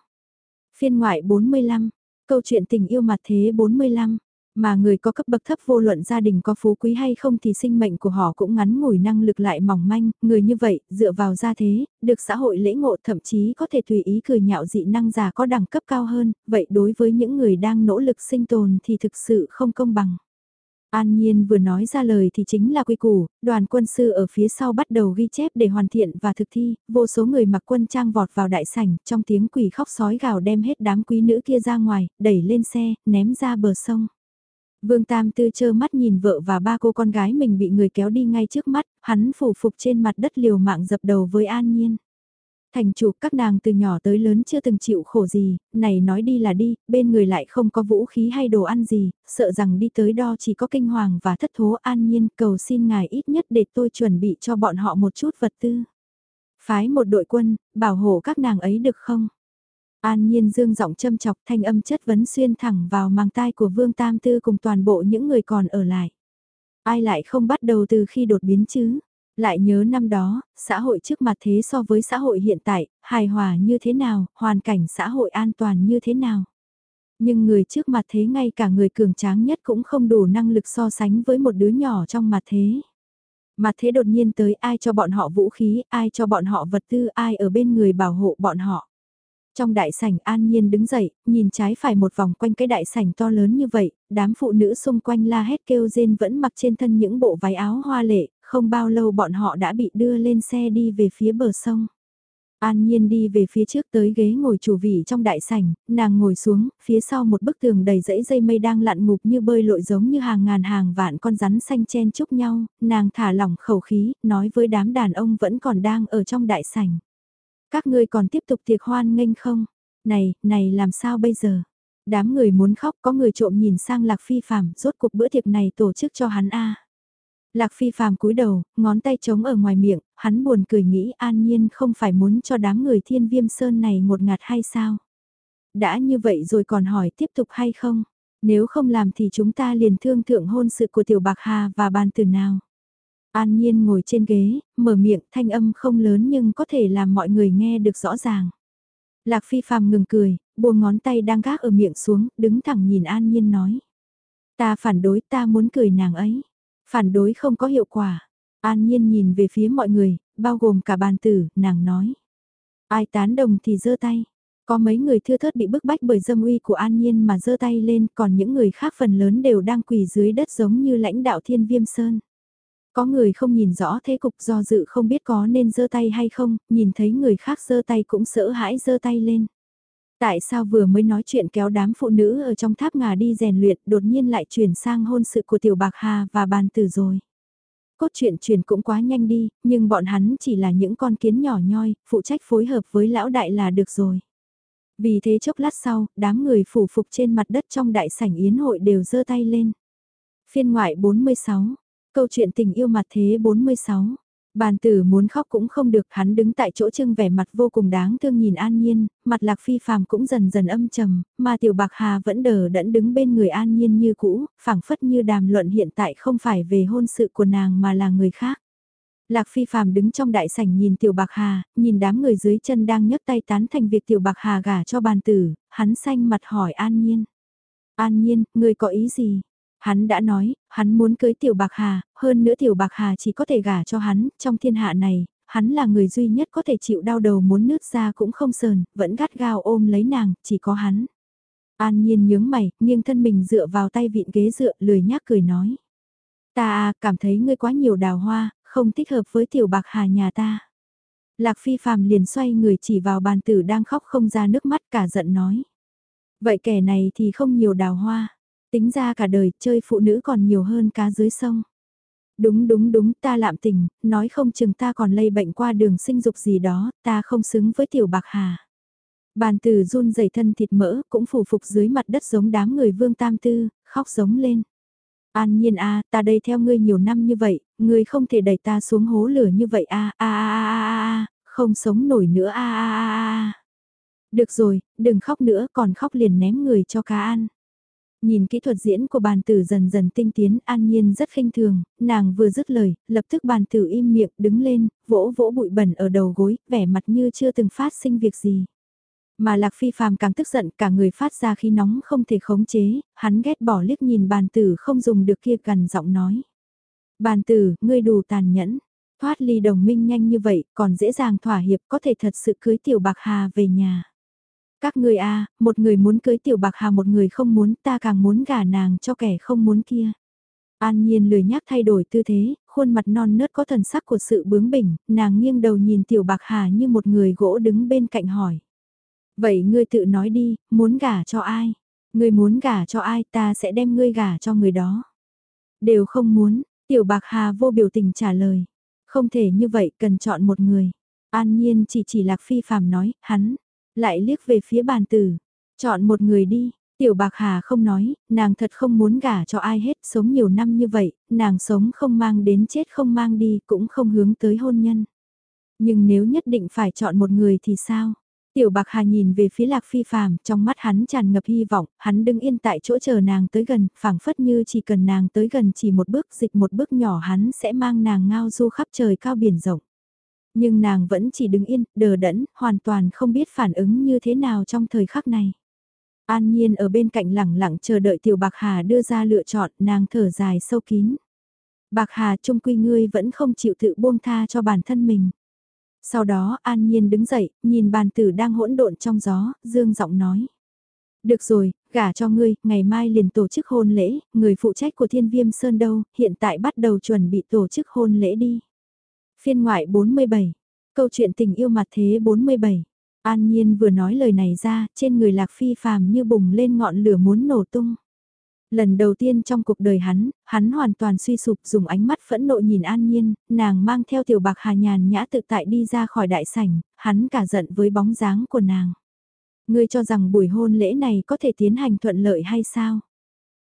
Phiên ngoại 45, câu chuyện tình yêu mặt thế 45, mà người có cấp bậc thấp vô luận gia đình có phú quý hay không thì sinh mệnh của họ cũng ngắn ngủi năng lực lại mỏng manh, người như vậy, dựa vào gia thế, được xã hội lễ ngộ thậm chí có thể tùy ý cười nhạo dị năng già có đẳng cấp cao hơn, vậy đối với những người đang nỗ lực sinh tồn thì thực sự không công bằng. An Nhiên vừa nói ra lời thì chính là quy củ, đoàn quân sư ở phía sau bắt đầu ghi chép để hoàn thiện và thực thi, vô số người mặc quân trang vọt vào đại sảnh, trong tiếng quỷ khóc sói gào đem hết đám quý nữ kia ra ngoài, đẩy lên xe, ném ra bờ sông. Vương Tam Tư chơ mắt nhìn vợ và ba cô con gái mình bị người kéo đi ngay trước mắt, hắn phủ phục trên mặt đất liều mạng dập đầu với An Nhiên. Thành chủ các nàng từ nhỏ tới lớn chưa từng chịu khổ gì, này nói đi là đi, bên người lại không có vũ khí hay đồ ăn gì, sợ rằng đi tới đo chỉ có kinh hoàng và thất thố an nhiên cầu xin ngài ít nhất để tôi chuẩn bị cho bọn họ một chút vật tư. Phái một đội quân, bảo hộ các nàng ấy được không? An nhiên dương giọng châm chọc thanh âm chất vấn xuyên thẳng vào màng tai của Vương Tam Tư cùng toàn bộ những người còn ở lại. Ai lại không bắt đầu từ khi đột biến chứ? Lại nhớ năm đó, xã hội trước mặt thế so với xã hội hiện tại, hài hòa như thế nào, hoàn cảnh xã hội an toàn như thế nào? Nhưng người trước mặt thế ngay cả người cường tráng nhất cũng không đủ năng lực so sánh với một đứa nhỏ trong mặt thế. Mặt thế đột nhiên tới ai cho bọn họ vũ khí, ai cho bọn họ vật tư, ai ở bên người bảo hộ bọn họ. Trong đại sảnh an nhiên đứng dậy, nhìn trái phải một vòng quanh cái đại sảnh to lớn như vậy, đám phụ nữ xung quanh la hét kêu rên vẫn mặc trên thân những bộ váy áo hoa lệ, không bao lâu bọn họ đã bị đưa lên xe đi về phía bờ sông. An Nhiên đi về phía trước tới ghế ngồi chủ vị trong đại sảnh, nàng ngồi xuống, phía sau một bức tường đầy dãy dây mây đang lặn ngục như bơi lội giống như hàng ngàn hàng vạn con rắn xanh chen chúc nhau, nàng thả lỏng khẩu khí, nói với đám đàn ông vẫn còn đang ở trong đại sảnh. Các ngươi còn tiếp tục tiệc hoan nghênh không? Này, này làm sao bây giờ? Đám người muốn khóc có người trộm nhìn sang Lạc Phi Phạm, rốt cuộc bữa tiệc này tổ chức cho hắn a Lạc Phi phàm cúi đầu, ngón tay trống ở ngoài miệng, hắn buồn cười nghĩ an nhiên không phải muốn cho đám người thiên viêm sơn này một ngạt hay sao? Đã như vậy rồi còn hỏi tiếp tục hay không? Nếu không làm thì chúng ta liền thương thượng hôn sự của Tiểu Bạc Hà và bàn từ nào? An nhiên ngồi trên ghế, mở miệng thanh âm không lớn nhưng có thể làm mọi người nghe được rõ ràng. Lạc Phi Phạm ngừng cười, buông ngón tay đang gác ở miệng xuống, đứng thẳng nhìn An Nhiên nói. Ta phản đối ta muốn cười nàng ấy. Phản đối không có hiệu quả. An nhiên nhìn về phía mọi người, bao gồm cả bàn tử, nàng nói. Ai tán đồng thì giơ tay. Có mấy người thưa thớt bị bức bách bởi dâm uy của An Nhiên mà giơ tay lên, còn những người khác phần lớn đều đang quỳ dưới đất giống như lãnh đạo thiên viêm sơn. Có người không nhìn rõ thế cục do dự không biết có nên giơ tay hay không, nhìn thấy người khác giơ tay cũng sợ hãi giơ tay lên. Tại sao vừa mới nói chuyện kéo đám phụ nữ ở trong tháp ngà đi rèn luyện đột nhiên lại chuyển sang hôn sự của Tiểu Bạc Hà và bàn tử rồi. Cốt truyện chuyển cũng quá nhanh đi, nhưng bọn hắn chỉ là những con kiến nhỏ nhoi, phụ trách phối hợp với lão đại là được rồi. Vì thế chốc lát sau, đám người phủ phục trên mặt đất trong đại sảnh yến hội đều giơ tay lên. Phiên ngoại 46, câu chuyện tình yêu mặt thế 46. Bàn tử muốn khóc cũng không được, hắn đứng tại chỗ trưng vẻ mặt vô cùng đáng thương nhìn An Nhiên, mặt lạc phi phàm cũng dần dần âm trầm, mà tiểu bạc hà vẫn đờ đẫn đứng bên người An Nhiên như cũ, phảng phất như đàm luận hiện tại không phải về hôn sự của nàng mà là người khác. Lạc phi phàm đứng trong đại sảnh nhìn tiểu bạc hà, nhìn đám người dưới chân đang nhấc tay tán thành việc tiểu bạc hà gả cho bàn tử, hắn xanh mặt hỏi An Nhiên. An Nhiên, người có ý gì? Hắn đã nói, hắn muốn cưới Tiểu Bạc Hà, hơn nữa Tiểu Bạc Hà chỉ có thể gả cho hắn, trong thiên hạ này, hắn là người duy nhất có thể chịu đau đầu muốn nứt ra cũng không sờn, vẫn gắt gao ôm lấy nàng, chỉ có hắn. An nhiên nhướng mày, nghiêng thân mình dựa vào tay vịn ghế dựa, lười nhác cười nói. Ta à, cảm thấy ngươi quá nhiều đào hoa, không thích hợp với Tiểu Bạc Hà nhà ta. Lạc Phi Phạm liền xoay người chỉ vào bàn tử đang khóc không ra nước mắt cả giận nói. Vậy kẻ này thì không nhiều đào hoa. Tính ra cả đời chơi phụ nữ còn nhiều hơn cá dưới sông. Đúng đúng đúng ta lạm tình, nói không chừng ta còn lây bệnh qua đường sinh dục gì đó, ta không xứng với tiểu bạc hà. Bàn từ run dày thân thịt mỡ cũng phủ phục dưới mặt đất giống đám người vương tam tư, khóc giống lên. An nhiên a, ta đây theo ngươi nhiều năm như vậy, ngươi không thể đẩy ta xuống hố lửa như vậy a a a a a không sống nổi nữa a a a a. Được rồi, đừng khóc nữa, còn khóc liền ném người cho cá ăn. Nhìn kỹ thuật diễn của bàn tử dần dần tinh tiến an nhiên rất khinh thường, nàng vừa dứt lời, lập tức bàn tử im miệng đứng lên, vỗ vỗ bụi bẩn ở đầu gối, vẻ mặt như chưa từng phát sinh việc gì. Mà Lạc Phi phàm càng tức giận cả người phát ra khi nóng không thể khống chế, hắn ghét bỏ liếc nhìn bàn tử không dùng được kia gần giọng nói. Bàn tử, ngươi đủ tàn nhẫn, thoát ly đồng minh nhanh như vậy còn dễ dàng thỏa hiệp có thể thật sự cưới tiểu bạc hà về nhà. Các người a à, một người muốn cưới tiểu bạc hà một người không muốn ta càng muốn gả nàng cho kẻ không muốn kia. An nhiên lười nhác thay đổi tư thế, khuôn mặt non nớt có thần sắc của sự bướng bỉnh, nàng nghiêng đầu nhìn tiểu bạc hà như một người gỗ đứng bên cạnh hỏi. Vậy ngươi tự nói đi, muốn gả cho ai? Ngươi muốn gả cho ai ta sẽ đem ngươi gả cho người đó. Đều không muốn, tiểu bạc hà vô biểu tình trả lời. Không thể như vậy cần chọn một người. An nhiên chỉ chỉ lạc phi phàm nói, hắn, lại liếc về phía bàn tử. Chọn một người đi, Tiểu Bạc Hà không nói, nàng thật không muốn gả cho ai hết, sống nhiều năm như vậy, nàng sống không mang đến chết không mang đi, cũng không hướng tới hôn nhân. Nhưng nếu nhất định phải chọn một người thì sao? Tiểu Bạc Hà nhìn về phía Lạc Phi Phàm, trong mắt hắn tràn ngập hy vọng, hắn đứng yên tại chỗ chờ nàng tới gần, phảng phất như chỉ cần nàng tới gần chỉ một bước dịch một bước nhỏ hắn sẽ mang nàng ngao du khắp trời cao biển rộng. Nhưng nàng vẫn chỉ đứng yên, đờ đẫn, hoàn toàn không biết phản ứng như thế nào trong thời khắc này. An Nhiên ở bên cạnh lẳng lặng chờ đợi Tiểu Bạc Hà đưa ra lựa chọn, nàng thở dài sâu kín. Bạc Hà trung quy ngươi vẫn không chịu tự buông tha cho bản thân mình. Sau đó An Nhiên đứng dậy, nhìn bàn tử đang hỗn độn trong gió, dương giọng nói. Được rồi, gả cho ngươi, ngày mai liền tổ chức hôn lễ, người phụ trách của thiên viêm sơn đâu, hiện tại bắt đầu chuẩn bị tổ chức hôn lễ đi. Phiên ngoại 47, câu chuyện tình yêu mặt thế 47. An Nhiên vừa nói lời này ra, trên người Lạc Phi phàm như bùng lên ngọn lửa muốn nổ tung. Lần đầu tiên trong cuộc đời hắn, hắn hoàn toàn suy sụp dùng ánh mắt phẫn nộ nhìn An Nhiên, nàng mang theo tiểu bạc hà nhàn nhã tự tại đi ra khỏi đại sảnh, hắn cả giận với bóng dáng của nàng. Ngươi cho rằng buổi hôn lễ này có thể tiến hành thuận lợi hay sao?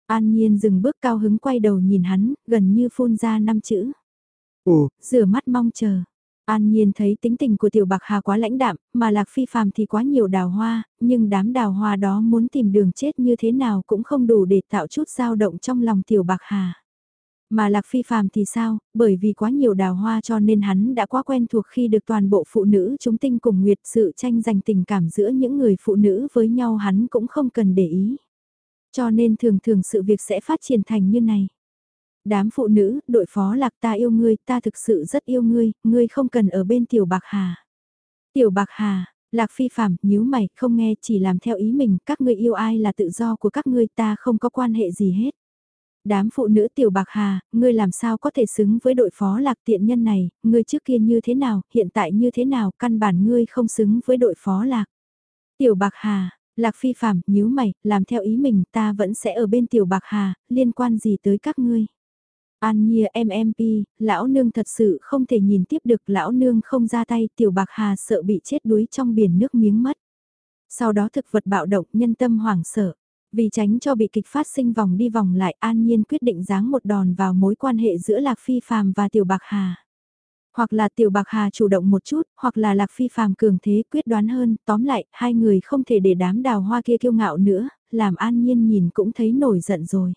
An Nhiên dừng bước cao hứng quay đầu nhìn hắn, gần như phun ra năm chữ. Ồ, rửa mắt mong chờ. An Nhiên thấy tính tình của Tiểu Bạc Hà quá lãnh đạm, mà Lạc Phi phàm thì quá nhiều đào hoa, nhưng đám đào hoa đó muốn tìm đường chết như thế nào cũng không đủ để tạo chút dao động trong lòng Tiểu Bạc Hà. Mà Lạc Phi phàm thì sao, bởi vì quá nhiều đào hoa cho nên hắn đã quá quen thuộc khi được toàn bộ phụ nữ chúng tinh cùng nguyệt sự tranh giành tình cảm giữa những người phụ nữ với nhau hắn cũng không cần để ý. Cho nên thường thường sự việc sẽ phát triển thành như này. Đám phụ nữ, đội phó lạc ta yêu ngươi, ta thực sự rất yêu ngươi, ngươi không cần ở bên tiểu bạc hà. Tiểu bạc hà, lạc phi phạm, nhíu mày, không nghe, chỉ làm theo ý mình, các ngươi yêu ai là tự do của các ngươi, ta không có quan hệ gì hết. Đám phụ nữ tiểu bạc hà, ngươi làm sao có thể xứng với đội phó lạc tiện nhân này, ngươi trước kia như thế nào, hiện tại như thế nào, căn bản ngươi không xứng với đội phó lạc. Tiểu bạc hà, lạc phi phạm, nhíu mày, làm theo ý mình, ta vẫn sẽ ở bên tiểu bạc hà, liên quan gì tới các ngươi. An Nhia MMP, lão nương thật sự không thể nhìn tiếp được lão nương không ra tay tiểu bạc hà sợ bị chết đuối trong biển nước miếng mất. Sau đó thực vật bạo động nhân tâm hoảng sợ. Vì tránh cho bị kịch phát sinh vòng đi vòng lại An Nhiên quyết định giáng một đòn vào mối quan hệ giữa Lạc Phi Phàm và Tiểu Bạc Hà. Hoặc là Tiểu Bạc Hà chủ động một chút, hoặc là Lạc Phi Phàm cường thế quyết đoán hơn, tóm lại, hai người không thể để đám đào hoa kia kiêu ngạo nữa, làm An Nhiên nhìn cũng thấy nổi giận rồi.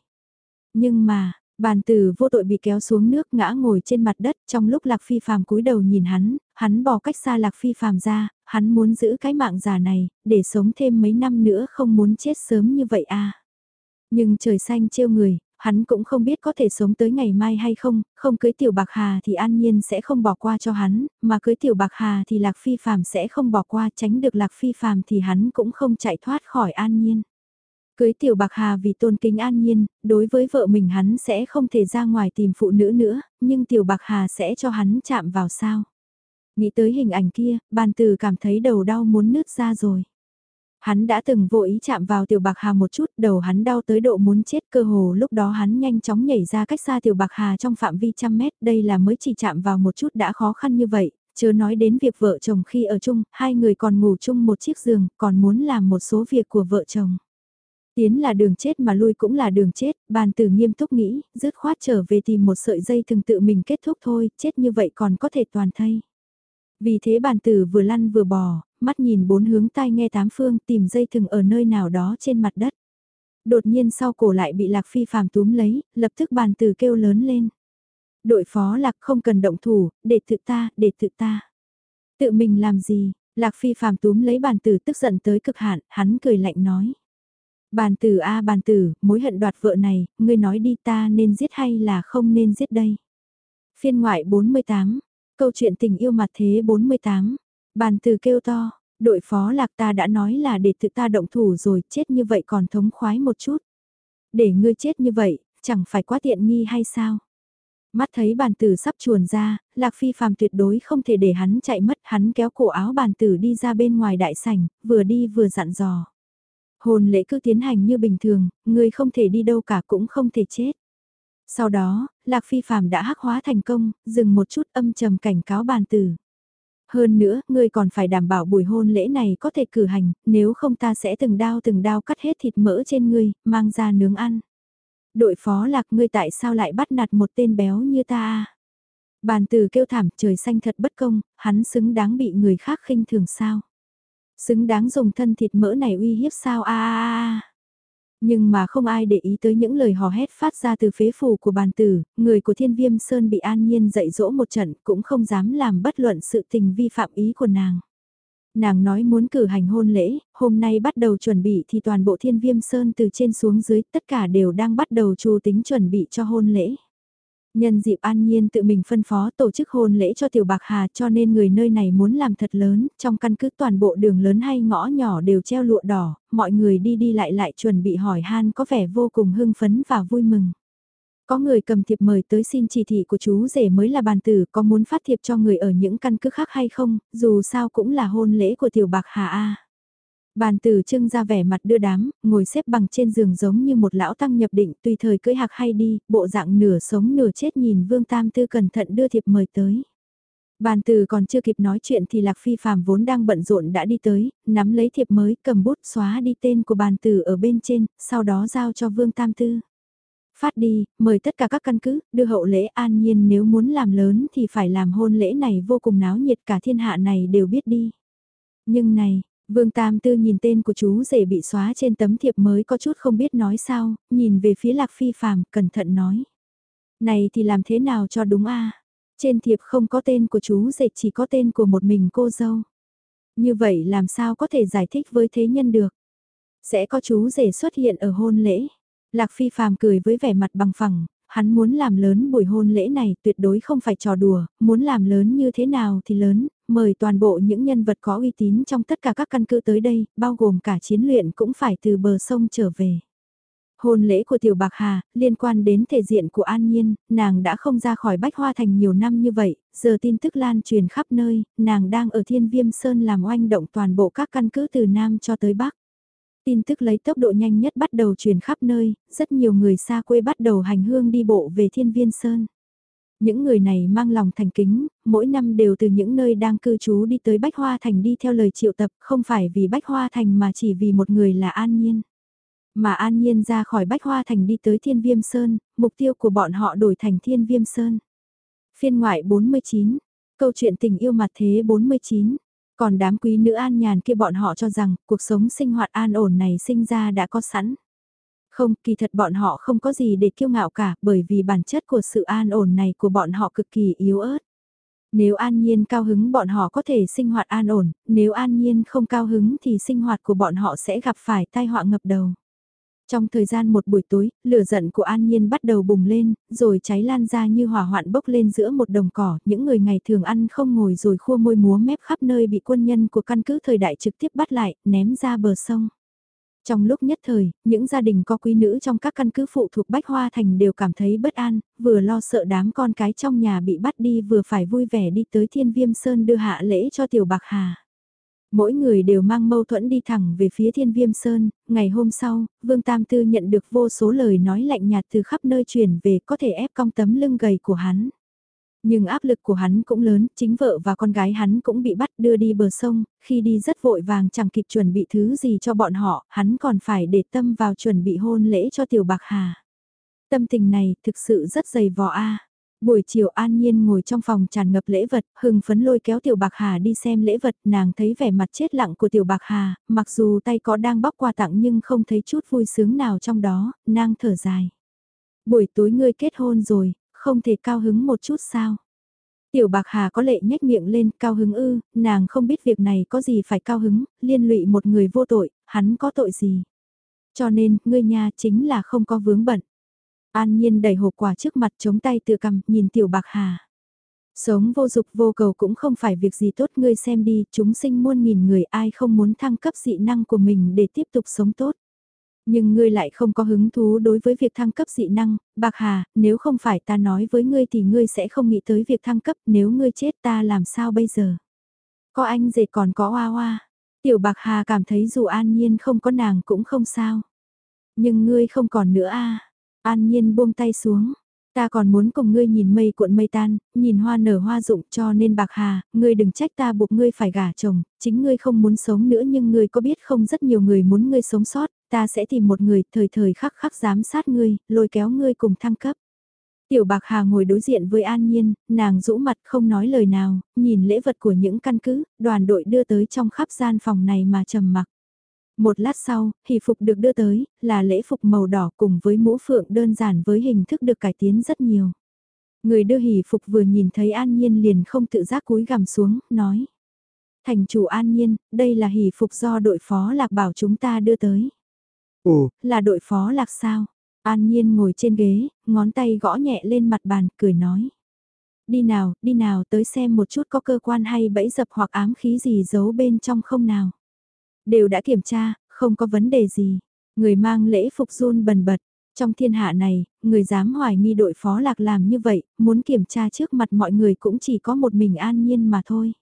Nhưng mà, Bàn tử vô tội bị kéo xuống nước ngã ngồi trên mặt đất trong lúc Lạc Phi phàm cúi đầu nhìn hắn, hắn bỏ cách xa Lạc Phi phàm ra, hắn muốn giữ cái mạng già này, để sống thêm mấy năm nữa không muốn chết sớm như vậy à. Nhưng trời xanh trêu người, hắn cũng không biết có thể sống tới ngày mai hay không, không cưới tiểu bạc hà thì an nhiên sẽ không bỏ qua cho hắn, mà cưới tiểu bạc hà thì Lạc Phi phàm sẽ không bỏ qua tránh được Lạc Phi phàm thì hắn cũng không chạy thoát khỏi an nhiên. Cưới tiểu bạc hà vì tôn kính an nhiên, đối với vợ mình hắn sẽ không thể ra ngoài tìm phụ nữ nữa, nhưng tiểu bạc hà sẽ cho hắn chạm vào sao. Nghĩ tới hình ảnh kia, bàn từ cảm thấy đầu đau muốn nứt ra rồi. Hắn đã từng vô ý chạm vào tiểu bạc hà một chút, đầu hắn đau tới độ muốn chết cơ hồ lúc đó hắn nhanh chóng nhảy ra cách xa tiểu bạc hà trong phạm vi trăm mét, đây là mới chỉ chạm vào một chút đã khó khăn như vậy, chớ nói đến việc vợ chồng khi ở chung, hai người còn ngủ chung một chiếc giường, còn muốn làm một số việc của vợ chồng. Tiến là đường chết mà lui cũng là đường chết, bàn tử nghiêm túc nghĩ, dứt khoát trở về tìm một sợi dây thường tự mình kết thúc thôi, chết như vậy còn có thể toàn thay. Vì thế bàn tử vừa lăn vừa bò, mắt nhìn bốn hướng tai nghe tám phương tìm dây thừng ở nơi nào đó trên mặt đất. Đột nhiên sau cổ lại bị lạc phi phàm túm lấy, lập tức bàn tử kêu lớn lên. Đội phó lạc không cần động thủ, để tự ta, để tự ta. Tự mình làm gì, lạc phi phàm túm lấy bàn tử tức giận tới cực hạn, hắn cười lạnh nói. Bàn tử a bàn tử, mối hận đoạt vợ này, ngươi nói đi ta nên giết hay là không nên giết đây. Phiên ngoại 48, câu chuyện tình yêu mặt thế 48, bàn tử kêu to, đội phó lạc ta đã nói là để tự ta động thủ rồi, chết như vậy còn thống khoái một chút. Để ngươi chết như vậy, chẳng phải quá tiện nghi hay sao? Mắt thấy bàn tử sắp chuồn ra, Lạc Phi phàm tuyệt đối không thể để hắn chạy mất, hắn kéo cổ áo bàn tử đi ra bên ngoài đại sảnh, vừa đi vừa dặn dò. Hồn lễ cứ tiến hành như bình thường, người không thể đi đâu cả cũng không thể chết. Sau đó, Lạc Phi Phạm đã hắc hóa thành công, dừng một chút âm trầm cảnh cáo bàn tử. Hơn nữa, ngươi còn phải đảm bảo buổi hôn lễ này có thể cử hành, nếu không ta sẽ từng đao từng đao cắt hết thịt mỡ trên ngươi, mang ra nướng ăn. Đội phó lạc ngươi tại sao lại bắt nạt một tên béo như ta Bàn tử kêu thảm trời xanh thật bất công, hắn xứng đáng bị người khác khinh thường sao. Xứng đáng dùng thân thịt mỡ này uy hiếp sao a a a. Nhưng mà không ai để ý tới những lời hò hét phát ra từ phế phủ của bàn tử, người của thiên viêm sơn bị an nhiên dạy dỗ một trận cũng không dám làm bất luận sự tình vi phạm ý của nàng. Nàng nói muốn cử hành hôn lễ, hôm nay bắt đầu chuẩn bị thì toàn bộ thiên viêm sơn từ trên xuống dưới tất cả đều đang bắt đầu trù tính chuẩn bị cho hôn lễ. Nhân dịp an nhiên tự mình phân phó tổ chức hôn lễ cho tiểu bạc hà cho nên người nơi này muốn làm thật lớn, trong căn cứ toàn bộ đường lớn hay ngõ nhỏ đều treo lụa đỏ, mọi người đi đi lại lại chuẩn bị hỏi han có vẻ vô cùng hưng phấn và vui mừng. Có người cầm thiệp mời tới xin chỉ thị của chú rể mới là bàn tử có muốn phát thiệp cho người ở những căn cứ khác hay không, dù sao cũng là hôn lễ của tiểu bạc hà A. Bàn tử trưng ra vẻ mặt đưa đám, ngồi xếp bằng trên giường giống như một lão tăng nhập định tùy thời cưỡi hạc hay đi, bộ dạng nửa sống nửa chết nhìn Vương Tam Tư cẩn thận đưa thiệp mời tới. Bàn tử còn chưa kịp nói chuyện thì Lạc Phi Phạm vốn đang bận rộn đã đi tới, nắm lấy thiệp mới cầm bút xóa đi tên của bàn tử ở bên trên, sau đó giao cho Vương Tam Tư. Phát đi, mời tất cả các căn cứ, đưa hậu lễ an nhiên nếu muốn làm lớn thì phải làm hôn lễ này vô cùng náo nhiệt cả thiên hạ này đều biết đi. Nhưng này, Vương Tam Tư nhìn tên của chú rể bị xóa trên tấm thiệp mới có chút không biết nói sao, nhìn về phía Lạc Phi Phạm, cẩn thận nói. Này thì làm thế nào cho đúng a Trên thiệp không có tên của chú rể chỉ có tên của một mình cô dâu. Như vậy làm sao có thể giải thích với thế nhân được? Sẽ có chú rể xuất hiện ở hôn lễ. Lạc Phi Phạm cười với vẻ mặt bằng phẳng, hắn muốn làm lớn buổi hôn lễ này tuyệt đối không phải trò đùa, muốn làm lớn như thế nào thì lớn, mời toàn bộ những nhân vật có uy tín trong tất cả các căn cứ tới đây, bao gồm cả chiến luyện cũng phải từ bờ sông trở về. Hôn lễ của Tiểu Bạc Hà, liên quan đến thể diện của An Nhiên, nàng đã không ra khỏi Bách Hoa Thành nhiều năm như vậy, giờ tin tức lan truyền khắp nơi, nàng đang ở Thiên Viêm Sơn làm oanh động toàn bộ các căn cứ từ Nam cho tới Bắc. Tin tức lấy tốc độ nhanh nhất bắt đầu truyền khắp nơi, rất nhiều người xa quê bắt đầu hành hương đi bộ về Thiên Viên Sơn. Những người này mang lòng thành kính, mỗi năm đều từ những nơi đang cư trú đi tới Bách Hoa Thành đi theo lời triệu tập, không phải vì Bách Hoa Thành mà chỉ vì một người là An Nhiên. Mà An Nhiên ra khỏi Bách Hoa Thành đi tới Thiên Viêm Sơn, mục tiêu của bọn họ đổi thành Thiên Viêm Sơn. Phiên ngoại 49, câu chuyện tình yêu mặt thế 49. Còn đám quý nữ an nhàn kia bọn họ cho rằng cuộc sống sinh hoạt an ổn này sinh ra đã có sẵn. Không, kỳ thật bọn họ không có gì để kiêu ngạo cả bởi vì bản chất của sự an ổn này của bọn họ cực kỳ yếu ớt. Nếu an nhiên cao hứng bọn họ có thể sinh hoạt an ổn, nếu an nhiên không cao hứng thì sinh hoạt của bọn họ sẽ gặp phải tai họa ngập đầu. Trong thời gian một buổi tối, lửa giận của An Nhiên bắt đầu bùng lên, rồi cháy lan ra như hỏa hoạn bốc lên giữa một đồng cỏ, những người ngày thường ăn không ngồi rồi khua môi múa mép khắp nơi bị quân nhân của căn cứ thời đại trực tiếp bắt lại, ném ra bờ sông. Trong lúc nhất thời, những gia đình có quý nữ trong các căn cứ phụ thuộc Bách Hoa Thành đều cảm thấy bất an, vừa lo sợ đám con cái trong nhà bị bắt đi vừa phải vui vẻ đi tới Thiên Viêm Sơn đưa hạ lễ cho Tiểu Bạc Hà. Mỗi người đều mang mâu thuẫn đi thẳng về phía Thiên Viêm Sơn, ngày hôm sau, Vương Tam Tư nhận được vô số lời nói lạnh nhạt từ khắp nơi truyền về có thể ép cong tấm lưng gầy của hắn. Nhưng áp lực của hắn cũng lớn, chính vợ và con gái hắn cũng bị bắt đưa đi bờ sông, khi đi rất vội vàng chẳng kịp chuẩn bị thứ gì cho bọn họ, hắn còn phải để tâm vào chuẩn bị hôn lễ cho Tiểu Bạc Hà. Tâm tình này thực sự rất dày vò a. Buổi chiều An Nhiên ngồi trong phòng tràn ngập lễ vật, hưng phấn lôi kéo Tiểu Bạc Hà đi xem lễ vật, nàng thấy vẻ mặt chết lặng của Tiểu Bạc Hà, mặc dù tay có đang bóc quà tặng nhưng không thấy chút vui sướng nào trong đó, nàng thở dài. Buổi tối ngươi kết hôn rồi, không thể cao hứng một chút sao? Tiểu Bạc Hà có lệ nhếch miệng lên, cao hứng ư, nàng không biết việc này có gì phải cao hứng, liên lụy một người vô tội, hắn có tội gì? Cho nên, ngươi nha chính là không có vướng bận. An Nhiên đẩy hộp quà trước mặt chống tay tự cầm, nhìn Tiểu Bạc Hà. Sống vô dục vô cầu cũng không phải việc gì tốt ngươi xem đi, chúng sinh muôn nghìn người ai không muốn thăng cấp dị năng của mình để tiếp tục sống tốt. Nhưng ngươi lại không có hứng thú đối với việc thăng cấp dị năng, Bạc Hà, nếu không phải ta nói với ngươi thì ngươi sẽ không nghĩ tới việc thăng cấp, nếu ngươi chết ta làm sao bây giờ? Có anh dệt còn có hoa hoa. Tiểu Bạc Hà cảm thấy dù an nhiên không có nàng cũng không sao. Nhưng ngươi không còn nữa a An nhiên buông tay xuống. Ta còn muốn cùng ngươi nhìn mây cuộn mây tan, nhìn hoa nở hoa rụng cho nên bạc hà, ngươi đừng trách ta buộc ngươi phải gả chồng, chính ngươi không muốn sống nữa nhưng ngươi có biết không rất nhiều người muốn ngươi sống sót, ta sẽ tìm một người thời thời khắc khắc giám sát ngươi, lôi kéo ngươi cùng thăng cấp. Tiểu bạc hà ngồi đối diện với an nhiên, nàng rũ mặt không nói lời nào, nhìn lễ vật của những căn cứ, đoàn đội đưa tới trong khắp gian phòng này mà trầm mặc. Một lát sau, hỷ phục được đưa tới, là lễ phục màu đỏ cùng với mũ phượng đơn giản với hình thức được cải tiến rất nhiều. Người đưa hỷ phục vừa nhìn thấy An Nhiên liền không tự giác cúi gằm xuống, nói. Thành chủ An Nhiên, đây là hỷ phục do đội phó lạc bảo chúng ta đưa tới. Ồ, là đội phó lạc sao? An Nhiên ngồi trên ghế, ngón tay gõ nhẹ lên mặt bàn, cười nói. Đi nào, đi nào tới xem một chút có cơ quan hay bẫy dập hoặc ám khí gì giấu bên trong không nào. Đều đã kiểm tra, không có vấn đề gì. Người mang lễ phục run bần bật. Trong thiên hạ này, người dám hoài nghi đội phó lạc làm như vậy, muốn kiểm tra trước mặt mọi người cũng chỉ có một mình an nhiên mà thôi.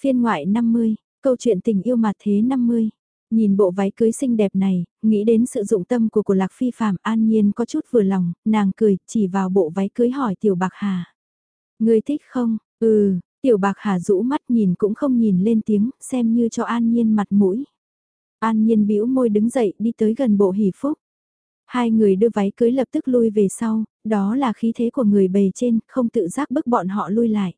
Phiên ngoại 50, câu chuyện tình yêu mặt thế 50. Nhìn bộ váy cưới xinh đẹp này, nghĩ đến sự dụng tâm của của Lạc Phi Phạm an nhiên có chút vừa lòng, nàng cười, chỉ vào bộ váy cưới hỏi Tiểu Bạc Hà. Người thích không? Ừ, Tiểu Bạc Hà rũ mắt nhìn cũng không nhìn lên tiếng, xem như cho an nhiên mặt mũi. An nhiên bĩu môi đứng dậy đi tới gần bộ hỷ phúc. Hai người đưa váy cưới lập tức lui về sau, đó là khí thế của người bề trên, không tự giác bức bọn họ lui lại.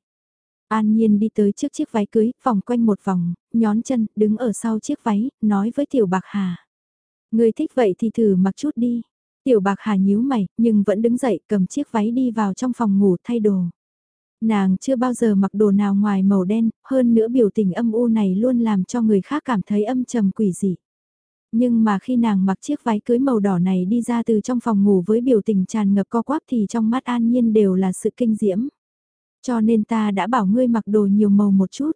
An Nhiên đi tới trước chiếc váy cưới, vòng quanh một vòng, nhón chân, đứng ở sau chiếc váy, nói với Tiểu Bạc Hà. Người thích vậy thì thử mặc chút đi. Tiểu Bạc Hà nhíu mày, nhưng vẫn đứng dậy cầm chiếc váy đi vào trong phòng ngủ thay đồ. Nàng chưa bao giờ mặc đồ nào ngoài màu đen, hơn nữa biểu tình âm u này luôn làm cho người khác cảm thấy âm trầm quỷ dị. Nhưng mà khi nàng mặc chiếc váy cưới màu đỏ này đi ra từ trong phòng ngủ với biểu tình tràn ngập co quắp thì trong mắt an nhiên đều là sự kinh diễm. Cho nên ta đã bảo ngươi mặc đồ nhiều màu một chút.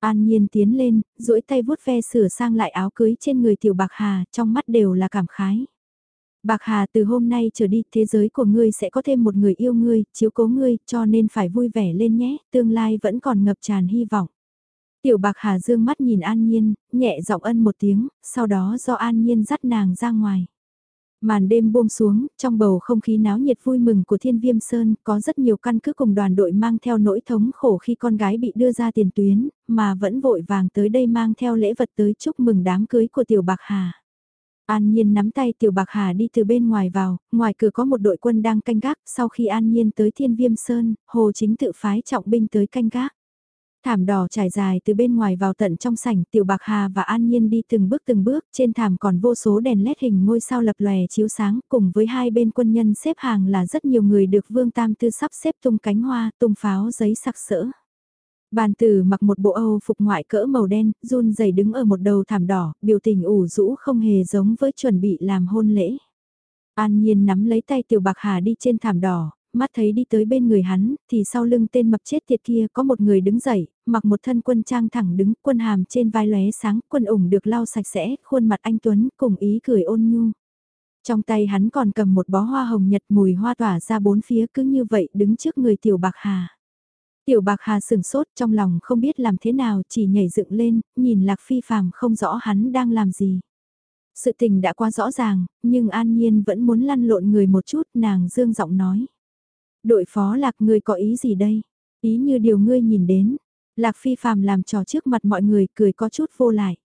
An nhiên tiến lên, duỗi tay vuốt ve sửa sang lại áo cưới trên người tiểu bạc hà, trong mắt đều là cảm khái. Bạc Hà từ hôm nay trở đi thế giới của ngươi sẽ có thêm một người yêu ngươi, chiếu cố ngươi, cho nên phải vui vẻ lên nhé, tương lai vẫn còn ngập tràn hy vọng. Tiểu Bạc Hà dương mắt nhìn An Nhiên, nhẹ giọng ân một tiếng, sau đó do An Nhiên dắt nàng ra ngoài. Màn đêm buông xuống, trong bầu không khí náo nhiệt vui mừng của Thiên Viêm Sơn, có rất nhiều căn cứ cùng đoàn đội mang theo nỗi thống khổ khi con gái bị đưa ra tiền tuyến, mà vẫn vội vàng tới đây mang theo lễ vật tới chúc mừng đám cưới của Tiểu Bạc Hà. An Nhiên nắm tay Tiểu Bạc Hà đi từ bên ngoài vào, ngoài cửa có một đội quân đang canh gác, sau khi An Nhiên tới Thiên Viêm Sơn, Hồ Chính tự phái trọng binh tới canh gác. Thảm đỏ trải dài từ bên ngoài vào tận trong sảnh, Tiểu Bạc Hà và An Nhiên đi từng bước từng bước, trên thảm còn vô số đèn led hình ngôi sao lập lòe chiếu sáng, cùng với hai bên quân nhân xếp hàng là rất nhiều người được Vương Tam Tư sắp xếp tung cánh hoa, tung pháo giấy sặc sỡ. Bàn tử mặc một bộ Âu phục ngoại cỡ màu đen, run rẩy đứng ở một đầu thảm đỏ, biểu tình ủ rũ không hề giống với chuẩn bị làm hôn lễ. An Nhiên nắm lấy tay Tiểu Bạc Hà đi trên thảm đỏ, mắt thấy đi tới bên người hắn, thì sau lưng tên mập chết tiệt kia có một người đứng dậy, mặc một thân quân trang thẳng đứng, quân hàm trên vai lóe sáng, quân ủng được lau sạch sẽ, khuôn mặt anh Tuấn cùng ý cười ôn nhu. Trong tay hắn còn cầm một bó hoa hồng nhật mùi hoa tỏa ra bốn phía cứ như vậy đứng trước người tiểu bạc hà. Tiểu bạc hà sừng sốt trong lòng không biết làm thế nào chỉ nhảy dựng lên, nhìn lạc phi phàm không rõ hắn đang làm gì. Sự tình đã qua rõ ràng, nhưng an nhiên vẫn muốn lăn lộn người một chút nàng dương giọng nói. Đội phó lạc ngươi có ý gì đây? Ý như điều ngươi nhìn đến. Lạc phi phàm làm trò trước mặt mọi người cười có chút vô lại.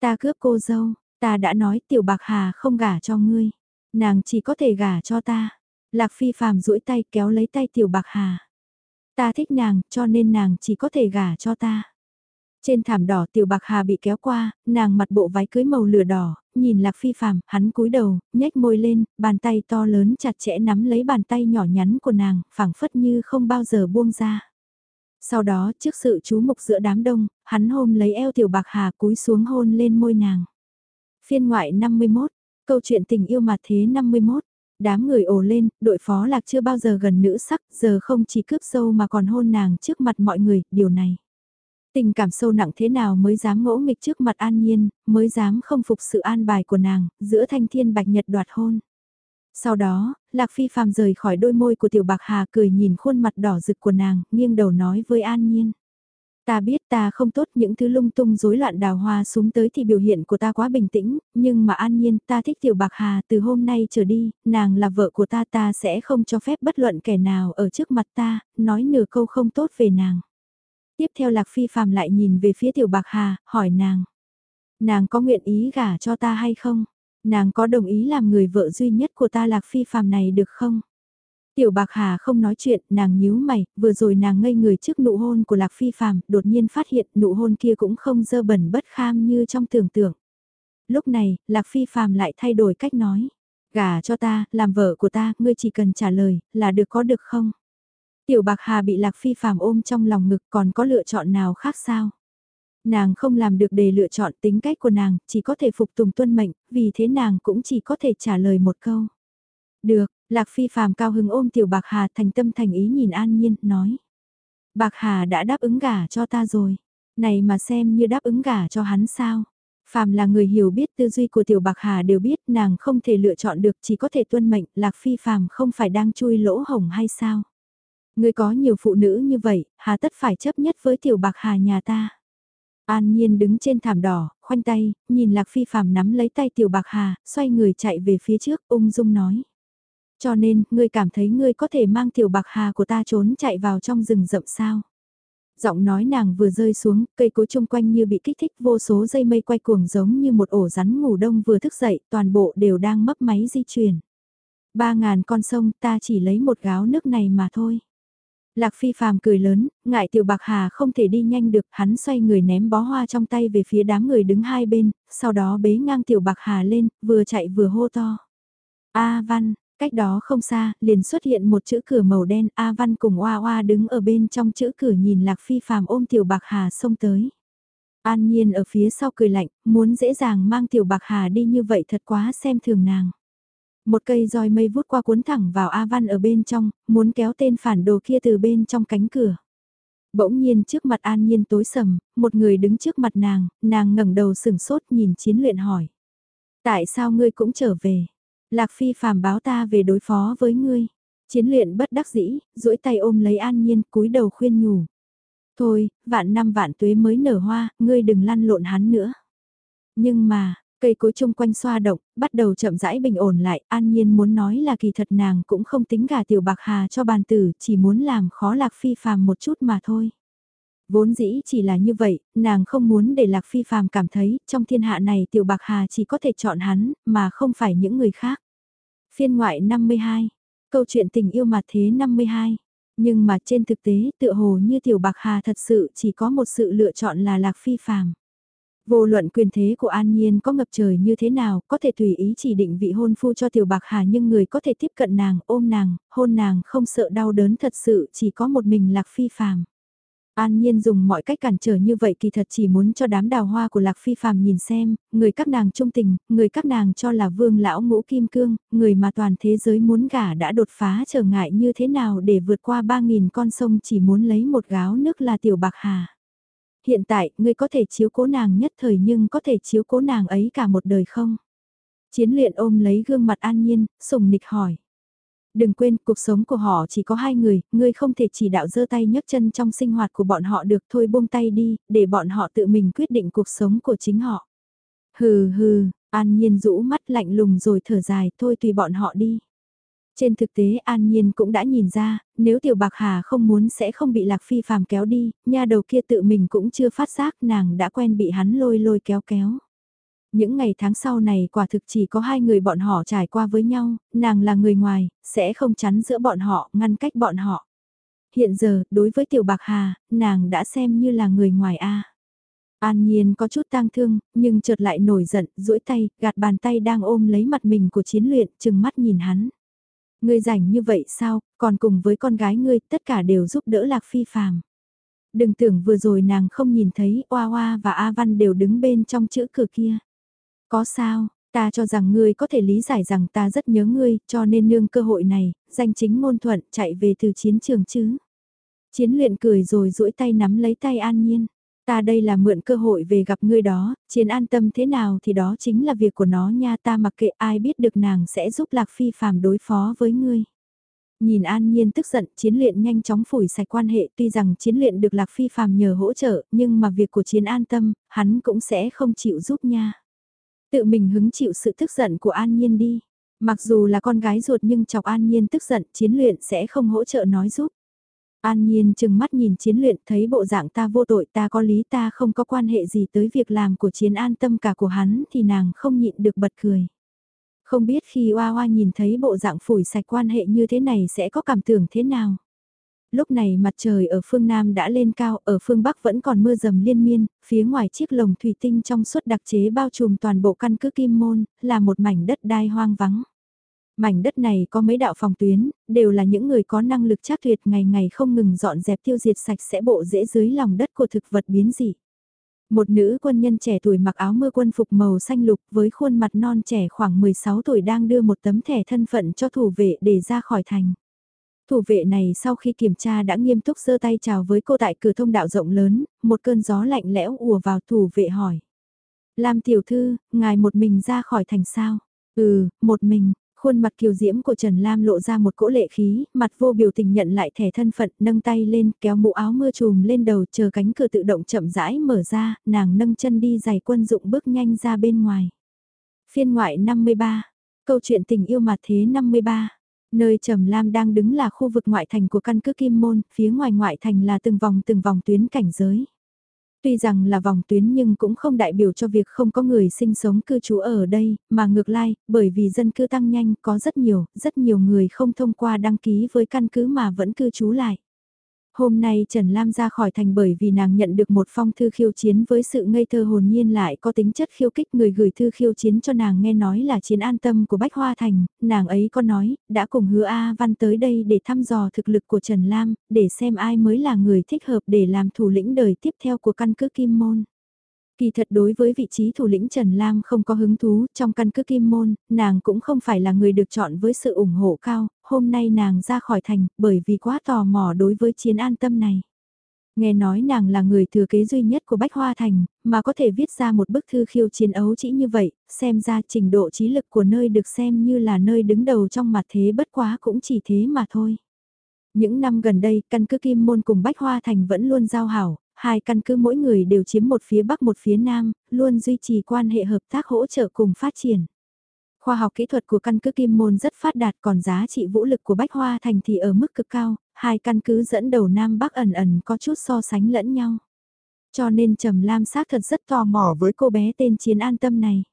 Ta cướp cô dâu, ta đã nói tiểu bạc hà không gả cho ngươi. Nàng chỉ có thể gả cho ta. Lạc phi phàm duỗi tay kéo lấy tay tiểu bạc hà. Ta thích nàng cho nên nàng chỉ có thể gả cho ta. Trên thảm đỏ tiểu bạc hà bị kéo qua, nàng mặt bộ váy cưới màu lửa đỏ, nhìn lạc phi phàm, hắn cúi đầu, nhếch môi lên, bàn tay to lớn chặt chẽ nắm lấy bàn tay nhỏ nhắn của nàng, phảng phất như không bao giờ buông ra. Sau đó, trước sự chú mục giữa đám đông, hắn hôn lấy eo tiểu bạc hà cúi xuống hôn lên môi nàng. Phiên ngoại 51, câu chuyện tình yêu mặt thế 51. Đám người ồ lên, đội phó lạc chưa bao giờ gần nữ sắc, giờ không chỉ cướp sâu mà còn hôn nàng trước mặt mọi người, điều này. Tình cảm sâu nặng thế nào mới dám ngỗ nghịch trước mặt an nhiên, mới dám không phục sự an bài của nàng, giữa thanh thiên bạch nhật đoạt hôn. Sau đó, Lạc Phi phàm rời khỏi đôi môi của Tiểu Bạc Hà cười nhìn khuôn mặt đỏ rực của nàng, nghiêng đầu nói với An Nhiên. Ta biết ta không tốt những thứ lung tung rối loạn đào hoa xuống tới thì biểu hiện của ta quá bình tĩnh, nhưng mà an nhiên ta thích tiểu bạc hà từ hôm nay trở đi, nàng là vợ của ta ta sẽ không cho phép bất luận kẻ nào ở trước mặt ta, nói nửa câu không tốt về nàng. Tiếp theo Lạc Phi phàm lại nhìn về phía tiểu bạc hà, hỏi nàng. Nàng có nguyện ý gả cho ta hay không? Nàng có đồng ý làm người vợ duy nhất của ta Lạc Phi phàm này được không? Tiểu Bạc Hà không nói chuyện, nàng nhíu mày, vừa rồi nàng ngây người trước nụ hôn của Lạc Phi Phàm, đột nhiên phát hiện nụ hôn kia cũng không dơ bẩn bất kham như trong tưởng tượng. Lúc này, Lạc Phi Phàm lại thay đổi cách nói. Gả cho ta, làm vợ của ta, ngươi chỉ cần trả lời, là được có được không? Tiểu Bạc Hà bị Lạc Phi Phàm ôm trong lòng ngực còn có lựa chọn nào khác sao? Nàng không làm được để lựa chọn tính cách của nàng, chỉ có thể phục tùng tuân mệnh, vì thế nàng cũng chỉ có thể trả lời một câu. Được, Lạc Phi phàm cao hứng ôm Tiểu Bạc Hà thành tâm thành ý nhìn An Nhiên, nói. Bạc Hà đã đáp ứng gả cho ta rồi. Này mà xem như đáp ứng gả cho hắn sao. Phàm là người hiểu biết tư duy của Tiểu Bạc Hà đều biết nàng không thể lựa chọn được chỉ có thể tuân mệnh Lạc Phi Phàm không phải đang chui lỗ hổng hay sao. Người có nhiều phụ nữ như vậy, hà tất phải chấp nhất với Tiểu Bạc Hà nhà ta. An Nhiên đứng trên thảm đỏ, khoanh tay, nhìn Lạc Phi Phàm nắm lấy tay Tiểu Bạc Hà, xoay người chạy về phía trước, ung dung nói. Cho nên, ngươi cảm thấy ngươi có thể mang Tiểu Bạc Hà của ta trốn chạy vào trong rừng rậm sao? Giọng nói nàng vừa rơi xuống, cây cối chung quanh như bị kích thích vô số dây mây quay cuồng giống như một ổ rắn ngủ đông vừa thức dậy, toàn bộ đều đang mấp máy di chuyển. Ba ngàn con sông ta chỉ lấy một gáo nước này mà thôi. Lạc Phi phàm cười lớn, ngại tiểu bạc hà không thể đi nhanh được, hắn xoay người ném bó hoa trong tay về phía đám người đứng hai bên, sau đó bế ngang tiểu bạc hà lên, vừa chạy vừa hô to. A văn, cách đó không xa, liền xuất hiện một chữ cửa màu đen, A văn cùng oa oa đứng ở bên trong chữ cửa nhìn Lạc Phi phàm ôm tiểu bạc hà xông tới. An nhiên ở phía sau cười lạnh, muốn dễ dàng mang tiểu bạc hà đi như vậy thật quá xem thường nàng. Một cây roi mây vút qua cuốn thẳng vào A Văn ở bên trong, muốn kéo tên phản đồ kia từ bên trong cánh cửa. Bỗng nhiên trước mặt An Nhiên tối sầm, một người đứng trước mặt nàng, nàng ngẩng đầu sừng sốt nhìn chiến luyện hỏi. Tại sao ngươi cũng trở về? Lạc Phi phàm báo ta về đối phó với ngươi. Chiến luyện bất đắc dĩ, duỗi tay ôm lấy An Nhiên, cúi đầu khuyên nhủ. Thôi, vạn năm vạn tuế mới nở hoa, ngươi đừng lăn lộn hắn nữa. Nhưng mà, Cây cối chung quanh xoa động, bắt đầu chậm rãi bình ổn lại, an nhiên muốn nói là kỳ thật nàng cũng không tính gà tiểu bạc hà cho bàn tử, chỉ muốn làm khó lạc phi phàm một chút mà thôi. Vốn dĩ chỉ là như vậy, nàng không muốn để lạc phi phàm cảm thấy, trong thiên hạ này tiểu bạc hà chỉ có thể chọn hắn, mà không phải những người khác. Phiên ngoại 52, câu chuyện tình yêu mặt thế 52. Nhưng mà trên thực tế tựa hồ như tiểu bạc hà thật sự chỉ có một sự lựa chọn là lạc phi phàm. Vô luận quyền thế của An Nhiên có ngập trời như thế nào, có thể tùy ý chỉ định vị hôn phu cho Tiểu Bạc Hà nhưng người có thể tiếp cận nàng, ôm nàng, hôn nàng không sợ đau đớn thật sự chỉ có một mình Lạc Phi Phàm. An Nhiên dùng mọi cách cản trở như vậy kỳ thật chỉ muốn cho đám đào hoa của Lạc Phi Phàm nhìn xem, người các nàng trung tình, người các nàng cho là vương lão ngũ kim cương, người mà toàn thế giới muốn gả đã đột phá trở ngại như thế nào để vượt qua 3.000 con sông chỉ muốn lấy một gáo nước là Tiểu Bạc Hà. Hiện tại, ngươi có thể chiếu cố nàng nhất thời nhưng có thể chiếu cố nàng ấy cả một đời không? Chiến luyện ôm lấy gương mặt an nhiên, sùng nịch hỏi. Đừng quên, cuộc sống của họ chỉ có hai người, ngươi không thể chỉ đạo giơ tay nhấc chân trong sinh hoạt của bọn họ được thôi buông tay đi, để bọn họ tự mình quyết định cuộc sống của chính họ. Hừ hừ, an nhiên rũ mắt lạnh lùng rồi thở dài, thôi tùy bọn họ đi. Trên thực tế An Nhiên cũng đã nhìn ra, nếu Tiểu Bạc Hà không muốn sẽ không bị Lạc Phi phàm kéo đi, nha đầu kia tự mình cũng chưa phát giác nàng đã quen bị hắn lôi lôi kéo kéo. Những ngày tháng sau này quả thực chỉ có hai người bọn họ trải qua với nhau, nàng là người ngoài, sẽ không chắn giữa bọn họ, ngăn cách bọn họ. Hiện giờ, đối với Tiểu Bạc Hà, nàng đã xem như là người ngoài A. An Nhiên có chút tang thương, nhưng chợt lại nổi giận, duỗi tay, gạt bàn tay đang ôm lấy mặt mình của chiến luyện, chừng mắt nhìn hắn. Ngươi rảnh như vậy sao, còn cùng với con gái ngươi tất cả đều giúp đỡ Lạc Phi phàm. Đừng tưởng vừa rồi nàng không nhìn thấy Oa Oa và A Văn đều đứng bên trong chữ cửa kia. Có sao, ta cho rằng ngươi có thể lý giải rằng ta rất nhớ ngươi, cho nên nương cơ hội này, danh chính ngôn thuận chạy về từ chiến trường chứ. Chiến luyện cười rồi duỗi tay nắm lấy tay An Nhiên. Ta đây là mượn cơ hội về gặp ngươi đó, chiến an tâm thế nào thì đó chính là việc của nó nha ta mặc kệ ai biết được nàng sẽ giúp Lạc Phi phàm đối phó với ngươi. Nhìn An Nhiên tức giận, chiến luyện nhanh chóng phủi sạch quan hệ tuy rằng chiến luyện được Lạc Phi phàm nhờ hỗ trợ, nhưng mà việc của chiến an tâm, hắn cũng sẽ không chịu giúp nha. Tự mình hứng chịu sự tức giận của An Nhiên đi. Mặc dù là con gái ruột nhưng chọc An Nhiên tức giận, chiến luyện sẽ không hỗ trợ nói giúp. An Nhiên chừng mắt nhìn chiến luyện thấy bộ dạng ta vô tội ta có lý ta không có quan hệ gì tới việc làm của chiến an tâm cả của hắn thì nàng không nhịn được bật cười. Không biết khi Oa Oa nhìn thấy bộ dạng phủi sạch quan hệ như thế này sẽ có cảm tưởng thế nào. Lúc này mặt trời ở phương Nam đã lên cao, ở phương Bắc vẫn còn mưa dầm liên miên, phía ngoài chiếc lồng thủy tinh trong suốt đặc chế bao trùm toàn bộ căn cứ Kim Môn, là một mảnh đất đai hoang vắng. Mảnh đất này có mấy đạo phòng tuyến, đều là những người có năng lực chắc tuyệt ngày ngày không ngừng dọn dẹp tiêu diệt sạch sẽ bộ rễ dưới lòng đất của thực vật biến dị. Một nữ quân nhân trẻ tuổi mặc áo mưa quân phục màu xanh lục với khuôn mặt non trẻ khoảng 16 tuổi đang đưa một tấm thẻ thân phận cho thủ vệ để ra khỏi thành. Thủ vệ này sau khi kiểm tra đã nghiêm túc giơ tay chào với cô tại cửa thông đạo rộng lớn, một cơn gió lạnh lẽo ùa vào thủ vệ hỏi. Lam tiểu thư, ngài một mình ra khỏi thành sao? Ừ, một mình, khuôn mặt kiều diễm của Trần Lam lộ ra một cỗ lệ khí, mặt vô biểu tình nhận lại thẻ thân phận, nâng tay lên, kéo mũ áo mưa trùm lên đầu chờ cánh cửa tự động chậm rãi mở ra, nàng nâng chân đi giày quân dụng bước nhanh ra bên ngoài. Phiên ngoại 53, câu chuyện tình yêu mặt thế 53. Nơi Trầm Lam đang đứng là khu vực ngoại thành của căn cứ Kim Môn, phía ngoài ngoại thành là từng vòng từng vòng tuyến cảnh giới. Tuy rằng là vòng tuyến nhưng cũng không đại biểu cho việc không có người sinh sống cư trú ở đây, mà ngược lại, bởi vì dân cư tăng nhanh có rất nhiều, rất nhiều người không thông qua đăng ký với căn cứ mà vẫn cư trú lại. Hôm nay Trần Lam ra khỏi thành bởi vì nàng nhận được một phong thư khiêu chiến với sự ngây thơ hồn nhiên lại có tính chất khiêu kích người gửi thư khiêu chiến cho nàng nghe nói là chiến an tâm của Bách Hoa Thành, nàng ấy có nói, đã cùng hứa A Văn tới đây để thăm dò thực lực của Trần Lam, để xem ai mới là người thích hợp để làm thủ lĩnh đời tiếp theo của căn cứ Kim Môn. Kỳ thật đối với vị trí thủ lĩnh Trần Lam không có hứng thú, trong căn cứ Kim Môn, nàng cũng không phải là người được chọn với sự ủng hộ cao, hôm nay nàng ra khỏi thành, bởi vì quá tò mò đối với chiến an tâm này. Nghe nói nàng là người thừa kế duy nhất của Bách Hoa Thành, mà có thể viết ra một bức thư khiêu chiến ấu chỉ như vậy, xem ra trình độ trí lực của nơi được xem như là nơi đứng đầu trong mặt thế bất quá cũng chỉ thế mà thôi. Những năm gần đây, căn cứ Kim Môn cùng Bách Hoa Thành vẫn luôn giao hảo, hai căn cứ mỗi người đều chiếm một phía Bắc một phía Nam, luôn duy trì quan hệ hợp tác hỗ trợ cùng phát triển. Khoa học kỹ thuật của căn cứ Kim Môn rất phát đạt còn giá trị vũ lực của Bách Hoa Thành thì ở mức cực cao, hai căn cứ dẫn đầu Nam Bắc ẩn ẩn có chút so sánh lẫn nhau. Cho nên Trầm Lam xác thật rất tò mò với cô bé tên Chiến An Tâm này.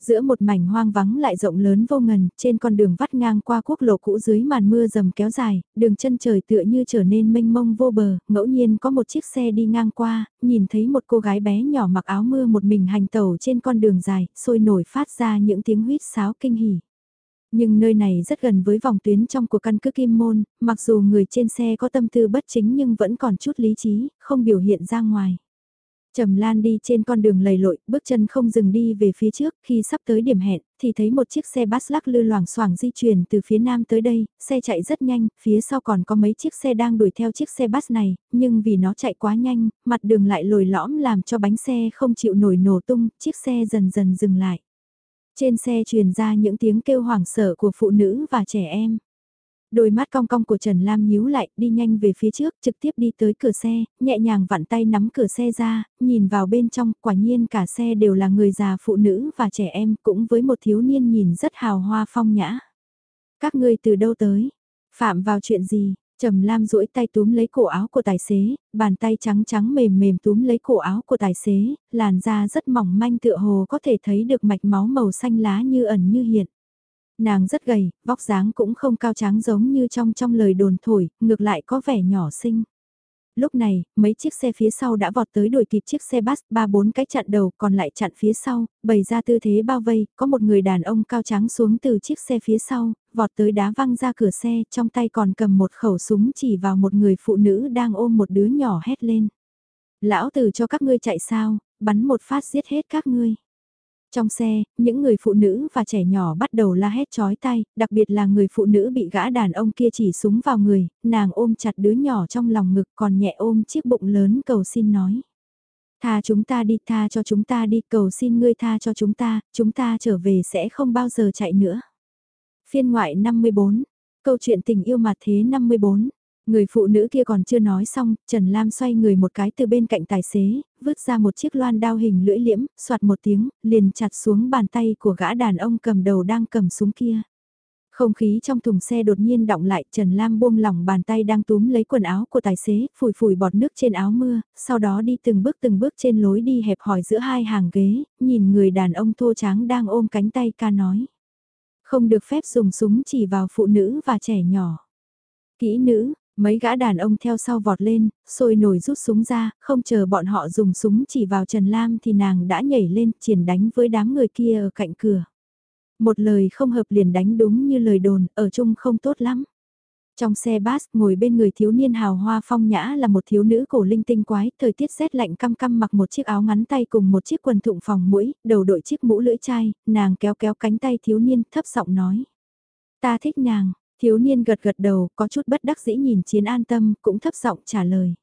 Giữa một mảnh hoang vắng lại rộng lớn vô ngần, trên con đường vắt ngang qua quốc lộ cũ dưới màn mưa dầm kéo dài, đường chân trời tựa như trở nên mênh mông vô bờ, ngẫu nhiên có một chiếc xe đi ngang qua, nhìn thấy một cô gái bé nhỏ mặc áo mưa một mình hành tẩu trên con đường dài, sôi nổi phát ra những tiếng huýt sáo kinh hỉ. Nhưng nơi này rất gần với vòng tuyến trong của căn cứ Kim Môn, mặc dù người trên xe có tâm tư bất chính nhưng vẫn còn chút lý trí, không biểu hiện ra ngoài. Trầm Lan đi trên con đường lầy lội, bước chân không dừng đi về phía trước, khi sắp tới điểm hẹn, thì thấy một chiếc xe bus lắc lư loảng xoảng di chuyển từ phía nam tới đây, xe chạy rất nhanh, phía sau còn có mấy chiếc xe đang đuổi theo chiếc xe bus này, nhưng vì nó chạy quá nhanh, mặt đường lại lồi lõm làm cho bánh xe không chịu nổi nổ tung, chiếc xe dần dần dừng lại. Trên xe truyền ra những tiếng kêu hoảng sợ của phụ nữ và trẻ em. Đôi mắt cong cong của Trần Lam nhíu lại, đi nhanh về phía trước, trực tiếp đi tới cửa xe, nhẹ nhàng vặn tay nắm cửa xe ra, nhìn vào bên trong, quả nhiên cả xe đều là người già phụ nữ và trẻ em, cũng với một thiếu niên nhìn rất hào hoa phong nhã. Các ngươi từ đâu tới? Phạm vào chuyện gì? Trầm Lam duỗi tay túm lấy cổ áo của tài xế, bàn tay trắng trắng mềm mềm túm lấy cổ áo của tài xế, làn da rất mỏng manh tựa hồ có thể thấy được mạch máu màu xanh lá như ẩn như hiện. Nàng rất gầy, vóc dáng cũng không cao tráng giống như trong trong lời đồn thổi, ngược lại có vẻ nhỏ xinh. Lúc này, mấy chiếc xe phía sau đã vọt tới đuổi kịp chiếc xe bus, ba bốn cái chặn đầu còn lại chặn phía sau, bày ra tư thế bao vây, có một người đàn ông cao trắng xuống từ chiếc xe phía sau, vọt tới đá văng ra cửa xe, trong tay còn cầm một khẩu súng chỉ vào một người phụ nữ đang ôm một đứa nhỏ hét lên. Lão tử cho các ngươi chạy sao, bắn một phát giết hết các ngươi. Trong xe, những người phụ nữ và trẻ nhỏ bắt đầu la hét chói tay, đặc biệt là người phụ nữ bị gã đàn ông kia chỉ súng vào người, nàng ôm chặt đứa nhỏ trong lòng ngực còn nhẹ ôm chiếc bụng lớn cầu xin nói. Tha chúng ta đi, tha cho chúng ta đi, cầu xin ngươi tha cho chúng ta, chúng ta trở về sẽ không bao giờ chạy nữa. Phiên ngoại 54, câu chuyện tình yêu mặt thế 54, Người phụ nữ kia còn chưa nói xong, Trần Lam xoay người một cái từ bên cạnh tài xế, vứt ra một chiếc loan đao hình lưỡi liễm, soạt một tiếng, liền chặt xuống bàn tay của gã đàn ông cầm đầu đang cầm súng kia. Không khí trong thùng xe đột nhiên động lại, Trần Lam buông lỏng bàn tay đang túm lấy quần áo của tài xế, phủi phủi bọt nước trên áo mưa, sau đó đi từng bước từng bước trên lối đi hẹp hỏi giữa hai hàng ghế, nhìn người đàn ông thô tráng đang ôm cánh tay ca nói. Không được phép dùng súng chỉ vào phụ nữ và trẻ nhỏ. Kỹ nữ, Mấy gã đàn ông theo sau vọt lên, sôi nổi rút súng ra, không chờ bọn họ dùng súng chỉ vào Trần Lam thì nàng đã nhảy lên, triển đánh với đám người kia ở cạnh cửa. Một lời không hợp liền đánh đúng như lời đồn, ở chung không tốt lắm. Trong xe bus, ngồi bên người thiếu niên hào hoa phong nhã là một thiếu nữ cổ linh tinh quái, thời tiết rét lạnh căm căm mặc một chiếc áo ngắn tay cùng một chiếc quần thụng phòng mũi, đầu đội chiếc mũ lưỡi chai, nàng kéo kéo cánh tay thiếu niên thấp giọng nói. Ta thích nàng, thiếu niên gật gật đầu, có chút bất đắc dĩ nhìn chiến an tâm, cũng thấp giọng trả lời.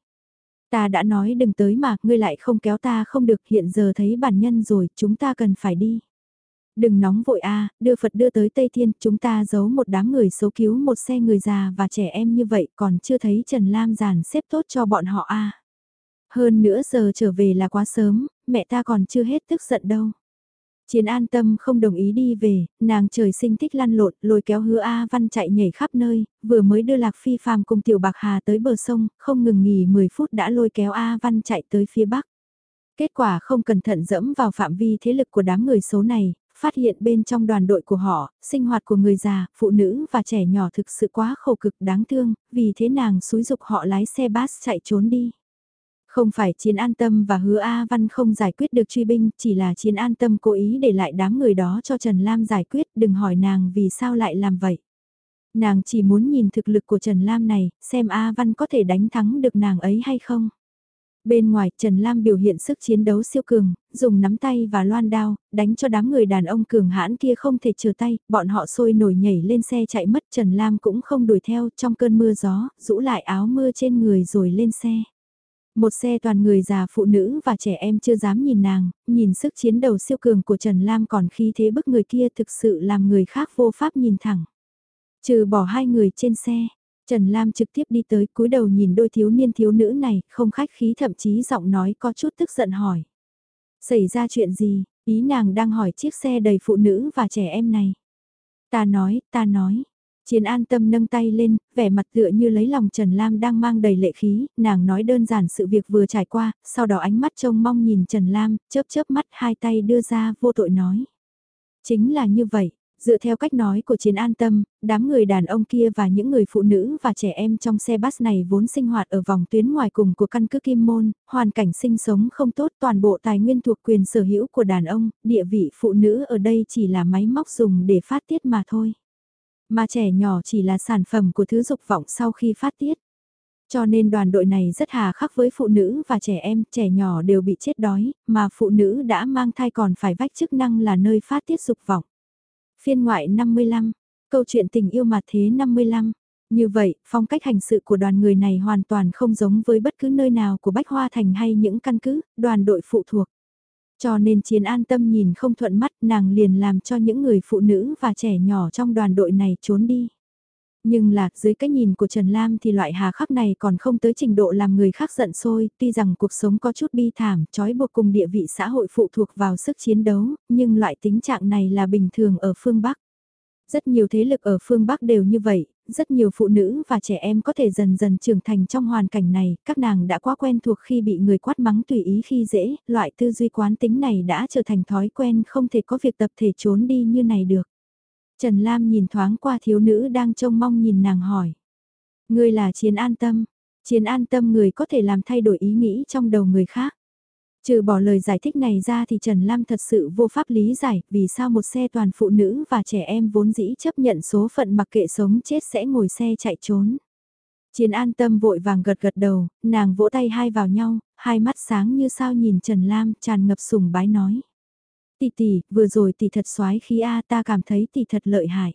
Ta đã nói đừng tới mà, ngươi lại không kéo ta không được, hiện giờ thấy bản nhân rồi, chúng ta cần phải đi. Đừng nóng vội a, đưa Phật đưa tới Tây Thiên, chúng ta giấu một đám người xấu cứu một xe người già và trẻ em như vậy còn chưa thấy Trần Lam giàn xếp tốt cho bọn họ a. Hơn nữa giờ trở về là quá sớm, mẹ ta còn chưa hết tức giận đâu. Chiến an tâm không đồng ý đi về, nàng trời sinh thích lăn lộn, lôi kéo hứa A Văn chạy nhảy khắp nơi, vừa mới đưa Lạc Phi phàm cùng Tiểu Bạc Hà tới bờ sông, không ngừng nghỉ 10 phút đã lôi kéo A Văn chạy tới phía bắc. Kết quả không cẩn thận dẫm vào phạm vi thế lực của đám người số này, phát hiện bên trong đoàn đội của họ, sinh hoạt của người già, phụ nữ và trẻ nhỏ thực sự quá khổ cực đáng thương, vì thế nàng xúi dục họ lái xe bus chạy trốn đi. Không phải chiến an tâm và hứa A Văn không giải quyết được truy binh, chỉ là chiến an tâm cố ý để lại đám người đó cho Trần Lam giải quyết, đừng hỏi nàng vì sao lại làm vậy. Nàng chỉ muốn nhìn thực lực của Trần Lam này, xem A Văn có thể đánh thắng được nàng ấy hay không. Bên ngoài, Trần Lam biểu hiện sức chiến đấu siêu cường, dùng nắm tay và loan đao, đánh cho đám người đàn ông cường hãn kia không thể chờ tay, bọn họ sôi nổi nhảy lên xe chạy mất Trần Lam cũng không đuổi theo trong cơn mưa gió, rũ lại áo mưa trên người rồi lên xe. Một xe toàn người già phụ nữ và trẻ em chưa dám nhìn nàng, nhìn sức chiến đấu siêu cường của Trần Lam còn khi thế bức người kia thực sự làm người khác vô pháp nhìn thẳng. Trừ bỏ hai người trên xe, Trần Lam trực tiếp đi tới cúi đầu nhìn đôi thiếu niên thiếu nữ này, không khách khí thậm chí giọng nói có chút tức giận hỏi. Xảy ra chuyện gì, ý nàng đang hỏi chiếc xe đầy phụ nữ và trẻ em này. Ta nói, ta nói. Chiến an tâm nâng tay lên, vẻ mặt tựa như lấy lòng Trần Lam đang mang đầy lệ khí, nàng nói đơn giản sự việc vừa trải qua, sau đó ánh mắt trông mong nhìn Trần Lam, chớp chớp mắt hai tay đưa ra vô tội nói. Chính là như vậy, Dựa theo cách nói của chiến an tâm, đám người đàn ông kia và những người phụ nữ và trẻ em trong xe bus này vốn sinh hoạt ở vòng tuyến ngoài cùng của căn cứ Kim Môn, hoàn cảnh sinh sống không tốt toàn bộ tài nguyên thuộc quyền sở hữu của đàn ông, địa vị phụ nữ ở đây chỉ là máy móc dùng để phát tiết mà thôi. Mà trẻ nhỏ chỉ là sản phẩm của thứ dục vọng sau khi phát tiết. Cho nên đoàn đội này rất hà khắc với phụ nữ và trẻ em, trẻ nhỏ đều bị chết đói, mà phụ nữ đã mang thai còn phải vách chức năng là nơi phát tiết dục vọng. Phiên ngoại 55, câu chuyện tình yêu mà thế 55. Như vậy, phong cách hành sự của đoàn người này hoàn toàn không giống với bất cứ nơi nào của Bách Hoa Thành hay những căn cứ, đoàn đội phụ thuộc. Cho nên chiến an tâm nhìn không thuận mắt nàng liền làm cho những người phụ nữ và trẻ nhỏ trong đoàn đội này trốn đi. Nhưng là, dưới cái nhìn của Trần Lam thì loại hà khắc này còn không tới trình độ làm người khác giận sôi, tuy rằng cuộc sống có chút bi thảm, trói buộc cùng địa vị xã hội phụ thuộc vào sức chiến đấu, nhưng loại tính trạng này là bình thường ở phương Bắc. Rất nhiều thế lực ở phương Bắc đều như vậy, rất nhiều phụ nữ và trẻ em có thể dần dần trưởng thành trong hoàn cảnh này, các nàng đã quá quen thuộc khi bị người quát mắng tùy ý khi dễ, loại tư duy quán tính này đã trở thành thói quen không thể có việc tập thể trốn đi như này được. Trần Lam nhìn thoáng qua thiếu nữ đang trông mong nhìn nàng hỏi. Ngươi là chiến an tâm. Chiến an tâm người có thể làm thay đổi ý nghĩ trong đầu người khác. Trừ bỏ lời giải thích này ra thì Trần Lam thật sự vô pháp lý giải vì sao một xe toàn phụ nữ và trẻ em vốn dĩ chấp nhận số phận mặc kệ sống chết sẽ ngồi xe chạy trốn. Chiến an tâm vội vàng gật gật đầu, nàng vỗ tay hai vào nhau, hai mắt sáng như sao nhìn Trần Lam tràn ngập sùng bái nói. Tỷ tỷ, vừa rồi tỷ thật xoái khí A ta cảm thấy tỷ thật lợi hại.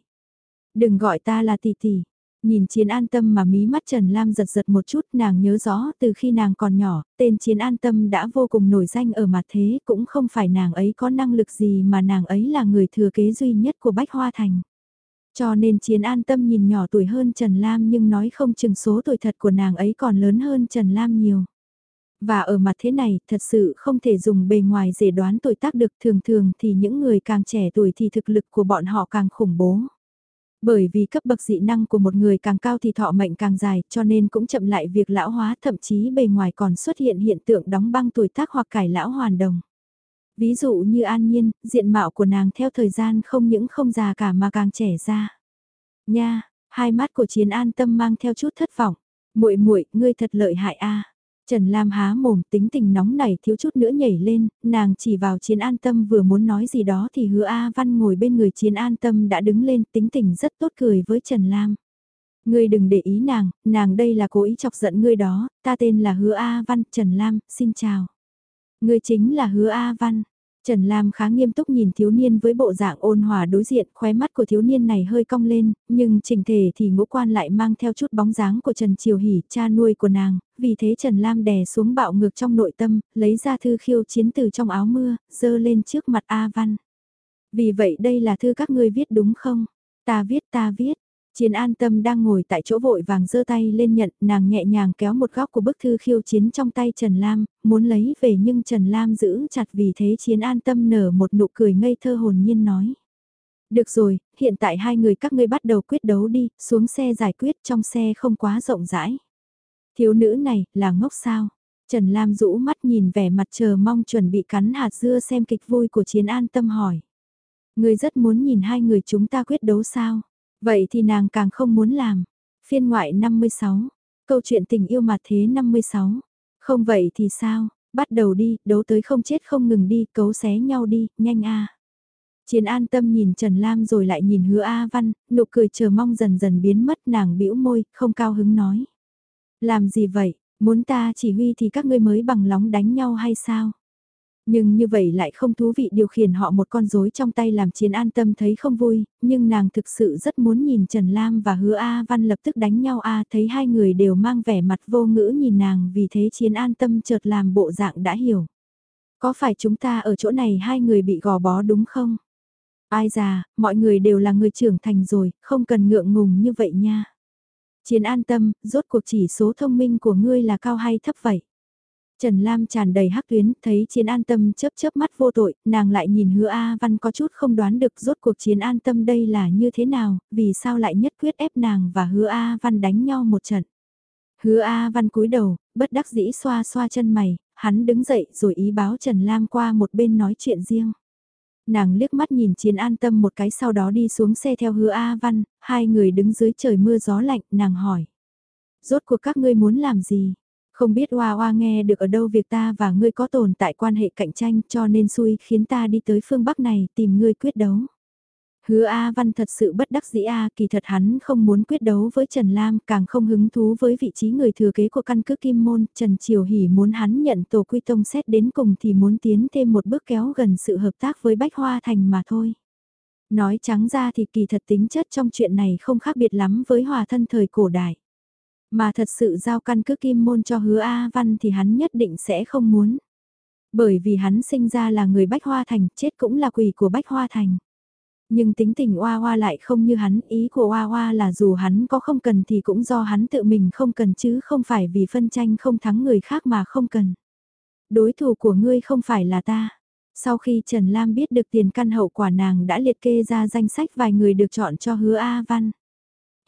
Đừng gọi ta là tỷ tỷ. Nhìn chiến an tâm mà mí mắt Trần Lam giật giật một chút nàng nhớ rõ từ khi nàng còn nhỏ, tên chiến an tâm đã vô cùng nổi danh ở mặt thế cũng không phải nàng ấy có năng lực gì mà nàng ấy là người thừa kế duy nhất của Bách Hoa Thành. Cho nên chiến an tâm nhìn nhỏ tuổi hơn Trần Lam nhưng nói không chừng số tuổi thật của nàng ấy còn lớn hơn Trần Lam nhiều. Và ở mặt thế này, thật sự không thể dùng bề ngoài để đoán tuổi tác được thường thường thì những người càng trẻ tuổi thì thực lực của bọn họ càng khủng bố. Bởi vì cấp bậc dị năng của một người càng cao thì thọ mệnh càng dài cho nên cũng chậm lại việc lão hóa thậm chí bề ngoài còn xuất hiện hiện tượng đóng băng tuổi tác hoặc cải lão hoàn đồng. Ví dụ như an nhiên, diện mạo của nàng theo thời gian không những không già cả mà càng trẻ ra. Nha, hai mắt của chiến an tâm mang theo chút thất vọng. muội muội ngươi thật lợi hại a Trần Lam há mồm tính tình nóng nảy thiếu chút nữa nhảy lên, nàng chỉ vào chiến an tâm vừa muốn nói gì đó thì hứa A Văn ngồi bên người chiến an tâm đã đứng lên tính tình rất tốt cười với Trần Lam. Ngươi đừng để ý nàng, nàng đây là cố ý chọc giận ngươi đó, ta tên là Hứa A Văn, Trần Lam, xin chào. Ngươi chính là Hứa A Văn. Trần Lam khá nghiêm túc nhìn thiếu niên với bộ dạng ôn hòa đối diện, khóe mắt của thiếu niên này hơi cong lên, nhưng trình thể thì ngũ quan lại mang theo chút bóng dáng của Trần Triều Hỷ, cha nuôi của nàng, vì thế Trần Lam đè xuống bạo ngược trong nội tâm, lấy ra thư khiêu chiến từ trong áo mưa, dơ lên trước mặt A Văn. Vì vậy đây là thư các ngươi viết đúng không? Ta viết ta viết, Chiến an tâm đang ngồi tại chỗ vội vàng giơ tay lên nhận, nàng nhẹ nhàng kéo một góc của bức thư khiêu chiến trong tay Trần Lam, muốn lấy về nhưng Trần Lam giữ chặt vì thế chiến an tâm nở một nụ cười ngây thơ hồn nhiên nói. Được rồi, hiện tại hai người các ngươi bắt đầu quyết đấu đi, xuống xe giải quyết trong xe không quá rộng rãi. Thiếu nữ này, là ngốc sao? Trần Lam rũ mắt nhìn vẻ mặt chờ mong chuẩn bị cắn hạt dưa xem kịch vui của chiến an tâm hỏi. người rất muốn nhìn hai người chúng ta quyết đấu sao? Vậy thì nàng càng không muốn làm. Phiên ngoại 56, câu chuyện tình yêu mà thế 56. Không vậy thì sao, bắt đầu đi, đấu tới không chết không ngừng đi, cấu xé nhau đi, nhanh a. Chiến an tâm nhìn Trần Lam rồi lại nhìn hứa A Văn, nụ cười chờ mong dần dần biến mất nàng bĩu môi, không cao hứng nói. Làm gì vậy, muốn ta chỉ huy thì các ngươi mới bằng lóng đánh nhau hay sao? Nhưng như vậy lại không thú vị điều khiển họ một con rối trong tay làm chiến an tâm thấy không vui, nhưng nàng thực sự rất muốn nhìn Trần Lam và hứa A Văn lập tức đánh nhau A thấy hai người đều mang vẻ mặt vô ngữ nhìn nàng vì thế chiến an tâm chợt làm bộ dạng đã hiểu. Có phải chúng ta ở chỗ này hai người bị gò bó đúng không? Ai già, mọi người đều là người trưởng thành rồi, không cần ngượng ngùng như vậy nha. Chiến an tâm, rốt cuộc chỉ số thông minh của ngươi là cao hay thấp vậy? Trần Lam tràn đầy hắc tuyến, thấy chiến an tâm chớp chớp mắt vô tội, nàng lại nhìn hứa A Văn có chút không đoán được rốt cuộc chiến an tâm đây là như thế nào, vì sao lại nhất quyết ép nàng và hứa A Văn đánh nhau một trận. Hứa A Văn cúi đầu, bất đắc dĩ xoa xoa chân mày, hắn đứng dậy rồi ý báo Trần Lam qua một bên nói chuyện riêng. Nàng liếc mắt nhìn chiến an tâm một cái sau đó đi xuống xe theo hứa A Văn, hai người đứng dưới trời mưa gió lạnh, nàng hỏi. Rốt cuộc các ngươi muốn làm gì? Không biết Hoa Hoa nghe được ở đâu việc ta và ngươi có tồn tại quan hệ cạnh tranh cho nên xui khiến ta đi tới phương Bắc này tìm ngươi quyết đấu. Hứa A Văn thật sự bất đắc dĩ A, kỳ thật hắn không muốn quyết đấu với Trần Lam, càng không hứng thú với vị trí người thừa kế của căn cứ Kim Môn. Trần Triều Hỷ muốn hắn nhận tổ quy tông xét đến cùng thì muốn tiến thêm một bước kéo gần sự hợp tác với Bách Hoa Thành mà thôi. Nói trắng ra thì kỳ thật tính chất trong chuyện này không khác biệt lắm với hòa thân thời cổ đại. Mà thật sự giao căn cứ kim môn cho hứa A Văn thì hắn nhất định sẽ không muốn. Bởi vì hắn sinh ra là người Bách Hoa Thành, chết cũng là quỷ của Bách Hoa Thành. Nhưng tính tình Hoa Hoa lại không như hắn, ý của Hoa Hoa là dù hắn có không cần thì cũng do hắn tự mình không cần chứ không phải vì phân tranh không thắng người khác mà không cần. Đối thủ của ngươi không phải là ta. Sau khi Trần Lam biết được tiền căn hậu quả nàng đã liệt kê ra danh sách vài người được chọn cho hứa A Văn.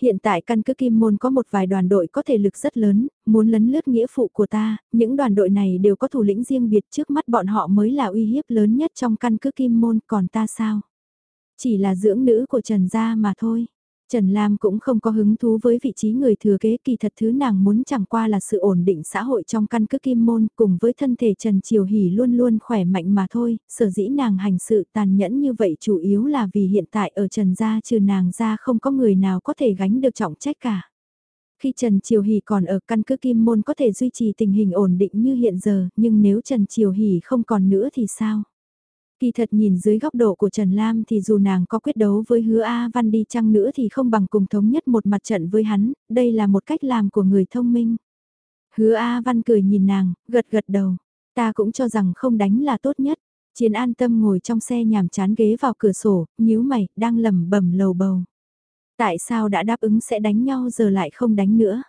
Hiện tại căn cứ Kim Môn có một vài đoàn đội có thể lực rất lớn, muốn lấn lướt nghĩa phụ của ta, những đoàn đội này đều có thủ lĩnh riêng biệt trước mắt bọn họ mới là uy hiếp lớn nhất trong căn cứ Kim Môn, còn ta sao? Chỉ là dưỡng nữ của Trần Gia mà thôi. Trần Lam cũng không có hứng thú với vị trí người thừa kế kỳ thật thứ nàng muốn chẳng qua là sự ổn định xã hội trong căn cứ kim môn cùng với thân thể Trần Triều Hỷ luôn luôn khỏe mạnh mà thôi, sở dĩ nàng hành sự tàn nhẫn như vậy chủ yếu là vì hiện tại ở Trần gia trừ nàng ra không có người nào có thể gánh được trọng trách cả. Khi Trần Triều Hỷ còn ở căn cứ kim môn có thể duy trì tình hình ổn định như hiện giờ, nhưng nếu Trần Triều Hỷ không còn nữa thì sao? Kỳ thật nhìn dưới góc độ của Trần Lam thì dù nàng có quyết đấu với hứa A Văn đi chăng nữa thì không bằng cùng thống nhất một mặt trận với hắn, đây là một cách làm của người thông minh. Hứa A Văn cười nhìn nàng, gật gật đầu, ta cũng cho rằng không đánh là tốt nhất. Chiến an tâm ngồi trong xe nhàm chán ghế vào cửa sổ, nhíu mày, đang lầm bẩm lầu bầu. Tại sao đã đáp ứng sẽ đánh nhau giờ lại không đánh nữa?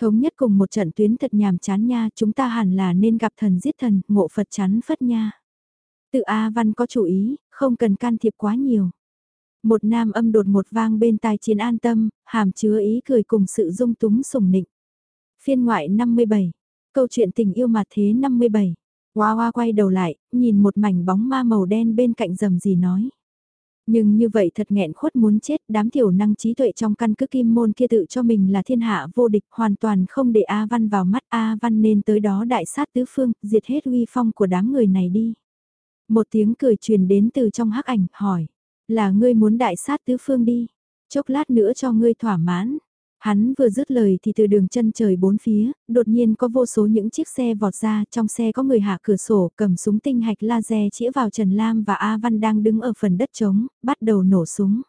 Thống nhất cùng một trận tuyến thật nhàm chán nha, chúng ta hẳn là nên gặp thần giết thần, ngộ Phật chán phất nha. Tự A Văn có chủ ý, không cần can thiệp quá nhiều. Một nam âm đột một vang bên tai chiến an tâm, hàm chứa ý cười cùng sự dung túng sủng nịnh. Phiên ngoại 57, câu chuyện tình yêu mặt thế 57. Hoa hoa quay đầu lại, nhìn một mảnh bóng ma màu đen bên cạnh rầm gì nói. Nhưng như vậy thật nghẹn khuất muốn chết, đám thiểu năng trí tuệ trong căn cứ kim môn kia tự cho mình là thiên hạ vô địch, hoàn toàn không để A Văn vào mắt A Văn nên tới đó đại sát tứ phương, diệt hết uy phong của đám người này đi. Một tiếng cười truyền đến từ trong hắc ảnh, hỏi, là ngươi muốn đại sát tứ phương đi, chốc lát nữa cho ngươi thỏa mãn. Hắn vừa dứt lời thì từ đường chân trời bốn phía, đột nhiên có vô số những chiếc xe vọt ra, trong xe có người hạ cửa sổ cầm súng tinh hạch laser chĩa vào Trần Lam và A Văn đang đứng ở phần đất trống, bắt đầu nổ súng.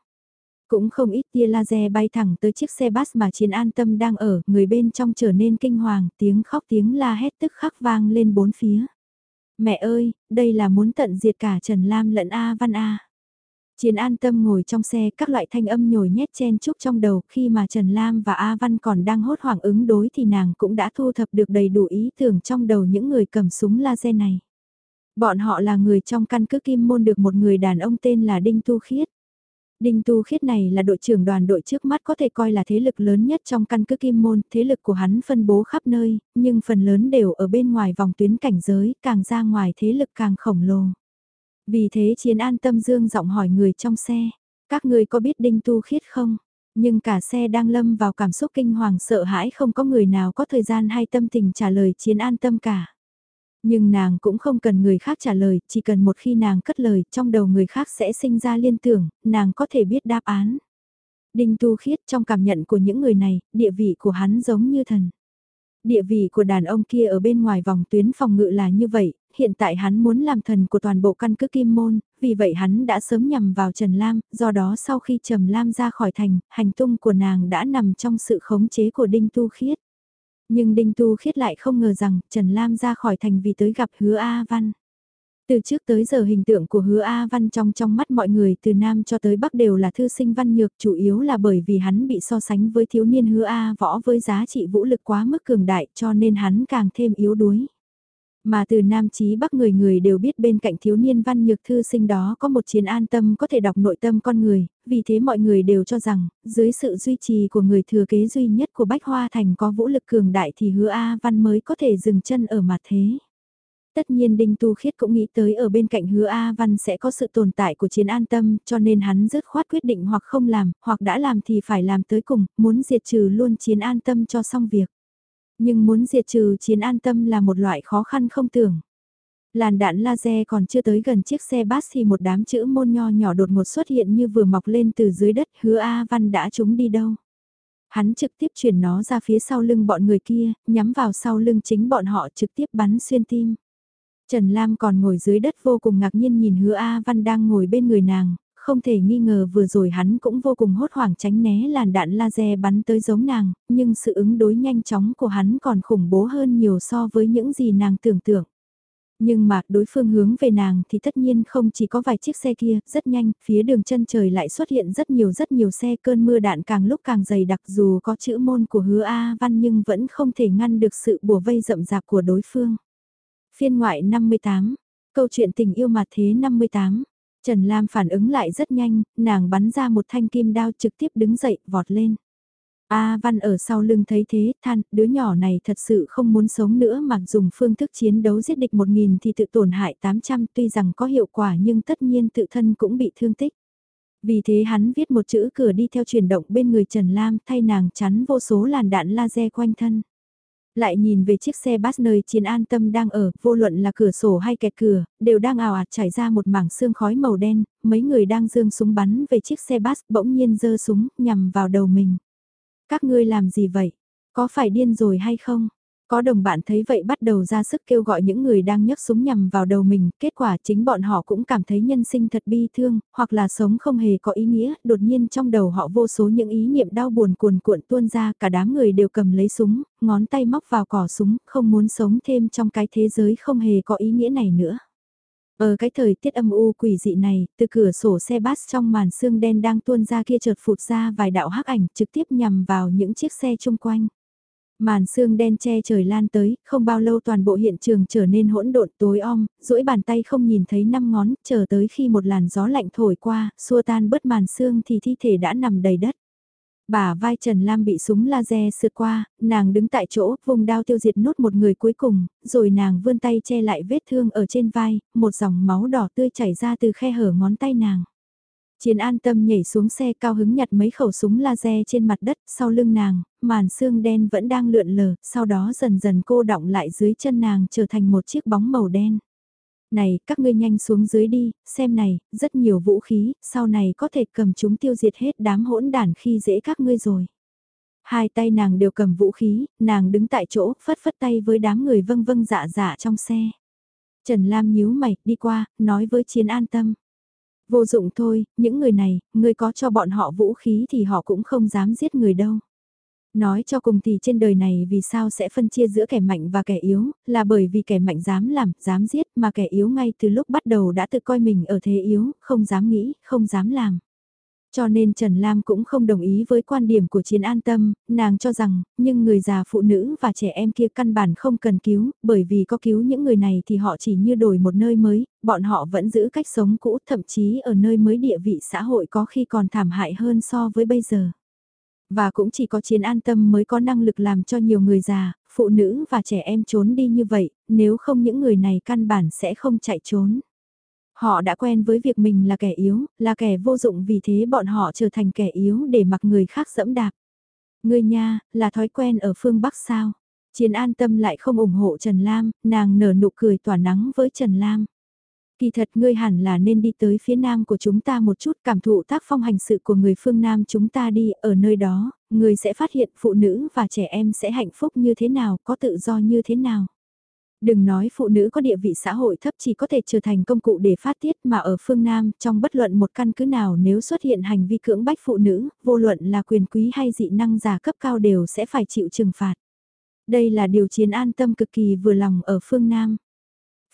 Cũng không ít tia laser bay thẳng tới chiếc xe bus mà chiến an tâm đang ở, người bên trong trở nên kinh hoàng, tiếng khóc tiếng la hét tức khắc vang lên bốn phía. Mẹ ơi, đây là muốn tận diệt cả Trần Lam lẫn A Văn A. Chiến an tâm ngồi trong xe các loại thanh âm nhồi nhét chen chúc trong đầu khi mà Trần Lam và A Văn còn đang hốt hoảng ứng đối thì nàng cũng đã thu thập được đầy đủ ý tưởng trong đầu những người cầm súng laser này. Bọn họ là người trong căn cứ Kim Môn được một người đàn ông tên là Đinh Tu Khiết. Đinh Tu Khiết này là đội trưởng đoàn đội trước mắt có thể coi là thế lực lớn nhất trong căn cứ Kim Môn, thế lực của hắn phân bố khắp nơi, nhưng phần lớn đều ở bên ngoài vòng tuyến cảnh giới, càng ra ngoài thế lực càng khổng lồ. Vì thế chiến an tâm dương giọng hỏi người trong xe, các người có biết Đinh Tu Khiết không? Nhưng cả xe đang lâm vào cảm xúc kinh hoàng sợ hãi không có người nào có thời gian hay tâm tình trả lời chiến an tâm cả. Nhưng nàng cũng không cần người khác trả lời, chỉ cần một khi nàng cất lời, trong đầu người khác sẽ sinh ra liên tưởng, nàng có thể biết đáp án. Đinh Tu Khiết trong cảm nhận của những người này, địa vị của hắn giống như thần. Địa vị của đàn ông kia ở bên ngoài vòng tuyến phòng ngự là như vậy, hiện tại hắn muốn làm thần của toàn bộ căn cứ Kim Môn, vì vậy hắn đã sớm nhằm vào Trần Lam, do đó sau khi Trầm Lam ra khỏi thành, hành tung của nàng đã nằm trong sự khống chế của Đinh Tu Khiết. Nhưng Đinh Tu Khiết lại không ngờ rằng Trần Lam ra khỏi thành vì tới gặp Hứa A Văn. Từ trước tới giờ hình tượng của hứa A Văn trong trong mắt mọi người từ Nam cho tới Bắc đều là thư sinh văn nhược, chủ yếu là bởi vì hắn bị so sánh với thiếu niên hứa A võ với giá trị vũ lực quá mức cường đại cho nên hắn càng thêm yếu đuối. Mà từ Nam chí Bắc người người đều biết bên cạnh thiếu niên văn nhược thư sinh đó có một chiến an tâm có thể đọc nội tâm con người, vì thế mọi người đều cho rằng, dưới sự duy trì của người thừa kế duy nhất của Bách Hoa Thành có vũ lực cường đại thì hứa A Văn mới có thể dừng chân ở mặt thế. Tất nhiên Đinh Tu Khiết cũng nghĩ tới ở bên cạnh hứa A Văn sẽ có sự tồn tại của chiến an tâm cho nên hắn dứt khoát quyết định hoặc không làm, hoặc đã làm thì phải làm tới cùng, muốn diệt trừ luôn chiến an tâm cho xong việc. Nhưng muốn diệt trừ chiến an tâm là một loại khó khăn không tưởng. Làn đạn laser còn chưa tới gần chiếc xe bus thì một đám chữ môn nho nhỏ đột ngột xuất hiện như vừa mọc lên từ dưới đất hứa A Văn đã trúng đi đâu. Hắn trực tiếp chuyển nó ra phía sau lưng bọn người kia, nhắm vào sau lưng chính bọn họ trực tiếp bắn xuyên tim. Trần Lam còn ngồi dưới đất vô cùng ngạc nhiên nhìn hứa A Văn đang ngồi bên người nàng, không thể nghi ngờ vừa rồi hắn cũng vô cùng hốt hoảng tránh né làn đạn laser bắn tới giống nàng, nhưng sự ứng đối nhanh chóng của hắn còn khủng bố hơn nhiều so với những gì nàng tưởng tượng. Nhưng mà đối phương hướng về nàng thì tất nhiên không chỉ có vài chiếc xe kia, rất nhanh, phía đường chân trời lại xuất hiện rất nhiều rất nhiều xe cơn mưa đạn càng lúc càng dày đặc dù có chữ môn của hứa A văn nhưng vẫn không thể ngăn được sự bùa vây rậm rạp của đối phương. Phiên ngoại 58, câu chuyện tình yêu mà thế 58. Trần Lam phản ứng lại rất nhanh, nàng bắn ra một thanh kim đao trực tiếp đứng dậy, vọt lên. A Văn ở sau lưng thấy thế, than, đứa nhỏ này thật sự không muốn sống nữa mà dùng phương thức chiến đấu giết địch 1.000 thì tự tổn hại 800 tuy rằng có hiệu quả nhưng tất nhiên tự thân cũng bị thương tích. Vì thế hắn viết một chữ cửa đi theo chuyển động bên người Trần Lam thay nàng chắn vô số làn đạn laser quanh thân. Lại nhìn về chiếc xe bus nơi chiến an tâm đang ở, vô luận là cửa sổ hay kẹt cửa, đều đang ào ạt chảy ra một mảng xương khói màu đen, mấy người đang dương súng bắn về chiếc xe bus bỗng nhiên giơ súng, nhằm vào đầu mình. Các ngươi làm gì vậy? Có phải điên rồi hay không? Có đồng bạn thấy vậy bắt đầu ra sức kêu gọi những người đang nhấc súng nhằm vào đầu mình, kết quả chính bọn họ cũng cảm thấy nhân sinh thật bi thương, hoặc là sống không hề có ý nghĩa, đột nhiên trong đầu họ vô số những ý niệm đau buồn cuồn cuộn tuôn ra, cả đám người đều cầm lấy súng, ngón tay móc vào cỏ súng, không muốn sống thêm trong cái thế giới không hề có ý nghĩa này nữa. Ở cái thời tiết âm u quỷ dị này, từ cửa sổ xe bus trong màn sương đen đang tuôn ra kia chợt phụt ra vài đạo hắc ảnh trực tiếp nhằm vào những chiếc xe chung quanh. Màn sương đen che trời lan tới, không bao lâu toàn bộ hiện trường trở nên hỗn độn tối om, duỗi bàn tay không nhìn thấy năm ngón, chờ tới khi một làn gió lạnh thổi qua, xua tan bớt màn sương thì thi thể đã nằm đầy đất. Bà vai Trần Lam bị súng laser sượt qua, nàng đứng tại chỗ, vùng đao tiêu diệt nốt một người cuối cùng, rồi nàng vươn tay che lại vết thương ở trên vai, một dòng máu đỏ tươi chảy ra từ khe hở ngón tay nàng. Chiến an tâm nhảy xuống xe cao hứng nhặt mấy khẩu súng laser trên mặt đất, sau lưng nàng, màn xương đen vẫn đang lượn lờ, sau đó dần dần cô đọng lại dưới chân nàng trở thành một chiếc bóng màu đen. Này, các ngươi nhanh xuống dưới đi, xem này, rất nhiều vũ khí, sau này có thể cầm chúng tiêu diệt hết đám hỗn đản khi dễ các ngươi rồi. Hai tay nàng đều cầm vũ khí, nàng đứng tại chỗ, phất phất tay với đám người vâng vâng dạ dạ trong xe. Trần Lam nhíu mày, đi qua, nói với chiến an tâm. Vô dụng thôi, những người này, người có cho bọn họ vũ khí thì họ cũng không dám giết người đâu. Nói cho cùng thì trên đời này vì sao sẽ phân chia giữa kẻ mạnh và kẻ yếu, là bởi vì kẻ mạnh dám làm, dám giết mà kẻ yếu ngay từ lúc bắt đầu đã tự coi mình ở thế yếu, không dám nghĩ, không dám làm. Cho nên Trần Lam cũng không đồng ý với quan điểm của Chiến An Tâm, nàng cho rằng, nhưng người già phụ nữ và trẻ em kia căn bản không cần cứu, bởi vì có cứu những người này thì họ chỉ như đổi một nơi mới, bọn họ vẫn giữ cách sống cũ, thậm chí ở nơi mới địa vị xã hội có khi còn thảm hại hơn so với bây giờ. Và cũng chỉ có Chiến An Tâm mới có năng lực làm cho nhiều người già, phụ nữ và trẻ em trốn đi như vậy, nếu không những người này căn bản sẽ không chạy trốn. Họ đã quen với việc mình là kẻ yếu, là kẻ vô dụng vì thế bọn họ trở thành kẻ yếu để mặc người khác dẫm đạp. Người nha, là thói quen ở phương Bắc sao? Chiến an tâm lại không ủng hộ Trần Lam, nàng nở nụ cười tỏa nắng với Trần Lam. Kỳ thật ngươi hẳn là nên đi tới phía nam của chúng ta một chút cảm thụ tác phong hành sự của người phương nam chúng ta đi, ở nơi đó, ngươi sẽ phát hiện phụ nữ và trẻ em sẽ hạnh phúc như thế nào, có tự do như thế nào. Đừng nói phụ nữ có địa vị xã hội thấp chỉ có thể trở thành công cụ để phát tiết mà ở phương Nam, trong bất luận một căn cứ nào nếu xuất hiện hành vi cưỡng bách phụ nữ, vô luận là quyền quý hay dị năng giả cấp cao đều sẽ phải chịu trừng phạt. Đây là điều chiến an tâm cực kỳ vừa lòng ở phương Nam.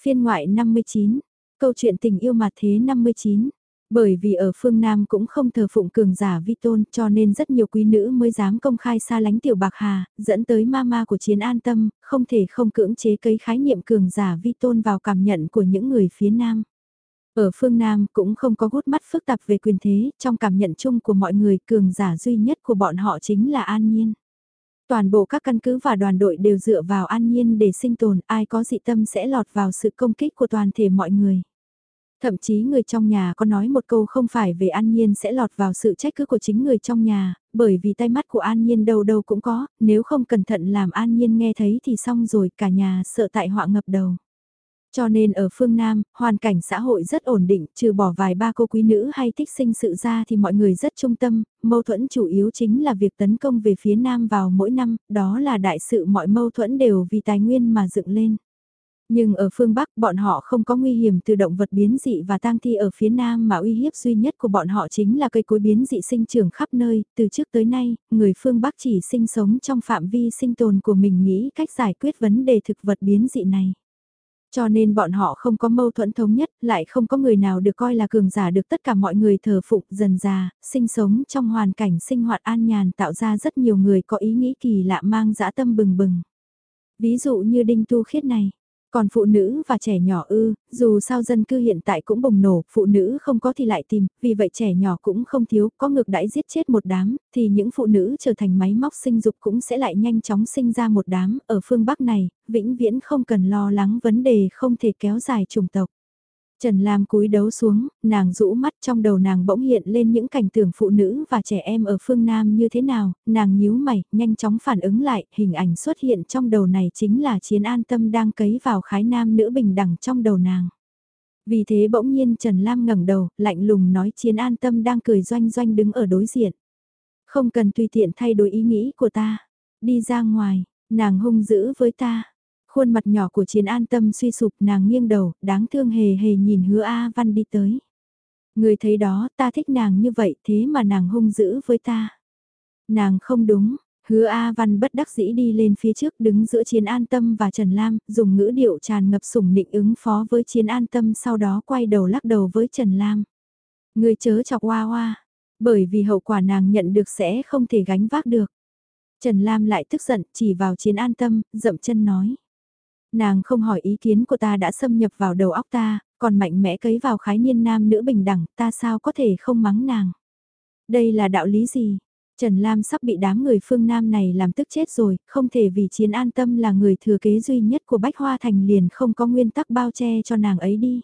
Phiên ngoại 59, câu chuyện tình yêu mặt thế 59. Bởi vì ở phương Nam cũng không thờ phụng cường giả vi tôn cho nên rất nhiều quý nữ mới dám công khai xa lánh tiểu bạc hà, dẫn tới mama của chiến an tâm, không thể không cưỡng chế cấy khái niệm cường giả vi tôn vào cảm nhận của những người phía Nam. Ở phương Nam cũng không có gút mắt phức tạp về quyền thế, trong cảm nhận chung của mọi người cường giả duy nhất của bọn họ chính là An Nhiên. Toàn bộ các căn cứ và đoàn đội đều dựa vào An Nhiên để sinh tồn, ai có dị tâm sẽ lọt vào sự công kích của toàn thể mọi người. Thậm chí người trong nhà có nói một câu không phải về An Nhiên sẽ lọt vào sự trách cứ của chính người trong nhà, bởi vì tay mắt của An Nhiên đâu đâu cũng có, nếu không cẩn thận làm An Nhiên nghe thấy thì xong rồi cả nhà sợ tại họa ngập đầu. Cho nên ở phương Nam, hoàn cảnh xã hội rất ổn định, trừ bỏ vài ba cô quý nữ hay thích sinh sự ra thì mọi người rất trung tâm, mâu thuẫn chủ yếu chính là việc tấn công về phía Nam vào mỗi năm, đó là đại sự mọi mâu thuẫn đều vì tài nguyên mà dựng lên. Nhưng ở phương Bắc bọn họ không có nguy hiểm từ động vật biến dị và tang thi ở phía Nam mà uy hiếp duy nhất của bọn họ chính là cây cối biến dị sinh trưởng khắp nơi, từ trước tới nay, người phương Bắc chỉ sinh sống trong phạm vi sinh tồn của mình nghĩ cách giải quyết vấn đề thực vật biến dị này. Cho nên bọn họ không có mâu thuẫn thống nhất, lại không có người nào được coi là cường giả được tất cả mọi người thờ phụng dần già, sinh sống trong hoàn cảnh sinh hoạt an nhàn tạo ra rất nhiều người có ý nghĩ kỳ lạ mang dã tâm bừng bừng. Ví dụ như Đinh Tu Khiết này, còn phụ nữ và trẻ nhỏ ư, dù sao dân cư hiện tại cũng bùng nổ, phụ nữ không có thì lại tìm, vì vậy trẻ nhỏ cũng không thiếu, có ngược đãi giết chết một đám, thì những phụ nữ trở thành máy móc sinh dục cũng sẽ lại nhanh chóng sinh ra một đám, ở phương Bắc này, vĩnh viễn không cần lo lắng vấn đề không thể kéo dài chủng tộc. Trần Lam cúi đấu xuống, nàng rũ mắt trong đầu nàng bỗng hiện lên những cảnh tượng phụ nữ và trẻ em ở phương Nam như thế nào, nàng nhíu mày, nhanh chóng phản ứng lại, hình ảnh xuất hiện trong đầu này chính là chiến an tâm đang cấy vào khái nam nữ bình đẳng trong đầu nàng. Vì thế bỗng nhiên Trần Lam ngẩng đầu, lạnh lùng nói chiến an tâm đang cười doanh doanh đứng ở đối diện. Không cần tùy tiện thay đổi ý nghĩ của ta. Đi ra ngoài, nàng hung dữ với ta. Khuôn mặt nhỏ của chiến an tâm suy sụp nàng nghiêng đầu, đáng thương hề hề nhìn hứa A Văn đi tới. Người thấy đó ta thích nàng như vậy thế mà nàng hung dữ với ta. Nàng không đúng, hứa A Văn bất đắc dĩ đi lên phía trước đứng giữa chiến an tâm và Trần Lam, dùng ngữ điệu tràn ngập sủng nịnh ứng phó với chiến an tâm sau đó quay đầu lắc đầu với Trần Lam. Người chớ chọc hoa hoa, bởi vì hậu quả nàng nhận được sẽ không thể gánh vác được. Trần Lam lại tức giận chỉ vào chiến an tâm, dậm chân nói. Nàng không hỏi ý kiến của ta đã xâm nhập vào đầu óc ta, còn mạnh mẽ cấy vào khái niên nam nữ bình đẳng, ta sao có thể không mắng nàng. Đây là đạo lý gì? Trần Lam sắp bị đám người phương Nam này làm tức chết rồi, không thể vì chiến an tâm là người thừa kế duy nhất của Bách Hoa Thành liền không có nguyên tắc bao che cho nàng ấy đi.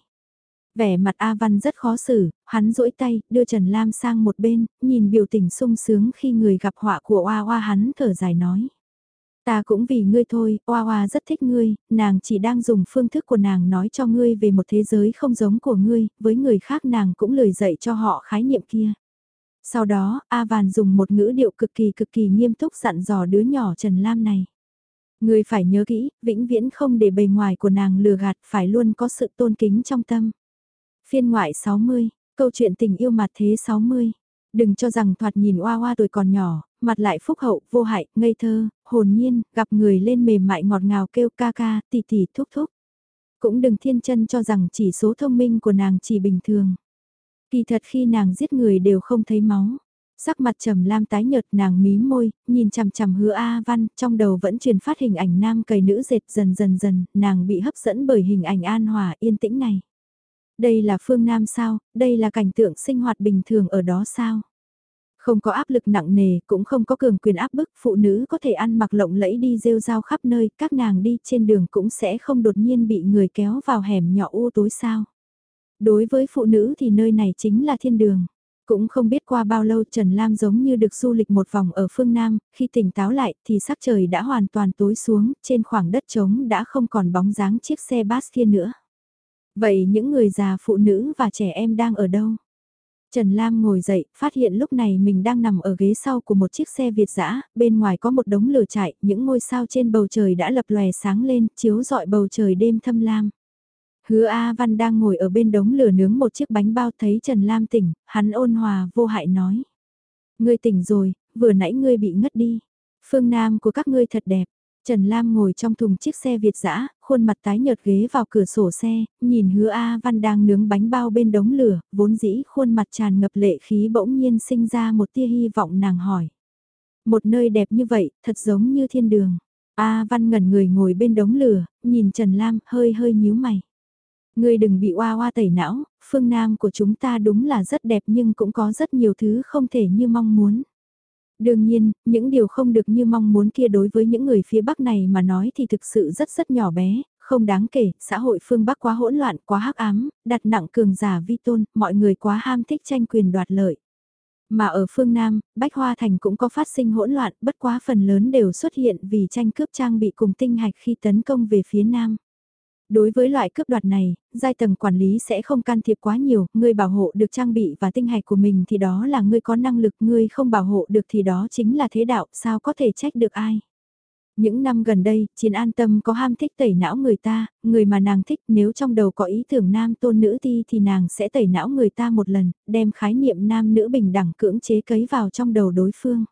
Vẻ mặt A Văn rất khó xử, hắn duỗi tay, đưa Trần Lam sang một bên, nhìn biểu tình sung sướng khi người gặp họa của Oa Oa hắn thở dài nói. Ta cũng vì ngươi thôi, Oa Oa rất thích ngươi, nàng chỉ đang dùng phương thức của nàng nói cho ngươi về một thế giới không giống của ngươi, với người khác nàng cũng lời dạy cho họ khái niệm kia. Sau đó, A Vàn dùng một ngữ điệu cực kỳ cực kỳ nghiêm túc dặn dò đứa nhỏ Trần Lam này. ngươi phải nhớ kỹ, vĩnh viễn không để bề ngoài của nàng lừa gạt, phải luôn có sự tôn kính trong tâm. Phiên ngoại 60, câu chuyện tình yêu mặt thế 60. Đừng cho rằng thoạt nhìn oa oa tuổi còn nhỏ, mặt lại phúc hậu, vô hại, ngây thơ, hồn nhiên, gặp người lên mềm mại ngọt ngào kêu ca ca, tì tì thúc thúc. Cũng đừng thiên chân cho rằng chỉ số thông minh của nàng chỉ bình thường. Kỳ thật khi nàng giết người đều không thấy máu. Sắc mặt trầm lam tái nhợt nàng mí môi, nhìn chằm chằm hứa A Văn, trong đầu vẫn truyền phát hình ảnh nam cầy nữ dệt dần dần dần, nàng bị hấp dẫn bởi hình ảnh an hòa yên tĩnh này. Đây là phương Nam sao, đây là cảnh tượng sinh hoạt bình thường ở đó sao? Không có áp lực nặng nề, cũng không có cường quyền áp bức, phụ nữ có thể ăn mặc lộng lẫy đi rêu rao khắp nơi, các nàng đi trên đường cũng sẽ không đột nhiên bị người kéo vào hẻm nhỏ u tối sao. Đối với phụ nữ thì nơi này chính là thiên đường. Cũng không biết qua bao lâu Trần Lam giống như được du lịch một vòng ở phương Nam, khi tỉnh táo lại thì sắc trời đã hoàn toàn tối xuống, trên khoảng đất trống đã không còn bóng dáng chiếc xe bus kia nữa. Vậy những người già phụ nữ và trẻ em đang ở đâu? Trần Lam ngồi dậy, phát hiện lúc này mình đang nằm ở ghế sau của một chiếc xe Việt dã, bên ngoài có một đống lửa chạy, những ngôi sao trên bầu trời đã lập lòe sáng lên, chiếu rọi bầu trời đêm thâm lam. Hứa A Văn đang ngồi ở bên đống lửa nướng một chiếc bánh bao thấy Trần Lam tỉnh, hắn ôn hòa vô hại nói. Ngươi tỉnh rồi, vừa nãy ngươi bị ngất đi. Phương Nam của các ngươi thật đẹp. Trần Lam ngồi trong thùng chiếc xe Việt dã, khuôn mặt tái nhợt ghế vào cửa sổ xe, nhìn hứa A Văn đang nướng bánh bao bên đống lửa, vốn dĩ khuôn mặt tràn ngập lệ khí bỗng nhiên sinh ra một tia hy vọng nàng hỏi. Một nơi đẹp như vậy, thật giống như thiên đường. A Văn ngẩn người ngồi bên đống lửa, nhìn Trần Lam hơi hơi nhíu mày. Ngươi đừng bị oa oa tẩy não, phương Nam của chúng ta đúng là rất đẹp nhưng cũng có rất nhiều thứ không thể như mong muốn. Đương nhiên, những điều không được như mong muốn kia đối với những người phía Bắc này mà nói thì thực sự rất rất nhỏ bé, không đáng kể, xã hội phương Bắc quá hỗn loạn, quá hắc ám, đặt nặng cường giả vi tôn, mọi người quá ham thích tranh quyền đoạt lợi. Mà ở phương Nam, Bách Hoa Thành cũng có phát sinh hỗn loạn, bất quá phần lớn đều xuất hiện vì tranh cướp trang bị cùng tinh hạch khi tấn công về phía Nam. Đối với loại cướp đoạt này, giai tầng quản lý sẽ không can thiệp quá nhiều, ngươi bảo hộ được trang bị và tinh hạch của mình thì đó là ngươi có năng lực, ngươi không bảo hộ được thì đó chính là thế đạo, sao có thể trách được ai. Những năm gần đây, chiến an tâm có ham thích tẩy não người ta, người mà nàng thích nếu trong đầu có ý tưởng nam tôn nữ ti thì nàng sẽ tẩy não người ta một lần, đem khái niệm nam nữ bình đẳng cưỡng chế cấy vào trong đầu đối phương.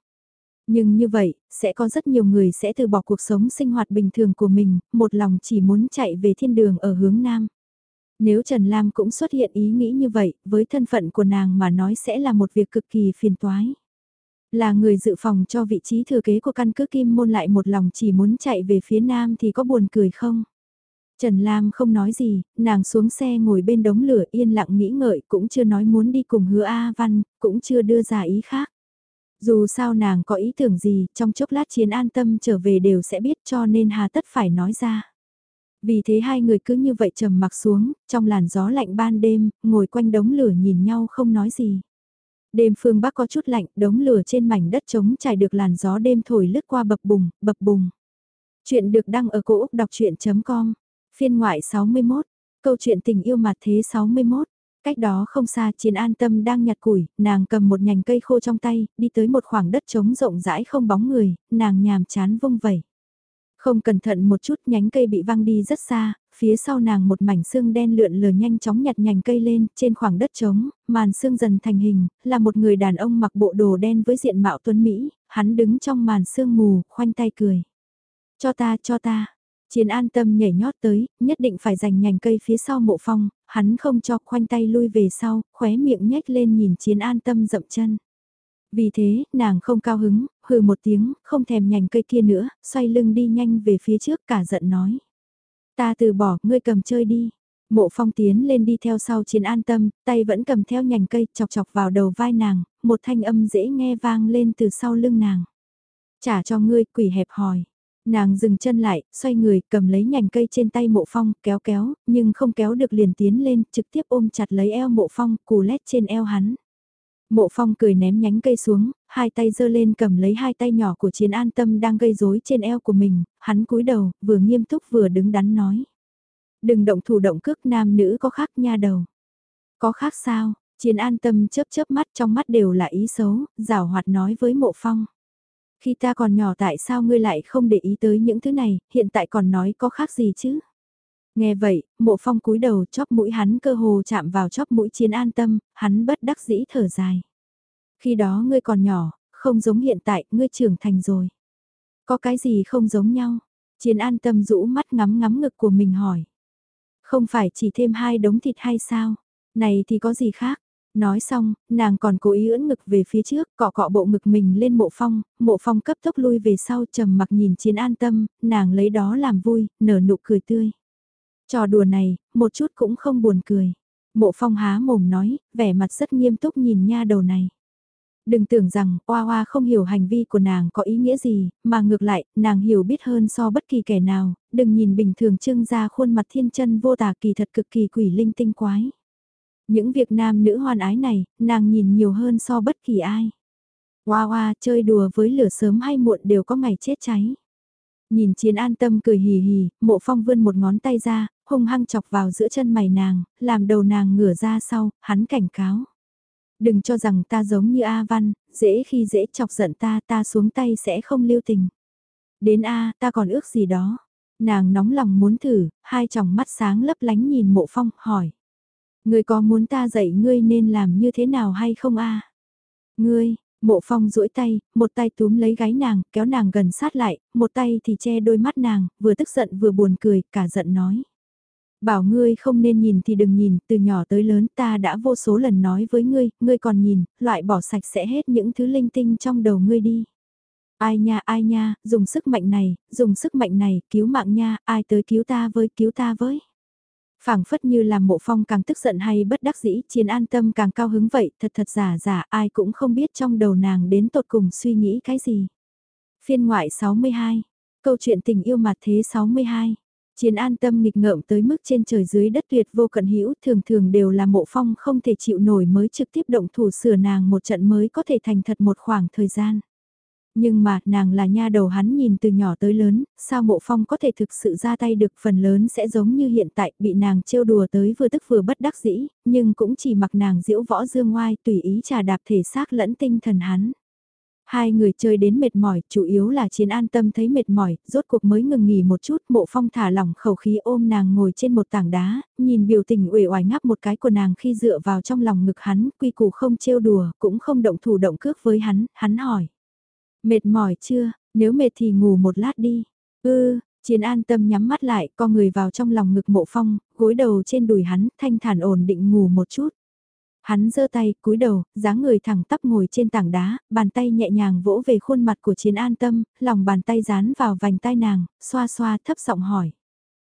Nhưng như vậy, sẽ có rất nhiều người sẽ từ bỏ cuộc sống sinh hoạt bình thường của mình, một lòng chỉ muốn chạy về thiên đường ở hướng nam. Nếu Trần Lam cũng xuất hiện ý nghĩ như vậy, với thân phận của nàng mà nói sẽ là một việc cực kỳ phiền toái. Là người dự phòng cho vị trí thừa kế của căn cứ kim môn lại một lòng chỉ muốn chạy về phía nam thì có buồn cười không? Trần Lam không nói gì, nàng xuống xe ngồi bên đống lửa yên lặng nghĩ ngợi cũng chưa nói muốn đi cùng hứa A Văn, cũng chưa đưa ra ý khác. Dù sao nàng có ý tưởng gì, trong chốc lát chiến an tâm trở về đều sẽ biết cho nên hà tất phải nói ra. Vì thế hai người cứ như vậy trầm mặc xuống, trong làn gió lạnh ban đêm, ngồi quanh đống lửa nhìn nhau không nói gì. Đêm phương Bắc có chút lạnh, đống lửa trên mảnh đất trống trải được làn gió đêm thổi lướt qua bập bùng, bập bùng. Chuyện được đăng ở cổ Úc đọc chuyện.com, phiên ngoại 61, câu chuyện tình yêu mặt thế 61. Cách đó không xa chiến an tâm đang nhặt củi, nàng cầm một nhành cây khô trong tay, đi tới một khoảng đất trống rộng rãi không bóng người, nàng nhàm chán vung vẩy. Không cẩn thận một chút nhánh cây bị văng đi rất xa, phía sau nàng một mảnh xương đen lượn lờ nhanh chóng nhặt nhành cây lên, trên khoảng đất trống, màn xương dần thành hình, là một người đàn ông mặc bộ đồ đen với diện mạo tuấn Mỹ, hắn đứng trong màn xương mù, khoanh tay cười. Cho ta, cho ta, Chiến an tâm nhảy nhót tới, nhất định phải giành nhành cây phía sau mộ phong, hắn không cho khoanh tay lui về sau, khóe miệng nhếch lên nhìn chiến an tâm dậm chân. Vì thế, nàng không cao hứng, hừ một tiếng, không thèm nhành cây kia nữa, xoay lưng đi nhanh về phía trước cả giận nói. Ta từ bỏ, ngươi cầm chơi đi. Mộ phong tiến lên đi theo sau chiến an tâm, tay vẫn cầm theo nhành cây chọc chọc vào đầu vai nàng, một thanh âm dễ nghe vang lên từ sau lưng nàng. Trả cho ngươi quỷ hẹp hòi. Nàng dừng chân lại, xoay người, cầm lấy nhành cây trên tay mộ phong, kéo kéo, nhưng không kéo được liền tiến lên, trực tiếp ôm chặt lấy eo mộ phong, cù lét trên eo hắn. Mộ phong cười ném nhánh cây xuống, hai tay giơ lên cầm lấy hai tay nhỏ của chiến an tâm đang gây rối trên eo của mình, hắn cúi đầu, vừa nghiêm túc vừa đứng đắn nói. Đừng động thủ động cước nam nữ có khác nha đầu. Có khác sao, Chiến an tâm chớp chớp mắt trong mắt đều là ý xấu, rào hoạt nói với mộ phong. Khi ta còn nhỏ tại sao ngươi lại không để ý tới những thứ này, hiện tại còn nói có khác gì chứ? Nghe vậy, mộ phong cúi đầu chóp mũi hắn cơ hồ chạm vào chóp mũi chiến an tâm, hắn bất đắc dĩ thở dài. Khi đó ngươi còn nhỏ, không giống hiện tại, ngươi trưởng thành rồi. Có cái gì không giống nhau? Chiến an tâm rũ mắt ngắm ngắm ngực của mình hỏi. Không phải chỉ thêm hai đống thịt hay sao? Này thì có gì khác? Nói xong, nàng còn cố ý ưỡn ngực về phía trước, cọ cọ bộ ngực mình lên mộ phong, mộ phong cấp tốc lui về sau trầm mặc nhìn chiến an tâm, nàng lấy đó làm vui, nở nụ cười tươi. Trò đùa này, một chút cũng không buồn cười. Mộ phong há mồm nói, vẻ mặt rất nghiêm túc nhìn nha đầu này. Đừng tưởng rằng, Oa Oa không hiểu hành vi của nàng có ý nghĩa gì, mà ngược lại, nàng hiểu biết hơn so bất kỳ kẻ nào, đừng nhìn bình thường trưng ra khuôn mặt thiên chân vô tà kỳ thật cực kỳ quỷ linh tinh quái. Những việc nam nữ hoan ái này, nàng nhìn nhiều hơn so bất kỳ ai. Hoa hoa chơi đùa với lửa sớm hay muộn đều có ngày chết cháy. Nhìn chiến an tâm cười hì hì, mộ phong vươn một ngón tay ra, hung hăng chọc vào giữa chân mày nàng, làm đầu nàng ngửa ra sau, hắn cảnh cáo. Đừng cho rằng ta giống như A Văn, dễ khi dễ chọc giận ta ta xuống tay sẽ không lưu tình. Đến A ta còn ước gì đó. Nàng nóng lòng muốn thử, hai tròng mắt sáng lấp lánh nhìn mộ phong, hỏi. Ngươi có muốn ta dạy ngươi nên làm như thế nào hay không A? Ngươi, Mộ phong duỗi tay, một tay túm lấy gáy nàng, kéo nàng gần sát lại, một tay thì che đôi mắt nàng, vừa tức giận vừa buồn cười, cả giận nói. Bảo ngươi không nên nhìn thì đừng nhìn, từ nhỏ tới lớn ta đã vô số lần nói với ngươi, ngươi còn nhìn, loại bỏ sạch sẽ hết những thứ linh tinh trong đầu ngươi đi. Ai nha ai nha, dùng sức mạnh này, dùng sức mạnh này, cứu mạng nha, ai tới cứu ta với, cứu ta với phảng phất như làm mộ phong càng tức giận hay bất đắc dĩ, chiến an tâm càng cao hứng vậy, thật thật giả giả, ai cũng không biết trong đầu nàng đến tột cùng suy nghĩ cái gì. Phiên ngoại 62, câu chuyện tình yêu mặt thế 62. Chiến an tâm nghịch ngợm tới mức trên trời dưới đất tuyệt vô cận hữu thường thường đều là mộ phong không thể chịu nổi mới trực tiếp động thủ sửa nàng một trận mới có thể thành thật một khoảng thời gian. Nhưng mà, nàng là nha đầu hắn nhìn từ nhỏ tới lớn, sao mộ phong có thể thực sự ra tay được phần lớn sẽ giống như hiện tại bị nàng trêu đùa tới vừa tức vừa bất đắc dĩ, nhưng cũng chỉ mặc nàng diễu võ dương ngoai tùy ý trà đạp thể xác lẫn tinh thần hắn. Hai người chơi đến mệt mỏi, chủ yếu là chiến an tâm thấy mệt mỏi, rốt cuộc mới ngừng nghỉ một chút, mộ phong thả lỏng khẩu khí ôm nàng ngồi trên một tảng đá, nhìn biểu tình uể oải ngáp một cái của nàng khi dựa vào trong lòng ngực hắn, quy củ không trêu đùa, cũng không động thủ động cước với hắn, hắn hỏi. Mệt mỏi chưa, nếu mệt thì ngủ một lát đi. ư chiến an tâm nhắm mắt lại, co người vào trong lòng ngực mộ phong, gối đầu trên đùi hắn, thanh thản ổn định ngủ một chút. Hắn giơ tay, cúi đầu, dáng người thẳng tắp ngồi trên tảng đá, bàn tay nhẹ nhàng vỗ về khuôn mặt của chiến an tâm, lòng bàn tay dán vào vành tai nàng, xoa xoa thấp giọng hỏi.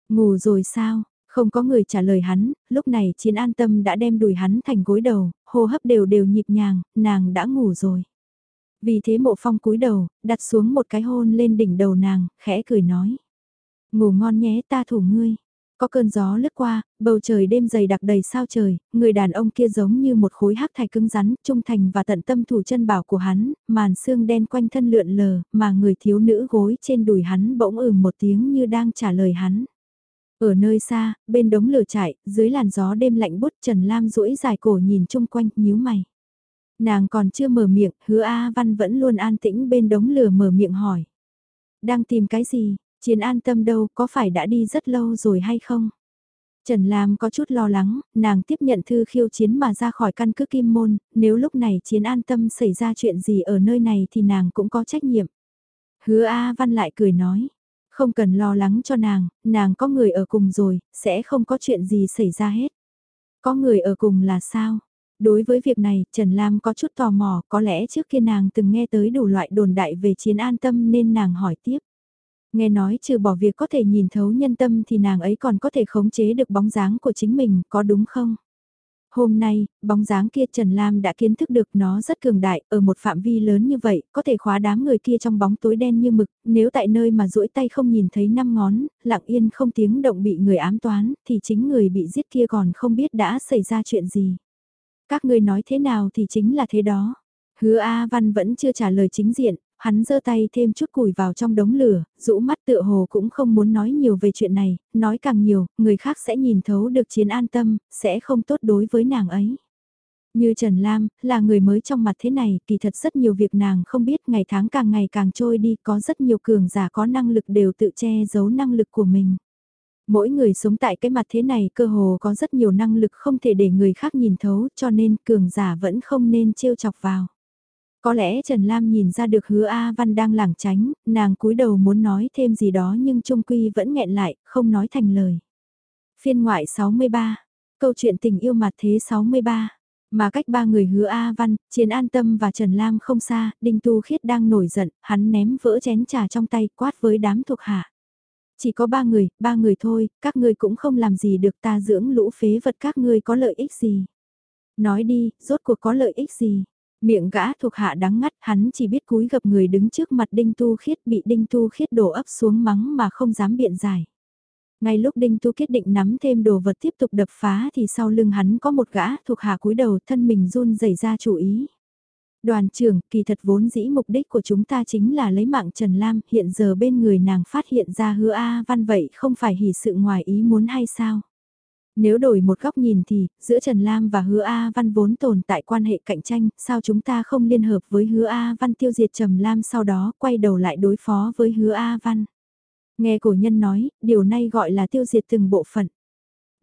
Ngủ rồi sao? Không có người trả lời hắn, lúc này chiến an tâm đã đem đùi hắn thành gối đầu, hô hấp đều đều nhịp nhàng, nàng đã ngủ rồi. Vì thế mộ phong cúi đầu, đặt xuống một cái hôn lên đỉnh đầu nàng, khẽ cười nói. Ngủ ngon nhé ta thủ ngươi. Có cơn gió lướt qua, bầu trời đêm dày đặc đầy sao trời, người đàn ông kia giống như một khối hắc thạch cứng rắn, trung thành và tận tâm thủ chân bảo của hắn, màn xương đen quanh thân lượn lờ, mà người thiếu nữ gối trên đùi hắn bỗng ừ một tiếng như đang trả lời hắn. Ở nơi xa, bên đống lửa trại dưới làn gió đêm lạnh bút Trần Lam duỗi dài cổ nhìn chung quanh, nhíu mày. Nàng còn chưa mở miệng, hứa A Văn vẫn luôn an tĩnh bên đống lửa mở miệng hỏi. Đang tìm cái gì, chiến an tâm đâu, có phải đã đi rất lâu rồi hay không? Trần Lam có chút lo lắng, nàng tiếp nhận thư khiêu chiến mà ra khỏi căn cứ kim môn, nếu lúc này chiến an tâm xảy ra chuyện gì ở nơi này thì nàng cũng có trách nhiệm. Hứa A Văn lại cười nói, không cần lo lắng cho nàng, nàng có người ở cùng rồi, sẽ không có chuyện gì xảy ra hết. Có người ở cùng là sao? Đối với việc này, Trần Lam có chút tò mò, có lẽ trước kia nàng từng nghe tới đủ loại đồn đại về chiến an tâm nên nàng hỏi tiếp. Nghe nói trừ bỏ việc có thể nhìn thấu nhân tâm thì nàng ấy còn có thể khống chế được bóng dáng của chính mình, có đúng không? Hôm nay, bóng dáng kia Trần Lam đã kiến thức được nó rất cường đại, ở một phạm vi lớn như vậy, có thể khóa đám người kia trong bóng tối đen như mực, nếu tại nơi mà duỗi tay không nhìn thấy năm ngón, lặng yên không tiếng động bị người ám toán, thì chính người bị giết kia còn không biết đã xảy ra chuyện gì. Các ngươi nói thế nào thì chính là thế đó. Hứa A Văn vẫn chưa trả lời chính diện, hắn giơ tay thêm chút củi vào trong đống lửa, rũ mắt tựa hồ cũng không muốn nói nhiều về chuyện này, nói càng nhiều, người khác sẽ nhìn thấu được chiến an tâm, sẽ không tốt đối với nàng ấy. Như Trần Lam, là người mới trong mặt thế này, kỳ thật rất nhiều việc nàng không biết ngày tháng càng ngày càng trôi đi, có rất nhiều cường giả có năng lực đều tự che giấu năng lực của mình. Mỗi người sống tại cái mặt thế này cơ hồ có rất nhiều năng lực không thể để người khác nhìn thấu cho nên cường giả vẫn không nên trêu chọc vào. Có lẽ Trần Lam nhìn ra được hứa A Văn đang lảng tránh, nàng cúi đầu muốn nói thêm gì đó nhưng Trung Quy vẫn nghẹn lại, không nói thành lời. Phiên ngoại 63, câu chuyện tình yêu mặt thế 63. Mà cách ba người hứa A Văn, Chiến An Tâm và Trần Lam không xa, Đinh Tu Khiết đang nổi giận, hắn ném vỡ chén trà trong tay quát với đám thuộc hạ. Chỉ có ba người, ba người thôi, các ngươi cũng không làm gì được ta dưỡng lũ phế vật các ngươi có lợi ích gì. Nói đi, rốt cuộc có lợi ích gì. Miệng gã thuộc hạ đắng ngắt hắn chỉ biết cúi gặp người đứng trước mặt Đinh Tu Khiết bị Đinh Tu Khiết đổ ấp xuống mắng mà không dám biện giải. Ngay lúc Đinh Tu Khiết định nắm thêm đồ vật tiếp tục đập phá thì sau lưng hắn có một gã thuộc hạ cúi đầu thân mình run rẩy ra chủ ý. Đoàn trưởng, kỳ thật vốn dĩ mục đích của chúng ta chính là lấy mạng Trần Lam, hiện giờ bên người nàng phát hiện ra hứa A văn vậy không phải hỉ sự ngoài ý muốn hay sao? Nếu đổi một góc nhìn thì, giữa Trần Lam và hứa A văn vốn tồn tại quan hệ cạnh tranh, sao chúng ta không liên hợp với hứa A văn tiêu diệt Trầm Lam sau đó quay đầu lại đối phó với hứa A văn? Nghe cổ nhân nói, điều này gọi là tiêu diệt từng bộ phận.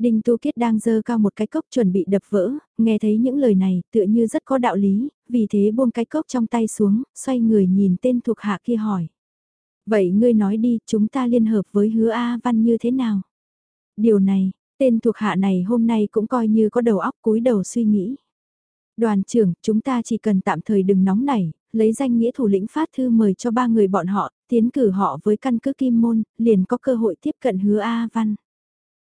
Đinh Tu Kiết đang dơ cao một cái cốc chuẩn bị đập vỡ, nghe thấy những lời này tựa như rất có đạo lý, vì thế buông cái cốc trong tay xuống, xoay người nhìn tên thuộc hạ kia hỏi. Vậy ngươi nói đi, chúng ta liên hợp với hứa A Văn như thế nào? Điều này, tên thuộc hạ này hôm nay cũng coi như có đầu óc cúi đầu suy nghĩ. Đoàn trưởng, chúng ta chỉ cần tạm thời đừng nóng nảy, lấy danh nghĩa thủ lĩnh phát thư mời cho ba người bọn họ, tiến cử họ với căn cứ kim môn, liền có cơ hội tiếp cận hứa A Văn.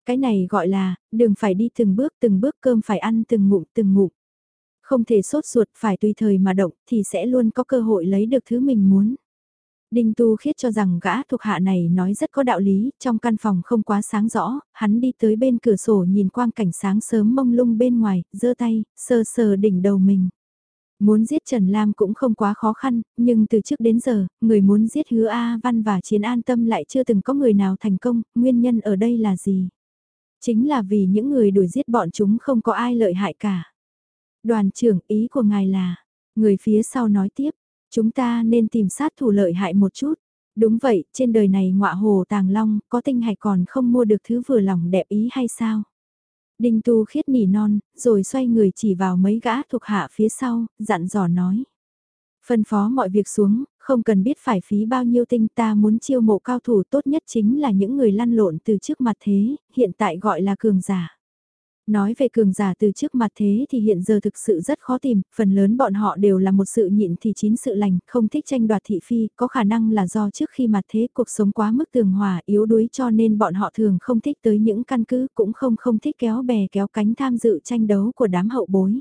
Cái này gọi là, đừng phải đi từng bước từng bước cơm phải ăn từng ngụm từng ngụm. Không thể sốt ruột phải tùy thời mà động thì sẽ luôn có cơ hội lấy được thứ mình muốn. Đinh Tu Khiết cho rằng gã thuộc hạ này nói rất có đạo lý, trong căn phòng không quá sáng rõ, hắn đi tới bên cửa sổ nhìn quang cảnh sáng sớm mông lung bên ngoài, giơ tay, sờ sờ đỉnh đầu mình. Muốn giết Trần Lam cũng không quá khó khăn, nhưng từ trước đến giờ, người muốn giết hứa A Văn và Chiến An Tâm lại chưa từng có người nào thành công, nguyên nhân ở đây là gì? Chính là vì những người đuổi giết bọn chúng không có ai lợi hại cả. Đoàn trưởng ý của ngài là, người phía sau nói tiếp, chúng ta nên tìm sát thủ lợi hại một chút. Đúng vậy, trên đời này ngọa hồ tàng long, có tinh hạch còn không mua được thứ vừa lòng đẹp ý hay sao? Đinh tu khiết nỉ non, rồi xoay người chỉ vào mấy gã thuộc hạ phía sau, dặn dò nói. Phân phó mọi việc xuống, không cần biết phải phí bao nhiêu tinh ta muốn chiêu mộ cao thủ tốt nhất chính là những người lăn lộn từ trước mặt thế, hiện tại gọi là cường giả. Nói về cường giả từ trước mặt thế thì hiện giờ thực sự rất khó tìm, phần lớn bọn họ đều là một sự nhịn thì chín sự lành, không thích tranh đoạt thị phi, có khả năng là do trước khi mặt thế cuộc sống quá mức tường hòa yếu đuối cho nên bọn họ thường không thích tới những căn cứ cũng không không thích kéo bè kéo cánh tham dự tranh đấu của đám hậu bối.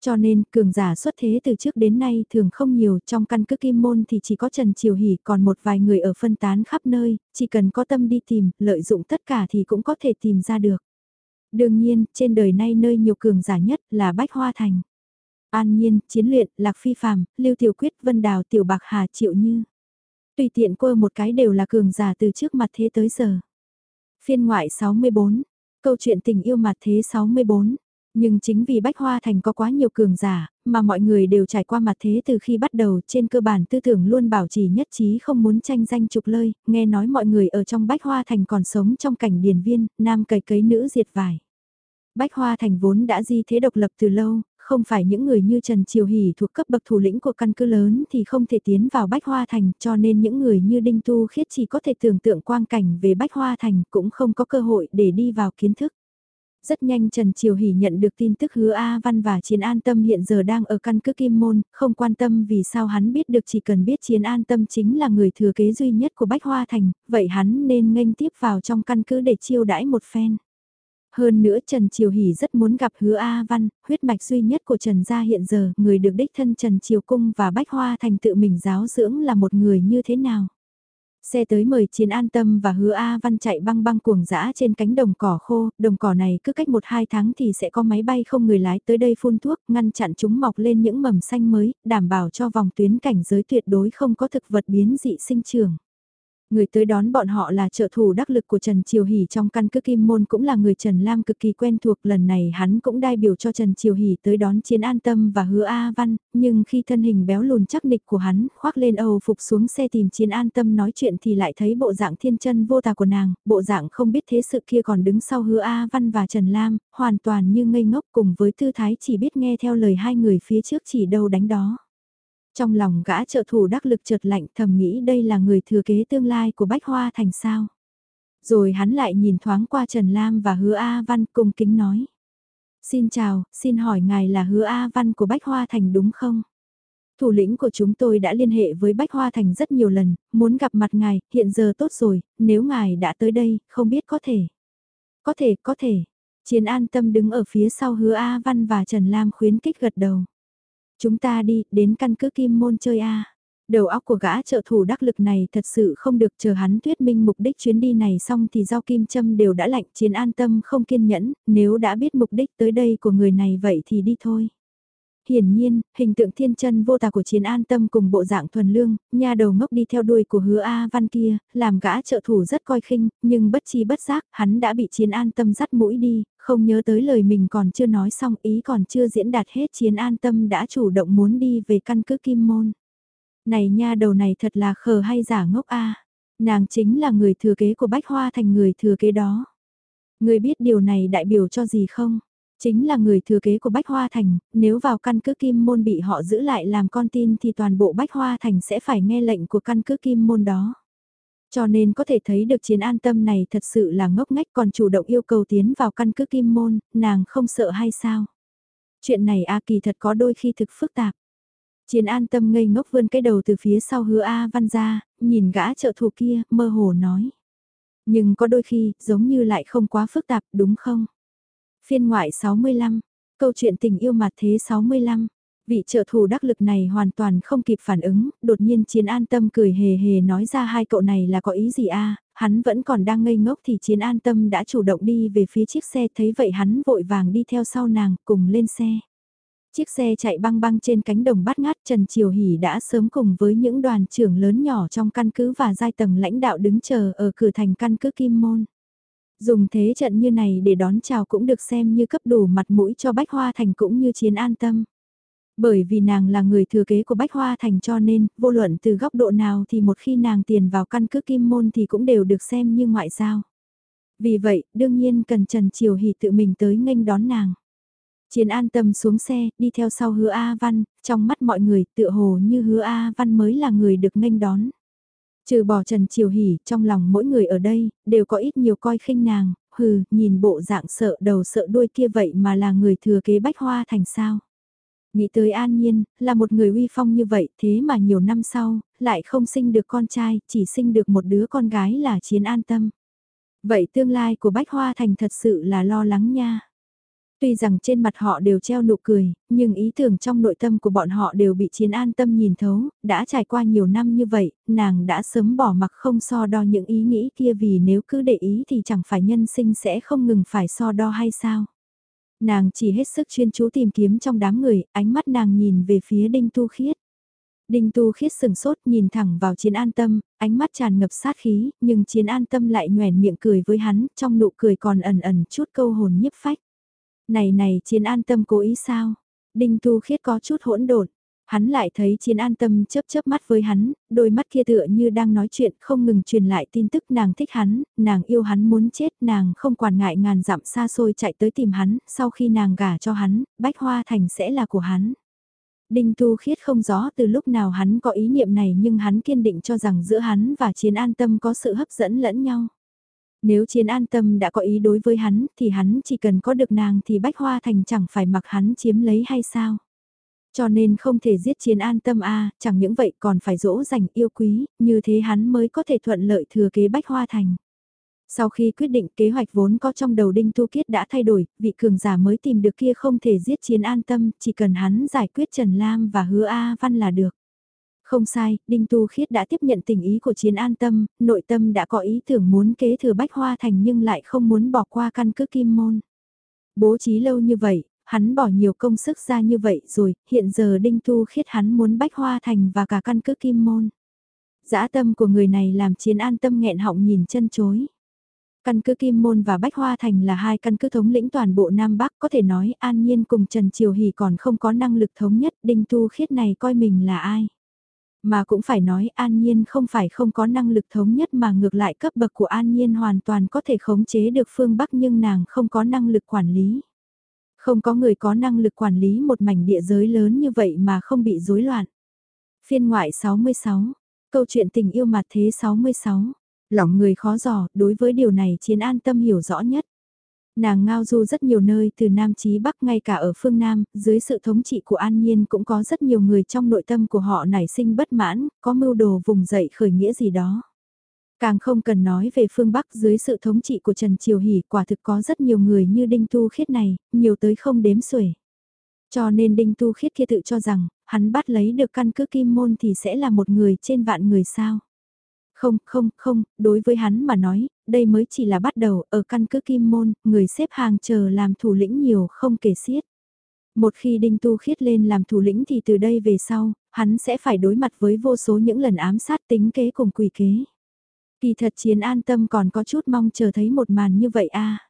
Cho nên, cường giả xuất thế từ trước đến nay thường không nhiều, trong căn cứ kim môn thì chỉ có Trần Triều Hỷ còn một vài người ở phân tán khắp nơi, chỉ cần có tâm đi tìm, lợi dụng tất cả thì cũng có thể tìm ra được. Đương nhiên, trên đời nay nơi nhiều cường giả nhất là Bách Hoa Thành. An Nhiên, Chiến luyện, Lạc Phi Phạm, Lưu Tiểu Quyết, Vân Đào, Tiểu Bạc Hà, Triệu Như. Tùy tiện quơ một cái đều là cường giả từ trước mặt thế tới giờ. Phiên ngoại 64, câu chuyện tình yêu mặt thế 64. Nhưng chính vì Bách Hoa Thành có quá nhiều cường giả, mà mọi người đều trải qua mặt thế từ khi bắt đầu trên cơ bản tư tưởng luôn bảo trì nhất trí không muốn tranh danh trục lơi, nghe nói mọi người ở trong Bách Hoa Thành còn sống trong cảnh điền viên, nam cầy cấy nữ diệt vải. Bách Hoa Thành vốn đã di thế độc lập từ lâu, không phải những người như Trần Triều Hỷ thuộc cấp bậc thủ lĩnh của căn cứ lớn thì không thể tiến vào Bách Hoa Thành cho nên những người như Đinh Tu Khiết chỉ có thể tưởng tượng quang cảnh về Bách Hoa Thành cũng không có cơ hội để đi vào kiến thức. Rất nhanh Trần Triều Hỷ nhận được tin tức hứa A Văn và Chiến An Tâm hiện giờ đang ở căn cứ Kim Môn, không quan tâm vì sao hắn biết được chỉ cần biết Chiến An Tâm chính là người thừa kế duy nhất của Bách Hoa Thành, vậy hắn nên nghênh tiếp vào trong căn cứ để chiêu đãi một phen. Hơn nữa Trần Triều Hỷ rất muốn gặp hứa A Văn, huyết mạch duy nhất của Trần Gia hiện giờ, người được đích thân Trần Triều Cung và Bách Hoa Thành tự mình giáo dưỡng là một người như thế nào. Xe tới mời Chiến An Tâm và Hứa A Văn chạy băng băng cuồng dã trên cánh đồng cỏ khô, đồng cỏ này cứ cách 1-2 tháng thì sẽ có máy bay không người lái tới đây phun thuốc, ngăn chặn chúng mọc lên những mầm xanh mới, đảm bảo cho vòng tuyến cảnh giới tuyệt đối không có thực vật biến dị sinh trưởng. Người tới đón bọn họ là trợ thủ đắc lực của Trần Triều Hỷ trong căn cứ Kim Môn cũng là người Trần Lam cực kỳ quen thuộc lần này hắn cũng đại biểu cho Trần Triều Hỷ tới đón chiến an tâm và hứa A Văn, nhưng khi thân hình béo lùn chắc nịch của hắn khoác lên Âu phục xuống xe tìm chiến an tâm nói chuyện thì lại thấy bộ dạng thiên chân vô tà của nàng, bộ dạng không biết thế sự kia còn đứng sau hứa A Văn và Trần Lam, hoàn toàn như ngây ngốc cùng với tư thái chỉ biết nghe theo lời hai người phía trước chỉ đâu đánh đó. Trong lòng gã trợ thủ đắc lực chợt lạnh thầm nghĩ đây là người thừa kế tương lai của Bách Hoa Thành sao. Rồi hắn lại nhìn thoáng qua Trần Lam và hứa A Văn cung kính nói. Xin chào, xin hỏi ngài là hứa A Văn của Bách Hoa Thành đúng không? Thủ lĩnh của chúng tôi đã liên hệ với Bách Hoa Thành rất nhiều lần, muốn gặp mặt ngài, hiện giờ tốt rồi, nếu ngài đã tới đây, không biết có thể. Có thể, có thể. Chiến an tâm đứng ở phía sau hứa A Văn và Trần Lam khuyến kích gật đầu. Chúng ta đi, đến căn cứ kim môn chơi a. Đầu óc của gã trợ thủ đắc lực này thật sự không được chờ hắn thuyết minh mục đích chuyến đi này xong thì giao kim châm đều đã lạnh chiến an tâm không kiên nhẫn, nếu đã biết mục đích tới đây của người này vậy thì đi thôi. Hiển nhiên, hình tượng thiên chân vô tà của chiến an tâm cùng bộ dạng thuần lương, nhà đầu ngốc đi theo đuôi của hứa A văn kia, làm gã trợ thủ rất coi khinh, nhưng bất chi bất giác, hắn đã bị chiến an tâm dắt mũi đi, không nhớ tới lời mình còn chưa nói xong ý còn chưa diễn đạt hết chiến an tâm đã chủ động muốn đi về căn cứ kim môn. Này nha đầu này thật là khờ hay giả ngốc a nàng chính là người thừa kế của Bách Hoa thành người thừa kế đó. Người biết điều này đại biểu cho gì không? Chính là người thừa kế của Bách Hoa Thành, nếu vào căn cứ Kim Môn bị họ giữ lại làm con tin thì toàn bộ Bách Hoa Thành sẽ phải nghe lệnh của căn cứ Kim Môn đó. Cho nên có thể thấy được chiến an tâm này thật sự là ngốc ngách còn chủ động yêu cầu tiến vào căn cứ Kim Môn, nàng không sợ hay sao? Chuyện này A kỳ thật có đôi khi thực phức tạp. Chiến an tâm ngây ngốc vươn cái đầu từ phía sau hứa A văn ra, nhìn gã trợ thủ kia, mơ hồ nói. Nhưng có đôi khi, giống như lại không quá phức tạp, đúng không? Phiên ngoại 65, câu chuyện tình yêu mặt thế 65. Vị trợ thủ đắc lực này hoàn toàn không kịp phản ứng, đột nhiên chiến an tâm cười hề hề nói ra hai cậu này là có ý gì a hắn vẫn còn đang ngây ngốc thì chiến an tâm đã chủ động đi về phía chiếc xe thấy vậy hắn vội vàng đi theo sau nàng cùng lên xe. Chiếc xe chạy băng băng trên cánh đồng bát ngát Trần Triều Hỷ đã sớm cùng với những đoàn trưởng lớn nhỏ trong căn cứ và giai tầng lãnh đạo đứng chờ ở cửa thành căn cứ Kim Môn. Dùng thế trận như này để đón chào cũng được xem như cấp đủ mặt mũi cho Bách Hoa Thành cũng như chiến an tâm. Bởi vì nàng là người thừa kế của Bách Hoa Thành cho nên, vô luận từ góc độ nào thì một khi nàng tiền vào căn cứ kim môn thì cũng đều được xem như ngoại giao. Vì vậy, đương nhiên cần Trần Triều Hỷ tự mình tới nghênh đón nàng. Chiến an tâm xuống xe, đi theo sau hứa A Văn, trong mắt mọi người tựa hồ như hứa A Văn mới là người được nghênh đón. Trừ bỏ Trần Triều Hỷ, trong lòng mỗi người ở đây, đều có ít nhiều coi khinh nàng, hừ, nhìn bộ dạng sợ đầu sợ đuôi kia vậy mà là người thừa kế bách hoa thành sao. Nghĩ tới an nhiên, là một người uy phong như vậy, thế mà nhiều năm sau, lại không sinh được con trai, chỉ sinh được một đứa con gái là chiến an tâm. Vậy tương lai của bách hoa thành thật sự là lo lắng nha. Tuy rằng trên mặt họ đều treo nụ cười, nhưng ý tưởng trong nội tâm của bọn họ đều bị chiến an tâm nhìn thấu, đã trải qua nhiều năm như vậy, nàng đã sớm bỏ mặc không so đo những ý nghĩ kia vì nếu cứ để ý thì chẳng phải nhân sinh sẽ không ngừng phải so đo hay sao. Nàng chỉ hết sức chuyên chú tìm kiếm trong đám người, ánh mắt nàng nhìn về phía Đinh Tu Khiết. Đinh Tu Khiết sừng sốt nhìn thẳng vào chiến an tâm, ánh mắt tràn ngập sát khí, nhưng chiến an tâm lại nhoèn miệng cười với hắn, trong nụ cười còn ẩn ẩn chút câu hồn nhiếp phách. Này này chiến an tâm cố ý sao? Đinh Tu Khiết có chút hỗn độn. Hắn lại thấy chiến an tâm chớp chớp mắt với hắn, đôi mắt kia tựa như đang nói chuyện không ngừng truyền lại tin tức nàng thích hắn, nàng yêu hắn muốn chết, nàng không quản ngại ngàn dặm xa xôi chạy tới tìm hắn, sau khi nàng gả cho hắn, bách hoa thành sẽ là của hắn. Đinh Tu Khiết không rõ từ lúc nào hắn có ý niệm này nhưng hắn kiên định cho rằng giữa hắn và chiến an tâm có sự hấp dẫn lẫn nhau. Nếu chiến an tâm đã có ý đối với hắn thì hắn chỉ cần có được nàng thì Bách Hoa Thành chẳng phải mặc hắn chiếm lấy hay sao. Cho nên không thể giết chiến an tâm a chẳng những vậy còn phải dỗ dành yêu quý, như thế hắn mới có thể thuận lợi thừa kế Bách Hoa Thành. Sau khi quyết định kế hoạch vốn có trong đầu Đinh Tu Kiết đã thay đổi, vị cường giả mới tìm được kia không thể giết chiến an tâm, chỉ cần hắn giải quyết Trần Lam và hứa A Văn là được. Không sai, Đinh Tu Khiết đã tiếp nhận tình ý của chiến an tâm, nội tâm đã có ý tưởng muốn kế thừa Bách Hoa Thành nhưng lại không muốn bỏ qua căn cứ Kim Môn. Bố trí lâu như vậy, hắn bỏ nhiều công sức ra như vậy rồi, hiện giờ Đinh Tu Khiết hắn muốn Bách Hoa Thành và cả căn cứ Kim Môn. Dã tâm của người này làm chiến an tâm nghẹn họng nhìn chân chối. Căn cứ Kim Môn và Bách Hoa Thành là hai căn cứ thống lĩnh toàn bộ Nam Bắc có thể nói An Nhiên cùng Trần Triều Hỷ còn không có năng lực thống nhất Đinh Tu Khiết này coi mình là ai. Mà cũng phải nói An Nhiên không phải không có năng lực thống nhất mà ngược lại cấp bậc của An Nhiên hoàn toàn có thể khống chế được phương Bắc nhưng nàng không có năng lực quản lý. Không có người có năng lực quản lý một mảnh địa giới lớn như vậy mà không bị rối loạn. Phiên ngoại 66, câu chuyện tình yêu mặt thế 66, lòng người khó dò, đối với điều này chiến an tâm hiểu rõ nhất. Nàng ngao du rất nhiều nơi từ Nam chí Bắc ngay cả ở phương Nam, dưới sự thống trị của An Nhiên cũng có rất nhiều người trong nội tâm của họ nảy sinh bất mãn, có mưu đồ vùng dậy khởi nghĩa gì đó. Càng không cần nói về phương Bắc dưới sự thống trị của Trần Triều Hỷ quả thực có rất nhiều người như Đinh Tu Khiết này, nhiều tới không đếm xuể. Cho nên Đinh Tu Khiết kia tự cho rằng, hắn bắt lấy được căn cứ kim môn thì sẽ là một người trên vạn người sao. Không, không, không, đối với hắn mà nói, đây mới chỉ là bắt đầu, ở căn cứ kim môn, người xếp hàng chờ làm thủ lĩnh nhiều không kể xiết. Một khi Đinh Tu Khiết lên làm thủ lĩnh thì từ đây về sau, hắn sẽ phải đối mặt với vô số những lần ám sát tính kế cùng quỷ kế. Kỳ thật chiến an tâm còn có chút mong chờ thấy một màn như vậy a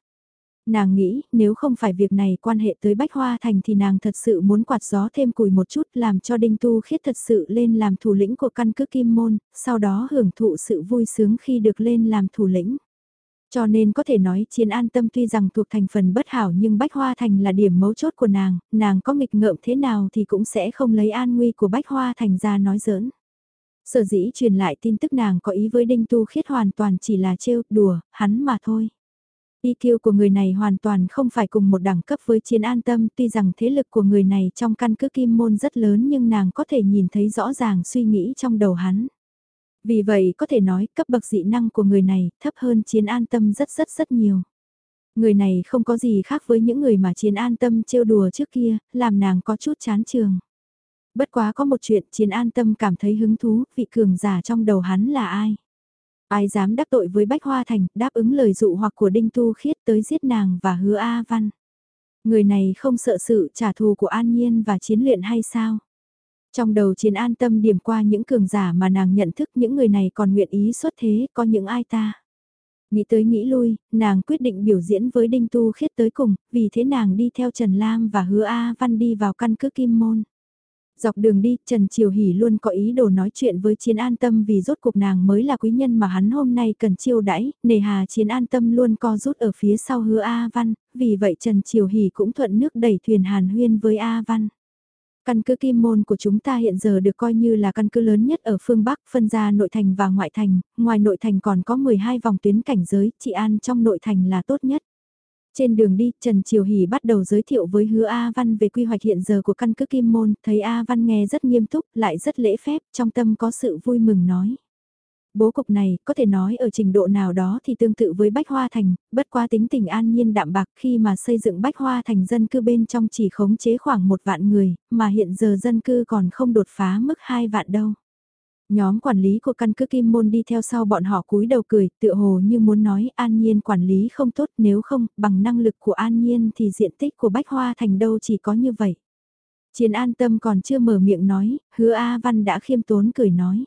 Nàng nghĩ nếu không phải việc này quan hệ tới Bách Hoa Thành thì nàng thật sự muốn quạt gió thêm cùi một chút làm cho Đinh Tu Khiết thật sự lên làm thủ lĩnh của căn cứ Kim Môn, sau đó hưởng thụ sự vui sướng khi được lên làm thủ lĩnh. Cho nên có thể nói chiến an tâm tuy rằng thuộc thành phần bất hảo nhưng Bách Hoa Thành là điểm mấu chốt của nàng, nàng có nghịch ngợm thế nào thì cũng sẽ không lấy an nguy của Bách Hoa Thành ra nói giỡn. Sở dĩ truyền lại tin tức nàng có ý với Đinh Tu Khiết hoàn toàn chỉ là trêu, đùa, hắn mà thôi. EQ của người này hoàn toàn không phải cùng một đẳng cấp với chiến an tâm tuy rằng thế lực của người này trong căn cứ kim môn rất lớn nhưng nàng có thể nhìn thấy rõ ràng suy nghĩ trong đầu hắn. Vì vậy có thể nói cấp bậc dị năng của người này thấp hơn chiến an tâm rất rất rất nhiều. Người này không có gì khác với những người mà chiến an tâm trêu đùa trước kia, làm nàng có chút chán trường. Bất quá có một chuyện chiến an tâm cảm thấy hứng thú, vị cường giả trong đầu hắn là ai? Ai dám đắc tội với Bách Hoa Thành, đáp ứng lời dụ hoặc của Đinh Tu Khiết tới giết nàng và hứa A Văn. Người này không sợ sự trả thù của An Nhiên và chiến luyện hay sao? Trong đầu chiến an tâm điểm qua những cường giả mà nàng nhận thức những người này còn nguyện ý xuất thế có những ai ta. Nghĩ tới nghĩ lui, nàng quyết định biểu diễn với Đinh Tu Khiết tới cùng, vì thế nàng đi theo Trần Lam và hứa A Văn đi vào căn cứ Kim Môn. Dọc đường đi, Trần Triều Hỷ luôn có ý đồ nói chuyện với Chiến An Tâm vì rốt cuộc nàng mới là quý nhân mà hắn hôm nay cần chiêu đãi, nề hà Chiến An Tâm luôn co rút ở phía sau hứa A Văn, vì vậy Trần Triều Hỷ cũng thuận nước đẩy thuyền hàn huyên với A Văn. Căn cứ Kim Môn của chúng ta hiện giờ được coi như là căn cứ lớn nhất ở phương Bắc, phân ra nội thành và ngoại thành, ngoài nội thành còn có 12 vòng tuyến cảnh giới, trị an trong nội thành là tốt nhất. Trên đường đi, Trần Triều Hỷ bắt đầu giới thiệu với hứa A Văn về quy hoạch hiện giờ của căn cứ Kim Môn, thấy A Văn nghe rất nghiêm túc, lại rất lễ phép, trong tâm có sự vui mừng nói. Bố cục này, có thể nói ở trình độ nào đó thì tương tự với Bách Hoa Thành, bất qua tính tình an nhiên đạm bạc khi mà xây dựng Bách Hoa Thành dân cư bên trong chỉ khống chế khoảng một vạn người, mà hiện giờ dân cư còn không đột phá mức hai vạn đâu. Nhóm quản lý của căn cứ Kim Môn đi theo sau bọn họ cúi đầu cười, tựa hồ như muốn nói An Nhiên quản lý không tốt nếu không, bằng năng lực của An Nhiên thì diện tích của Bách Hoa Thành đâu chỉ có như vậy. Chiến an tâm còn chưa mở miệng nói, hứa A Văn đã khiêm tốn cười nói.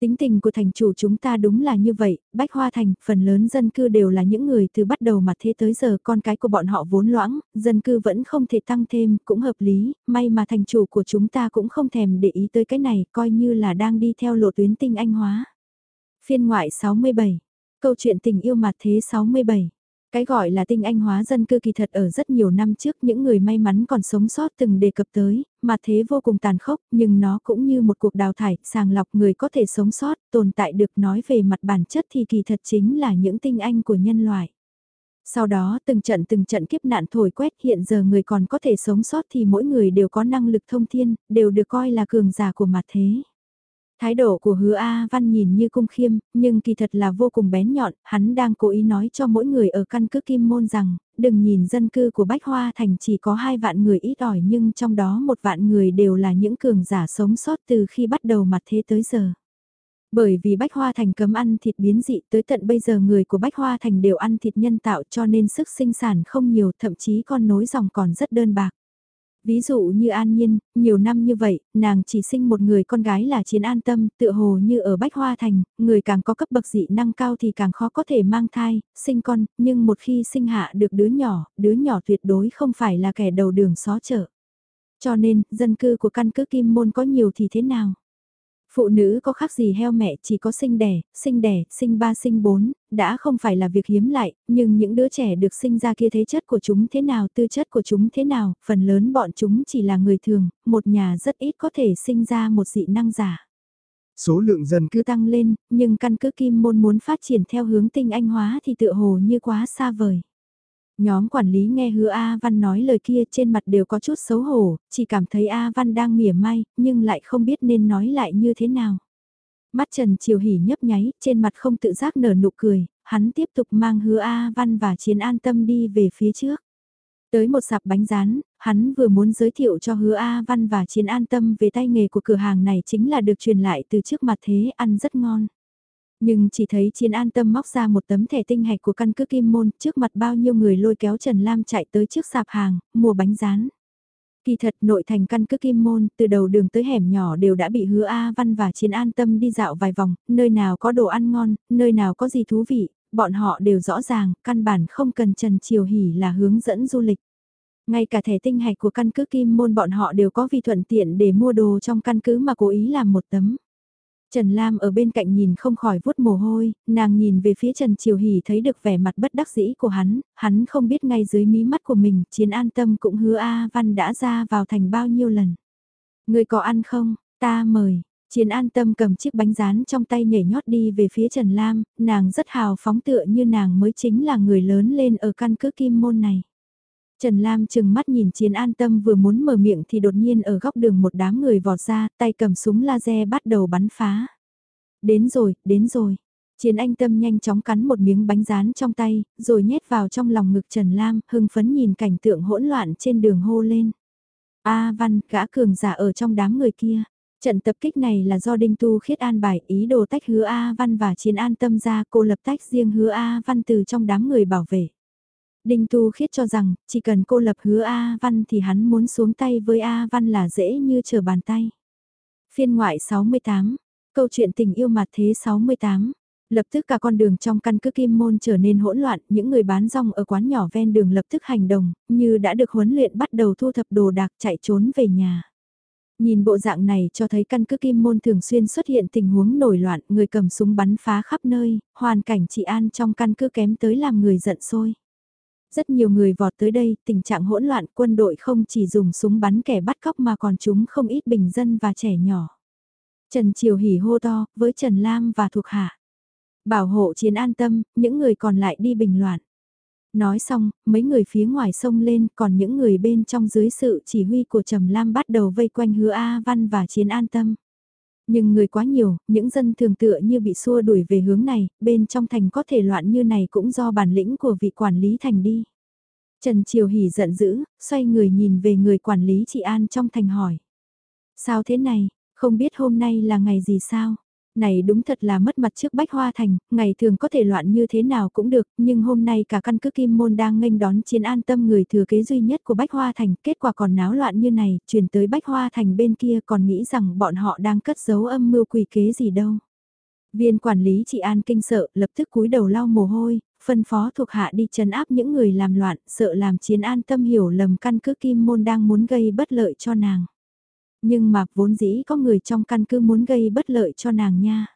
Tính tình của thành chủ chúng ta đúng là như vậy, Bách Hoa Thành, phần lớn dân cư đều là những người từ bắt đầu mà thế tới giờ con cái của bọn họ vốn loãng, dân cư vẫn không thể tăng thêm, cũng hợp lý, may mà thành chủ của chúng ta cũng không thèm để ý tới cái này, coi như là đang đi theo lộ tuyến tinh anh hóa. Phiên ngoại 67, câu chuyện tình yêu mặt thế 67 cái gọi là tinh anh hóa dân cư kỳ thật ở rất nhiều năm trước những người may mắn còn sống sót từng đề cập tới, mà thế vô cùng tàn khốc, nhưng nó cũng như một cuộc đào thải, sàng lọc người có thể sống sót, tồn tại được nói về mặt bản chất thì kỳ thật chính là những tinh anh của nhân loại. Sau đó từng trận từng trận kiếp nạn thổi quét hiện giờ người còn có thể sống sót thì mỗi người đều có năng lực thông thiên, đều được coi là cường giả của mặt thế. Thái độ của hứa A Văn nhìn như cung khiêm, nhưng kỳ thật là vô cùng bén nhọn, hắn đang cố ý nói cho mỗi người ở căn cứ Kim Môn rằng, đừng nhìn dân cư của Bách Hoa Thành chỉ có hai vạn người ít ỏi nhưng trong đó một vạn người đều là những cường giả sống sót từ khi bắt đầu mặt thế tới giờ. Bởi vì Bách Hoa Thành cấm ăn thịt biến dị tới tận bây giờ người của Bách Hoa Thành đều ăn thịt nhân tạo cho nên sức sinh sản không nhiều thậm chí con nối dòng còn rất đơn bạc. Ví dụ như An Nhiên, nhiều năm như vậy, nàng chỉ sinh một người con gái là Chiến An Tâm, tựa hồ như ở Bách Hoa Thành, người càng có cấp bậc dị năng cao thì càng khó có thể mang thai, sinh con, nhưng một khi sinh hạ được đứa nhỏ, đứa nhỏ tuyệt đối không phải là kẻ đầu đường xó chợ. Cho nên, dân cư của căn cứ Kim Môn có nhiều thì thế nào? Phụ nữ có khác gì heo mẹ chỉ có sinh đẻ, sinh đẻ, sinh ba sinh bốn, đã không phải là việc hiếm lại, nhưng những đứa trẻ được sinh ra kia thế chất của chúng thế nào, tư chất của chúng thế nào, phần lớn bọn chúng chỉ là người thường, một nhà rất ít có thể sinh ra một dị năng giả. Số lượng dân cứ tăng lên, nhưng căn cứ kim môn muốn phát triển theo hướng tinh anh hóa thì tựa hồ như quá xa vời. Nhóm quản lý nghe hứa A Văn nói lời kia trên mặt đều có chút xấu hổ, chỉ cảm thấy A Văn đang mỉa mai, nhưng lại không biết nên nói lại như thế nào. Mắt Trần Triều Hỉ nhấp nháy, trên mặt không tự giác nở nụ cười, hắn tiếp tục mang hứa A Văn và Chiến An Tâm đi về phía trước. Tới một sạp bánh rán, hắn vừa muốn giới thiệu cho hứa A Văn và Chiến An Tâm về tay nghề của cửa hàng này chính là được truyền lại từ trước mặt thế ăn rất ngon. Nhưng chỉ thấy Chiến An Tâm móc ra một tấm thẻ tinh hạch của căn cứ Kim Môn, trước mặt bao nhiêu người lôi kéo Trần Lam chạy tới trước sạp hàng, mua bánh rán. Kỳ thật nội thành căn cứ Kim Môn, từ đầu đường tới hẻm nhỏ đều đã bị hứa A Văn và Chiến An Tâm đi dạo vài vòng, nơi nào có đồ ăn ngon, nơi nào có gì thú vị, bọn họ đều rõ ràng, căn bản không cần Trần Triều Hỷ là hướng dẫn du lịch. Ngay cả thẻ tinh hạch của căn cứ Kim Môn bọn họ đều có vì thuận tiện để mua đồ trong căn cứ mà cố ý làm một tấm. Trần Lam ở bên cạnh nhìn không khỏi vuốt mồ hôi, nàng nhìn về phía Trần Triều Hỷ thấy được vẻ mặt bất đắc dĩ của hắn, hắn không biết ngay dưới mí mắt của mình, chiến an tâm cũng hứa A Văn đã ra vào thành bao nhiêu lần. Người có ăn không, ta mời, chiến an tâm cầm chiếc bánh rán trong tay nhảy nhót đi về phía Trần Lam, nàng rất hào phóng tựa như nàng mới chính là người lớn lên ở căn cứ kim môn này. Trần Lam chừng mắt nhìn chiến an tâm vừa muốn mở miệng thì đột nhiên ở góc đường một đám người vọt ra, tay cầm súng laser bắt đầu bắn phá. Đến rồi, đến rồi. Chiến anh tâm nhanh chóng cắn một miếng bánh rán trong tay, rồi nhét vào trong lòng ngực Trần Lam, hưng phấn nhìn cảnh tượng hỗn loạn trên đường hô lên. A Văn, gã cường giả ở trong đám người kia. Trận tập kích này là do Đinh Tu khiết an bài ý đồ tách hứa A Văn và Chiến An Tâm ra cô lập tách riêng hứa A Văn từ trong đám người bảo vệ. Đinh Tu Khiết cho rằng, chỉ cần cô lập hứa A Văn thì hắn muốn xuống tay với A Văn là dễ như trở bàn tay. Phiên ngoại 68, câu chuyện tình yêu mặt thế 68. Lập tức cả con đường trong căn cứ Kim Môn trở nên hỗn loạn, những người bán rong ở quán nhỏ ven đường lập tức hành động, như đã được huấn luyện bắt đầu thu thập đồ đạc chạy trốn về nhà. Nhìn bộ dạng này cho thấy căn cứ Kim Môn thường xuyên xuất hiện tình huống nổi loạn, người cầm súng bắn phá khắp nơi, hoàn cảnh trị an trong căn cứ kém tới làm người giận sôi. Rất nhiều người vọt tới đây, tình trạng hỗn loạn quân đội không chỉ dùng súng bắn kẻ bắt cóc mà còn chúng không ít bình dân và trẻ nhỏ. Trần Triều hỉ hô to, với Trần Lam và thuộc hạ. Bảo hộ chiến an tâm, những người còn lại đi bình loạn. Nói xong, mấy người phía ngoài sông lên, còn những người bên trong dưới sự chỉ huy của Trầm Lam bắt đầu vây quanh hứa A Văn và chiến an tâm. Nhưng người quá nhiều, những dân thường tựa như bị xua đuổi về hướng này, bên trong thành có thể loạn như này cũng do bản lĩnh của vị quản lý thành đi. Trần Triều Hỷ giận dữ, xoay người nhìn về người quản lý chị An trong thành hỏi. Sao thế này, không biết hôm nay là ngày gì sao? Này đúng thật là mất mặt trước Bách Hoa Thành, ngày thường có thể loạn như thế nào cũng được, nhưng hôm nay cả căn cứ Kim Môn đang nghênh đón chiến an tâm người thừa kế duy nhất của Bách Hoa Thành, kết quả còn náo loạn như này, chuyển tới Bách Hoa Thành bên kia còn nghĩ rằng bọn họ đang cất giấu âm mưu quỷ kế gì đâu. Viên quản lý chị An kinh sợ, lập tức cúi đầu lau mồ hôi, phân phó thuộc hạ đi chấn áp những người làm loạn, sợ làm chiến an tâm hiểu lầm căn cứ Kim Môn đang muốn gây bất lợi cho nàng. Nhưng mà vốn dĩ có người trong căn cứ muốn gây bất lợi cho nàng nha.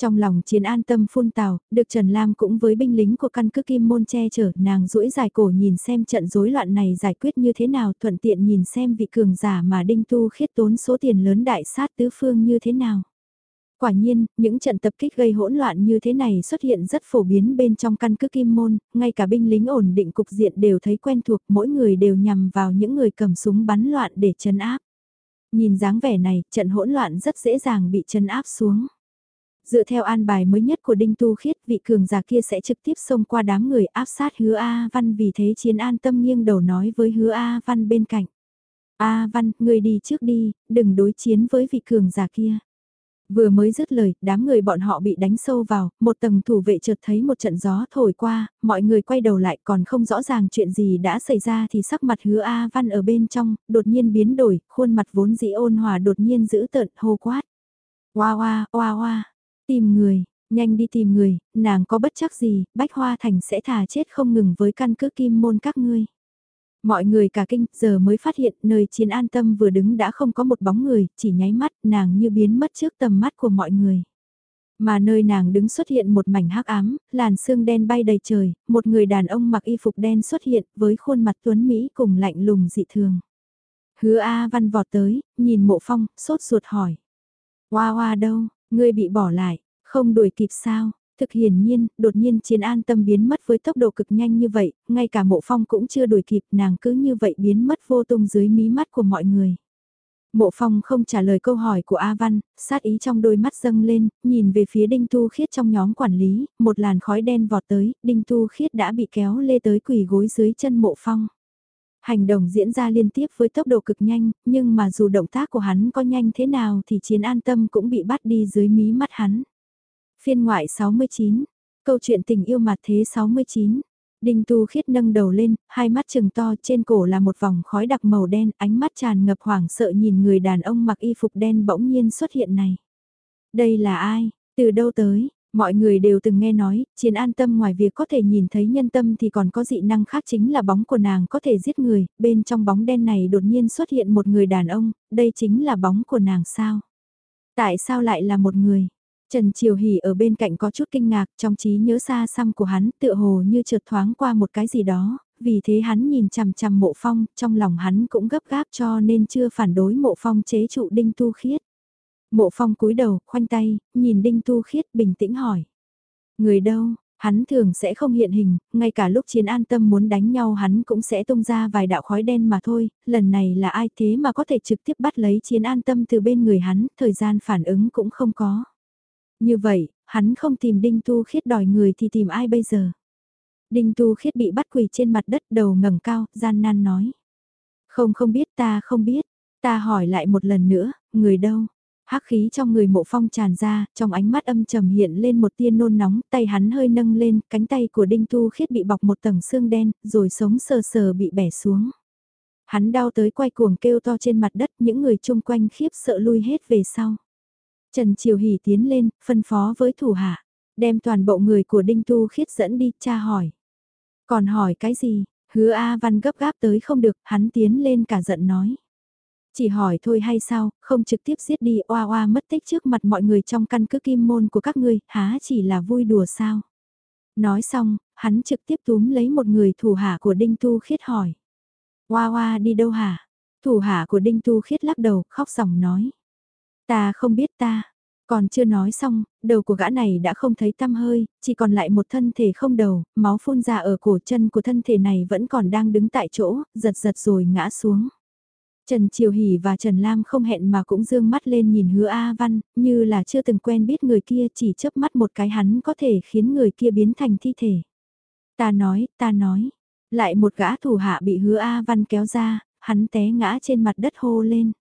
Trong lòng chiến an tâm phun tào, được Trần Lam cũng với binh lính của căn cứ Kim Môn che chở nàng duỗi dài cổ nhìn xem trận rối loạn này giải quyết như thế nào thuận tiện nhìn xem vị cường giả mà Đinh Tu khiết tốn số tiền lớn đại sát tứ phương như thế nào. Quả nhiên, những trận tập kích gây hỗn loạn như thế này xuất hiện rất phổ biến bên trong căn cứ Kim Môn, ngay cả binh lính ổn định cục diện đều thấy quen thuộc mỗi người đều nhằm vào những người cầm súng bắn loạn để chấn áp. Nhìn dáng vẻ này, trận hỗn loạn rất dễ dàng bị chân áp xuống. Dựa theo an bài mới nhất của Đinh Tu Khiết, vị cường giả kia sẽ trực tiếp xông qua đám người áp sát hứa A Văn vì thế chiến an tâm nghiêng đầu nói với hứa A Văn bên cạnh. A Văn, người đi trước đi, đừng đối chiến với vị cường giả kia. Vừa mới dứt lời, đám người bọn họ bị đánh sâu vào, một tầng thủ vệ chợt thấy một trận gió thổi qua, mọi người quay đầu lại còn không rõ ràng chuyện gì đã xảy ra thì sắc mặt hứa A Văn ở bên trong, đột nhiên biến đổi, khuôn mặt vốn dĩ ôn hòa đột nhiên giữ tợn hô quát. Hoa hoa, hoa hoa, tìm người, nhanh đi tìm người, nàng có bất chắc gì, bách hoa thành sẽ thà chết không ngừng với căn cứ kim môn các ngươi. Mọi người cả kinh, giờ mới phát hiện nơi chiến an tâm vừa đứng đã không có một bóng người, chỉ nháy mắt, nàng như biến mất trước tầm mắt của mọi người. Mà nơi nàng đứng xuất hiện một mảnh hắc ám, làn sương đen bay đầy trời, một người đàn ông mặc y phục đen xuất hiện với khuôn mặt tuấn Mỹ cùng lạnh lùng dị thường. Hứa A văn vọt tới, nhìn mộ phong, sốt ruột hỏi. Hoa hoa đâu, ngươi bị bỏ lại, không đuổi kịp sao, Thực hiển nhiên, đột nhiên chiến an tâm biến mất với tốc độ cực nhanh như vậy, ngay cả mộ phong cũng chưa đuổi kịp nàng cứ như vậy biến mất vô tung dưới mí mắt của mọi người. Mộ phong không trả lời câu hỏi của A Văn, sát ý trong đôi mắt dâng lên, nhìn về phía Đinh Tu Khiết trong nhóm quản lý, một làn khói đen vọt tới, Đinh Tu Khiết đã bị kéo lê tới quỳ gối dưới chân mộ phong. Hành động diễn ra liên tiếp với tốc độ cực nhanh, nhưng mà dù động tác của hắn có nhanh thế nào thì chiến an tâm cũng bị bắt đi dưới mí mắt hắn. Phiên ngoại 69, câu chuyện tình yêu mặt thế 69. Đinh Tu Khiết nâng đầu lên, hai mắt trừng to trên cổ là một vòng khói đặc màu đen, ánh mắt tràn ngập hoảng sợ nhìn người đàn ông mặc y phục đen bỗng nhiên xuất hiện này. Đây là ai? Từ đâu tới? Mọi người đều từng nghe nói, chiến an tâm ngoài việc có thể nhìn thấy nhân tâm thì còn có dị năng khác chính là bóng của nàng có thể giết người, bên trong bóng đen này đột nhiên xuất hiện một người đàn ông, đây chính là bóng của nàng sao? Tại sao lại là một người? Trần Triều Hỷ ở bên cạnh có chút kinh ngạc trong trí nhớ xa xăm của hắn tựa hồ như trượt thoáng qua một cái gì đó, vì thế hắn nhìn chằm chằm mộ phong, trong lòng hắn cũng gấp gáp cho nên chưa phản đối mộ phong chế trụ đinh tu khiết. Mộ phong cúi đầu, khoanh tay, nhìn đinh tu khiết bình tĩnh hỏi. Người đâu, hắn thường sẽ không hiện hình, ngay cả lúc chiến an tâm muốn đánh nhau hắn cũng sẽ tung ra vài đạo khói đen mà thôi, lần này là ai thế mà có thể trực tiếp bắt lấy chiến an tâm từ bên người hắn, thời gian phản ứng cũng không có. Như vậy, hắn không tìm Đinh Tu Khiết đòi người thì tìm ai bây giờ? Đinh Tu Khiết bị bắt quỳ trên mặt đất đầu ngẩng cao, gian nan nói. Không không biết ta không biết, ta hỏi lại một lần nữa, người đâu? hắc khí trong người mộ phong tràn ra, trong ánh mắt âm trầm hiện lên một tia nôn nóng, tay hắn hơi nâng lên, cánh tay của Đinh Tu Khiết bị bọc một tầng xương đen, rồi sống sờ sờ bị bẻ xuống. Hắn đau tới quay cuồng kêu to trên mặt đất, những người chung quanh khiếp sợ lui hết về sau. Trần Triều Hỷ tiến lên, phân phó với thủ hạ, đem toàn bộ người của Đinh Tu Khiết dẫn đi, tra hỏi. Còn hỏi cái gì, hứa A Văn gấp gáp tới không được, hắn tiến lên cả giận nói. Chỉ hỏi thôi hay sao, không trực tiếp giết đi oa oa mất tích trước mặt mọi người trong căn cứ kim môn của các ngươi, há chỉ là vui đùa sao. Nói xong, hắn trực tiếp túm lấy một người thủ hạ của Đinh Tu Khiết hỏi. Oa oa đi đâu hả? Thủ hạ của Đinh Tu Khiết lắc đầu, khóc sòng nói. Ta không biết ta. Còn chưa nói xong, đầu của gã này đã không thấy tăm hơi, chỉ còn lại một thân thể không đầu, máu phun ra ở cổ chân của thân thể này vẫn còn đang đứng tại chỗ, giật giật rồi ngã xuống. Trần Triều Hỷ và Trần Lam không hẹn mà cũng dương mắt lên nhìn hứa A Văn, như là chưa từng quen biết người kia chỉ chớp mắt một cái hắn có thể khiến người kia biến thành thi thể. Ta nói, ta nói, lại một gã thủ hạ bị hứa A Văn kéo ra, hắn té ngã trên mặt đất hô lên.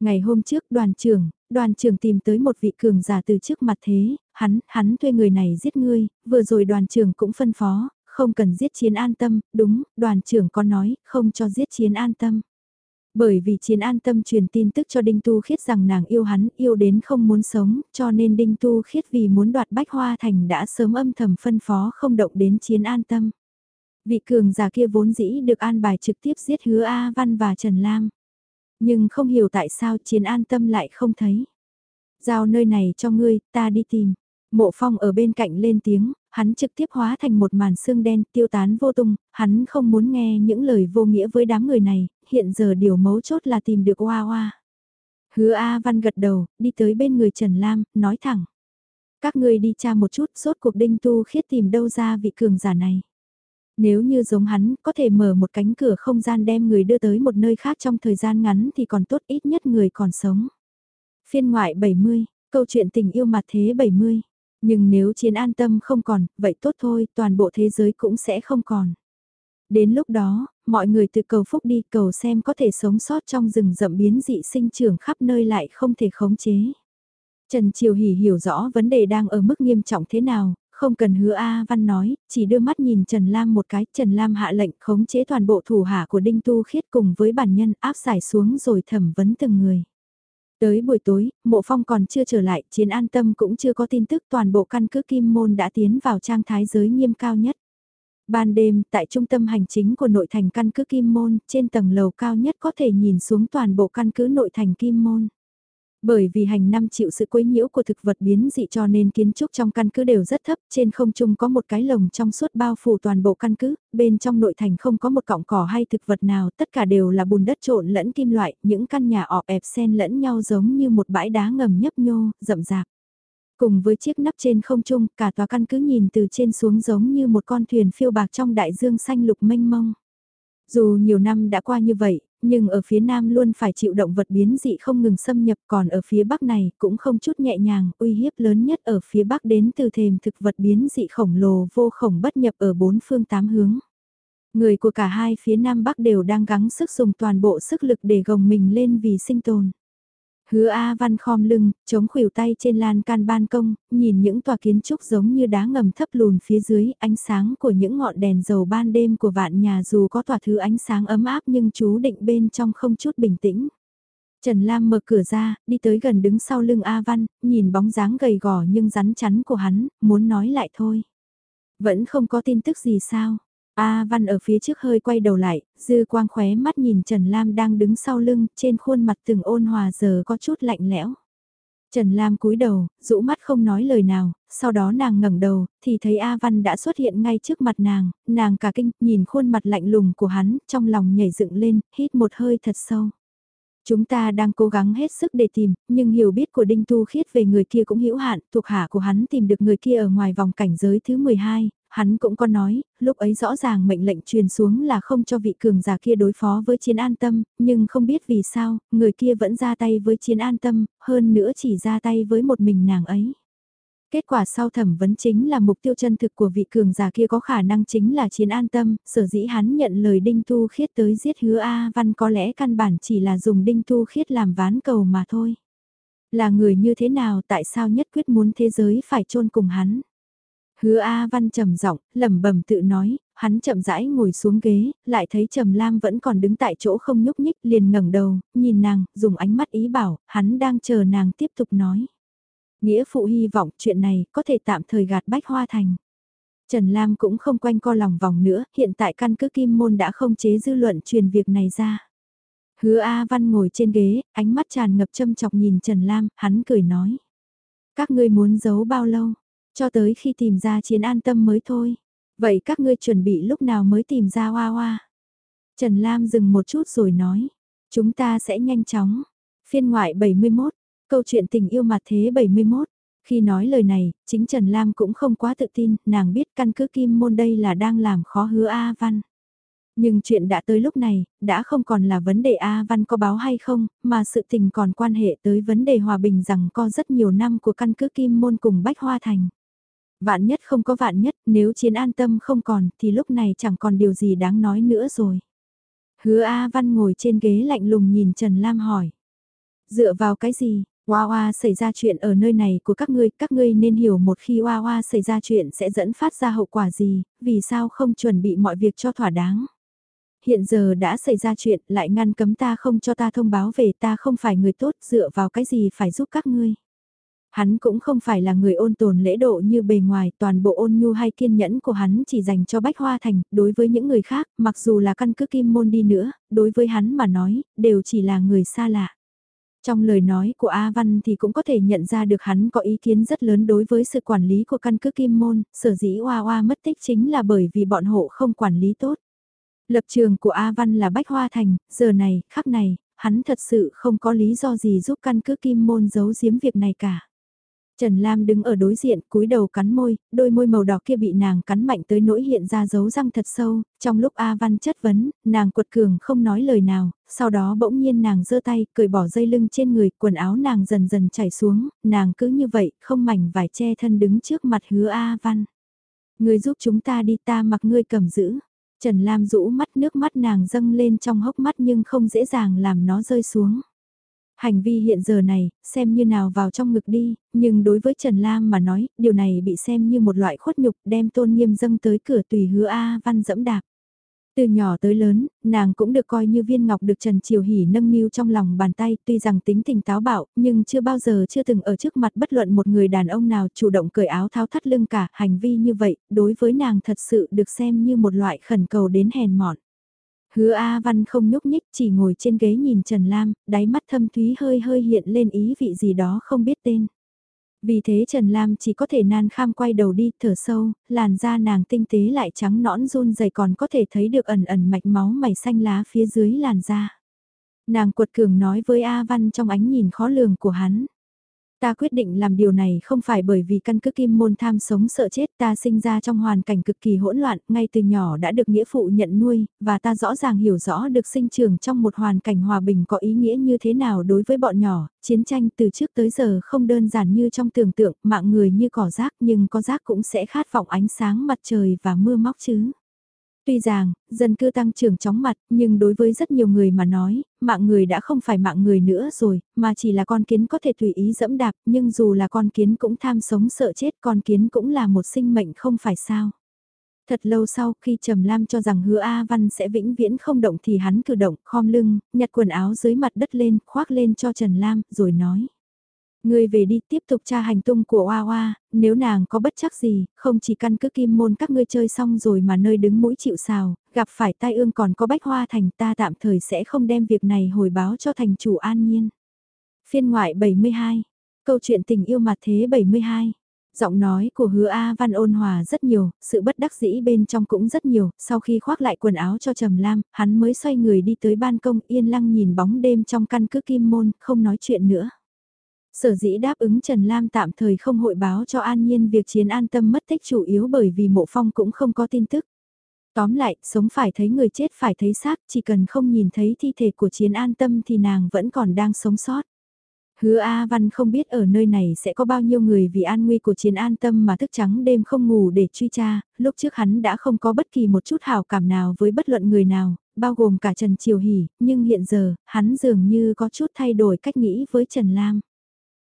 Ngày hôm trước đoàn trưởng, đoàn trưởng tìm tới một vị cường giả từ trước mặt thế, hắn, hắn thuê người này giết ngươi, vừa rồi đoàn trưởng cũng phân phó, không cần giết chiến an tâm, đúng, đoàn trưởng có nói, không cho giết chiến an tâm. Bởi vì chiến an tâm truyền tin tức cho Đinh Tu Khiết rằng nàng yêu hắn, yêu đến không muốn sống, cho nên Đinh Tu Khiết vì muốn đoạt Bách Hoa Thành đã sớm âm thầm phân phó không động đến chiến an tâm. Vị cường giả kia vốn dĩ được an bài trực tiếp giết hứa A Văn và Trần Lam. Nhưng không hiểu tại sao chiến an tâm lại không thấy. Giao nơi này cho ngươi, ta đi tìm. Mộ phong ở bên cạnh lên tiếng, hắn trực tiếp hóa thành một màn xương đen tiêu tán vô tung, hắn không muốn nghe những lời vô nghĩa với đám người này, hiện giờ điều mấu chốt là tìm được Hoa Hoa. Hứa A Văn gật đầu, đi tới bên người Trần Lam, nói thẳng. Các ngươi đi tra một chút, suốt cuộc đinh tu khiết tìm đâu ra vị cường giả này. Nếu như giống hắn, có thể mở một cánh cửa không gian đem người đưa tới một nơi khác trong thời gian ngắn thì còn tốt ít nhất người còn sống. Phiên ngoại 70, câu chuyện tình yêu mặt thế 70. Nhưng nếu chiến an tâm không còn, vậy tốt thôi, toàn bộ thế giới cũng sẽ không còn. Đến lúc đó, mọi người từ cầu phúc đi cầu xem có thể sống sót trong rừng rậm biến dị sinh trưởng khắp nơi lại không thể khống chế. Trần Triều Hỷ hiểu rõ vấn đề đang ở mức nghiêm trọng thế nào, không cần hứa A Văn nói, chỉ đưa mắt nhìn Trần Lam một cái, Trần Lam hạ lệnh khống chế toàn bộ thủ hạ của Đinh Tu Khiết cùng với bản nhân áp giải xuống rồi thẩm vấn từng người. Tới buổi tối, mộ phong còn chưa trở lại, chiến an tâm cũng chưa có tin tức toàn bộ căn cứ Kim Môn đã tiến vào trang thái giới nghiêm cao nhất. Ban đêm, tại trung tâm hành chính của nội thành căn cứ Kim Môn, trên tầng lầu cao nhất có thể nhìn xuống toàn bộ căn cứ nội thành Kim Môn. Bởi vì hành năm chịu sự quấy nhiễu của thực vật biến dị cho nên kiến trúc trong căn cứ đều rất thấp, trên không trung có một cái lồng trong suốt bao phủ toàn bộ căn cứ, bên trong nội thành không có một cọng cỏ hay thực vật nào, tất cả đều là bùn đất trộn lẫn kim loại, những căn nhà ọp ẹp xen lẫn nhau giống như một bãi đá ngầm nhấp nhô, rậm rạp. Cùng với chiếc nắp trên không trung, cả tòa căn cứ nhìn từ trên xuống giống như một con thuyền phiêu bạc trong đại dương xanh lục mênh mông. Dù nhiều năm đã qua như vậy, nhưng ở phía nam luôn phải chịu động vật biến dị không ngừng xâm nhập còn ở phía bắc này cũng không chút nhẹ nhàng, uy hiếp lớn nhất ở phía bắc đến từ thềm thực vật biến dị khổng lồ vô khổng bất nhập ở bốn phương tám hướng. Người của cả hai phía nam bắc đều đang gắng sức dùng toàn bộ sức lực để gồng mình lên vì sinh tồn. Hứa A Văn khom lưng, chống khuỷu tay trên lan can ban công, nhìn những tòa kiến trúc giống như đá ngầm thấp lùn phía dưới, ánh sáng của những ngọn đèn dầu ban đêm của vạn nhà dù có tòa thứ ánh sáng ấm áp nhưng chú định bên trong không chút bình tĩnh. Trần Lam mở cửa ra, đi tới gần đứng sau lưng A Văn, nhìn bóng dáng gầy gò nhưng rắn chắn của hắn, muốn nói lại thôi. Vẫn không có tin tức gì sao? A Văn ở phía trước hơi quay đầu lại, dư quang khóe mắt nhìn Trần Lam đang đứng sau lưng, trên khuôn mặt từng ôn hòa giờ có chút lạnh lẽo. Trần Lam cúi đầu, rũ mắt không nói lời nào, sau đó nàng ngẩng đầu, thì thấy A Văn đã xuất hiện ngay trước mặt nàng, nàng cả kinh, nhìn khuôn mặt lạnh lùng của hắn, trong lòng nhảy dựng lên, hít một hơi thật sâu. Chúng ta đang cố gắng hết sức để tìm, nhưng hiểu biết của Đinh Tu Khiết về người kia cũng hữu hạn, thuộc hạ của hắn tìm được người kia ở ngoài vòng cảnh giới thứ 12, hắn cũng có nói, lúc ấy rõ ràng mệnh lệnh truyền xuống là không cho vị cường giả kia đối phó với chiến an tâm, nhưng không biết vì sao, người kia vẫn ra tay với chiến an tâm, hơn nữa chỉ ra tay với một mình nàng ấy. Kết quả sau thẩm vấn chính là mục tiêu chân thực của vị cường giả kia có khả năng chính là chiến an tâm, sở dĩ hắn nhận lời đinh tu khiết tới giết hứa A văn có lẽ căn bản chỉ là dùng đinh tu khiết làm ván cầu mà thôi. Là người như thế nào tại sao nhất quyết muốn thế giới phải chôn cùng hắn? Hứa A Văn trầm giọng, lẩm bẩm tự nói, hắn chậm rãi ngồi xuống ghế, lại thấy Trầm Lam vẫn còn đứng tại chỗ không nhúc nhích, liền ngẩng đầu, nhìn nàng, dùng ánh mắt ý bảo, hắn đang chờ nàng tiếp tục nói. Nghĩa phụ hy vọng chuyện này có thể tạm thời gạt bách hoa thành. Trần Lam cũng không quanh co lòng vòng nữa, hiện tại căn cứ kim môn đã không chế dư luận truyền việc này ra. Hứa A Văn ngồi trên ghế, ánh mắt tràn ngập châm chọc nhìn Trần Lam, hắn cười nói. Các ngươi muốn giấu bao lâu? Cho tới khi tìm ra chiến an tâm mới thôi. Vậy các ngươi chuẩn bị lúc nào mới tìm ra Hoa Hoa? Trần Lam dừng một chút rồi nói. Chúng ta sẽ nhanh chóng. Phiên ngoại 71, câu chuyện tình yêu mặt thế 71. Khi nói lời này, chính Trần Lam cũng không quá tự tin, nàng biết căn cứ kim môn đây là đang làm khó hứa A Văn. Nhưng chuyện đã tới lúc này, đã không còn là vấn đề A Văn có báo hay không, mà sự tình còn quan hệ tới vấn đề hòa bình rằng có rất nhiều năm của căn cứ Kim Môn cùng Bách Hoa Thành. Vạn nhất không có vạn nhất, nếu chiến an tâm không còn thì lúc này chẳng còn điều gì đáng nói nữa rồi. Hứa A Văn ngồi trên ghế lạnh lùng nhìn Trần Lam hỏi. Dựa vào cái gì, Hoa Hoa xảy ra chuyện ở nơi này của các ngươi, các ngươi nên hiểu một khi Hoa Hoa xảy ra chuyện sẽ dẫn phát ra hậu quả gì, vì sao không chuẩn bị mọi việc cho thỏa đáng. Hiện giờ đã xảy ra chuyện, lại ngăn cấm ta không cho ta thông báo về ta không phải người tốt, dựa vào cái gì phải giúp các ngươi. Hắn cũng không phải là người ôn tồn lễ độ như bề ngoài, toàn bộ ôn nhu hay kiên nhẫn của hắn chỉ dành cho Bách Hoa Thành, đối với những người khác, mặc dù là căn cứ kim môn đi nữa, đối với hắn mà nói, đều chỉ là người xa lạ. Trong lời nói của A Văn thì cũng có thể nhận ra được hắn có ý kiến rất lớn đối với sự quản lý của căn cứ kim môn, sở dĩ Hoa Hoa mất tích chính là bởi vì bọn hộ không quản lý tốt. Lập trường của A Văn là Bách Hoa Thành, giờ này, khắc này, hắn thật sự không có lý do gì giúp căn cứ kim môn giấu giếm việc này cả. Trần Lam đứng ở đối diện, cúi đầu cắn môi, đôi môi màu đỏ kia bị nàng cắn mạnh tới nỗi hiện ra dấu răng thật sâu, trong lúc A Văn chất vấn, nàng cuột cường không nói lời nào, sau đó bỗng nhiên nàng giơ tay, cởi bỏ dây lưng trên người, quần áo nàng dần dần chảy xuống, nàng cứ như vậy, không mảnh vải che thân đứng trước mặt hứa A Văn. Người giúp chúng ta đi ta mặc ngươi cầm giữ. Trần Lam rũ mắt nước mắt nàng dâng lên trong hốc mắt nhưng không dễ dàng làm nó rơi xuống. Hành vi hiện giờ này, xem như nào vào trong ngực đi, nhưng đối với Trần Lam mà nói, điều này bị xem như một loại khuất nhục đem tôn nghiêm dâng tới cửa tùy hứa A Văn dẫm đạp. Từ nhỏ tới lớn, nàng cũng được coi như viên ngọc được Trần Triều Hỷ nâng niu trong lòng bàn tay, tuy rằng tính tình táo bạo, nhưng chưa bao giờ chưa từng ở trước mặt bất luận một người đàn ông nào chủ động cởi áo tháo thắt lưng cả, hành vi như vậy, đối với nàng thật sự được xem như một loại khẩn cầu đến hèn mọn. Hứa A Văn không nhúc nhích chỉ ngồi trên ghế nhìn Trần Lam, đáy mắt thâm thúy hơi hơi hiện lên ý vị gì đó không biết tên. Vì thế Trần Lam chỉ có thể nan kham quay đầu đi thở sâu, làn da nàng tinh tế lại trắng nõn run dày còn có thể thấy được ẩn ẩn mạch máu mày xanh lá phía dưới làn da. Nàng cuột cường nói với A Văn trong ánh nhìn khó lường của hắn. Ta quyết định làm điều này không phải bởi vì căn cứ kim môn tham sống sợ chết ta sinh ra trong hoàn cảnh cực kỳ hỗn loạn, ngay từ nhỏ đã được nghĩa phụ nhận nuôi, và ta rõ ràng hiểu rõ được sinh trưởng trong một hoàn cảnh hòa bình có ý nghĩa như thế nào đối với bọn nhỏ, chiến tranh từ trước tới giờ không đơn giản như trong tưởng tượng, mạng người như cỏ rác nhưng có rác cũng sẽ khát vọng ánh sáng mặt trời và mưa móc chứ. Tuy rằng, dân cư tăng trưởng chóng mặt, nhưng đối với rất nhiều người mà nói, mạng người đã không phải mạng người nữa rồi, mà chỉ là con kiến có thể tùy ý dẫm đạp, nhưng dù là con kiến cũng tham sống sợ chết, con kiến cũng là một sinh mệnh không phải sao. Thật lâu sau khi Trầm Lam cho rằng hứa A Văn sẽ vĩnh viễn không động thì hắn cử động, khom lưng, nhặt quần áo dưới mặt đất lên, khoác lên cho Trần Lam, rồi nói. Ngươi về đi tiếp tục tra hành tung của Hoa Hoa, nếu nàng có bất chắc gì, không chỉ căn cứ kim môn các ngươi chơi xong rồi mà nơi đứng mũi chịu sào, gặp phải tai ương còn có bách hoa thành ta tạm thời sẽ không đem việc này hồi báo cho thành chủ an nhiên. Phiên ngoại 72, câu chuyện tình yêu mặt thế 72 giọng nói của hứa A Văn ôn hòa rất nhiều, sự bất đắc dĩ bên trong cũng rất nhiều, sau khi khoác lại quần áo cho Trầm Lam, hắn mới xoay người đi tới ban công yên lặng nhìn bóng đêm trong căn cứ kim môn, không nói chuyện nữa. Sở dĩ đáp ứng Trần Lam tạm thời không hội báo cho An Nhiên việc chiến an tâm mất tích chủ yếu bởi vì mộ phong cũng không có tin tức. Tóm lại, sống phải thấy người chết phải thấy xác, chỉ cần không nhìn thấy thi thể của chiến an tâm thì nàng vẫn còn đang sống sót. Hứa A Văn không biết ở nơi này sẽ có bao nhiêu người vì an nguy của chiến an tâm mà thức trắng đêm không ngủ để truy tra, lúc trước hắn đã không có bất kỳ một chút hào cảm nào với bất luận người nào, bao gồm cả Trần Triều Hỷ, nhưng hiện giờ, hắn dường như có chút thay đổi cách nghĩ với Trần Lam.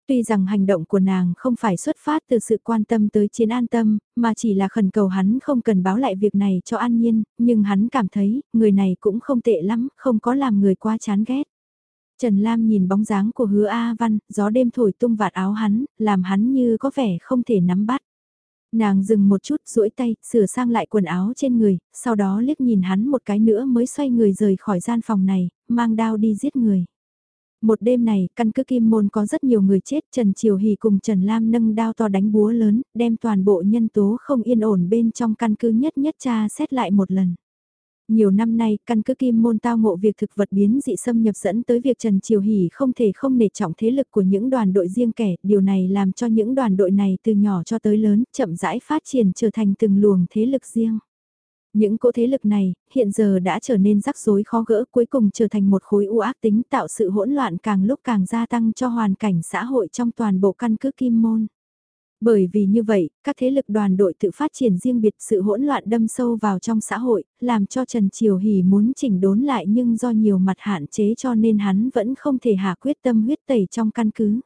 Tuy rằng hành động của nàng không phải xuất phát từ sự quan tâm tới chiến an tâm, mà chỉ là khẩn cầu hắn không cần báo lại việc này cho an nhiên, nhưng hắn cảm thấy, người này cũng không tệ lắm, không có làm người quá chán ghét. Trần Lam nhìn bóng dáng của hứa A Văn, gió đêm thổi tung vạt áo hắn, làm hắn như có vẻ không thể nắm bắt. Nàng dừng một chút, duỗi tay, sửa sang lại quần áo trên người, sau đó liếc nhìn hắn một cái nữa mới xoay người rời khỏi gian phòng này, mang đao đi giết người. Một đêm này, căn cứ Kim Môn có rất nhiều người chết, Trần Triều Hỷ cùng Trần Lam nâng đao to đánh búa lớn, đem toàn bộ nhân tố không yên ổn bên trong căn cứ nhất nhất tra xét lại một lần. Nhiều năm nay, căn cứ Kim Môn tao ngộ việc thực vật biến dị xâm nhập dẫn tới việc Trần Triều Hỷ không thể không nể trọng thế lực của những đoàn đội riêng kẻ, điều này làm cho những đoàn đội này từ nhỏ cho tới lớn, chậm rãi phát triển trở thành từng luồng thế lực riêng. Những cỗ thế lực này, hiện giờ đã trở nên rắc rối khó gỡ cuối cùng trở thành một khối u ác tính tạo sự hỗn loạn càng lúc càng gia tăng cho hoàn cảnh xã hội trong toàn bộ căn cứ kim môn. Bởi vì như vậy, các thế lực đoàn đội tự phát triển riêng biệt sự hỗn loạn đâm sâu vào trong xã hội, làm cho Trần Triều Hỷ muốn chỉnh đốn lại nhưng do nhiều mặt hạn chế cho nên hắn vẫn không thể hạ quyết tâm huyết tẩy trong căn cứ.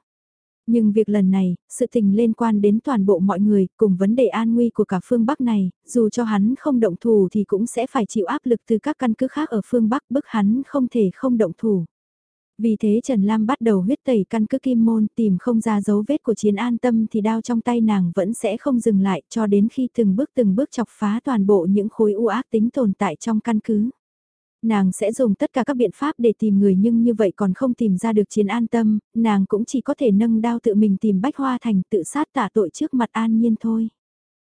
Nhưng việc lần này, sự tình liên quan đến toàn bộ mọi người, cùng vấn đề an nguy của cả phương Bắc này, dù cho hắn không động thủ thì cũng sẽ phải chịu áp lực từ các căn cứ khác ở phương Bắc bức hắn không thể không động thủ. Vì thế Trần Lam bắt đầu huyết tẩy căn cứ kim môn tìm không ra dấu vết của chiến an tâm thì đao trong tay nàng vẫn sẽ không dừng lại cho đến khi từng bước từng bước chọc phá toàn bộ những khối u ác tính tồn tại trong căn cứ nàng sẽ dùng tất cả các biện pháp để tìm người nhưng như vậy còn không tìm ra được chiến an tâm, nàng cũng chỉ có thể nâng đao tự mình tìm bách hoa thành tự sát tả tội trước mặt an nhiên thôi.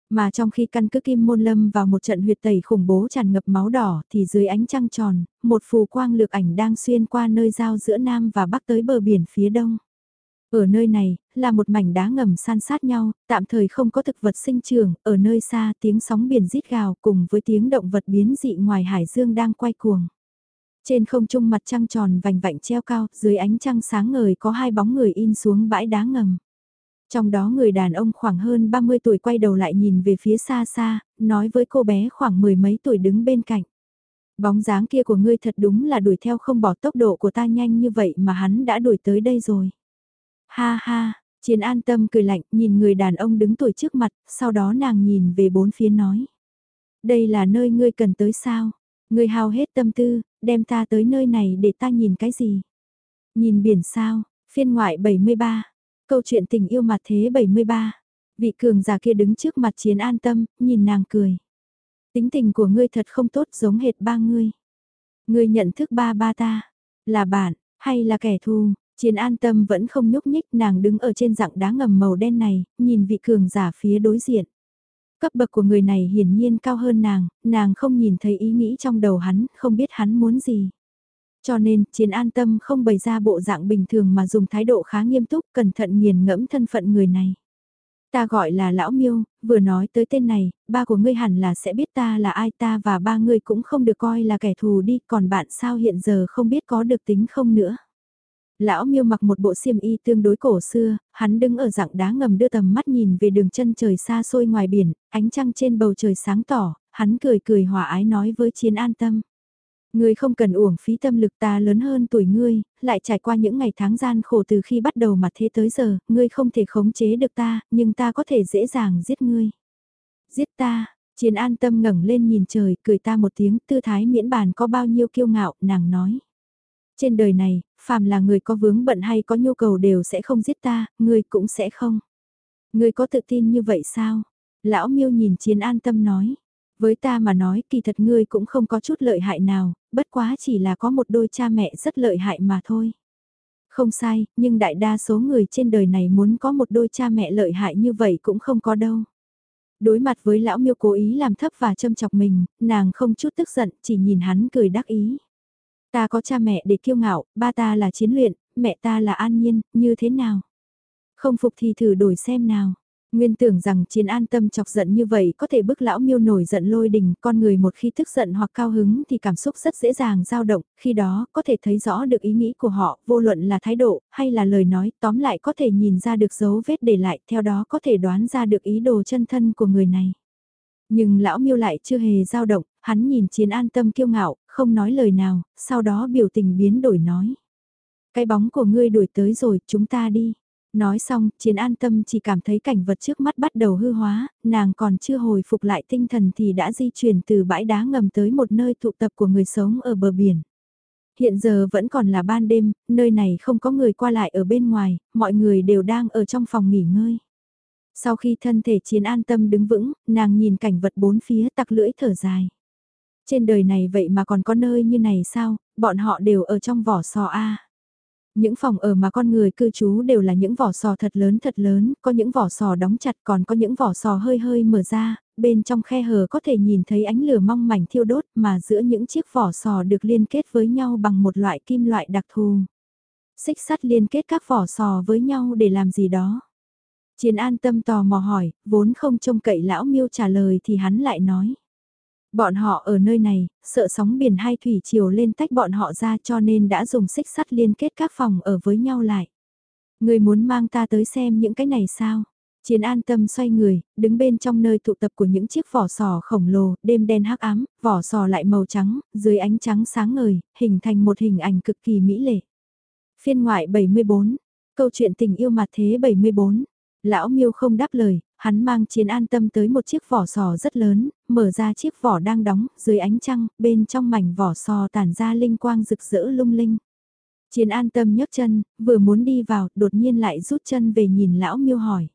Mà trong khi căn cứ kim môn lâm vào một trận huyệt tẩy khủng bố tràn ngập máu đỏ thì dưới ánh trăng tròn, một phù quang lược ảnh đang xuyên qua nơi giao giữa Nam và Bắc tới bờ biển phía đông. Ở nơi này, là một mảnh đá ngầm san sát nhau, tạm thời không có thực vật sinh trường, ở nơi xa tiếng sóng biển rít gào cùng với tiếng động vật biến dị ngoài hải dương đang quay cuồng. Trên không trung mặt trăng tròn vành vạnh treo cao, dưới ánh trăng sáng ngời có hai bóng người in xuống bãi đá ngầm. Trong đó người đàn ông khoảng hơn 30 tuổi quay đầu lại nhìn về phía xa xa, nói với cô bé khoảng mười mấy tuổi đứng bên cạnh. Bóng dáng kia của ngươi thật đúng là đuổi theo không bỏ tốc độ của ta nhanh như vậy mà hắn đã đuổi tới đây rồi. Ha ha, chiến an tâm cười lạnh nhìn người đàn ông đứng tuổi trước mặt, sau đó nàng nhìn về bốn phía nói. Đây là nơi ngươi cần tới sao? Ngươi hao hết tâm tư, đem ta tới nơi này để ta nhìn cái gì? Nhìn biển sao, phiên ngoại 73, câu chuyện tình yêu mặt thế 73. Vị cường già kia đứng trước mặt chiến an tâm, nhìn nàng cười. Tính tình của ngươi thật không tốt giống hệt ba ngươi. Ngươi nhận thức ba ba ta, là bạn, hay là kẻ thù, chiến an tâm vẫn không nhúc nhích nàng đứng ở trên dạng đá ngầm màu đen này, nhìn vị cường giả phía đối diện. Cấp bậc của người này hiển nhiên cao hơn nàng, nàng không nhìn thấy ý nghĩ trong đầu hắn, không biết hắn muốn gì. Cho nên, chiến an tâm không bày ra bộ dạng bình thường mà dùng thái độ khá nghiêm túc, cẩn thận nghiền ngẫm thân phận người này. Ta gọi là lão miêu, vừa nói tới tên này, ba của ngươi hẳn là sẽ biết ta là ai ta và ba ngươi cũng không được coi là kẻ thù đi, còn bạn sao hiện giờ không biết có được tính không nữa. Lão miêu mặc một bộ xiêm y tương đối cổ xưa, hắn đứng ở dạng đá ngầm đưa tầm mắt nhìn về đường chân trời xa xôi ngoài biển, ánh trăng trên bầu trời sáng tỏ, hắn cười cười hòa ái nói với chiến an tâm. Ngươi không cần uổng phí tâm lực ta lớn hơn tuổi ngươi, lại trải qua những ngày tháng gian khổ từ khi bắt đầu mà thế tới giờ, ngươi không thể khống chế được ta, nhưng ta có thể dễ dàng giết ngươi. Giết ta, chiến an tâm ngẩng lên nhìn trời, cười ta một tiếng, tư thái miễn bàn có bao nhiêu kiêu ngạo, nàng nói. Trên đời này, phàm là người có vướng bận hay có nhu cầu đều sẽ không giết ta, ngươi cũng sẽ không. Ngươi có tự tin như vậy sao? Lão miêu nhìn chiến an tâm nói. Với ta mà nói kỳ thật ngươi cũng không có chút lợi hại nào, bất quá chỉ là có một đôi cha mẹ rất lợi hại mà thôi. Không sai, nhưng đại đa số người trên đời này muốn có một đôi cha mẹ lợi hại như vậy cũng không có đâu. Đối mặt với lão miêu cố ý làm thấp và châm chọc mình, nàng không chút tức giận, chỉ nhìn hắn cười đắc ý. Ta có cha mẹ để kiêu ngạo, ba ta là chiến luyện, mẹ ta là an nhiên, như thế nào? Không phục thì thử đổi xem nào. Nguyên tưởng rằng chiến an tâm chọc giận như vậy có thể bức lão miêu nổi giận lôi đình, con người một khi tức giận hoặc cao hứng thì cảm xúc rất dễ dàng dao động, khi đó có thể thấy rõ được ý nghĩ của họ, vô luận là thái độ, hay là lời nói, tóm lại có thể nhìn ra được dấu vết để lại, theo đó có thể đoán ra được ý đồ chân thân của người này. Nhưng lão miêu lại chưa hề dao động, hắn nhìn chiến an tâm kiêu ngạo, không nói lời nào, sau đó biểu tình biến đổi nói. Cái bóng của ngươi đuổi tới rồi, chúng ta đi. Nói xong, chiến an tâm chỉ cảm thấy cảnh vật trước mắt bắt đầu hư hóa, nàng còn chưa hồi phục lại tinh thần thì đã di chuyển từ bãi đá ngầm tới một nơi tụ tập của người sống ở bờ biển. Hiện giờ vẫn còn là ban đêm, nơi này không có người qua lại ở bên ngoài, mọi người đều đang ở trong phòng nghỉ ngơi. Sau khi thân thể chiến an tâm đứng vững, nàng nhìn cảnh vật bốn phía tặc lưỡi thở dài. Trên đời này vậy mà còn có nơi như này sao, bọn họ đều ở trong vỏ sò A. Những phòng ở mà con người cư trú đều là những vỏ sò thật lớn thật lớn, có những vỏ sò đóng chặt còn có những vỏ sò hơi hơi mở ra, bên trong khe hở có thể nhìn thấy ánh lửa mong mảnh thiêu đốt mà giữa những chiếc vỏ sò được liên kết với nhau bằng một loại kim loại đặc thù. Xích sắt liên kết các vỏ sò với nhau để làm gì đó. Chiến an tâm tò mò hỏi, vốn không trông cậy lão miêu trả lời thì hắn lại nói. Bọn họ ở nơi này, sợ sóng biển hay thủy chiều lên tách bọn họ ra cho nên đã dùng xích sắt liên kết các phòng ở với nhau lại. Người muốn mang ta tới xem những cái này sao? Chiến an tâm xoay người, đứng bên trong nơi tụ tập của những chiếc vỏ sò khổng lồ, đêm đen hắc ám, vỏ sò lại màu trắng, dưới ánh trắng sáng ngời, hình thành một hình ảnh cực kỳ mỹ lệ. Phiên ngoại 74, câu chuyện tình yêu mặt thế 74, lão miêu không đáp lời, Hắn mang chiến an tâm tới một chiếc vỏ sò rất lớn, mở ra chiếc vỏ đang đóng, dưới ánh trăng, bên trong mảnh vỏ sò tản ra linh quang rực rỡ lung linh. Chiến an tâm nhấc chân, vừa muốn đi vào, đột nhiên lại rút chân về nhìn lão miêu hỏi.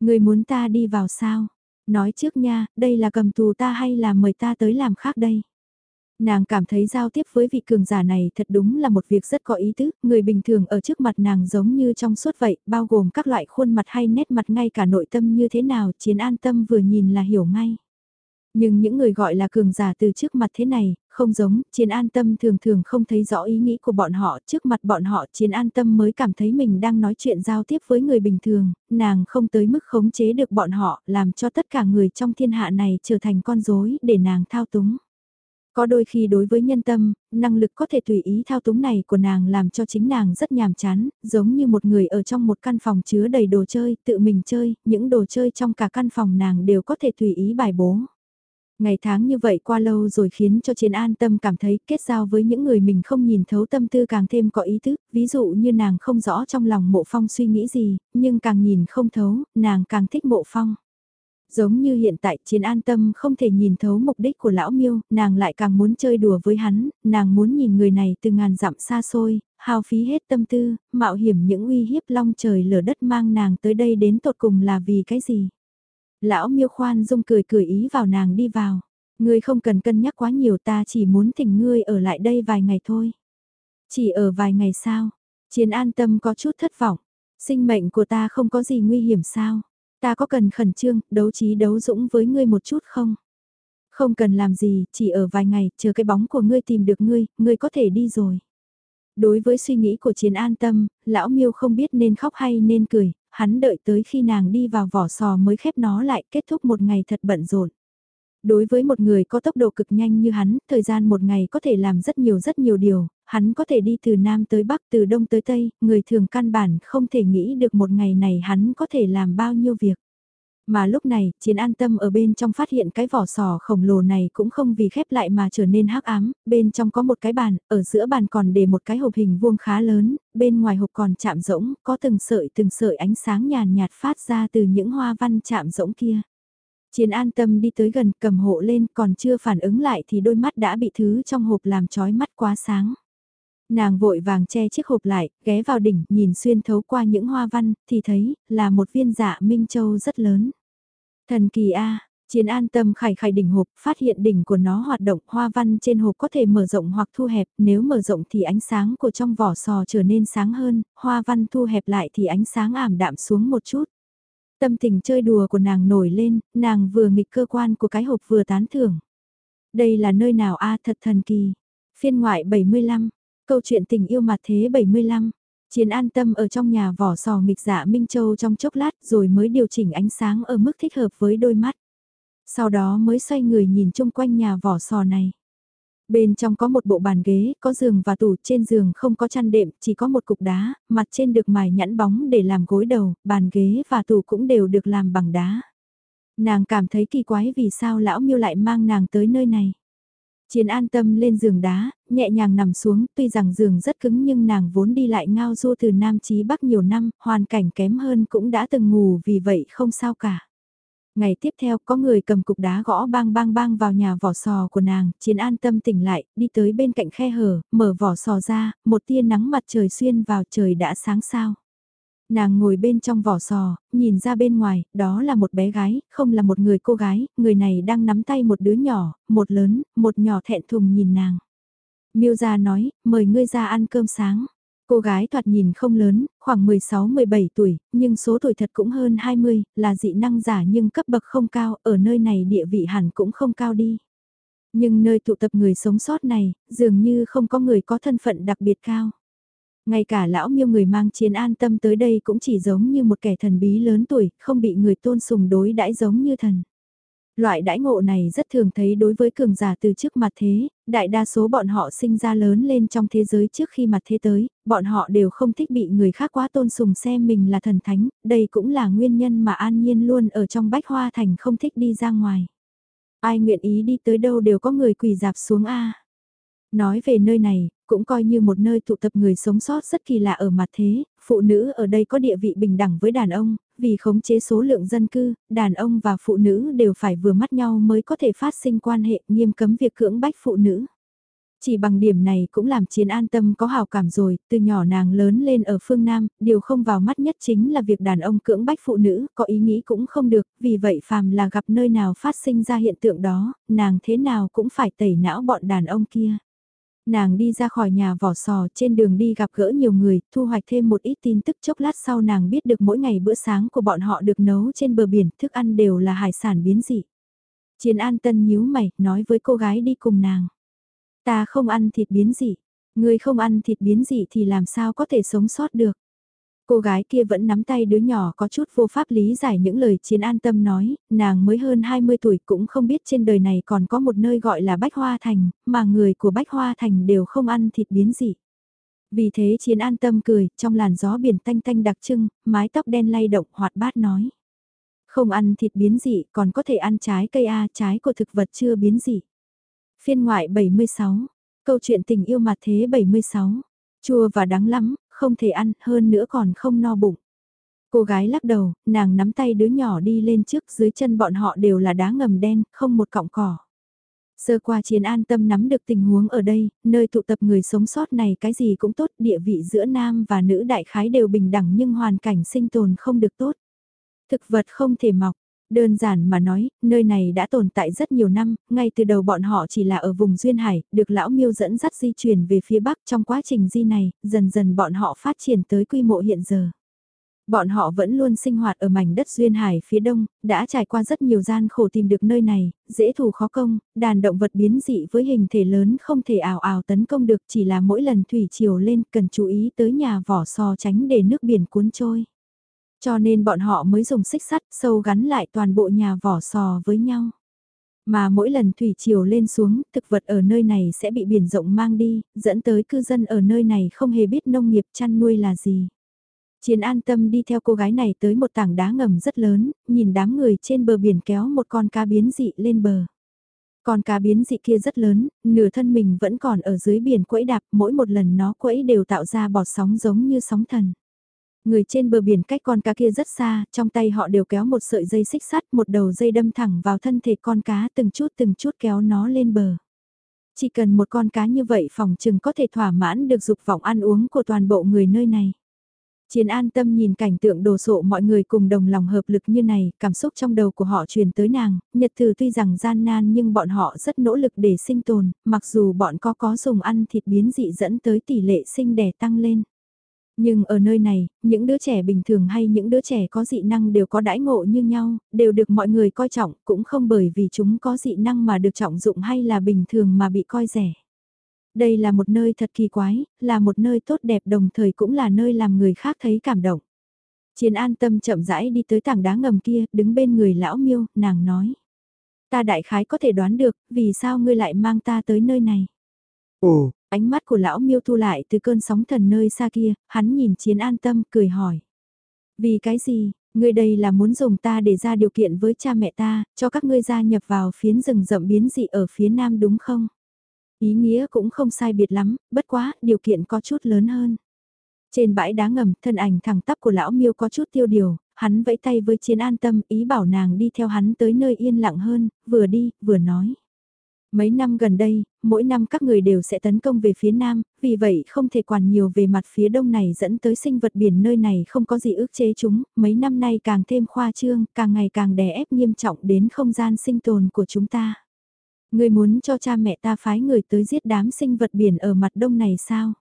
Người muốn ta đi vào sao? Nói trước nha, đây là cầm tù ta hay là mời ta tới làm khác đây? Nàng cảm thấy giao tiếp với vị cường giả này thật đúng là một việc rất có ý tứ, người bình thường ở trước mặt nàng giống như trong suốt vậy, bao gồm các loại khuôn mặt hay nét mặt ngay cả nội tâm như thế nào, chiến an tâm vừa nhìn là hiểu ngay. Nhưng những người gọi là cường giả từ trước mặt thế này, không giống, chiến an tâm thường thường không thấy rõ ý nghĩ của bọn họ, trước mặt bọn họ chiến an tâm mới cảm thấy mình đang nói chuyện giao tiếp với người bình thường, nàng không tới mức khống chế được bọn họ, làm cho tất cả người trong thiên hạ này trở thành con rối để nàng thao túng. Có đôi khi đối với nhân tâm, năng lực có thể tùy ý thao túng này của nàng làm cho chính nàng rất nhàm chán, giống như một người ở trong một căn phòng chứa đầy đồ chơi, tự mình chơi, những đồ chơi trong cả căn phòng nàng đều có thể tùy ý bài bố. Ngày tháng như vậy qua lâu rồi khiến cho Chiến an tâm cảm thấy kết giao với những người mình không nhìn thấu tâm tư càng thêm có ý thức, ví dụ như nàng không rõ trong lòng mộ phong suy nghĩ gì, nhưng càng nhìn không thấu, nàng càng thích mộ phong. Giống như hiện tại chiến an tâm không thể nhìn thấu mục đích của lão miêu, nàng lại càng muốn chơi đùa với hắn, nàng muốn nhìn người này từ ngàn dặm xa xôi, hao phí hết tâm tư, mạo hiểm những uy hiếp long trời lở đất mang nàng tới đây đến tột cùng là vì cái gì. Lão miêu khoan dung cười cười ý vào nàng đi vào. Ngươi không cần cân nhắc quá nhiều ta chỉ muốn thỉnh ngươi ở lại đây vài ngày thôi. Chỉ ở vài ngày sao? Chiến an tâm có chút thất vọng. Sinh mệnh của ta không có gì nguy hiểm sao? Ta có cần khẩn trương, đấu trí đấu dũng với ngươi một chút không? Không cần làm gì, chỉ ở vài ngày, chờ cái bóng của ngươi tìm được ngươi, ngươi có thể đi rồi. Đối với suy nghĩ của chiến an tâm, lão miêu không biết nên khóc hay nên cười, hắn đợi tới khi nàng đi vào vỏ sò mới khép nó lại kết thúc một ngày thật bận rộn. Đối với một người có tốc độ cực nhanh như hắn, thời gian một ngày có thể làm rất nhiều rất nhiều điều, hắn có thể đi từ Nam tới Bắc, từ Đông tới Tây, người thường căn bản không thể nghĩ được một ngày này hắn có thể làm bao nhiêu việc. Mà lúc này, chiến an tâm ở bên trong phát hiện cái vỏ sò khổng lồ này cũng không vì khép lại mà trở nên hắc ám, bên trong có một cái bàn, ở giữa bàn còn để một cái hộp hình vuông khá lớn, bên ngoài hộp còn chạm rỗng, có từng sợi từng sợi ánh sáng nhàn nhạt phát ra từ những hoa văn chạm rỗng kia. Chiến an tâm đi tới gần cầm hộ lên còn chưa phản ứng lại thì đôi mắt đã bị thứ trong hộp làm chói mắt quá sáng. Nàng vội vàng che chiếc hộp lại, ghé vào đỉnh, nhìn xuyên thấu qua những hoa văn, thì thấy, là một viên dạ Minh Châu rất lớn. Thần kỳ A, Chiến an tâm khải khải đỉnh hộp, phát hiện đỉnh của nó hoạt động, hoa văn trên hộp có thể mở rộng hoặc thu hẹp, nếu mở rộng thì ánh sáng của trong vỏ sò trở nên sáng hơn, hoa văn thu hẹp lại thì ánh sáng ảm đạm xuống một chút. Tâm tình chơi đùa của nàng nổi lên, nàng vừa nghịch cơ quan của cái hộp vừa tán thưởng. Đây là nơi nào a thật thần kỳ. Phiên ngoại 75, câu chuyện tình yêu mặt thế 75. Chiến an tâm ở trong nhà vỏ sò nghịch dạ Minh Châu trong chốc lát rồi mới điều chỉnh ánh sáng ở mức thích hợp với đôi mắt. Sau đó mới xoay người nhìn chung quanh nhà vỏ sò này. Bên trong có một bộ bàn ghế, có giường và tủ, trên giường không có chăn đệm, chỉ có một cục đá, mặt trên được mài nhẵn bóng để làm gối đầu, bàn ghế và tủ cũng đều được làm bằng đá. Nàng cảm thấy kỳ quái vì sao lão miêu lại mang nàng tới nơi này. Chiến an tâm lên giường đá, nhẹ nhàng nằm xuống, tuy rằng giường rất cứng nhưng nàng vốn đi lại ngao du từ Nam Chí Bắc nhiều năm, hoàn cảnh kém hơn cũng đã từng ngủ vì vậy không sao cả. Ngày tiếp theo có người cầm cục đá gõ bang bang bang vào nhà vỏ sò của nàng, chiến an tâm tỉnh lại, đi tới bên cạnh khe hở, mở vỏ sò ra, một tia nắng mặt trời xuyên vào trời đã sáng sao. Nàng ngồi bên trong vỏ sò, nhìn ra bên ngoài, đó là một bé gái, không là một người cô gái, người này đang nắm tay một đứa nhỏ, một lớn, một nhỏ thẹn thùng nhìn nàng. Miêu gia nói, mời ngươi ra ăn cơm sáng. Cô gái thoạt nhìn không lớn, khoảng 16-17 tuổi, nhưng số tuổi thật cũng hơn 20, là dị năng giả nhưng cấp bậc không cao, ở nơi này địa vị hẳn cũng không cao đi. Nhưng nơi tụ tập người sống sót này, dường như không có người có thân phận đặc biệt cao. Ngay cả lão miêu người mang chiến an tâm tới đây cũng chỉ giống như một kẻ thần bí lớn tuổi, không bị người tôn sùng đối đãi giống như thần. Loại đãi ngộ này rất thường thấy đối với cường giả từ trước mặt thế, đại đa số bọn họ sinh ra lớn lên trong thế giới trước khi mặt thế tới, bọn họ đều không thích bị người khác quá tôn sùng xem mình là thần thánh, đây cũng là nguyên nhân mà An Nhiên luôn ở trong bách hoa thành không thích đi ra ngoài. Ai nguyện ý đi tới đâu đều có người quỳ dạp xuống A. Nói về nơi này, cũng coi như một nơi tụ tập người sống sót rất kỳ lạ ở mặt thế, phụ nữ ở đây có địa vị bình đẳng với đàn ông, vì khống chế số lượng dân cư, đàn ông và phụ nữ đều phải vừa mắt nhau mới có thể phát sinh quan hệ nghiêm cấm việc cưỡng bách phụ nữ. Chỉ bằng điểm này cũng làm chiến an tâm có hào cảm rồi, từ nhỏ nàng lớn lên ở phương Nam, điều không vào mắt nhất chính là việc đàn ông cưỡng bách phụ nữ, có ý nghĩ cũng không được, vì vậy phàm là gặp nơi nào phát sinh ra hiện tượng đó, nàng thế nào cũng phải tẩy não bọn đàn ông kia. Nàng đi ra khỏi nhà vỏ sò trên đường đi gặp gỡ nhiều người, thu hoạch thêm một ít tin tức chốc lát sau nàng biết được mỗi ngày bữa sáng của bọn họ được nấu trên bờ biển, thức ăn đều là hải sản biến dị. Chiến an tân nhíu mày, nói với cô gái đi cùng nàng. Ta không ăn thịt biến dị, người không ăn thịt biến dị thì làm sao có thể sống sót được. Cô gái kia vẫn nắm tay đứa nhỏ có chút vô pháp lý giải những lời chiến an tâm nói, nàng mới hơn 20 tuổi cũng không biết trên đời này còn có một nơi gọi là Bách Hoa Thành, mà người của Bách Hoa Thành đều không ăn thịt biến dị. Vì thế chiến an tâm cười, trong làn gió biển tanh tanh đặc trưng, mái tóc đen lay động hoạt bát nói. Không ăn thịt biến dị, còn có thể ăn trái cây A, trái của thực vật chưa biến dị. Phiên ngoại 76, câu chuyện tình yêu mặt thế 76, chua và đắng lắm, không thể ăn, hơn nữa còn không no bụng. Cô gái lắc đầu, nàng nắm tay đứa nhỏ đi lên trước dưới chân bọn họ đều là đá ngầm đen, không một cọng cỏ. Sơ qua chiến an tâm nắm được tình huống ở đây, nơi tụ tập người sống sót này cái gì cũng tốt, địa vị giữa nam và nữ đại khái đều bình đẳng nhưng hoàn cảnh sinh tồn không được tốt. Thực vật không thể mọc, Đơn giản mà nói, nơi này đã tồn tại rất nhiều năm, ngay từ đầu bọn họ chỉ là ở vùng Duyên Hải, được lão miêu dẫn dắt di chuyển về phía Bắc trong quá trình di này, dần dần bọn họ phát triển tới quy mộ hiện giờ. Bọn họ vẫn luôn sinh hoạt ở mảnh đất Duyên Hải phía đông, đã trải qua rất nhiều gian khổ tìm được nơi này, dễ thủ khó công, đàn động vật biến dị với hình thể lớn không thể ảo ảo tấn công được chỉ là mỗi lần thủy chiều lên cần chú ý tới nhà vỏ sò tránh để nước biển cuốn trôi. Cho nên bọn họ mới dùng xích sắt sâu gắn lại toàn bộ nhà vỏ sò với nhau. Mà mỗi lần thủy triều lên xuống, thực vật ở nơi này sẽ bị biển rộng mang đi, dẫn tới cư dân ở nơi này không hề biết nông nghiệp chăn nuôi là gì. Chiến an tâm đi theo cô gái này tới một tảng đá ngầm rất lớn, nhìn đám người trên bờ biển kéo một con cá biến dị lên bờ. Con cá biến dị kia rất lớn, nửa thân mình vẫn còn ở dưới biển quẫy đạp, mỗi một lần nó quẫy đều tạo ra bọt sóng giống như sóng thần. Người trên bờ biển cách con cá kia rất xa, trong tay họ đều kéo một sợi dây xích sắt, một đầu dây đâm thẳng vào thân thể con cá từng chút từng chút kéo nó lên bờ. Chỉ cần một con cá như vậy phòng chừng có thể thỏa mãn được dục vọng ăn uống của toàn bộ người nơi này. Chiến an tâm nhìn cảnh tượng đồ sộ mọi người cùng đồng lòng hợp lực như này, cảm xúc trong đầu của họ truyền tới nàng, nhật từ tuy rằng gian nan nhưng bọn họ rất nỗ lực để sinh tồn, mặc dù bọn có có dùng ăn thịt biến dị dẫn tới tỷ lệ sinh đẻ tăng lên. Nhưng ở nơi này, những đứa trẻ bình thường hay những đứa trẻ có dị năng đều có đãi ngộ như nhau, đều được mọi người coi trọng, cũng không bởi vì chúng có dị năng mà được trọng dụng hay là bình thường mà bị coi rẻ. Đây là một nơi thật kỳ quái, là một nơi tốt đẹp đồng thời cũng là nơi làm người khác thấy cảm động. Chiến an tâm chậm rãi đi tới tảng đá ngầm kia, đứng bên người lão miêu, nàng nói. Ta đại khái có thể đoán được, vì sao ngươi lại mang ta tới nơi này. Ồ, Ánh mắt của lão miêu thu lại từ cơn sóng thần nơi xa kia, hắn nhìn chiến an tâm, cười hỏi. Vì cái gì, ngươi đây là muốn dùng ta để ra điều kiện với cha mẹ ta, cho các ngươi gia nhập vào phiến rừng rậm biến dị ở phía nam đúng không? Ý nghĩa cũng không sai biệt lắm, bất quá, điều kiện có chút lớn hơn. Trên bãi đá ngầm, thân ảnh thẳng tắp của lão miêu có chút tiêu điều, hắn vẫy tay với chiến an tâm ý bảo nàng đi theo hắn tới nơi yên lặng hơn, vừa đi, vừa nói. Mấy năm gần đây, mỗi năm các người đều sẽ tấn công về phía nam, vì vậy không thể quản nhiều về mặt phía đông này dẫn tới sinh vật biển nơi này không có gì ước chế chúng, mấy năm nay càng thêm khoa trương, càng ngày càng đè ép nghiêm trọng đến không gian sinh tồn của chúng ta. Người muốn cho cha mẹ ta phái người tới giết đám sinh vật biển ở mặt đông này sao?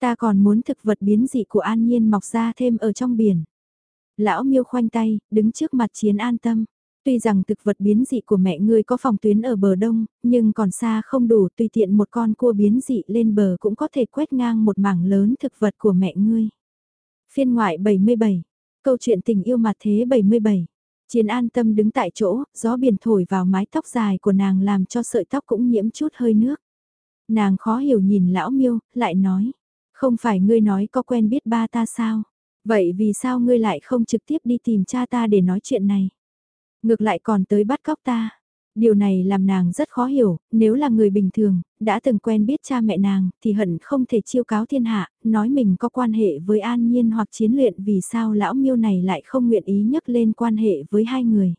Ta còn muốn thực vật biến dị của an nhiên mọc ra thêm ở trong biển. Lão miêu khoanh tay, đứng trước mặt chiến an tâm. Tuy rằng thực vật biến dị của mẹ ngươi có phòng tuyến ở bờ đông, nhưng còn xa không đủ tùy tiện một con cua biến dị lên bờ cũng có thể quét ngang một mảng lớn thực vật của mẹ ngươi. Phiên ngoại 77, câu chuyện tình yêu mặt thế 77. Chiến an tâm đứng tại chỗ, gió biển thổi vào mái tóc dài của nàng làm cho sợi tóc cũng nhiễm chút hơi nước. Nàng khó hiểu nhìn lão miêu, lại nói, không phải ngươi nói có quen biết ba ta sao? Vậy vì sao ngươi lại không trực tiếp đi tìm cha ta để nói chuyện này? Ngược lại còn tới bắt cóc ta. Điều này làm nàng rất khó hiểu, nếu là người bình thường, đã từng quen biết cha mẹ nàng, thì hận không thể chiêu cáo thiên hạ, nói mình có quan hệ với an nhiên hoặc chiến luyện vì sao lão miêu này lại không nguyện ý nhắc lên quan hệ với hai người.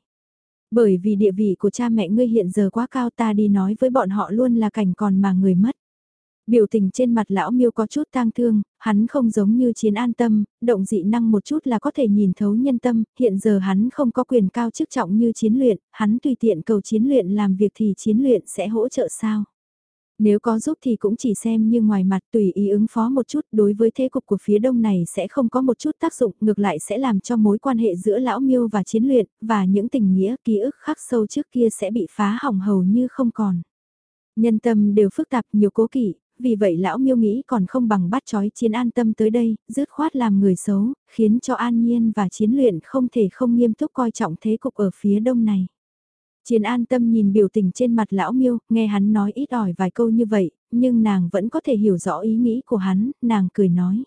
Bởi vì địa vị của cha mẹ ngươi hiện giờ quá cao ta đi nói với bọn họ luôn là cảnh còn mà người mất. Biểu tình trên mặt lão miêu có chút tang thương, hắn không giống như chiến an tâm, động dị năng một chút là có thể nhìn thấu nhân tâm, hiện giờ hắn không có quyền cao chức trọng như chiến luyện, hắn tùy tiện cầu chiến luyện làm việc thì chiến luyện sẽ hỗ trợ sao. Nếu có giúp thì cũng chỉ xem như ngoài mặt tùy ý ứng phó một chút đối với thế cục của phía đông này sẽ không có một chút tác dụng ngược lại sẽ làm cho mối quan hệ giữa lão miêu và chiến luyện và những tình nghĩa ký ức khắc sâu trước kia sẽ bị phá hỏng hầu như không còn. Nhân tâm đều phức tạp nhiều cố kỵ, vì vậy lão miêu nghĩ còn không bằng bắt chói chiến an tâm tới đây, dứt khoát làm người xấu, khiến cho an nhiên và chiến luyện không thể không nghiêm túc coi trọng thế cục ở phía đông này. Chiến an tâm nhìn biểu tình trên mặt lão miêu, nghe hắn nói ít ỏi vài câu như vậy, nhưng nàng vẫn có thể hiểu rõ ý nghĩ của hắn, nàng cười nói.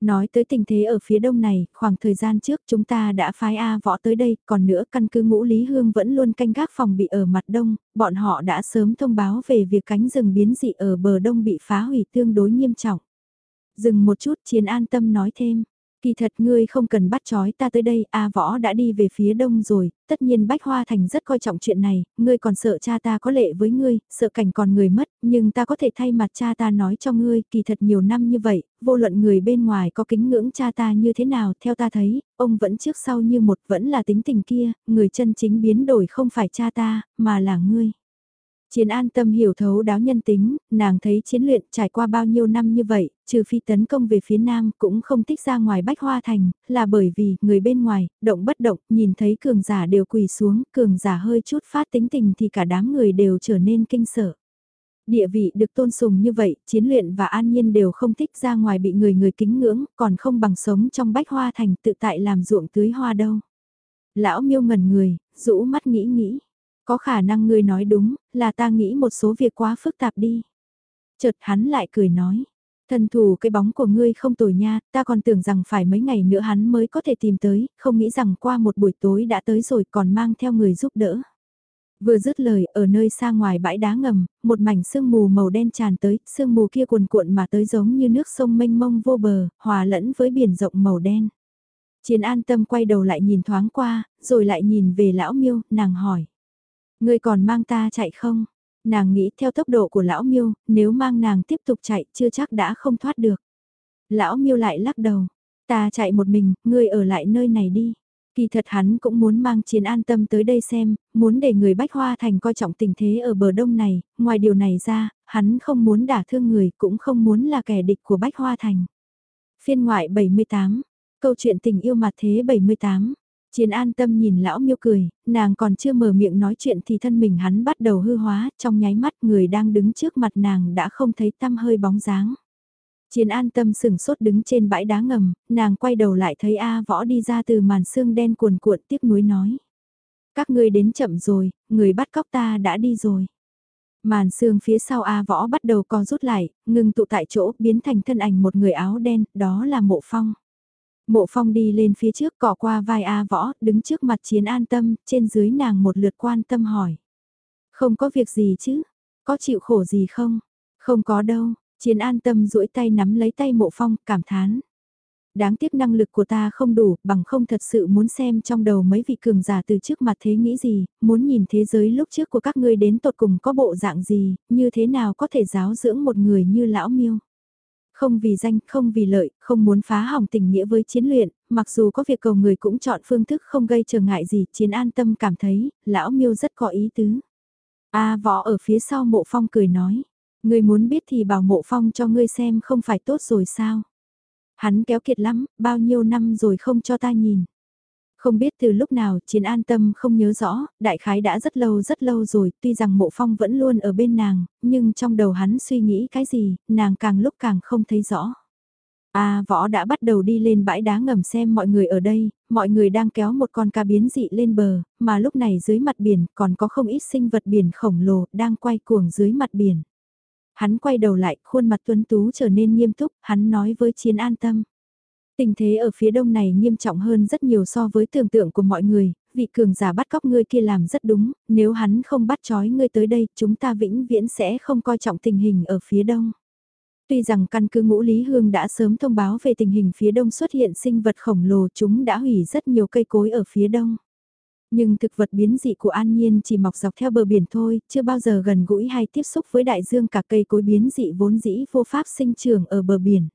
Nói tới tình thế ở phía đông này, khoảng thời gian trước chúng ta đã phái A võ tới đây, còn nữa căn cứ ngũ Lý Hương vẫn luôn canh gác phòng bị ở mặt đông, bọn họ đã sớm thông báo về việc cánh rừng biến dị ở bờ đông bị phá hủy tương đối nghiêm trọng. Dừng một chút chiến an tâm nói thêm, Kỳ thật ngươi không cần bắt chói ta tới đây, A Võ đã đi về phía đông rồi, tất nhiên Bách Hoa Thành rất coi trọng chuyện này, ngươi còn sợ cha ta có lệ với ngươi, sợ cảnh còn người mất, nhưng ta có thể thay mặt cha ta nói cho ngươi, kỳ thật nhiều năm như vậy, vô luận người bên ngoài có kính ngưỡng cha ta như thế nào, theo ta thấy, ông vẫn trước sau như một vẫn là tính tình kia, người chân chính biến đổi không phải cha ta, mà là ngươi. Chiến an tâm hiểu thấu đáo nhân tính, nàng thấy chiến luyện trải qua bao nhiêu năm như vậy, trừ phi tấn công về phía nam cũng không thích ra ngoài bách hoa thành, là bởi vì người bên ngoài, động bất động, nhìn thấy cường giả đều quỳ xuống, cường giả hơi chút phát tính tình thì cả đám người đều trở nên kinh sợ. Địa vị được tôn sùng như vậy, chiến luyện và an nhiên đều không thích ra ngoài bị người người kính ngưỡng, còn không bằng sống trong bách hoa thành tự tại làm ruộng tưới hoa đâu. Lão miêu ngẩn người, rũ mắt nghĩ nghĩ có khả năng ngươi nói đúng, là ta nghĩ một số việc quá phức tạp đi. Chợt hắn lại cười nói, thần thủ cái bóng của ngươi không tồi nha, ta còn tưởng rằng phải mấy ngày nữa hắn mới có thể tìm tới, không nghĩ rằng qua một buổi tối đã tới rồi còn mang theo người giúp đỡ. Vừa dứt lời, ở nơi xa ngoài bãi đá ngầm, một mảnh sương mù màu đen tràn tới, sương mù kia cuồn cuộn mà tới giống như nước sông mênh mông vô bờ, hòa lẫn với biển rộng màu đen. Chiến an tâm quay đầu lại nhìn thoáng qua, rồi lại nhìn về lão miêu, nàng hỏi. Ngươi còn mang ta chạy không? Nàng nghĩ theo tốc độ của lão miêu, nếu mang nàng tiếp tục chạy chưa chắc đã không thoát được. Lão miêu lại lắc đầu. Ta chạy một mình, ngươi ở lại nơi này đi. Kỳ thật hắn cũng muốn mang chiến an tâm tới đây xem, muốn để người Bách Hoa Thành coi trọng tình thế ở bờ đông này, ngoài điều này ra, hắn không muốn đả thương người cũng không muốn là kẻ địch của Bách Hoa Thành. Phiên ngoại 78, câu chuyện tình yêu mặt thế 78, Chiến an tâm nhìn lão miêu cười, nàng còn chưa mở miệng nói chuyện thì thân mình hắn bắt đầu hư hóa, trong nháy mắt người đang đứng trước mặt nàng đã không thấy tăm hơi bóng dáng. Chiến an tâm sừng sốt đứng trên bãi đá ngầm, nàng quay đầu lại thấy A võ đi ra từ màn xương đen cuồn cuộn tiếc nuối nói. Các ngươi đến chậm rồi, người bắt cóc ta đã đi rồi. Màn xương phía sau A võ bắt đầu co rút lại, ngừng tụ tại chỗ biến thành thân ảnh một người áo đen, đó là mộ phong. Mộ phong đi lên phía trước cỏ qua vai A võ, đứng trước mặt chiến an tâm, trên dưới nàng một lượt quan tâm hỏi. Không có việc gì chứ, có chịu khổ gì không? Không có đâu, chiến an tâm duỗi tay nắm lấy tay mộ phong, cảm thán. Đáng tiếc năng lực của ta không đủ, bằng không thật sự muốn xem trong đầu mấy vị cường giả từ trước mặt thế nghĩ gì, muốn nhìn thế giới lúc trước của các ngươi đến tột cùng có bộ dạng gì, như thế nào có thể giáo dưỡng một người như lão miêu. Không vì danh, không vì lợi, không muốn phá hỏng tình nghĩa với chiến luyện, mặc dù có việc cầu người cũng chọn phương thức không gây trở ngại gì, chiến an tâm cảm thấy, lão miêu rất có ý tứ. A võ ở phía sau mộ phong cười nói, người muốn biết thì bảo mộ phong cho ngươi xem không phải tốt rồi sao. Hắn kéo kiệt lắm, bao nhiêu năm rồi không cho ta nhìn. Không biết từ lúc nào chiến an tâm không nhớ rõ, đại khái đã rất lâu rất lâu rồi, tuy rằng mộ phong vẫn luôn ở bên nàng, nhưng trong đầu hắn suy nghĩ cái gì, nàng càng lúc càng không thấy rõ. A võ đã bắt đầu đi lên bãi đá ngầm xem mọi người ở đây, mọi người đang kéo một con cá biến dị lên bờ, mà lúc này dưới mặt biển còn có không ít sinh vật biển khổng lồ đang quay cuồng dưới mặt biển. Hắn quay đầu lại, khuôn mặt tuấn tú trở nên nghiêm túc, hắn nói với chiến an tâm. Tình thế ở phía đông này nghiêm trọng hơn rất nhiều so với tưởng tượng của mọi người, vị cường giả bắt cóc ngươi kia làm rất đúng, nếu hắn không bắt trói ngươi tới đây, chúng ta vĩnh viễn sẽ không coi trọng tình hình ở phía đông. Tuy rằng căn cứ ngũ Lý Hương đã sớm thông báo về tình hình phía đông xuất hiện sinh vật khổng lồ chúng đã hủy rất nhiều cây cối ở phía đông. Nhưng thực vật biến dị của An Nhiên chỉ mọc dọc theo bờ biển thôi, chưa bao giờ gần gũi hay tiếp xúc với đại dương cả cây cối biến dị vốn dĩ vô pháp sinh trưởng ở bờ biển.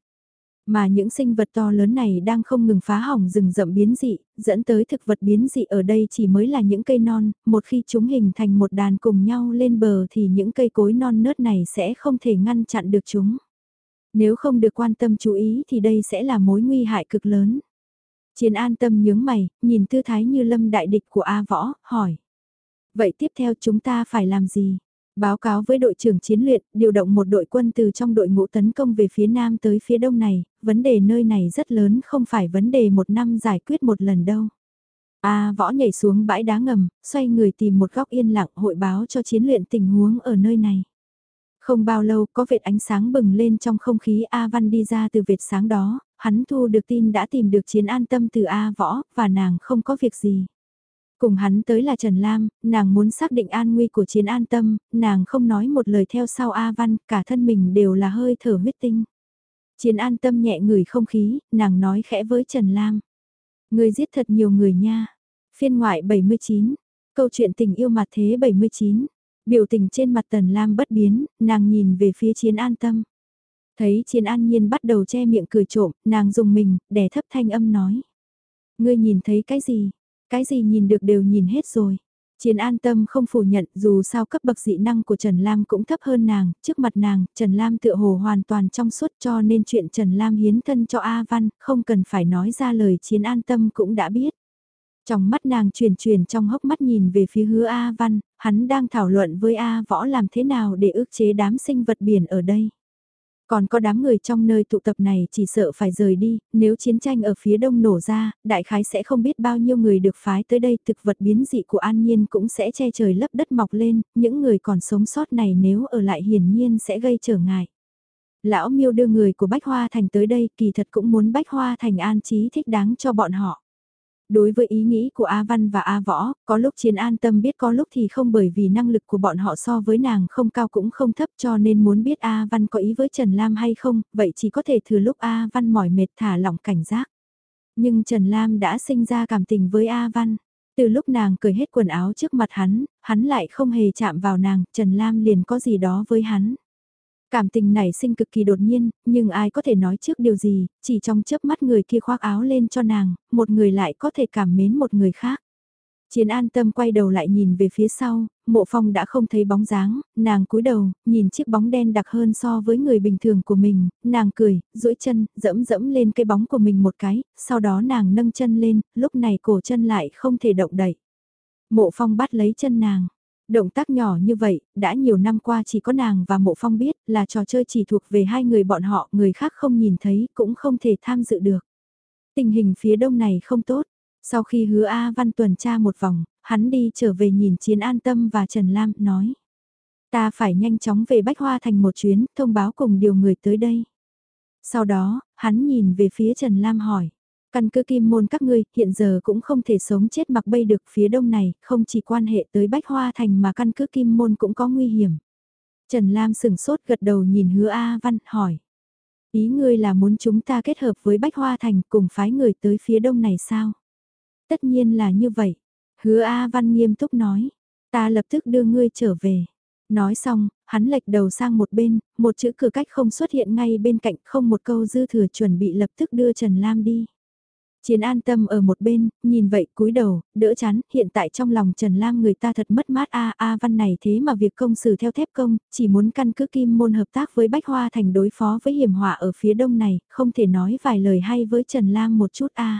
Mà những sinh vật to lớn này đang không ngừng phá hỏng rừng rậm biến dị, dẫn tới thực vật biến dị ở đây chỉ mới là những cây non, một khi chúng hình thành một đàn cùng nhau lên bờ thì những cây cối non nớt này sẽ không thể ngăn chặn được chúng. Nếu không được quan tâm chú ý thì đây sẽ là mối nguy hại cực lớn. Chiến an tâm nhướng mày, nhìn tư thái như lâm đại địch của A Võ, hỏi. Vậy tiếp theo chúng ta phải làm gì? Báo cáo với đội trưởng chiến luyện, điều động một đội quân từ trong đội ngũ tấn công về phía nam tới phía đông này, vấn đề nơi này rất lớn không phải vấn đề một năm giải quyết một lần đâu. A võ nhảy xuống bãi đá ngầm, xoay người tìm một góc yên lặng hội báo cho chiến luyện tình huống ở nơi này. Không bao lâu có vệt ánh sáng bừng lên trong không khí A Văn đi ra từ vệt sáng đó, hắn thu được tin đã tìm được chiến an tâm từ A Võ, và nàng không có việc gì. Cùng hắn tới là Trần Lam, nàng muốn xác định an nguy của chiến an tâm, nàng không nói một lời theo sau A Văn, cả thân mình đều là hơi thở huyết tinh. Chiến an tâm nhẹ ngửi không khí, nàng nói khẽ với Trần Lam. Người giết thật nhiều người nha. Phiên ngoại 79, câu chuyện tình yêu mặt thế 79, biểu tình trên mặt Tần Lam bất biến, nàng nhìn về phía chiến an tâm. Thấy chiến an nhiên bắt đầu che miệng cười trộm, nàng dùng mình, đè thấp thanh âm nói. Ngươi nhìn thấy cái gì? Cái gì nhìn được đều nhìn hết rồi. Chiến an tâm không phủ nhận dù sao cấp bậc dị năng của Trần Lam cũng thấp hơn nàng, trước mặt nàng, Trần Lam tựa hồ hoàn toàn trong suốt cho nên chuyện Trần Lam hiến thân cho A Văn, không cần phải nói ra lời chiến an tâm cũng đã biết. Trong mắt nàng truyền truyền trong hốc mắt nhìn về phía hứa A Văn, hắn đang thảo luận với A Võ làm thế nào để ước chế đám sinh vật biển ở đây. Còn có đám người trong nơi tụ tập này chỉ sợ phải rời đi, nếu chiến tranh ở phía đông nổ ra, đại khái sẽ không biết bao nhiêu người được phái tới đây, thực vật biến dị của an nhiên cũng sẽ che trời lấp đất mọc lên, những người còn sống sót này nếu ở lại hiển nhiên sẽ gây trở ngại. Lão miêu đưa người của Bách Hoa Thành tới đây kỳ thật cũng muốn Bách Hoa Thành an trí thích đáng cho bọn họ. Đối với ý nghĩ của A Văn và A Võ, có lúc chiến an tâm biết có lúc thì không bởi vì năng lực của bọn họ so với nàng không cao cũng không thấp cho nên muốn biết A Văn có ý với Trần Lam hay không, vậy chỉ có thể thừa lúc A Văn mỏi mệt thả lỏng cảnh giác. Nhưng Trần Lam đã sinh ra cảm tình với A Văn. Từ lúc nàng cởi hết quần áo trước mặt hắn, hắn lại không hề chạm vào nàng, Trần Lam liền có gì đó với hắn. Cảm tình này sinh cực kỳ đột nhiên, nhưng ai có thể nói trước điều gì, chỉ trong chớp mắt người kia khoác áo lên cho nàng, một người lại có thể cảm mến một người khác. Chiến an tâm quay đầu lại nhìn về phía sau, mộ phong đã không thấy bóng dáng, nàng cúi đầu, nhìn chiếc bóng đen đặc hơn so với người bình thường của mình, nàng cười, duỗi chân, dẫm dẫm lên cái bóng của mình một cái, sau đó nàng nâng chân lên, lúc này cổ chân lại không thể động đậy. Mộ phong bắt lấy chân nàng, Động tác nhỏ như vậy, đã nhiều năm qua chỉ có nàng và mộ phong biết là trò chơi chỉ thuộc về hai người bọn họ, người khác không nhìn thấy cũng không thể tham dự được. Tình hình phía đông này không tốt. Sau khi hứa A Văn tuần tra một vòng, hắn đi trở về nhìn Chiến An Tâm và Trần Lam, nói. Ta phải nhanh chóng về Bách Hoa Thành một chuyến, thông báo cùng điều người tới đây. Sau đó, hắn nhìn về phía Trần Lam hỏi. Căn cứ kim môn các ngươi hiện giờ cũng không thể sống chết mặc bay được phía đông này, không chỉ quan hệ tới Bách Hoa Thành mà căn cứ kim môn cũng có nguy hiểm. Trần Lam sừng sốt gật đầu nhìn hứa A Văn hỏi. Ý ngươi là muốn chúng ta kết hợp với Bách Hoa Thành cùng phái người tới phía đông này sao? Tất nhiên là như vậy. Hứa A Văn nghiêm túc nói. Ta lập tức đưa ngươi trở về. Nói xong, hắn lệch đầu sang một bên, một chữ cửa cách không xuất hiện ngay bên cạnh không một câu dư thừa chuẩn bị lập tức đưa Trần Lam đi. Chiến an tâm ở một bên, nhìn vậy cúi đầu, đỡ chán, hiện tại trong lòng Trần Lam người ta thật mất mát a a văn này thế mà việc công xử theo thép công, chỉ muốn căn cứ kim môn hợp tác với Bách Hoa thành đối phó với hiểm họa ở phía đông này, không thể nói vài lời hay với Trần Lam một chút a.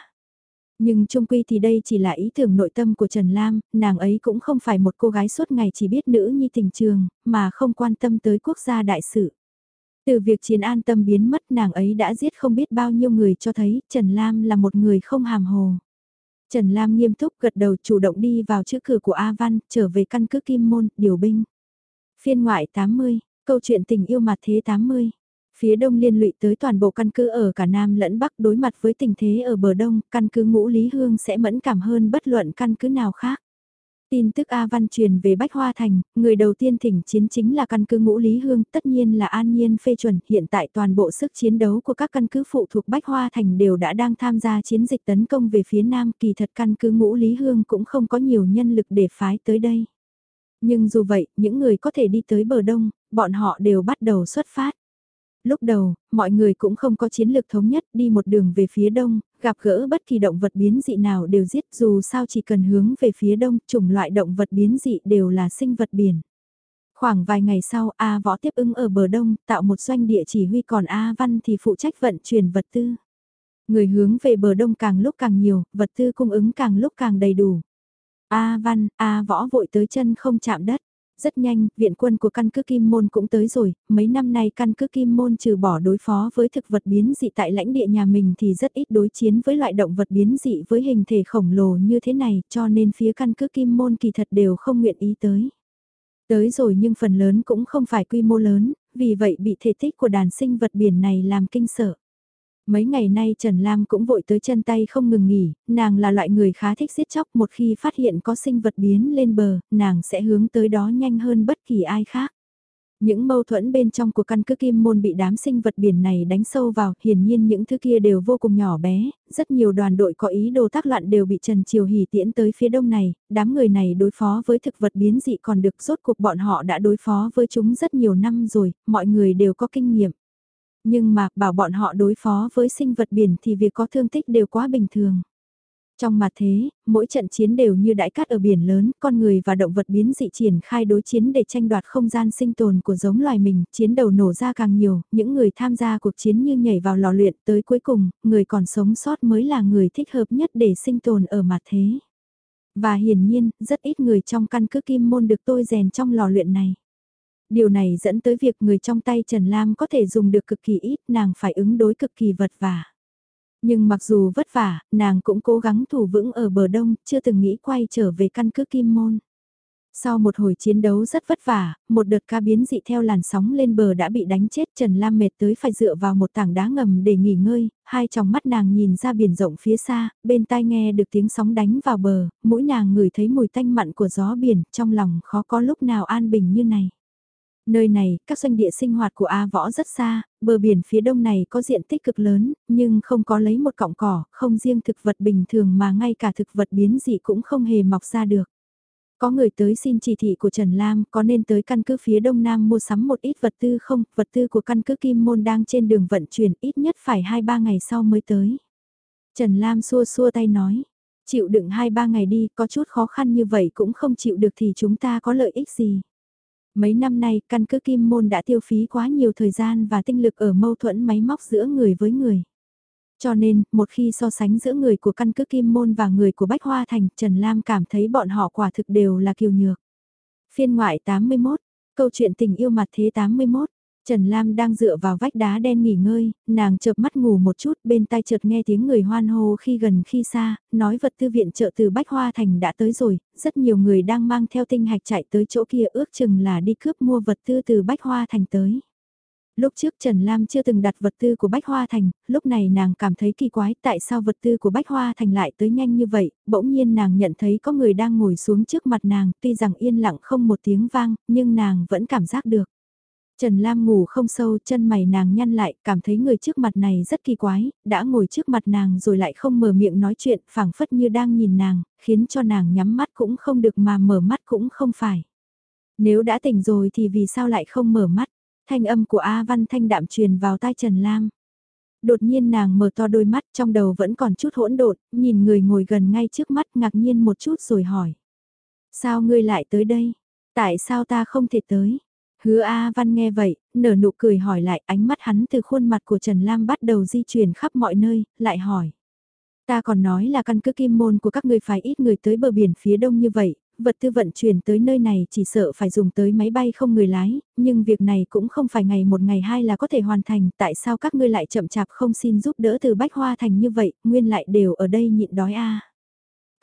Nhưng trung quy thì đây chỉ là ý tưởng nội tâm của Trần Lam, nàng ấy cũng không phải một cô gái suốt ngày chỉ biết nữ nhi tình trường, mà không quan tâm tới quốc gia đại sự. Từ việc chiến an tâm biến mất nàng ấy đã giết không biết bao nhiêu người cho thấy Trần Lam là một người không hàm hồ. Trần Lam nghiêm túc gật đầu chủ động đi vào chữ cửa của A Văn, trở về căn cứ Kim Môn, điều binh. Phiên ngoại 80, câu chuyện tình yêu mặt thế 80. Phía đông liên lụy tới toàn bộ căn cứ ở cả Nam lẫn Bắc đối mặt với tình thế ở bờ đông, căn cứ ngũ Lý Hương sẽ mẫn cảm hơn bất luận căn cứ nào khác. Tin tức A Văn truyền về Bách Hoa Thành, người đầu tiên thỉnh chiến chính là căn cứ ngũ Lý Hương, tất nhiên là an nhiên phê chuẩn. Hiện tại toàn bộ sức chiến đấu của các căn cứ phụ thuộc Bách Hoa Thành đều đã đang tham gia chiến dịch tấn công về phía Nam. Kỳ thật căn cứ ngũ Lý Hương cũng không có nhiều nhân lực để phái tới đây. Nhưng dù vậy, những người có thể đi tới bờ đông, bọn họ đều bắt đầu xuất phát lúc đầu, mọi người cũng không có chiến lược thống nhất đi một đường về phía đông, gặp gỡ bất kỳ động vật biến dị nào đều giết dù sao chỉ cần hướng về phía đông, chủng loại động vật biến dị đều là sinh vật biển. Khoảng vài ngày sau, A Võ tiếp ứng ở bờ đông, tạo một doanh địa chỉ huy còn A Văn thì phụ trách vận chuyển vật tư. Người hướng về bờ đông càng lúc càng nhiều, vật tư cung ứng càng lúc càng đầy đủ. A Văn, A Võ vội tới chân không chạm đất. Rất nhanh, viện quân của căn cứ Kim Môn cũng tới rồi, mấy năm nay căn cứ Kim Môn trừ bỏ đối phó với thực vật biến dị tại lãnh địa nhà mình thì rất ít đối chiến với loại động vật biến dị với hình thể khổng lồ như thế này cho nên phía căn cứ Kim Môn kỳ thật đều không nguyện ý tới. Tới rồi nhưng phần lớn cũng không phải quy mô lớn, vì vậy bị thể tích của đàn sinh vật biển này làm kinh sợ. Mấy ngày nay Trần Lam cũng vội tới chân tay không ngừng nghỉ, nàng là loại người khá thích giết chóc một khi phát hiện có sinh vật biến lên bờ, nàng sẽ hướng tới đó nhanh hơn bất kỳ ai khác. Những mâu thuẫn bên trong của căn cứ kim môn bị đám sinh vật biển này đánh sâu vào, hiển nhiên những thứ kia đều vô cùng nhỏ bé, rất nhiều đoàn đội có ý đồ tác loạn đều bị Trần Triều Hỷ tiễn tới phía đông này, đám người này đối phó với thực vật biến dị còn được rốt cuộc bọn họ đã đối phó với chúng rất nhiều năm rồi, mọi người đều có kinh nghiệm. Nhưng mà bảo bọn họ đối phó với sinh vật biển thì việc có thương tích đều quá bình thường. Trong mặt thế, mỗi trận chiến đều như đại cát ở biển lớn, con người và động vật biến dị triển khai đối chiến để tranh đoạt không gian sinh tồn của giống loài mình, chiến đầu nổ ra càng nhiều, những người tham gia cuộc chiến như nhảy vào lò luyện tới cuối cùng, người còn sống sót mới là người thích hợp nhất để sinh tồn ở mặt thế. Và hiển nhiên, rất ít người trong căn cứ kim môn được tôi rèn trong lò luyện này. Điều này dẫn tới việc người trong tay Trần Lam có thể dùng được cực kỳ ít, nàng phải ứng đối cực kỳ vật vả. Nhưng mặc dù vất vả, nàng cũng cố gắng thủ vững ở bờ đông, chưa từng nghĩ quay trở về căn cứ Kim Môn. Sau một hồi chiến đấu rất vất vả, một đợt ca biến dị theo làn sóng lên bờ đã bị đánh chết Trần Lam mệt tới phải dựa vào một tảng đá ngầm để nghỉ ngơi, hai tròng mắt nàng nhìn ra biển rộng phía xa, bên tai nghe được tiếng sóng đánh vào bờ, mũi nàng ngửi thấy mùi tanh mặn của gió biển, trong lòng khó có lúc nào an bình như này. Nơi này, các doanh địa sinh hoạt của A Võ rất xa, bờ biển phía đông này có diện tích cực lớn, nhưng không có lấy một cọng cỏ, không riêng thực vật bình thường mà ngay cả thực vật biến dị cũng không hề mọc ra được. Có người tới xin chỉ thị của Trần Lam có nên tới căn cứ phía đông nam mua sắm một ít vật tư không, vật tư của căn cứ Kim Môn đang trên đường vận chuyển ít nhất phải 2-3 ngày sau mới tới. Trần Lam xua xua tay nói, chịu đựng 2-3 ngày đi, có chút khó khăn như vậy cũng không chịu được thì chúng ta có lợi ích gì. Mấy năm nay, căn cứ Kim Môn đã tiêu phí quá nhiều thời gian và tinh lực ở mâu thuẫn máy móc giữa người với người. Cho nên, một khi so sánh giữa người của căn cứ Kim Môn và người của Bách Hoa Thành, Trần Lam cảm thấy bọn họ quả thực đều là kiều nhược. Phiên ngoại 81, câu chuyện tình yêu mặt thế 81, Trần Lam đang dựa vào vách đá đen nghỉ ngơi, nàng chợp mắt ngủ một chút bên tai chợt nghe tiếng người hoan hô khi gần khi xa, nói vật tư viện trợ từ Bách Hoa Thành đã tới rồi, rất nhiều người đang mang theo tinh hạch chạy tới chỗ kia ước chừng là đi cướp mua vật tư từ Bách Hoa Thành tới. Lúc trước Trần Lam chưa từng đặt vật tư của Bách Hoa Thành, lúc này nàng cảm thấy kỳ quái tại sao vật tư của Bách Hoa Thành lại tới nhanh như vậy, bỗng nhiên nàng nhận thấy có người đang ngồi xuống trước mặt nàng, tuy rằng yên lặng không một tiếng vang, nhưng nàng vẫn cảm giác được. Trần Lam ngủ không sâu, chân mày nàng nhăn lại, cảm thấy người trước mặt này rất kỳ quái, đã ngồi trước mặt nàng rồi lại không mở miệng nói chuyện, phảng phất như đang nhìn nàng, khiến cho nàng nhắm mắt cũng không được mà mở mắt cũng không phải. Nếu đã tỉnh rồi thì vì sao lại không mở mắt? Thanh âm của A Văn Thanh đạm truyền vào tai Trần Lam. Đột nhiên nàng mở to đôi mắt trong đầu vẫn còn chút hỗn độn, nhìn người ngồi gần ngay trước mắt ngạc nhiên một chút rồi hỏi. Sao ngươi lại tới đây? Tại sao ta không thể tới? Hứa A Văn nghe vậy, nở nụ cười hỏi lại ánh mắt hắn từ khuôn mặt của Trần Lam bắt đầu di chuyển khắp mọi nơi, lại hỏi. Ta còn nói là căn cứ kim môn của các ngươi phải ít người tới bờ biển phía đông như vậy, vật tư vận chuyển tới nơi này chỉ sợ phải dùng tới máy bay không người lái, nhưng việc này cũng không phải ngày một ngày hai là có thể hoàn thành, tại sao các ngươi lại chậm chạp không xin giúp đỡ từ Bách Hoa Thành như vậy, nguyên lại đều ở đây nhịn đói a.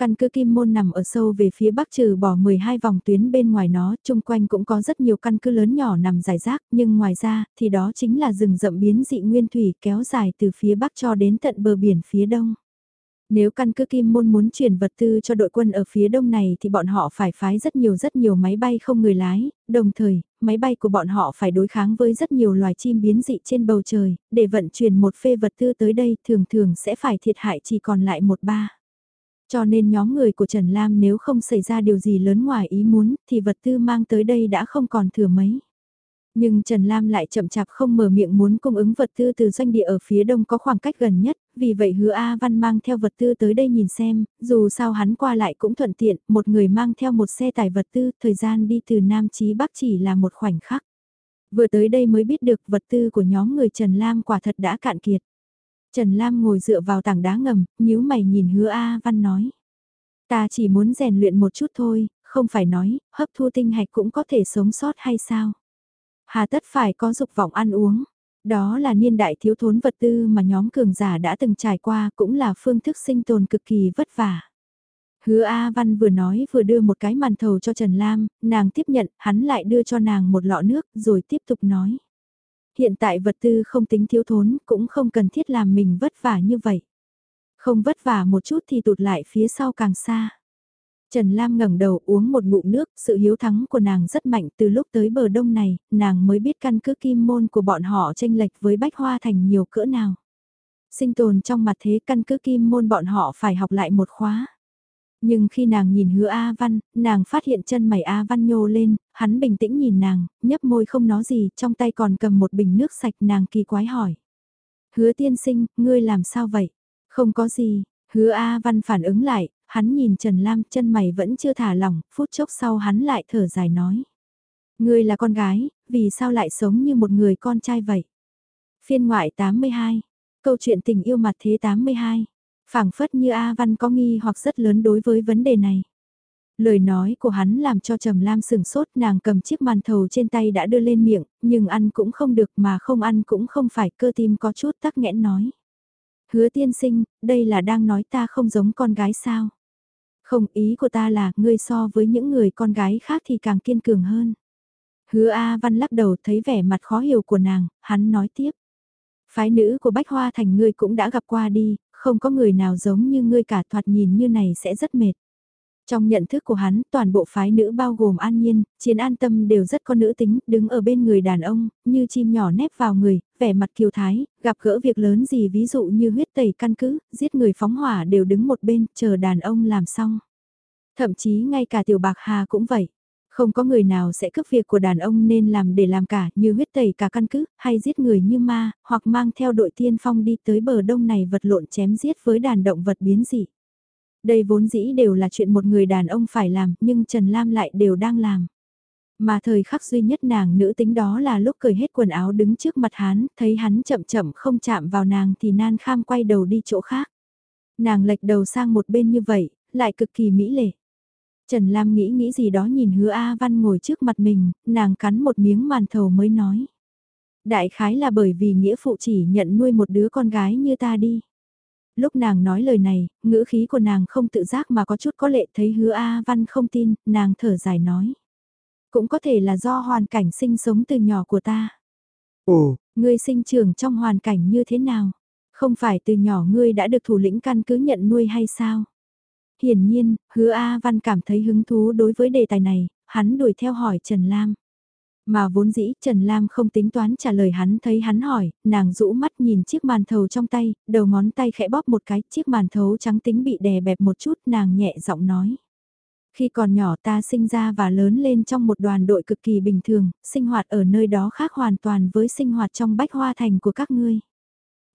Căn cứ Kim Môn nằm ở sâu về phía bắc trừ bỏ 12 vòng tuyến bên ngoài nó, chung quanh cũng có rất nhiều căn cứ lớn nhỏ nằm rải rác, nhưng ngoài ra, thì đó chính là rừng rậm biến dị nguyên thủy kéo dài từ phía bắc cho đến tận bờ biển phía đông. Nếu căn cứ Kim Môn muốn chuyển vật tư cho đội quân ở phía đông này thì bọn họ phải phái rất nhiều rất nhiều máy bay không người lái, đồng thời, máy bay của bọn họ phải đối kháng với rất nhiều loài chim biến dị trên bầu trời, để vận chuyển một phê vật tư tới đây thường thường sẽ phải thiệt hại chỉ còn lại một ba. Cho nên nhóm người của Trần Lam nếu không xảy ra điều gì lớn ngoài ý muốn thì vật tư mang tới đây đã không còn thừa mấy. Nhưng Trần Lam lại chậm chạp không mở miệng muốn cung ứng vật tư từ doanh địa ở phía đông có khoảng cách gần nhất, vì vậy hứa A Văn mang theo vật tư tới đây nhìn xem, dù sao hắn qua lại cũng thuận tiện, một người mang theo một xe tải vật tư, thời gian đi từ Nam chí Bắc chỉ là một khoảnh khắc. Vừa tới đây mới biết được vật tư của nhóm người Trần Lam quả thật đã cạn kiệt. Trần Lam ngồi dựa vào tảng đá ngầm, nhíu mày nhìn hứa A Văn nói. Ta chỉ muốn rèn luyện một chút thôi, không phải nói, hấp thu tinh hạch cũng có thể sống sót hay sao? Hà tất phải có dục vọng ăn uống. Đó là niên đại thiếu thốn vật tư mà nhóm cường giả đã từng trải qua cũng là phương thức sinh tồn cực kỳ vất vả. Hứa A Văn vừa nói vừa đưa một cái màn thầu cho Trần Lam, nàng tiếp nhận, hắn lại đưa cho nàng một lọ nước rồi tiếp tục nói. Hiện tại vật tư không tính thiếu thốn, cũng không cần thiết làm mình vất vả như vậy. Không vất vả một chút thì tụt lại phía sau càng xa. Trần Lam ngẩng đầu uống một ngụm nước, sự hiếu thắng của nàng rất mạnh từ lúc tới bờ đông này, nàng mới biết căn cứ kim môn của bọn họ tranh lệch với bách hoa thành nhiều cỡ nào. Sinh tồn trong mặt thế căn cứ kim môn bọn họ phải học lại một khóa. Nhưng khi nàng nhìn hứa A Văn, nàng phát hiện chân mày A Văn nhô lên, hắn bình tĩnh nhìn nàng, nhấp môi không nói gì, trong tay còn cầm một bình nước sạch nàng kỳ quái hỏi. Hứa tiên sinh, ngươi làm sao vậy? Không có gì, hứa A Văn phản ứng lại, hắn nhìn Trần Lam chân mày vẫn chưa thả lỏng, phút chốc sau hắn lại thở dài nói. Ngươi là con gái, vì sao lại sống như một người con trai vậy? Phiên ngoại 82, câu chuyện tình yêu mặt thế 82 phảng phất như A Văn có nghi hoặc rất lớn đối với vấn đề này. Lời nói của hắn làm cho Trầm Lam sừng sốt nàng cầm chiếc màn thầu trên tay đã đưa lên miệng, nhưng ăn cũng không được mà không ăn cũng không phải cơ tim có chút tắc nghẽn nói. Hứa tiên sinh, đây là đang nói ta không giống con gái sao? Không ý của ta là ngươi so với những người con gái khác thì càng kiên cường hơn. Hứa A Văn lắc đầu thấy vẻ mặt khó hiểu của nàng, hắn nói tiếp. Phái nữ của Bách Hoa Thành ngươi cũng đã gặp qua đi, không có người nào giống như ngươi cả thoạt nhìn như này sẽ rất mệt. Trong nhận thức của hắn, toàn bộ phái nữ bao gồm an nhiên, chiến an tâm đều rất có nữ tính, đứng ở bên người đàn ông, như chim nhỏ nép vào người, vẻ mặt kiều thái, gặp gỡ việc lớn gì ví dụ như huyết tẩy căn cứ, giết người phóng hỏa đều đứng một bên, chờ đàn ông làm xong. Thậm chí ngay cả tiểu bạc hà cũng vậy. Không có người nào sẽ cướp việc của đàn ông nên làm để làm cả như huyết tẩy cả căn cứ, hay giết người như ma, hoặc mang theo đội tiên phong đi tới bờ đông này vật lộn chém giết với đàn động vật biến dị. Đây vốn dĩ đều là chuyện một người đàn ông phải làm, nhưng Trần Lam lại đều đang làm. Mà thời khắc duy nhất nàng nữ tính đó là lúc cởi hết quần áo đứng trước mặt hắn, thấy hắn chậm chậm không chạm vào nàng thì nan kham quay đầu đi chỗ khác. Nàng lệch đầu sang một bên như vậy, lại cực kỳ mỹ lệ. Trần Lam nghĩ nghĩ gì đó nhìn hứa A Văn ngồi trước mặt mình, nàng cắn một miếng màn thầu mới nói. Đại khái là bởi vì nghĩa phụ chỉ nhận nuôi một đứa con gái như ta đi. Lúc nàng nói lời này, ngữ khí của nàng không tự giác mà có chút có lệ thấy hứa A Văn không tin, nàng thở dài nói. Cũng có thể là do hoàn cảnh sinh sống từ nhỏ của ta. Ồ, ngươi sinh trưởng trong hoàn cảnh như thế nào? Không phải từ nhỏ ngươi đã được thủ lĩnh căn cứ nhận nuôi hay sao? Hiển nhiên, hứa A Văn cảm thấy hứng thú đối với đề tài này, hắn đuổi theo hỏi Trần Lam. Mà vốn dĩ Trần Lam không tính toán trả lời hắn thấy hắn hỏi, nàng rũ mắt nhìn chiếc màn thầu trong tay, đầu ngón tay khẽ bóp một cái, chiếc màn thấu trắng tính bị đè bẹp một chút, nàng nhẹ giọng nói. Khi còn nhỏ ta sinh ra và lớn lên trong một đoàn đội cực kỳ bình thường, sinh hoạt ở nơi đó khác hoàn toàn với sinh hoạt trong bách hoa thành của các ngươi.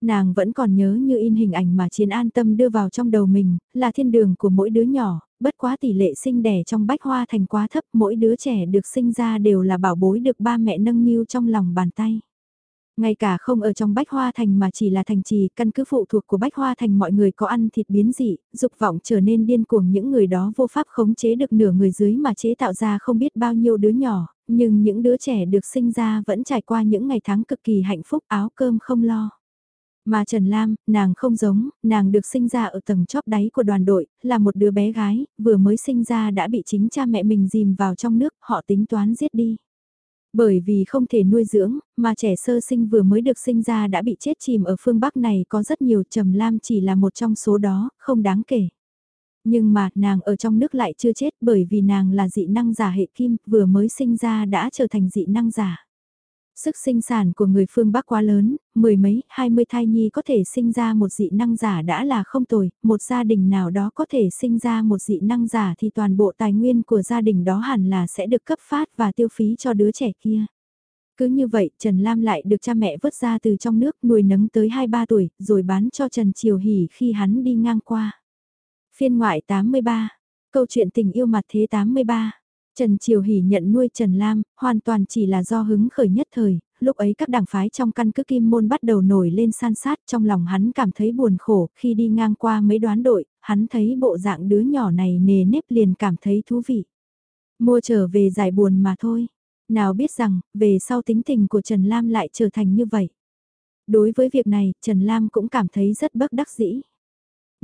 Nàng vẫn còn nhớ như in hình ảnh mà chiến an tâm đưa vào trong đầu mình, là thiên đường của mỗi đứa nhỏ, bất quá tỷ lệ sinh đẻ trong bách hoa thành quá thấp, mỗi đứa trẻ được sinh ra đều là bảo bối được ba mẹ nâng niu trong lòng bàn tay. Ngay cả không ở trong bách hoa thành mà chỉ là thành trì, căn cứ phụ thuộc của bách hoa thành mọi người có ăn thịt biến dị, dục vọng trở nên điên cuồng những người đó vô pháp khống chế được nửa người dưới mà chế tạo ra không biết bao nhiêu đứa nhỏ, nhưng những đứa trẻ được sinh ra vẫn trải qua những ngày tháng cực kỳ hạnh phúc áo cơm không lo. Mà Trần Lam, nàng không giống, nàng được sinh ra ở tầng chóp đáy của đoàn đội, là một đứa bé gái, vừa mới sinh ra đã bị chính cha mẹ mình dìm vào trong nước, họ tính toán giết đi. Bởi vì không thể nuôi dưỡng, mà trẻ sơ sinh vừa mới được sinh ra đã bị chết chìm ở phương Bắc này có rất nhiều Trầm Lam chỉ là một trong số đó, không đáng kể. Nhưng mà nàng ở trong nước lại chưa chết bởi vì nàng là dị năng giả hệ kim, vừa mới sinh ra đã trở thành dị năng giả. Sức sinh sản của người phương Bắc quá lớn, mười mấy, hai mươi thai nhi có thể sinh ra một dị năng giả đã là không tồi, một gia đình nào đó có thể sinh ra một dị năng giả thì toàn bộ tài nguyên của gia đình đó hẳn là sẽ được cấp phát và tiêu phí cho đứa trẻ kia. Cứ như vậy, Trần Lam lại được cha mẹ vớt ra từ trong nước nuôi nấng tới 2-3 tuổi, rồi bán cho Trần Triều Hỷ khi hắn đi ngang qua. Phiên ngoại 83, câu chuyện tình yêu mặt thế 83. Trần Triều Hỷ nhận nuôi Trần Lam, hoàn toàn chỉ là do hứng khởi nhất thời, lúc ấy các đảng phái trong căn cứ kim môn bắt đầu nổi lên san sát trong lòng hắn cảm thấy buồn khổ khi đi ngang qua mấy đoán đội, hắn thấy bộ dạng đứa nhỏ này nề nếp liền cảm thấy thú vị. Mua trở về giải buồn mà thôi, nào biết rằng về sau tính tình của Trần Lam lại trở thành như vậy. Đối với việc này, Trần Lam cũng cảm thấy rất bất đắc dĩ.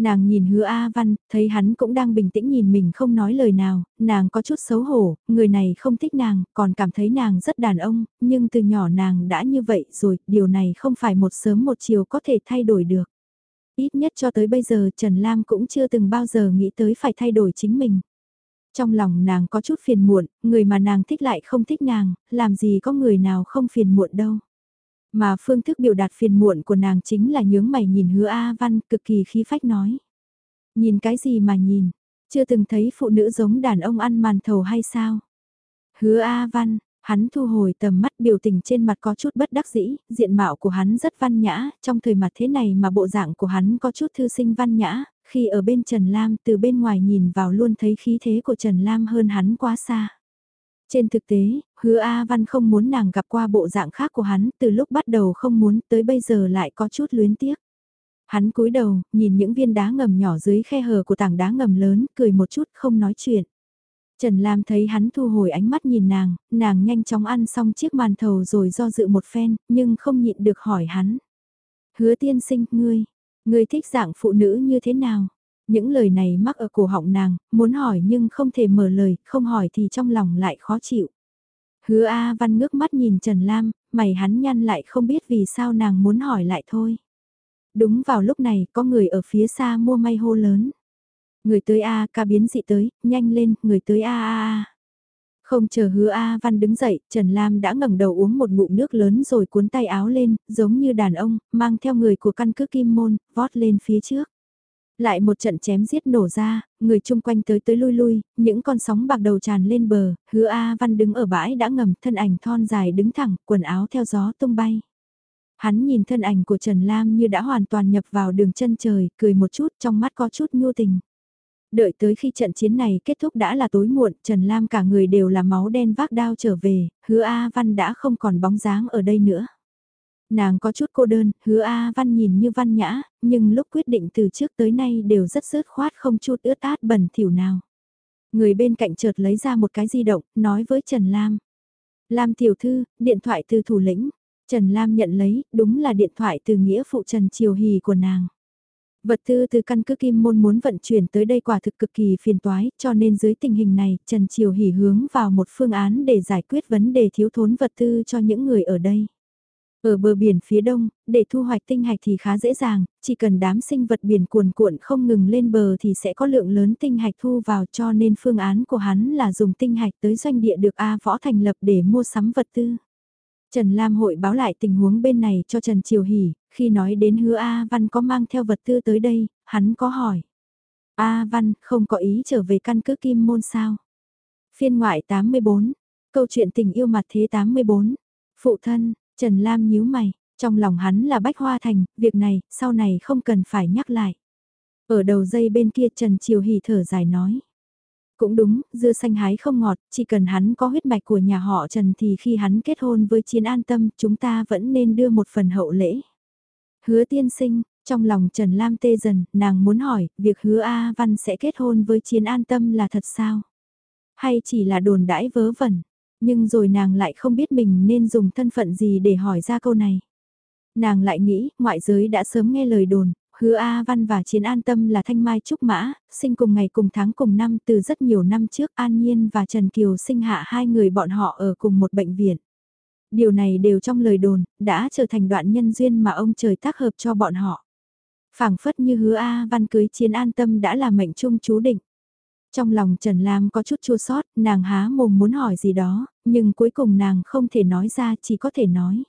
Nàng nhìn hứa A Văn, thấy hắn cũng đang bình tĩnh nhìn mình không nói lời nào, nàng có chút xấu hổ, người này không thích nàng, còn cảm thấy nàng rất đàn ông, nhưng từ nhỏ nàng đã như vậy rồi, điều này không phải một sớm một chiều có thể thay đổi được. Ít nhất cho tới bây giờ Trần Lam cũng chưa từng bao giờ nghĩ tới phải thay đổi chính mình. Trong lòng nàng có chút phiền muộn, người mà nàng thích lại không thích nàng, làm gì có người nào không phiền muộn đâu. Mà phương thức biểu đạt phiền muộn của nàng chính là nhướng mày nhìn hứa A Văn cực kỳ khí phách nói. Nhìn cái gì mà nhìn, chưa từng thấy phụ nữ giống đàn ông ăn màn thầu hay sao? Hứa A Văn, hắn thu hồi tầm mắt biểu tình trên mặt có chút bất đắc dĩ, diện mạo của hắn rất văn nhã, trong thời mặt thế này mà bộ dạng của hắn có chút thư sinh văn nhã, khi ở bên Trần Lam từ bên ngoài nhìn vào luôn thấy khí thế của Trần Lam hơn hắn quá xa. Trên thực tế, hứa A Văn không muốn nàng gặp qua bộ dạng khác của hắn từ lúc bắt đầu không muốn tới bây giờ lại có chút luyến tiếc. Hắn cúi đầu, nhìn những viên đá ngầm nhỏ dưới khe hở của tảng đá ngầm lớn, cười một chút không nói chuyện. Trần Lam thấy hắn thu hồi ánh mắt nhìn nàng, nàng nhanh chóng ăn xong chiếc màn thầu rồi do dự một phen, nhưng không nhịn được hỏi hắn. Hứa tiên sinh, ngươi, ngươi thích dạng phụ nữ như thế nào? Những lời này mắc ở cổ họng nàng, muốn hỏi nhưng không thể mở lời, không hỏi thì trong lòng lại khó chịu. Hứa A Văn ngước mắt nhìn Trần Lam, mày hắn nhăn lại không biết vì sao nàng muốn hỏi lại thôi. Đúng vào lúc này có người ở phía xa mua may hô lớn. Người tới A ca biến dị tới, nhanh lên, người tới A A A. Không chờ hứa A Văn đứng dậy, Trần Lam đã ngẩng đầu uống một ngụm nước lớn rồi cuốn tay áo lên, giống như đàn ông, mang theo người của căn cứ kim môn, vót lên phía trước. Lại một trận chém giết nổ ra, người chung quanh tới tới lui lui, những con sóng bạc đầu tràn lên bờ, hứa A Văn đứng ở bãi đã ngầm, thân ảnh thon dài đứng thẳng, quần áo theo gió tung bay. Hắn nhìn thân ảnh của Trần Lam như đã hoàn toàn nhập vào đường chân trời, cười một chút trong mắt có chút nhu tình. Đợi tới khi trận chiến này kết thúc đã là tối muộn, Trần Lam cả người đều là máu đen vác đao trở về, hứa A Văn đã không còn bóng dáng ở đây nữa. Nàng có chút cô đơn, hứa A Văn nhìn như văn nhã, nhưng lúc quyết định từ trước tới nay đều rất sớt khoát không chút ướt át bẩn thỉu nào. Người bên cạnh chợt lấy ra một cái di động, nói với Trần Lam. Lam tiểu thư, điện thoại từ thủ lĩnh. Trần Lam nhận lấy, đúng là điện thoại từ nghĩa phụ Trần Triều Hì của nàng. Vật tư từ căn cứ Kim Môn muốn vận chuyển tới đây quả thực cực kỳ phiền toái, cho nên dưới tình hình này, Trần Triều Hỉ hướng vào một phương án để giải quyết vấn đề thiếu thốn vật tư cho những người ở đây. Ở bờ biển phía đông, để thu hoạch tinh hạch thì khá dễ dàng, chỉ cần đám sinh vật biển cuồn cuộn không ngừng lên bờ thì sẽ có lượng lớn tinh hạch thu vào cho nên phương án của hắn là dùng tinh hạch tới doanh địa được A Võ thành lập để mua sắm vật tư. Trần Lam hội báo lại tình huống bên này cho Trần Triều Hỷ, khi nói đến hứa A Văn có mang theo vật tư tới đây, hắn có hỏi. A Văn không có ý trở về căn cứ kim môn sao. Phiên ngoại 84, câu chuyện tình yêu mặt thế 84, phụ thân, Trần Lam nhíu mày, trong lòng hắn là Bách Hoa Thành, việc này, sau này không cần phải nhắc lại. Ở đầu dây bên kia Trần Triều Hỷ thở dài nói. Cũng đúng, dưa xanh hái không ngọt, chỉ cần hắn có huyết mạch của nhà họ Trần thì khi hắn kết hôn với chiến an tâm chúng ta vẫn nên đưa một phần hậu lễ. Hứa tiên sinh, trong lòng Trần Lam tê dần, nàng muốn hỏi, việc hứa A Văn sẽ kết hôn với chiến an tâm là thật sao? Hay chỉ là đồn đãi vớ vẩn? Nhưng rồi nàng lại không biết mình nên dùng thân phận gì để hỏi ra câu này. Nàng lại nghĩ, ngoại giới đã sớm nghe lời đồn, hứa A Văn và Chiến An Tâm là thanh mai trúc mã, sinh cùng ngày cùng tháng cùng năm từ rất nhiều năm trước An Nhiên và Trần Kiều sinh hạ hai người bọn họ ở cùng một bệnh viện. Điều này đều trong lời đồn, đã trở thành đoạn nhân duyên mà ông trời tác hợp cho bọn họ. phảng phất như hứa A Văn cưới Chiến An Tâm đã là mệnh chung chú định. Trong lòng Trần Lam có chút chua sót, nàng há mồm muốn hỏi gì đó, nhưng cuối cùng nàng không thể nói ra chỉ có thể nói.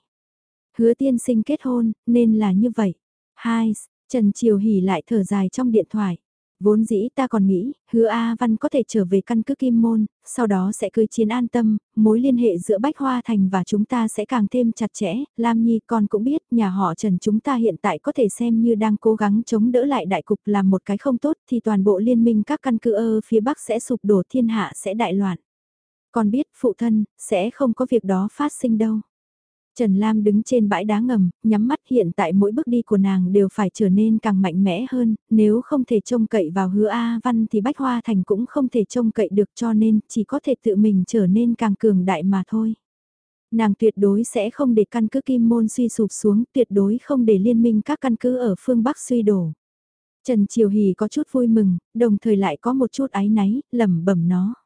Hứa tiên sinh kết hôn, nên là như vậy. Hai, Trần Triều Hỉ lại thở dài trong điện thoại. Vốn dĩ ta còn nghĩ, hứa A Văn có thể trở về căn cứ Kim Môn, sau đó sẽ cưới chiến an tâm, mối liên hệ giữa Bách Hoa Thành và chúng ta sẽ càng thêm chặt chẽ. Lam Nhi con cũng biết, nhà họ Trần chúng ta hiện tại có thể xem như đang cố gắng chống đỡ lại đại cục làm một cái không tốt thì toàn bộ liên minh các căn cứ ơ phía Bắc sẽ sụp đổ thiên hạ sẽ đại loạn. Con biết, phụ thân, sẽ không có việc đó phát sinh đâu. Trần Lam đứng trên bãi đá ngầm, nhắm mắt hiện tại mỗi bước đi của nàng đều phải trở nên càng mạnh mẽ hơn, nếu không thể trông cậy vào hứa A Văn thì Bách Hoa Thành cũng không thể trông cậy được cho nên chỉ có thể tự mình trở nên càng cường đại mà thôi. Nàng tuyệt đối sẽ không để căn cứ kim môn suy sụp xuống, tuyệt đối không để liên minh các căn cứ ở phương Bắc suy đổ. Trần Triều Hì có chút vui mừng, đồng thời lại có một chút áy náy, lẩm bẩm nó.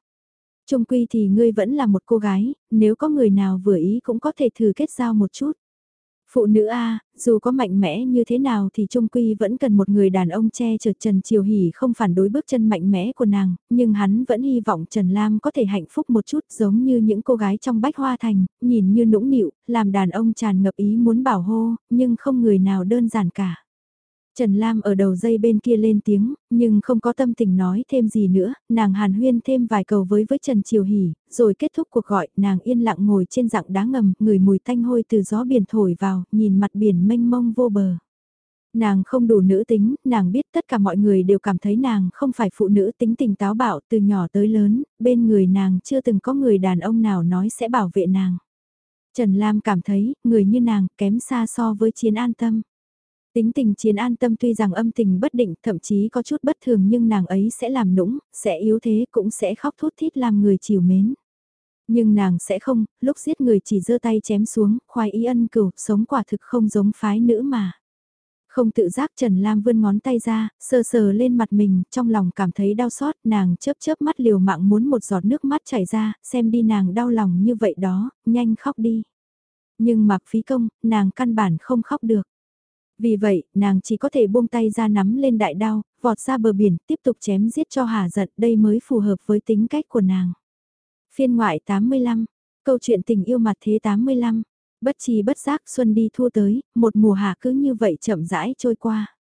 Trung quy thì ngươi vẫn là một cô gái, nếu có người nào vừa ý cũng có thể thử kết giao một chút. Phụ nữ A, dù có mạnh mẽ như thế nào thì Trung Quy vẫn cần một người đàn ông che chở Trần Triều Hỷ không phản đối bước chân mạnh mẽ của nàng, nhưng hắn vẫn hy vọng Trần Lam có thể hạnh phúc một chút giống như những cô gái trong bách hoa thành, nhìn như nũng nịu, làm đàn ông tràn ngập ý muốn bảo hô, nhưng không người nào đơn giản cả. Trần Lam ở đầu dây bên kia lên tiếng, nhưng không có tâm tình nói thêm gì nữa, nàng hàn huyên thêm vài câu với với Trần Triều Hỷ, rồi kết thúc cuộc gọi, nàng yên lặng ngồi trên dạng đá ngầm, người mùi thanh hôi từ gió biển thổi vào, nhìn mặt biển mênh mông vô bờ. Nàng không đủ nữ tính, nàng biết tất cả mọi người đều cảm thấy nàng không phải phụ nữ tính tình táo bạo từ nhỏ tới lớn, bên người nàng chưa từng có người đàn ông nào nói sẽ bảo vệ nàng. Trần Lam cảm thấy, người như nàng kém xa so với chiến an tâm. Tính tình chiến an tâm tuy rằng âm tình bất định thậm chí có chút bất thường nhưng nàng ấy sẽ làm nũng, sẽ yếu thế cũng sẽ khóc thút thít làm người chiều mến. Nhưng nàng sẽ không, lúc giết người chỉ giơ tay chém xuống, khoai ý ân cửu, sống quả thực không giống phái nữ mà. Không tự giác Trần Lam vươn ngón tay ra, sờ sờ lên mặt mình, trong lòng cảm thấy đau xót, nàng chớp chớp mắt liều mạng muốn một giọt nước mắt chảy ra, xem đi nàng đau lòng như vậy đó, nhanh khóc đi. Nhưng mặc phí công, nàng căn bản không khóc được. Vì vậy, nàng chỉ có thể buông tay ra nắm lên đại đao, vọt ra bờ biển, tiếp tục chém giết cho hà giận, đây mới phù hợp với tính cách của nàng. Phiên ngoại 85, câu chuyện tình yêu mặt thế 85, bất trì bất giác xuân đi thua tới, một mùa hạ cứ như vậy chậm rãi trôi qua.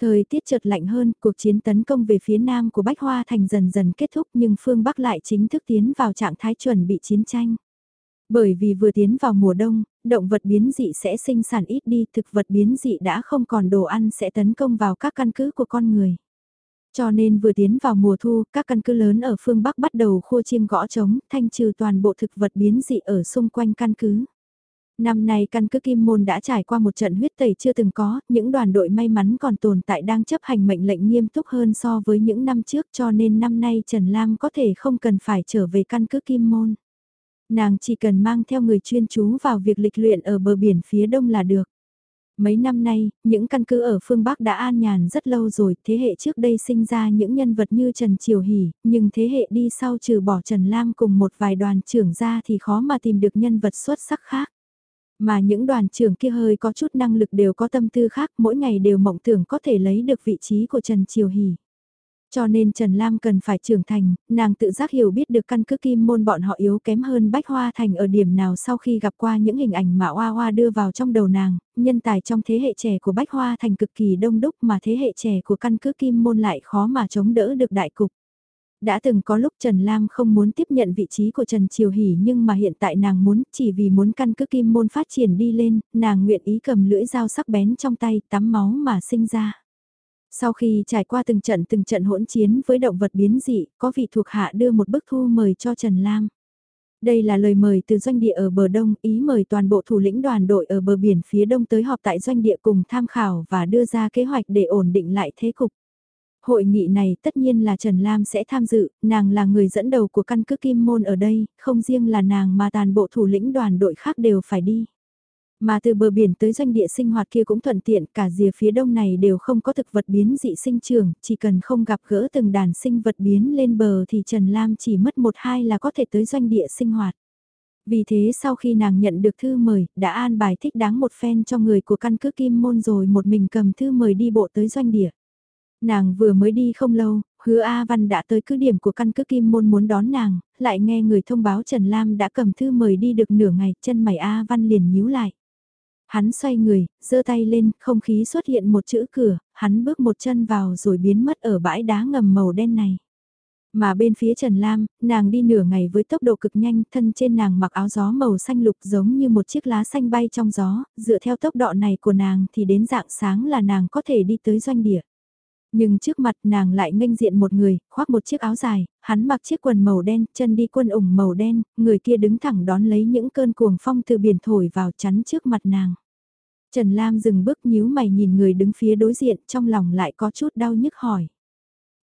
Thời tiết chợt lạnh hơn, cuộc chiến tấn công về phía nam của Bách Hoa Thành dần dần kết thúc nhưng phương Bắc lại chính thức tiến vào trạng thái chuẩn bị chiến tranh. Bởi vì vừa tiến vào mùa đông, động vật biến dị sẽ sinh sản ít đi, thực vật biến dị đã không còn đồ ăn sẽ tấn công vào các căn cứ của con người. Cho nên vừa tiến vào mùa thu, các căn cứ lớn ở phương Bắc bắt đầu khua chiêng gõ trống, thanh trừ toàn bộ thực vật biến dị ở xung quanh căn cứ. Năm nay căn cứ Kim Môn đã trải qua một trận huyết tẩy chưa từng có, những đoàn đội may mắn còn tồn tại đang chấp hành mệnh lệnh nghiêm túc hơn so với những năm trước cho nên năm nay Trần Lam có thể không cần phải trở về căn cứ Kim Môn. Nàng chỉ cần mang theo người chuyên chú vào việc lịch luyện ở bờ biển phía đông là được. Mấy năm nay, những căn cứ ở phương Bắc đã an nhàn rất lâu rồi, thế hệ trước đây sinh ra những nhân vật như Trần Triều Hỷ, nhưng thế hệ đi sau trừ bỏ Trần Lam cùng một vài đoàn trưởng ra thì khó mà tìm được nhân vật xuất sắc khác. Mà những đoàn trưởng kia hơi có chút năng lực đều có tâm tư khác, mỗi ngày đều mộng tưởng có thể lấy được vị trí của Trần Triều Hỷ. Cho nên Trần Lam cần phải trưởng thành, nàng tự giác hiểu biết được căn cứ kim môn bọn họ yếu kém hơn Bách Hoa Thành ở điểm nào sau khi gặp qua những hình ảnh mà Hoa Hoa đưa vào trong đầu nàng, nhân tài trong thế hệ trẻ của Bách Hoa Thành cực kỳ đông đúc mà thế hệ trẻ của căn cứ kim môn lại khó mà chống đỡ được đại cục. Đã từng có lúc Trần Lam không muốn tiếp nhận vị trí của Trần Triều Hỷ nhưng mà hiện tại nàng muốn chỉ vì muốn căn cứ kim môn phát triển đi lên, nàng nguyện ý cầm lưỡi dao sắc bén trong tay tắm máu mà sinh ra. Sau khi trải qua từng trận từng trận hỗn chiến với động vật biến dị, có vị thuộc hạ đưa một bức thư mời cho Trần Lam. Đây là lời mời từ doanh địa ở bờ đông, ý mời toàn bộ thủ lĩnh đoàn đội ở bờ biển phía đông tới họp tại doanh địa cùng tham khảo và đưa ra kế hoạch để ổn định lại thế cục. Hội nghị này tất nhiên là Trần Lam sẽ tham dự, nàng là người dẫn đầu của căn cứ Kim Môn ở đây, không riêng là nàng mà toàn bộ thủ lĩnh đoàn đội khác đều phải đi. Mà từ bờ biển tới doanh địa sinh hoạt kia cũng thuận tiện, cả rìa phía đông này đều không có thực vật biến dị sinh trường, chỉ cần không gặp gỡ từng đàn sinh vật biến lên bờ thì Trần Lam chỉ mất một hai là có thể tới doanh địa sinh hoạt. Vì thế sau khi nàng nhận được thư mời, đã an bài thích đáng một phen cho người của căn cứ Kim Môn rồi một mình cầm thư mời đi bộ tới doanh địa. Nàng vừa mới đi không lâu, hứa A Văn đã tới cứ điểm của căn cứ Kim Môn muốn đón nàng, lại nghe người thông báo Trần Lam đã cầm thư mời đi được nửa ngày, chân mày A Văn liền nhíu lại. Hắn xoay người, giơ tay lên, không khí xuất hiện một chữ cửa, hắn bước một chân vào rồi biến mất ở bãi đá ngầm màu đen này. Mà bên phía Trần Lam, nàng đi nửa ngày với tốc độ cực nhanh, thân trên nàng mặc áo gió màu xanh lục giống như một chiếc lá xanh bay trong gió, dựa theo tốc độ này của nàng thì đến dạng sáng là nàng có thể đi tới doanh địa. Nhưng trước mặt nàng lại nghênh diện một người, khoác một chiếc áo dài, hắn mặc chiếc quần màu đen, chân đi quân ủng màu đen, người kia đứng thẳng đón lấy những cơn cuồng phong từ biển thổi vào chắn trước mặt nàng. Trần Lam dừng bước nhíu mày nhìn người đứng phía đối diện trong lòng lại có chút đau nhức hỏi.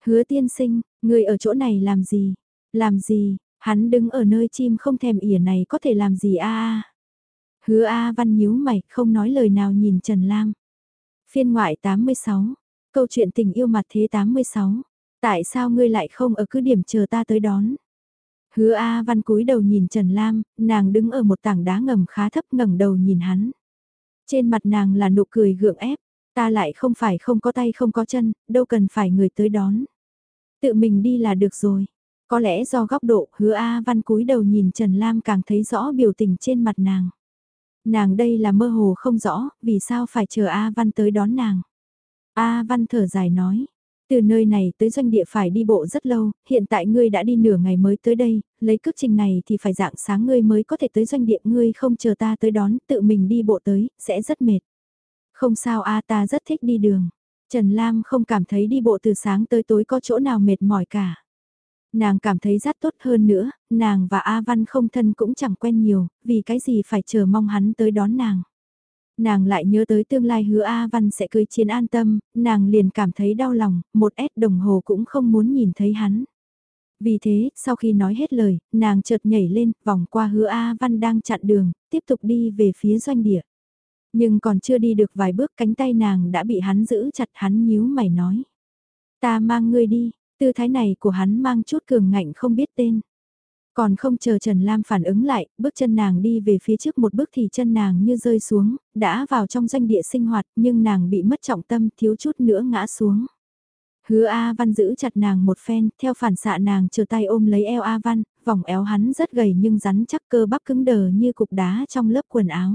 Hứa tiên sinh, người ở chỗ này làm gì? Làm gì? Hắn đứng ở nơi chim không thèm ỉa này có thể làm gì a a? Hứa A văn nhíu mày không nói lời nào nhìn Trần Lam. Phiên ngoại 86 Câu chuyện tình yêu mặt thế 86. Tại sao ngươi lại không ở cứ điểm chờ ta tới đón? Hứa A Văn cúi đầu nhìn Trần Lam, nàng đứng ở một tảng đá ngầm khá thấp ngẩng đầu nhìn hắn. Trên mặt nàng là nụ cười gượng ép, ta lại không phải không có tay không có chân, đâu cần phải người tới đón. Tự mình đi là được rồi. Có lẽ do góc độ hứa A Văn cúi đầu nhìn Trần Lam càng thấy rõ biểu tình trên mặt nàng. Nàng đây là mơ hồ không rõ, vì sao phải chờ A Văn tới đón nàng. A Văn thở dài nói, từ nơi này tới doanh địa phải đi bộ rất lâu, hiện tại ngươi đã đi nửa ngày mới tới đây, lấy cước trình này thì phải dạng sáng ngươi mới có thể tới doanh địa ngươi không chờ ta tới đón, tự mình đi bộ tới, sẽ rất mệt. Không sao a ta rất thích đi đường. Trần Lam không cảm thấy đi bộ từ sáng tới tối có chỗ nào mệt mỏi cả. Nàng cảm thấy rất tốt hơn nữa, nàng và A Văn không thân cũng chẳng quen nhiều, vì cái gì phải chờ mong hắn tới đón nàng. Nàng lại nhớ tới tương lai hứa A Văn sẽ cưới chiến an tâm, nàng liền cảm thấy đau lòng, một S đồng hồ cũng không muốn nhìn thấy hắn. Vì thế, sau khi nói hết lời, nàng chợt nhảy lên, vòng qua hứa A Văn đang chặn đường, tiếp tục đi về phía doanh địa. Nhưng còn chưa đi được vài bước cánh tay nàng đã bị hắn giữ chặt hắn nhíu mày nói. Ta mang ngươi đi, tư thái này của hắn mang chút cường ngạnh không biết tên. Còn không chờ Trần Lam phản ứng lại, bước chân nàng đi về phía trước một bước thì chân nàng như rơi xuống, đã vào trong doanh địa sinh hoạt nhưng nàng bị mất trọng tâm thiếu chút nữa ngã xuống. Hứa A Văn giữ chặt nàng một phen, theo phản xạ nàng chờ tay ôm lấy eo A Văn, vòng éo hắn rất gầy nhưng rắn chắc cơ bắp cứng đờ như cục đá trong lớp quần áo.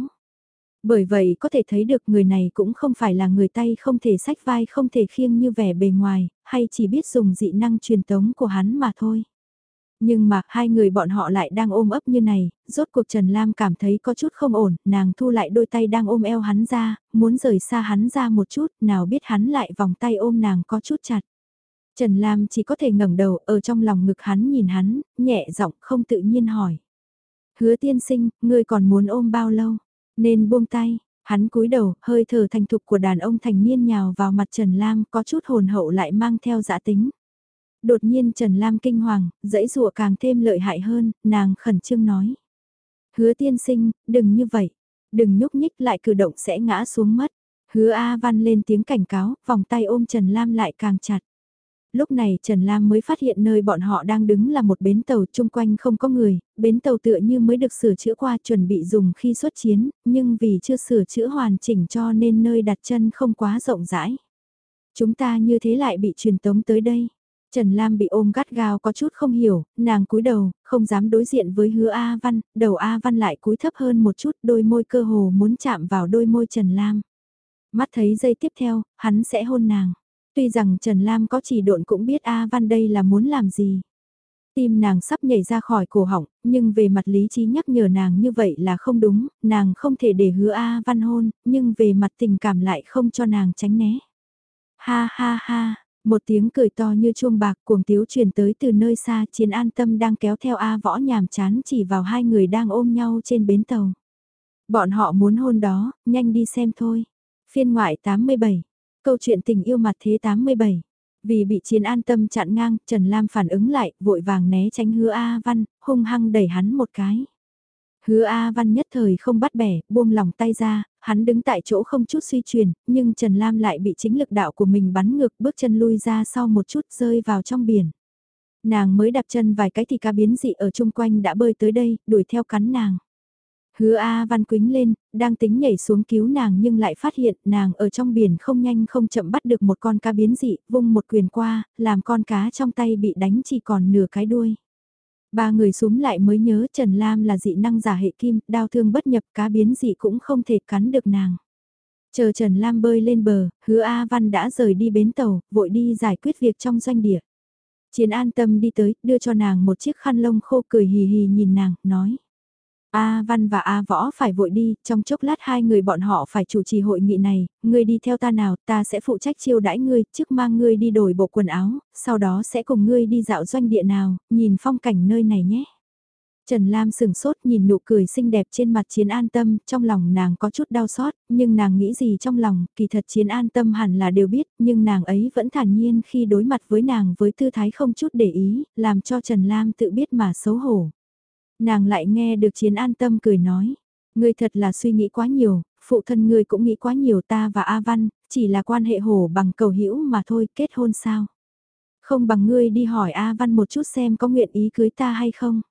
Bởi vậy có thể thấy được người này cũng không phải là người tay không thể sách vai không thể khiêng như vẻ bề ngoài, hay chỉ biết dùng dị năng truyền tống của hắn mà thôi. Nhưng mà hai người bọn họ lại đang ôm ấp như này, rốt cuộc Trần Lam cảm thấy có chút không ổn, nàng thu lại đôi tay đang ôm eo hắn ra, muốn rời xa hắn ra một chút, nào biết hắn lại vòng tay ôm nàng có chút chặt. Trần Lam chỉ có thể ngẩng đầu ở trong lòng ngực hắn nhìn hắn, nhẹ giọng không tự nhiên hỏi. Hứa tiên sinh, ngươi còn muốn ôm bao lâu? Nên buông tay, hắn cúi đầu, hơi thở thành thục của đàn ông thành niên nhào vào mặt Trần Lam có chút hồn hậu lại mang theo dã tính. Đột nhiên Trần Lam kinh hoàng, dãy rụa càng thêm lợi hại hơn, nàng khẩn trương nói. Hứa tiên sinh, đừng như vậy, đừng nhúc nhích lại cử động sẽ ngã xuống mất. Hứa A Văn lên tiếng cảnh cáo, vòng tay ôm Trần Lam lại càng chặt lúc này Trần Lam mới phát hiện nơi bọn họ đang đứng là một bến tàu chung quanh không có người, bến tàu tựa như mới được sửa chữa qua chuẩn bị dùng khi xuất chiến, nhưng vì chưa sửa chữa hoàn chỉnh cho nên nơi đặt chân không quá rộng rãi. Chúng ta như thế lại bị truyền tống tới đây. Trần Lam bị ôm gắt gao có chút không hiểu, nàng cúi đầu, không dám đối diện với hứa A Văn, đầu A Văn lại cúi thấp hơn một chút, đôi môi cơ hồ muốn chạm vào đôi môi Trần Lam. Mắt thấy giây tiếp theo, hắn sẽ hôn nàng. Tuy rằng Trần Lam có chỉ độn cũng biết A Văn đây là muốn làm gì. Tim nàng sắp nhảy ra khỏi cổ họng, nhưng về mặt lý trí nhắc nhở nàng như vậy là không đúng, nàng không thể để hứa A Văn hôn, nhưng về mặt tình cảm lại không cho nàng tránh né. Ha ha ha, một tiếng cười to như chuông bạc cuồng tiếu truyền tới từ nơi xa chiến an tâm đang kéo theo A võ nhàm chán chỉ vào hai người đang ôm nhau trên bến tàu. Bọn họ muốn hôn đó, nhanh đi xem thôi. Phiên ngoại 87 Câu chuyện tình yêu mặt thế 87. Vì bị chiến an tâm chặn ngang, Trần Lam phản ứng lại, vội vàng né tránh hứa A Văn, hung hăng đẩy hắn một cái. Hứa A Văn nhất thời không bắt bẻ, buông lòng tay ra, hắn đứng tại chỗ không chút suy chuyển, nhưng Trần Lam lại bị chính lực đạo của mình bắn ngược bước chân lui ra sau một chút rơi vào trong biển. Nàng mới đạp chân vài cái thì cá biến dị ở chung quanh đã bơi tới đây, đuổi theo cắn nàng. Hứa A Văn quính lên, đang tính nhảy xuống cứu nàng nhưng lại phát hiện nàng ở trong biển không nhanh không chậm bắt được một con cá biến dị, vung một quyền qua, làm con cá trong tay bị đánh chỉ còn nửa cái đuôi. Ba người súm lại mới nhớ Trần Lam là dị năng giả hệ kim, đau thương bất nhập cá biến dị cũng không thể cắn được nàng. Chờ Trần Lam bơi lên bờ, hứa A Văn đã rời đi bến tàu, vội đi giải quyết việc trong doanh địa. Chiến an tâm đi tới, đưa cho nàng một chiếc khăn lông khô cười hì hì nhìn nàng, nói. A Văn và A Võ phải vội đi, trong chốc lát hai người bọn họ phải chủ trì hội nghị này, ngươi đi theo ta nào, ta sẽ phụ trách chiêu đãi ngươi, trước mang ngươi đi đổi bộ quần áo, sau đó sẽ cùng ngươi đi dạo doanh địa nào, nhìn phong cảnh nơi này nhé. Trần Lam sừng sốt nhìn nụ cười xinh đẹp trên mặt chiến an tâm, trong lòng nàng có chút đau xót, nhưng nàng nghĩ gì trong lòng, kỳ thật chiến an tâm hẳn là đều biết, nhưng nàng ấy vẫn thản nhiên khi đối mặt với nàng với tư thái không chút để ý, làm cho Trần Lam tự biết mà xấu hổ. Nàng lại nghe được chiến an tâm cười nói, ngươi thật là suy nghĩ quá nhiều, phụ thân ngươi cũng nghĩ quá nhiều ta và A Văn, chỉ là quan hệ hổ bằng cầu hữu mà thôi, kết hôn sao? Không bằng ngươi đi hỏi A Văn một chút xem có nguyện ý cưới ta hay không?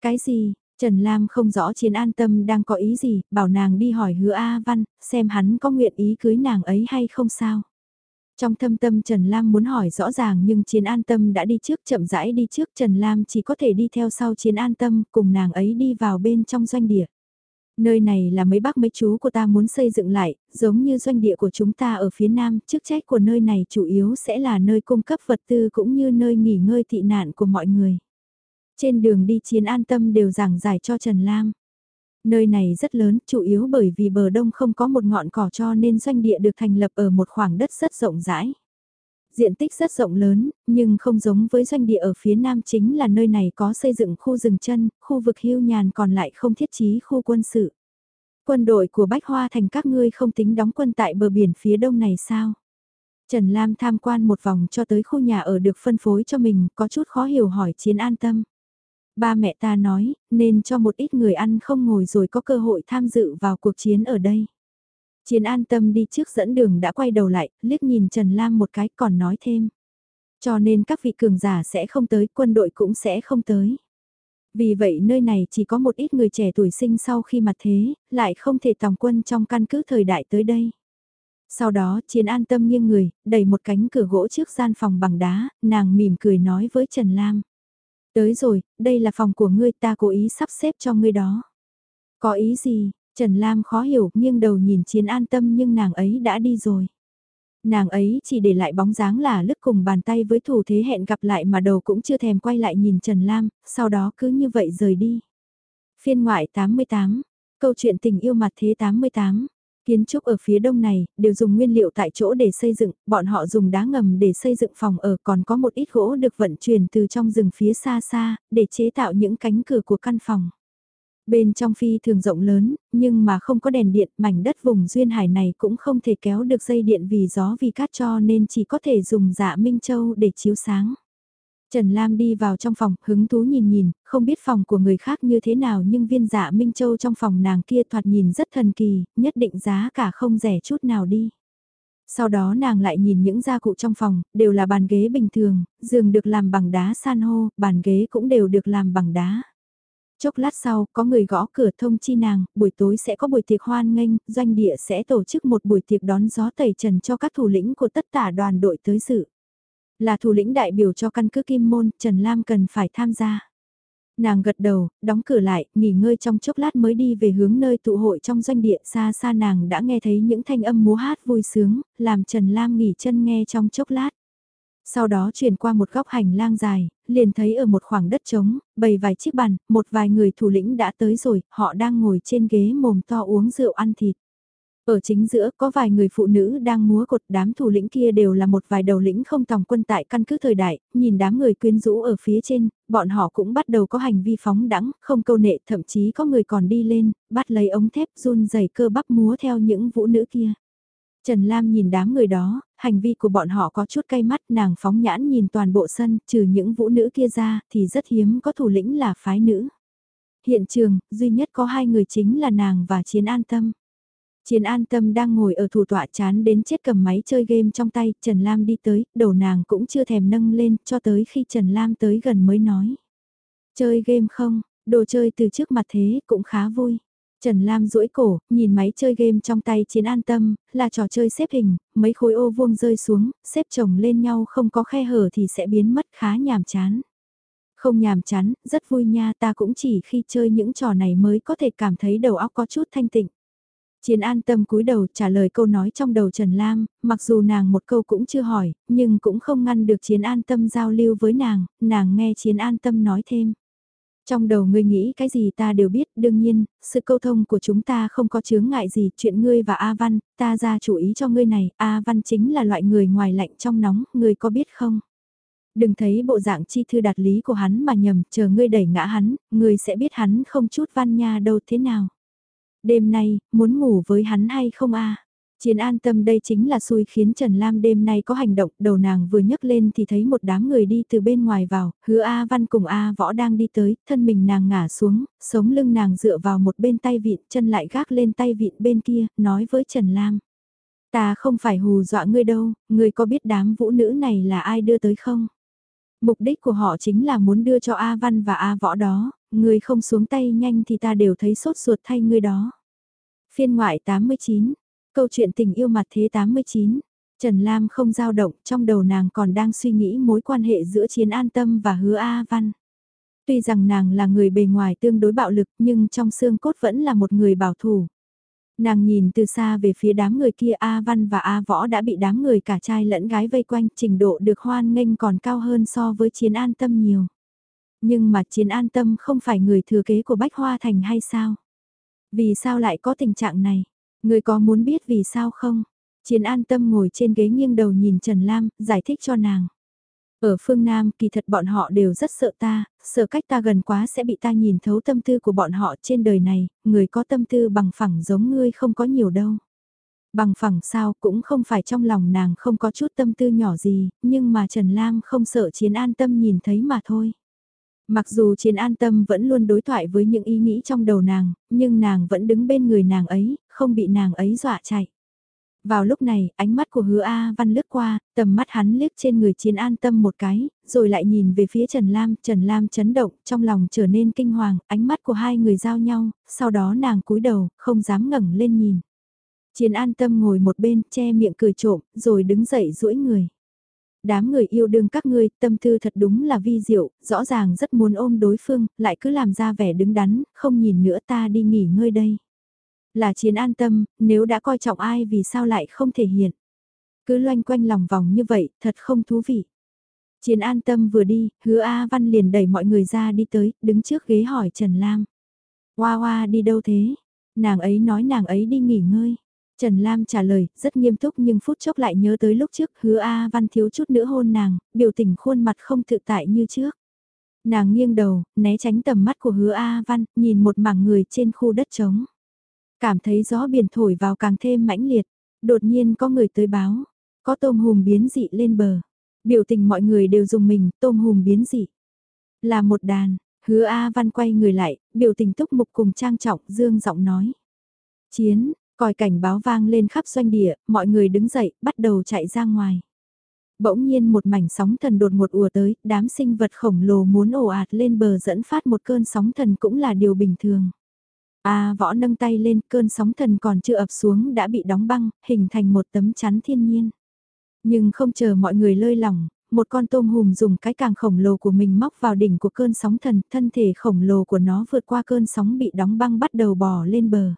Cái gì? Trần Lam không rõ chiến an tâm đang có ý gì, bảo nàng đi hỏi hứa A Văn, xem hắn có nguyện ý cưới nàng ấy hay không sao? Trong thâm tâm Trần Lam muốn hỏi rõ ràng nhưng Chiến An Tâm đã đi trước chậm rãi đi trước Trần Lam chỉ có thể đi theo sau Chiến An Tâm cùng nàng ấy đi vào bên trong doanh địa. Nơi này là mấy bác mấy chú của ta muốn xây dựng lại, giống như doanh địa của chúng ta ở phía nam, chức trách của nơi này chủ yếu sẽ là nơi cung cấp vật tư cũng như nơi nghỉ ngơi tị nạn của mọi người. Trên đường đi Chiến An Tâm đều giảng giải cho Trần Lam. Nơi này rất lớn, chủ yếu bởi vì bờ đông không có một ngọn cỏ cho nên doanh địa được thành lập ở một khoảng đất rất rộng rãi. Diện tích rất rộng lớn, nhưng không giống với doanh địa ở phía nam chính là nơi này có xây dựng khu rừng chân, khu vực hưu nhàn còn lại không thiết trí khu quân sự. Quân đội của Bách Hoa thành các ngươi không tính đóng quân tại bờ biển phía đông này sao? Trần Lam tham quan một vòng cho tới khu nhà ở được phân phối cho mình, có chút khó hiểu hỏi chiến an tâm. Ba mẹ ta nói, nên cho một ít người ăn không ngồi rồi có cơ hội tham dự vào cuộc chiến ở đây. Chiến an tâm đi trước dẫn đường đã quay đầu lại, liếc nhìn Trần Lam một cái còn nói thêm. Cho nên các vị cường giả sẽ không tới, quân đội cũng sẽ không tới. Vì vậy nơi này chỉ có một ít người trẻ tuổi sinh sau khi mặt thế, lại không thể tòng quân trong căn cứ thời đại tới đây. Sau đó chiến an tâm nghiêng người, đẩy một cánh cửa gỗ trước gian phòng bằng đá, nàng mỉm cười nói với Trần Lam. Tới rồi, đây là phòng của ngươi ta cố ý sắp xếp cho ngươi đó. Có ý gì, Trần Lam khó hiểu nghiêng đầu nhìn chiến an tâm nhưng nàng ấy đã đi rồi. Nàng ấy chỉ để lại bóng dáng là lướt cùng bàn tay với thủ thế hẹn gặp lại mà đầu cũng chưa thèm quay lại nhìn Trần Lam, sau đó cứ như vậy rời đi. Phiên ngoại 88, câu chuyện tình yêu mặt thế 88. Kiến trúc ở phía đông này, đều dùng nguyên liệu tại chỗ để xây dựng, bọn họ dùng đá ngầm để xây dựng phòng ở còn có một ít gỗ được vận chuyển từ trong rừng phía xa xa, để chế tạo những cánh cửa của căn phòng. Bên trong phi thường rộng lớn, nhưng mà không có đèn điện, mảnh đất vùng duyên hải này cũng không thể kéo được dây điện vì gió vì cát cho nên chỉ có thể dùng dạ Minh Châu để chiếu sáng. Trần Lam đi vào trong phòng, hứng thú nhìn nhìn, không biết phòng của người khác như thế nào nhưng viên dạ Minh Châu trong phòng nàng kia thoạt nhìn rất thần kỳ, nhất định giá cả không rẻ chút nào đi. Sau đó nàng lại nhìn những gia cụ trong phòng, đều là bàn ghế bình thường, giường được làm bằng đá san hô, bàn ghế cũng đều được làm bằng đá. Chốc lát sau, có người gõ cửa thông chi nàng, buổi tối sẽ có buổi tiệc hoan nghênh, doanh địa sẽ tổ chức một buổi tiệc đón gió tẩy trần cho các thủ lĩnh của tất cả đoàn đội tới dự. Là thủ lĩnh đại biểu cho căn cứ Kim Môn, Trần Lam cần phải tham gia. Nàng gật đầu, đóng cửa lại, nghỉ ngơi trong chốc lát mới đi về hướng nơi tụ hội trong doanh địa xa xa nàng đã nghe thấy những thanh âm múa hát vui sướng, làm Trần Lam nghỉ chân nghe trong chốc lát. Sau đó chuyển qua một góc hành lang dài, liền thấy ở một khoảng đất trống, bày vài chiếc bàn, một vài người thủ lĩnh đã tới rồi, họ đang ngồi trên ghế mồm to uống rượu ăn thịt. Ở chính giữa có vài người phụ nữ đang múa cột đám thủ lĩnh kia đều là một vài đầu lĩnh không tòng quân tại căn cứ thời đại, nhìn đám người quyến rũ ở phía trên, bọn họ cũng bắt đầu có hành vi phóng đẳng, không câu nệ thậm chí có người còn đi lên, bắt lấy ống thép run dày cơ bắp múa theo những vũ nữ kia. Trần Lam nhìn đám người đó, hành vi của bọn họ có chút cay mắt nàng phóng nhãn nhìn toàn bộ sân, trừ những vũ nữ kia ra thì rất hiếm có thủ lĩnh là phái nữ. Hiện trường, duy nhất có hai người chính là nàng và Chiến An Tâm. Chiến an tâm đang ngồi ở thủ tọa chán đến chết cầm máy chơi game trong tay, Trần Lam đi tới, đầu nàng cũng chưa thèm nâng lên, cho tới khi Trần Lam tới gần mới nói. Chơi game không, đồ chơi từ trước mặt thế cũng khá vui. Trần Lam duỗi cổ, nhìn máy chơi game trong tay chiến an tâm, là trò chơi xếp hình, mấy khối ô vuông rơi xuống, xếp chồng lên nhau không có khe hở thì sẽ biến mất khá nhàm chán. Không nhàm chán, rất vui nha ta cũng chỉ khi chơi những trò này mới có thể cảm thấy đầu óc có chút thanh tịnh. Chiến an tâm cúi đầu trả lời câu nói trong đầu Trần Lam, mặc dù nàng một câu cũng chưa hỏi, nhưng cũng không ngăn được chiến an tâm giao lưu với nàng, nàng nghe chiến an tâm nói thêm. Trong đầu ngươi nghĩ cái gì ta đều biết, đương nhiên, sự câu thông của chúng ta không có chướng ngại gì, chuyện ngươi và A Văn, ta ra chủ ý cho ngươi này, A Văn chính là loại người ngoài lạnh trong nóng, ngươi có biết không? Đừng thấy bộ dạng chi thư đạt lý của hắn mà nhầm, chờ ngươi đẩy ngã hắn, ngươi sẽ biết hắn không chút văn nha đâu thế nào. Đêm nay, muốn ngủ với hắn hay không a? Chiến an tâm đây chính là xui khiến Trần Lam đêm nay có hành động, đầu nàng vừa nhấc lên thì thấy một đám người đi từ bên ngoài vào, hứa A Văn cùng A Võ đang đi tới, thân mình nàng ngả xuống, sống lưng nàng dựa vào một bên tay vịn, chân lại gác lên tay vịn bên kia, nói với Trần Lam. Ta không phải hù dọa ngươi đâu, ngươi có biết đám vũ nữ này là ai đưa tới không? Mục đích của họ chính là muốn đưa cho A Văn và A Võ đó, ngươi không xuống tay nhanh thì ta đều thấy sốt ruột thay ngươi đó. Phiên ngoại 89, câu chuyện tình yêu mặt thế 89, Trần Lam không dao động, trong đầu nàng còn đang suy nghĩ mối quan hệ giữa Chiến An Tâm và Hứa A Văn. Tuy rằng nàng là người bề ngoài tương đối bạo lực nhưng trong xương cốt vẫn là một người bảo thủ. Nàng nhìn từ xa về phía đám người kia A Văn và A Võ đã bị đám người cả trai lẫn gái vây quanh trình độ được hoan nghênh còn cao hơn so với Chiến An Tâm nhiều. Nhưng mà Chiến An Tâm không phải người thừa kế của Bách Hoa Thành hay sao? Vì sao lại có tình trạng này? Người có muốn biết vì sao không? Chiến an tâm ngồi trên ghế nghiêng đầu nhìn Trần Lam, giải thích cho nàng. Ở phương Nam kỳ thật bọn họ đều rất sợ ta, sợ cách ta gần quá sẽ bị ta nhìn thấu tâm tư của bọn họ trên đời này, người có tâm tư bằng phẳng giống ngươi không có nhiều đâu. Bằng phẳng sao cũng không phải trong lòng nàng không có chút tâm tư nhỏ gì, nhưng mà Trần Lam không sợ chiến an tâm nhìn thấy mà thôi. Mặc dù chiến an tâm vẫn luôn đối thoại với những ý nghĩ trong đầu nàng, nhưng nàng vẫn đứng bên người nàng ấy, không bị nàng ấy dọa chạy. Vào lúc này, ánh mắt của hứa A Văn lướt qua, tầm mắt hắn liếc trên người chiến an tâm một cái, rồi lại nhìn về phía Trần Lam, Trần Lam chấn động, trong lòng trở nên kinh hoàng, ánh mắt của hai người giao nhau, sau đó nàng cúi đầu, không dám ngẩng lên nhìn. Chiến an tâm ngồi một bên, che miệng cười trộm, rồi đứng dậy duỗi người. Đám người yêu đương các ngươi, tâm tư thật đúng là vi diệu, rõ ràng rất muốn ôm đối phương, lại cứ làm ra vẻ đứng đắn, không nhìn nữa ta đi nghỉ ngơi đây. Là chiến an tâm, nếu đã coi trọng ai vì sao lại không thể hiện. Cứ loanh quanh lòng vòng như vậy, thật không thú vị. Chiến an tâm vừa đi, hứa A Văn liền đẩy mọi người ra đi tới, đứng trước ghế hỏi Trần Lam. Hoa hoa đi đâu thế? Nàng ấy nói nàng ấy đi nghỉ ngơi. Trần Lam trả lời, rất nghiêm túc nhưng phút chốc lại nhớ tới lúc trước hứa A Văn thiếu chút nữa hôn nàng, biểu tình khuôn mặt không tự tại như trước. Nàng nghiêng đầu, né tránh tầm mắt của hứa A Văn, nhìn một mảng người trên khu đất trống. Cảm thấy gió biển thổi vào càng thêm mãnh liệt, đột nhiên có người tới báo, có tôm hùm biến dị lên bờ. Biểu tình mọi người đều dùng mình, tôm hùm biến dị. Là một đàn, hứa A Văn quay người lại, biểu tình túc mục cùng trang trọng, dương giọng nói. Chiến, còi cảnh báo vang lên khắp doanh địa, mọi người đứng dậy, bắt đầu chạy ra ngoài. Bỗng nhiên một mảnh sóng thần đột ngột ùa tới, đám sinh vật khổng lồ muốn ồ ạt lên bờ dẫn phát một cơn sóng thần cũng là điều bình thường. A võ nâng tay lên, cơn sóng thần còn chưa ập xuống đã bị đóng băng, hình thành một tấm chắn thiên nhiên. Nhưng không chờ mọi người lơi lỏng, một con tôm hùm dùng cái càng khổng lồ của mình móc vào đỉnh của cơn sóng thần, thân thể khổng lồ của nó vượt qua cơn sóng bị đóng băng bắt đầu bò lên bờ.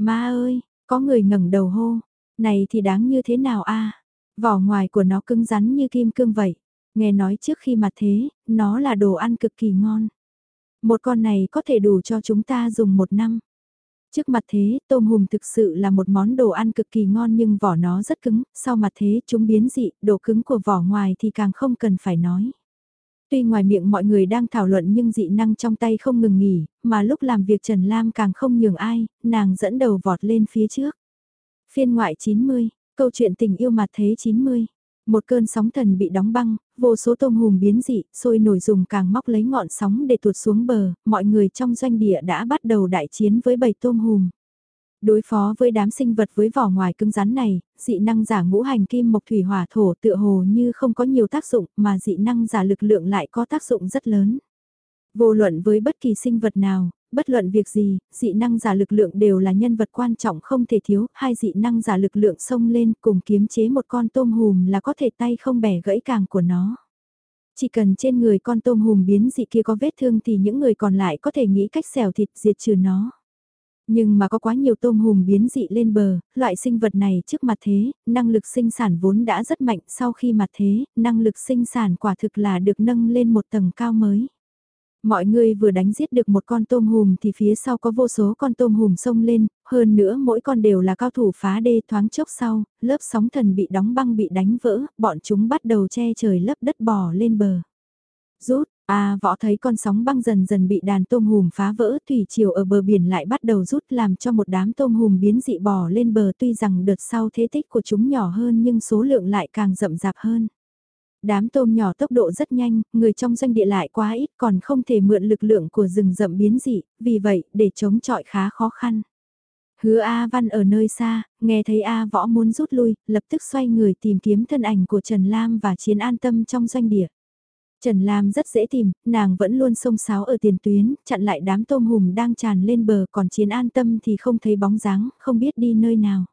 Ma ơi, có người ngẩng đầu hô, này thì đáng như thế nào a? Vỏ ngoài của nó cứng rắn như kim cương vậy. Nghe nói trước khi mà thế, nó là đồ ăn cực kỳ ngon. Một con này có thể đủ cho chúng ta dùng một năm. Trước mặt thế, tôm hùm thực sự là một món đồ ăn cực kỳ ngon nhưng vỏ nó rất cứng, sau mặt thế chúng biến dị, độ cứng của vỏ ngoài thì càng không cần phải nói. Tuy ngoài miệng mọi người đang thảo luận nhưng dị năng trong tay không ngừng nghỉ, mà lúc làm việc Trần Lam càng không nhường ai, nàng dẫn đầu vọt lên phía trước. Phiên ngoại 90, câu chuyện tình yêu mặt thế 90. Một cơn sóng thần bị đóng băng, vô số tôm hùm biến dị, sôi nổi dùng càng móc lấy ngọn sóng để tuột xuống bờ, mọi người trong doanh địa đã bắt đầu đại chiến với bầy tôm hùm. Đối phó với đám sinh vật với vỏ ngoài cứng rắn này, dị năng giả ngũ hành kim mộc thủy hỏa thổ tựa hồ như không có nhiều tác dụng mà dị năng giả lực lượng lại có tác dụng rất lớn. Vô luận với bất kỳ sinh vật nào, bất luận việc gì, dị năng giả lực lượng đều là nhân vật quan trọng không thể thiếu, hai dị năng giả lực lượng xông lên cùng kiếm chế một con tôm hùm là có thể tay không bẻ gãy càng của nó. Chỉ cần trên người con tôm hùm biến dị kia có vết thương thì những người còn lại có thể nghĩ cách xẻo thịt diệt trừ nó. Nhưng mà có quá nhiều tôm hùm biến dị lên bờ, loại sinh vật này trước mặt thế, năng lực sinh sản vốn đã rất mạnh sau khi mặt thế, năng lực sinh sản quả thực là được nâng lên một tầng cao mới. Mọi người vừa đánh giết được một con tôm hùm thì phía sau có vô số con tôm hùm sông lên, hơn nữa mỗi con đều là cao thủ phá đê thoáng chốc sau, lớp sóng thần bị đóng băng bị đánh vỡ, bọn chúng bắt đầu che trời lấp đất bò lên bờ. Rút, À võ thấy con sóng băng dần dần bị đàn tôm hùm phá vỡ thủy chiều ở bờ biển lại bắt đầu rút làm cho một đám tôm hùm biến dị bò lên bờ tuy rằng đợt sau thế tích của chúng nhỏ hơn nhưng số lượng lại càng rậm rạp hơn. Đám tôm nhỏ tốc độ rất nhanh, người trong doanh địa lại quá ít còn không thể mượn lực lượng của rừng rậm biến dị, vì vậy để chống chọi khá khó khăn. Hứa A Văn ở nơi xa, nghe thấy A Võ muốn rút lui, lập tức xoay người tìm kiếm thân ảnh của Trần Lam và Chiến An Tâm trong doanh địa. Trần Lam rất dễ tìm, nàng vẫn luôn sông sáo ở tiền tuyến, chặn lại đám tôm hùm đang tràn lên bờ còn Chiến An Tâm thì không thấy bóng dáng, không biết đi nơi nào.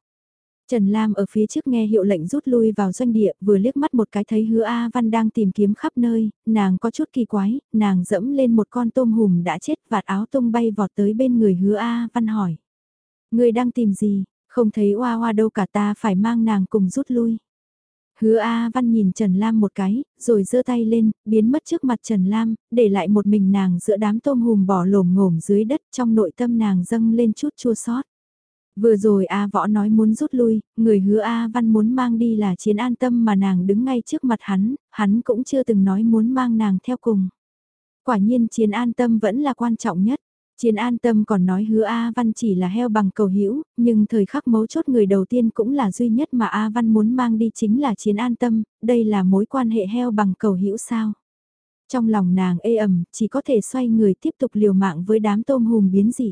Trần Lam ở phía trước nghe hiệu lệnh rút lui vào doanh địa, vừa liếc mắt một cái thấy hứa A Văn đang tìm kiếm khắp nơi, nàng có chút kỳ quái, nàng dẫm lên một con tôm hùm đã chết vạt áo tung bay vọt tới bên người hứa A Văn hỏi. Người đang tìm gì, không thấy oa oa đâu cả ta phải mang nàng cùng rút lui. Hứa A Văn nhìn Trần Lam một cái, rồi giơ tay lên, biến mất trước mặt Trần Lam, để lại một mình nàng giữa đám tôm hùm bỏ lồm ngổm dưới đất trong nội tâm nàng dâng lên chút chua xót. Vừa rồi A Võ nói muốn rút lui, người hứa A Văn muốn mang đi là chiến an tâm mà nàng đứng ngay trước mặt hắn, hắn cũng chưa từng nói muốn mang nàng theo cùng. Quả nhiên chiến an tâm vẫn là quan trọng nhất. Chiến an tâm còn nói hứa A Văn chỉ là heo bằng cầu hữu nhưng thời khắc mấu chốt người đầu tiên cũng là duy nhất mà A Văn muốn mang đi chính là chiến an tâm, đây là mối quan hệ heo bằng cầu hữu sao. Trong lòng nàng ê ẩm, chỉ có thể xoay người tiếp tục liều mạng với đám tôm hùm biến dị.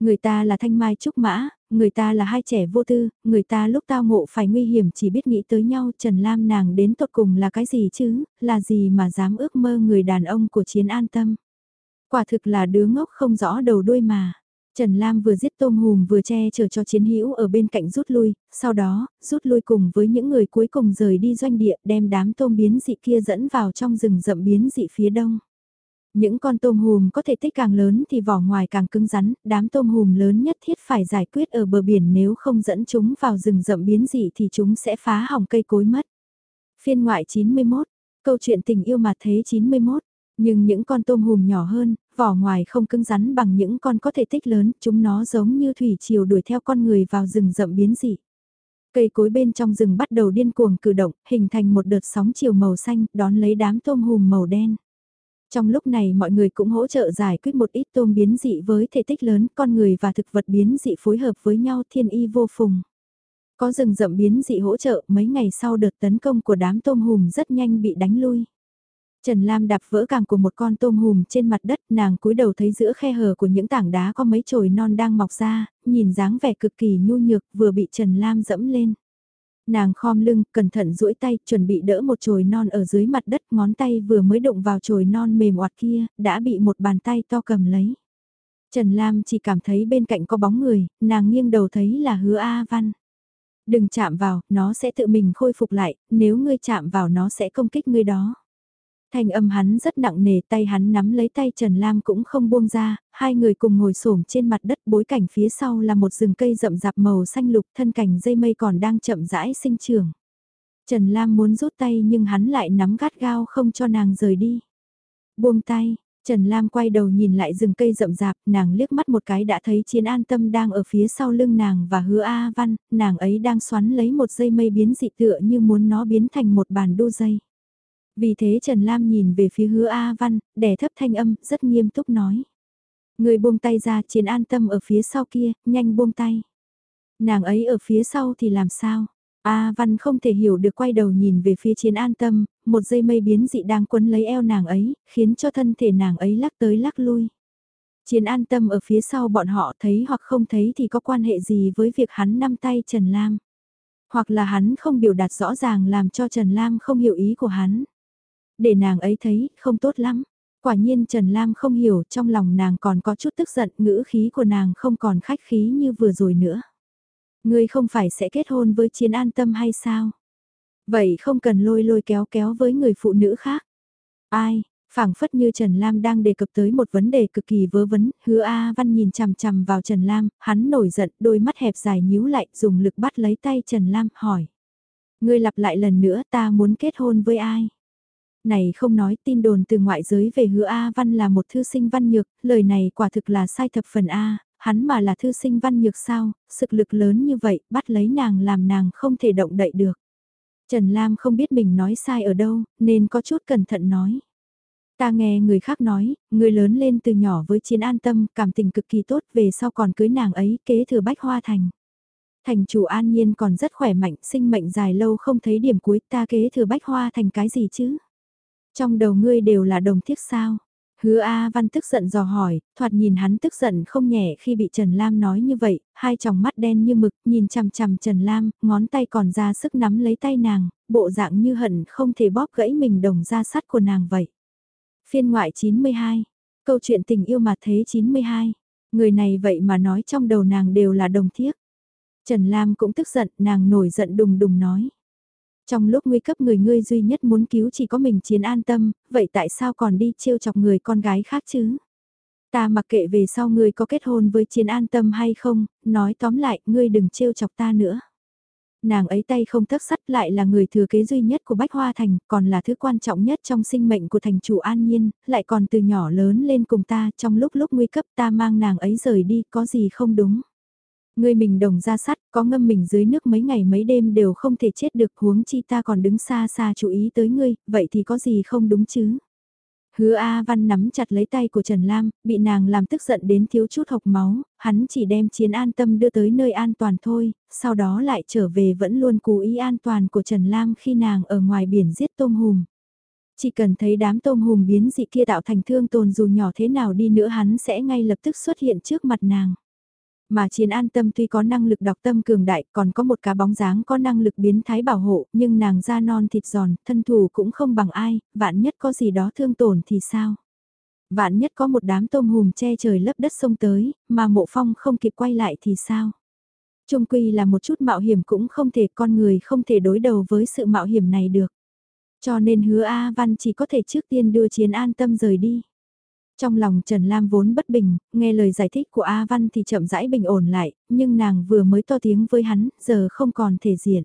Người ta là thanh mai trúc mã, người ta là hai trẻ vô tư, người ta lúc tao ngộ phải nguy hiểm chỉ biết nghĩ tới nhau Trần Lam nàng đến tột cùng là cái gì chứ, là gì mà dám ước mơ người đàn ông của chiến an tâm. Quả thực là đứa ngốc không rõ đầu đuôi mà. Trần Lam vừa giết tôm hùm vừa che chở cho chiến hữu ở bên cạnh rút lui, sau đó, rút lui cùng với những người cuối cùng rời đi doanh địa đem đám tôm biến dị kia dẫn vào trong rừng rậm biến dị phía đông. Những con tôm hùm có thể tích càng lớn thì vỏ ngoài càng cứng rắn, đám tôm hùm lớn nhất thiết phải giải quyết ở bờ biển nếu không dẫn chúng vào rừng rậm biến dị thì chúng sẽ phá hỏng cây cối mất. Phiên ngoại 91, câu chuyện tình yêu mà thế 91, nhưng những con tôm hùm nhỏ hơn, vỏ ngoài không cứng rắn bằng những con có thể tích lớn, chúng nó giống như thủy triều đuổi theo con người vào rừng rậm biến dị. Cây cối bên trong rừng bắt đầu điên cuồng cử động, hình thành một đợt sóng chiều màu xanh, đón lấy đám tôm hùm màu đen. Trong lúc này mọi người cũng hỗ trợ giải quyết một ít tôm biến dị với thể tích lớn, con người và thực vật biến dị phối hợp với nhau thiên y vô phùng. Có rừng rậm biến dị hỗ trợ, mấy ngày sau đợt tấn công của đám tôm hùm rất nhanh bị đánh lui. Trần Lam đạp vỡ càng của một con tôm hùm trên mặt đất, nàng cúi đầu thấy giữa khe hở của những tảng đá có mấy chồi non đang mọc ra, nhìn dáng vẻ cực kỳ nhu nhược vừa bị Trần Lam dẫm lên. Nàng khom lưng, cẩn thận duỗi tay, chuẩn bị đỡ một chồi non ở dưới mặt đất, ngón tay vừa mới đụng vào chồi non mềm oạt kia, đã bị một bàn tay to cầm lấy. Trần Lam chỉ cảm thấy bên cạnh có bóng người, nàng nghiêng đầu thấy là hứa A Văn. Đừng chạm vào, nó sẽ tự mình khôi phục lại, nếu ngươi chạm vào nó sẽ công kích ngươi đó. Thanh âm hắn rất nặng nề tay hắn nắm lấy tay Trần Lam cũng không buông ra, hai người cùng ngồi xổm trên mặt đất bối cảnh phía sau là một rừng cây rậm rạp màu xanh lục thân cảnh dây mây còn đang chậm rãi sinh trưởng. Trần Lam muốn rút tay nhưng hắn lại nắm gắt gao không cho nàng rời đi. Buông tay, Trần Lam quay đầu nhìn lại rừng cây rậm rạp, nàng liếc mắt một cái đã thấy chiến an tâm đang ở phía sau lưng nàng và hứa A Văn, nàng ấy đang xoắn lấy một dây mây biến dị tựa như muốn nó biến thành một bàn đu dây. Vì thế Trần Lam nhìn về phía hứa A Văn, đè thấp thanh âm, rất nghiêm túc nói. Người buông tay ra chiến an tâm ở phía sau kia, nhanh buông tay. Nàng ấy ở phía sau thì làm sao? A Văn không thể hiểu được quay đầu nhìn về phía chiến an tâm, một dây mây biến dị đang quấn lấy eo nàng ấy, khiến cho thân thể nàng ấy lắc tới lắc lui. Chiến an tâm ở phía sau bọn họ thấy hoặc không thấy thì có quan hệ gì với việc hắn nắm tay Trần Lam. Hoặc là hắn không biểu đạt rõ ràng làm cho Trần Lam không hiểu ý của hắn để nàng ấy thấy, không tốt lắm. Quả nhiên Trần Lam không hiểu, trong lòng nàng còn có chút tức giận, ngữ khí của nàng không còn khách khí như vừa rồi nữa. Ngươi không phải sẽ kết hôn với chiến an tâm hay sao? Vậy không cần lôi lôi kéo kéo với người phụ nữ khác. Ai, phảng phất như Trần Lam đang đề cập tới một vấn đề cực kỳ vớ vấn, hứa A Văn nhìn chằm chằm vào Trần Lam, hắn nổi giận, đôi mắt hẹp dài nhíu lại, dùng lực bắt lấy tay Trần Lam, hỏi. Ngươi lặp lại lần nữa ta muốn kết hôn với ai? Này không nói tin đồn từ ngoại giới về hứa A Văn là một thư sinh văn nhược, lời này quả thực là sai thập phần A, hắn mà là thư sinh văn nhược sao, sức lực lớn như vậy, bắt lấy nàng làm nàng không thể động đậy được. Trần Lam không biết mình nói sai ở đâu, nên có chút cẩn thận nói. Ta nghe người khác nói, người lớn lên từ nhỏ với chiến an tâm, cảm tình cực kỳ tốt về sau còn cưới nàng ấy kế thừa bách hoa thành. Thành chủ an nhiên còn rất khỏe mạnh, sinh mệnh dài lâu không thấy điểm cuối ta kế thừa bách hoa thành cái gì chứ? Trong đầu ngươi đều là đồng thiếc sao? Hứa A Văn tức giận dò hỏi, thoạt nhìn hắn tức giận không nhẹ khi bị Trần Lam nói như vậy, hai tròng mắt đen như mực, nhìn chằm chằm Trần Lam, ngón tay còn ra sức nắm lấy tay nàng, bộ dạng như hận không thể bóp gãy mình đồng ra sắt của nàng vậy. Phiên ngoại 92, câu chuyện tình yêu mà thế 92, người này vậy mà nói trong đầu nàng đều là đồng thiếc. Trần Lam cũng tức giận, nàng nổi giận đùng đùng nói. Trong lúc nguy cấp người ngươi duy nhất muốn cứu chỉ có mình chiến an tâm, vậy tại sao còn đi trêu chọc người con gái khác chứ? Ta mặc kệ về sau ngươi có kết hôn với chiến an tâm hay không, nói tóm lại, ngươi đừng trêu chọc ta nữa. Nàng ấy tay không tấc sắt lại là người thừa kế duy nhất của Bách Hoa Thành, còn là thứ quan trọng nhất trong sinh mệnh của thành chủ an nhiên, lại còn từ nhỏ lớn lên cùng ta, trong lúc lúc nguy cấp ta mang nàng ấy rời đi, có gì không đúng. Người mình đồng ra sắt, có ngâm mình dưới nước mấy ngày mấy đêm đều không thể chết được huống chi ta còn đứng xa xa chú ý tới ngươi, vậy thì có gì không đúng chứ? Hứa A Văn nắm chặt lấy tay của Trần Lam, bị nàng làm tức giận đến thiếu chút hộc máu, hắn chỉ đem chiến an tâm đưa tới nơi an toàn thôi, sau đó lại trở về vẫn luôn cú ý an toàn của Trần Lam khi nàng ở ngoài biển giết tôm hùm. Chỉ cần thấy đám tôm hùm biến dị kia tạo thành thương tồn dù nhỏ thế nào đi nữa hắn sẽ ngay lập tức xuất hiện trước mặt nàng. Mà chiến an tâm tuy có năng lực đọc tâm cường đại còn có một cá bóng dáng có năng lực biến thái bảo hộ nhưng nàng da non thịt giòn, thân thủ cũng không bằng ai, vạn nhất có gì đó thương tổn thì sao? Vạn nhất có một đám tôm hùm che trời lấp đất sông tới, mà mộ phong không kịp quay lại thì sao? Trung quy là một chút mạo hiểm cũng không thể con người không thể đối đầu với sự mạo hiểm này được. Cho nên hứa A Văn chỉ có thể trước tiên đưa chiến an tâm rời đi. Trong lòng Trần Lam vốn bất bình, nghe lời giải thích của A Văn thì chậm rãi bình ổn lại, nhưng nàng vừa mới to tiếng với hắn, giờ không còn thể diện.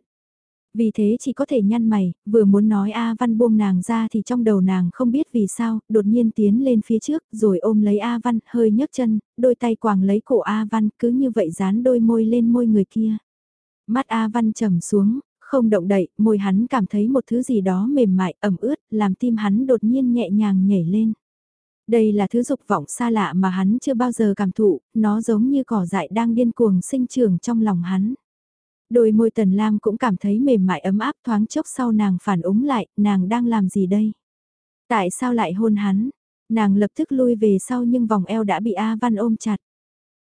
Vì thế chỉ có thể nhăn mày, vừa muốn nói A Văn buông nàng ra thì trong đầu nàng không biết vì sao, đột nhiên tiến lên phía trước, rồi ôm lấy A Văn, hơi nhấc chân, đôi tay quàng lấy cổ A Văn, cứ như vậy dán đôi môi lên môi người kia. Mắt A Văn trầm xuống, không động đậy, môi hắn cảm thấy một thứ gì đó mềm mại, ẩm ướt, làm tim hắn đột nhiên nhẹ nhàng nhảy lên. Đây là thứ dục vọng xa lạ mà hắn chưa bao giờ cảm thụ, nó giống như cỏ dại đang điên cuồng sinh trưởng trong lòng hắn. Đôi môi tần lam cũng cảm thấy mềm mại ấm áp thoáng chốc sau nàng phản ứng lại, nàng đang làm gì đây? Tại sao lại hôn hắn? Nàng lập tức lui về sau nhưng vòng eo đã bị A Văn ôm chặt.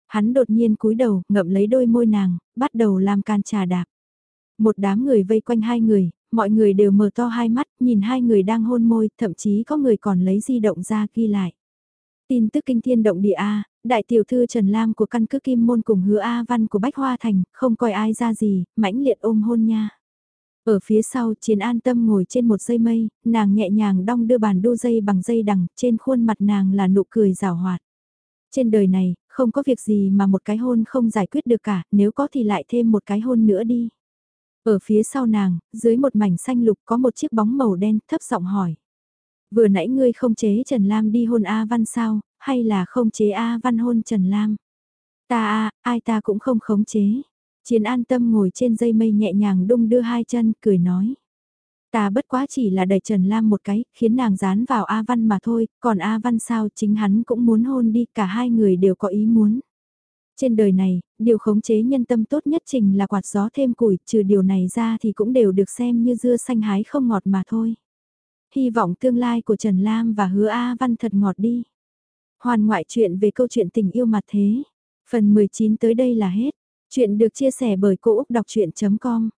Hắn đột nhiên cúi đầu, ngậm lấy đôi môi nàng, bắt đầu làm can trà đạp. Một đám người vây quanh hai người, mọi người đều mở to hai mắt, nhìn hai người đang hôn môi, thậm chí có người còn lấy di động ra ghi lại. Tin tức kinh thiên động địa A, đại tiểu thư Trần Lam của căn cứ Kim Môn cùng hứa A Văn của Bách Hoa Thành, không coi ai ra gì, mãnh liệt ôm hôn nha. Ở phía sau, Chiến An Tâm ngồi trên một dây mây, nàng nhẹ nhàng đong đưa bàn đu dây bằng dây đằng, trên khuôn mặt nàng là nụ cười rào hoạt. Trên đời này, không có việc gì mà một cái hôn không giải quyết được cả, nếu có thì lại thêm một cái hôn nữa đi. Ở phía sau nàng, dưới một mảnh xanh lục có một chiếc bóng màu đen thấp giọng hỏi. Vừa nãy ngươi không chế Trần Lam đi hôn A Văn sao, hay là không chế A Văn hôn Trần Lam? Ta a ai ta cũng không khống chế. Chiến an tâm ngồi trên dây mây nhẹ nhàng đung đưa hai chân, cười nói. Ta bất quá chỉ là đẩy Trần Lam một cái, khiến nàng dán vào A Văn mà thôi, còn A Văn sao chính hắn cũng muốn hôn đi, cả hai người đều có ý muốn. Trên đời này, điều khống chế nhân tâm tốt nhất trình là quạt gió thêm củi, trừ điều này ra thì cũng đều được xem như dưa xanh hái không ngọt mà thôi. Hy vọng tương lai của Trần Lam và hứa A Văn thật ngọt đi. Hoàn ngoại chuyện về câu chuyện tình yêu mặt thế. Phần 19 tới đây là hết. Chuyện được chia sẻ bởi Cô Úc Đọc Chuyện.com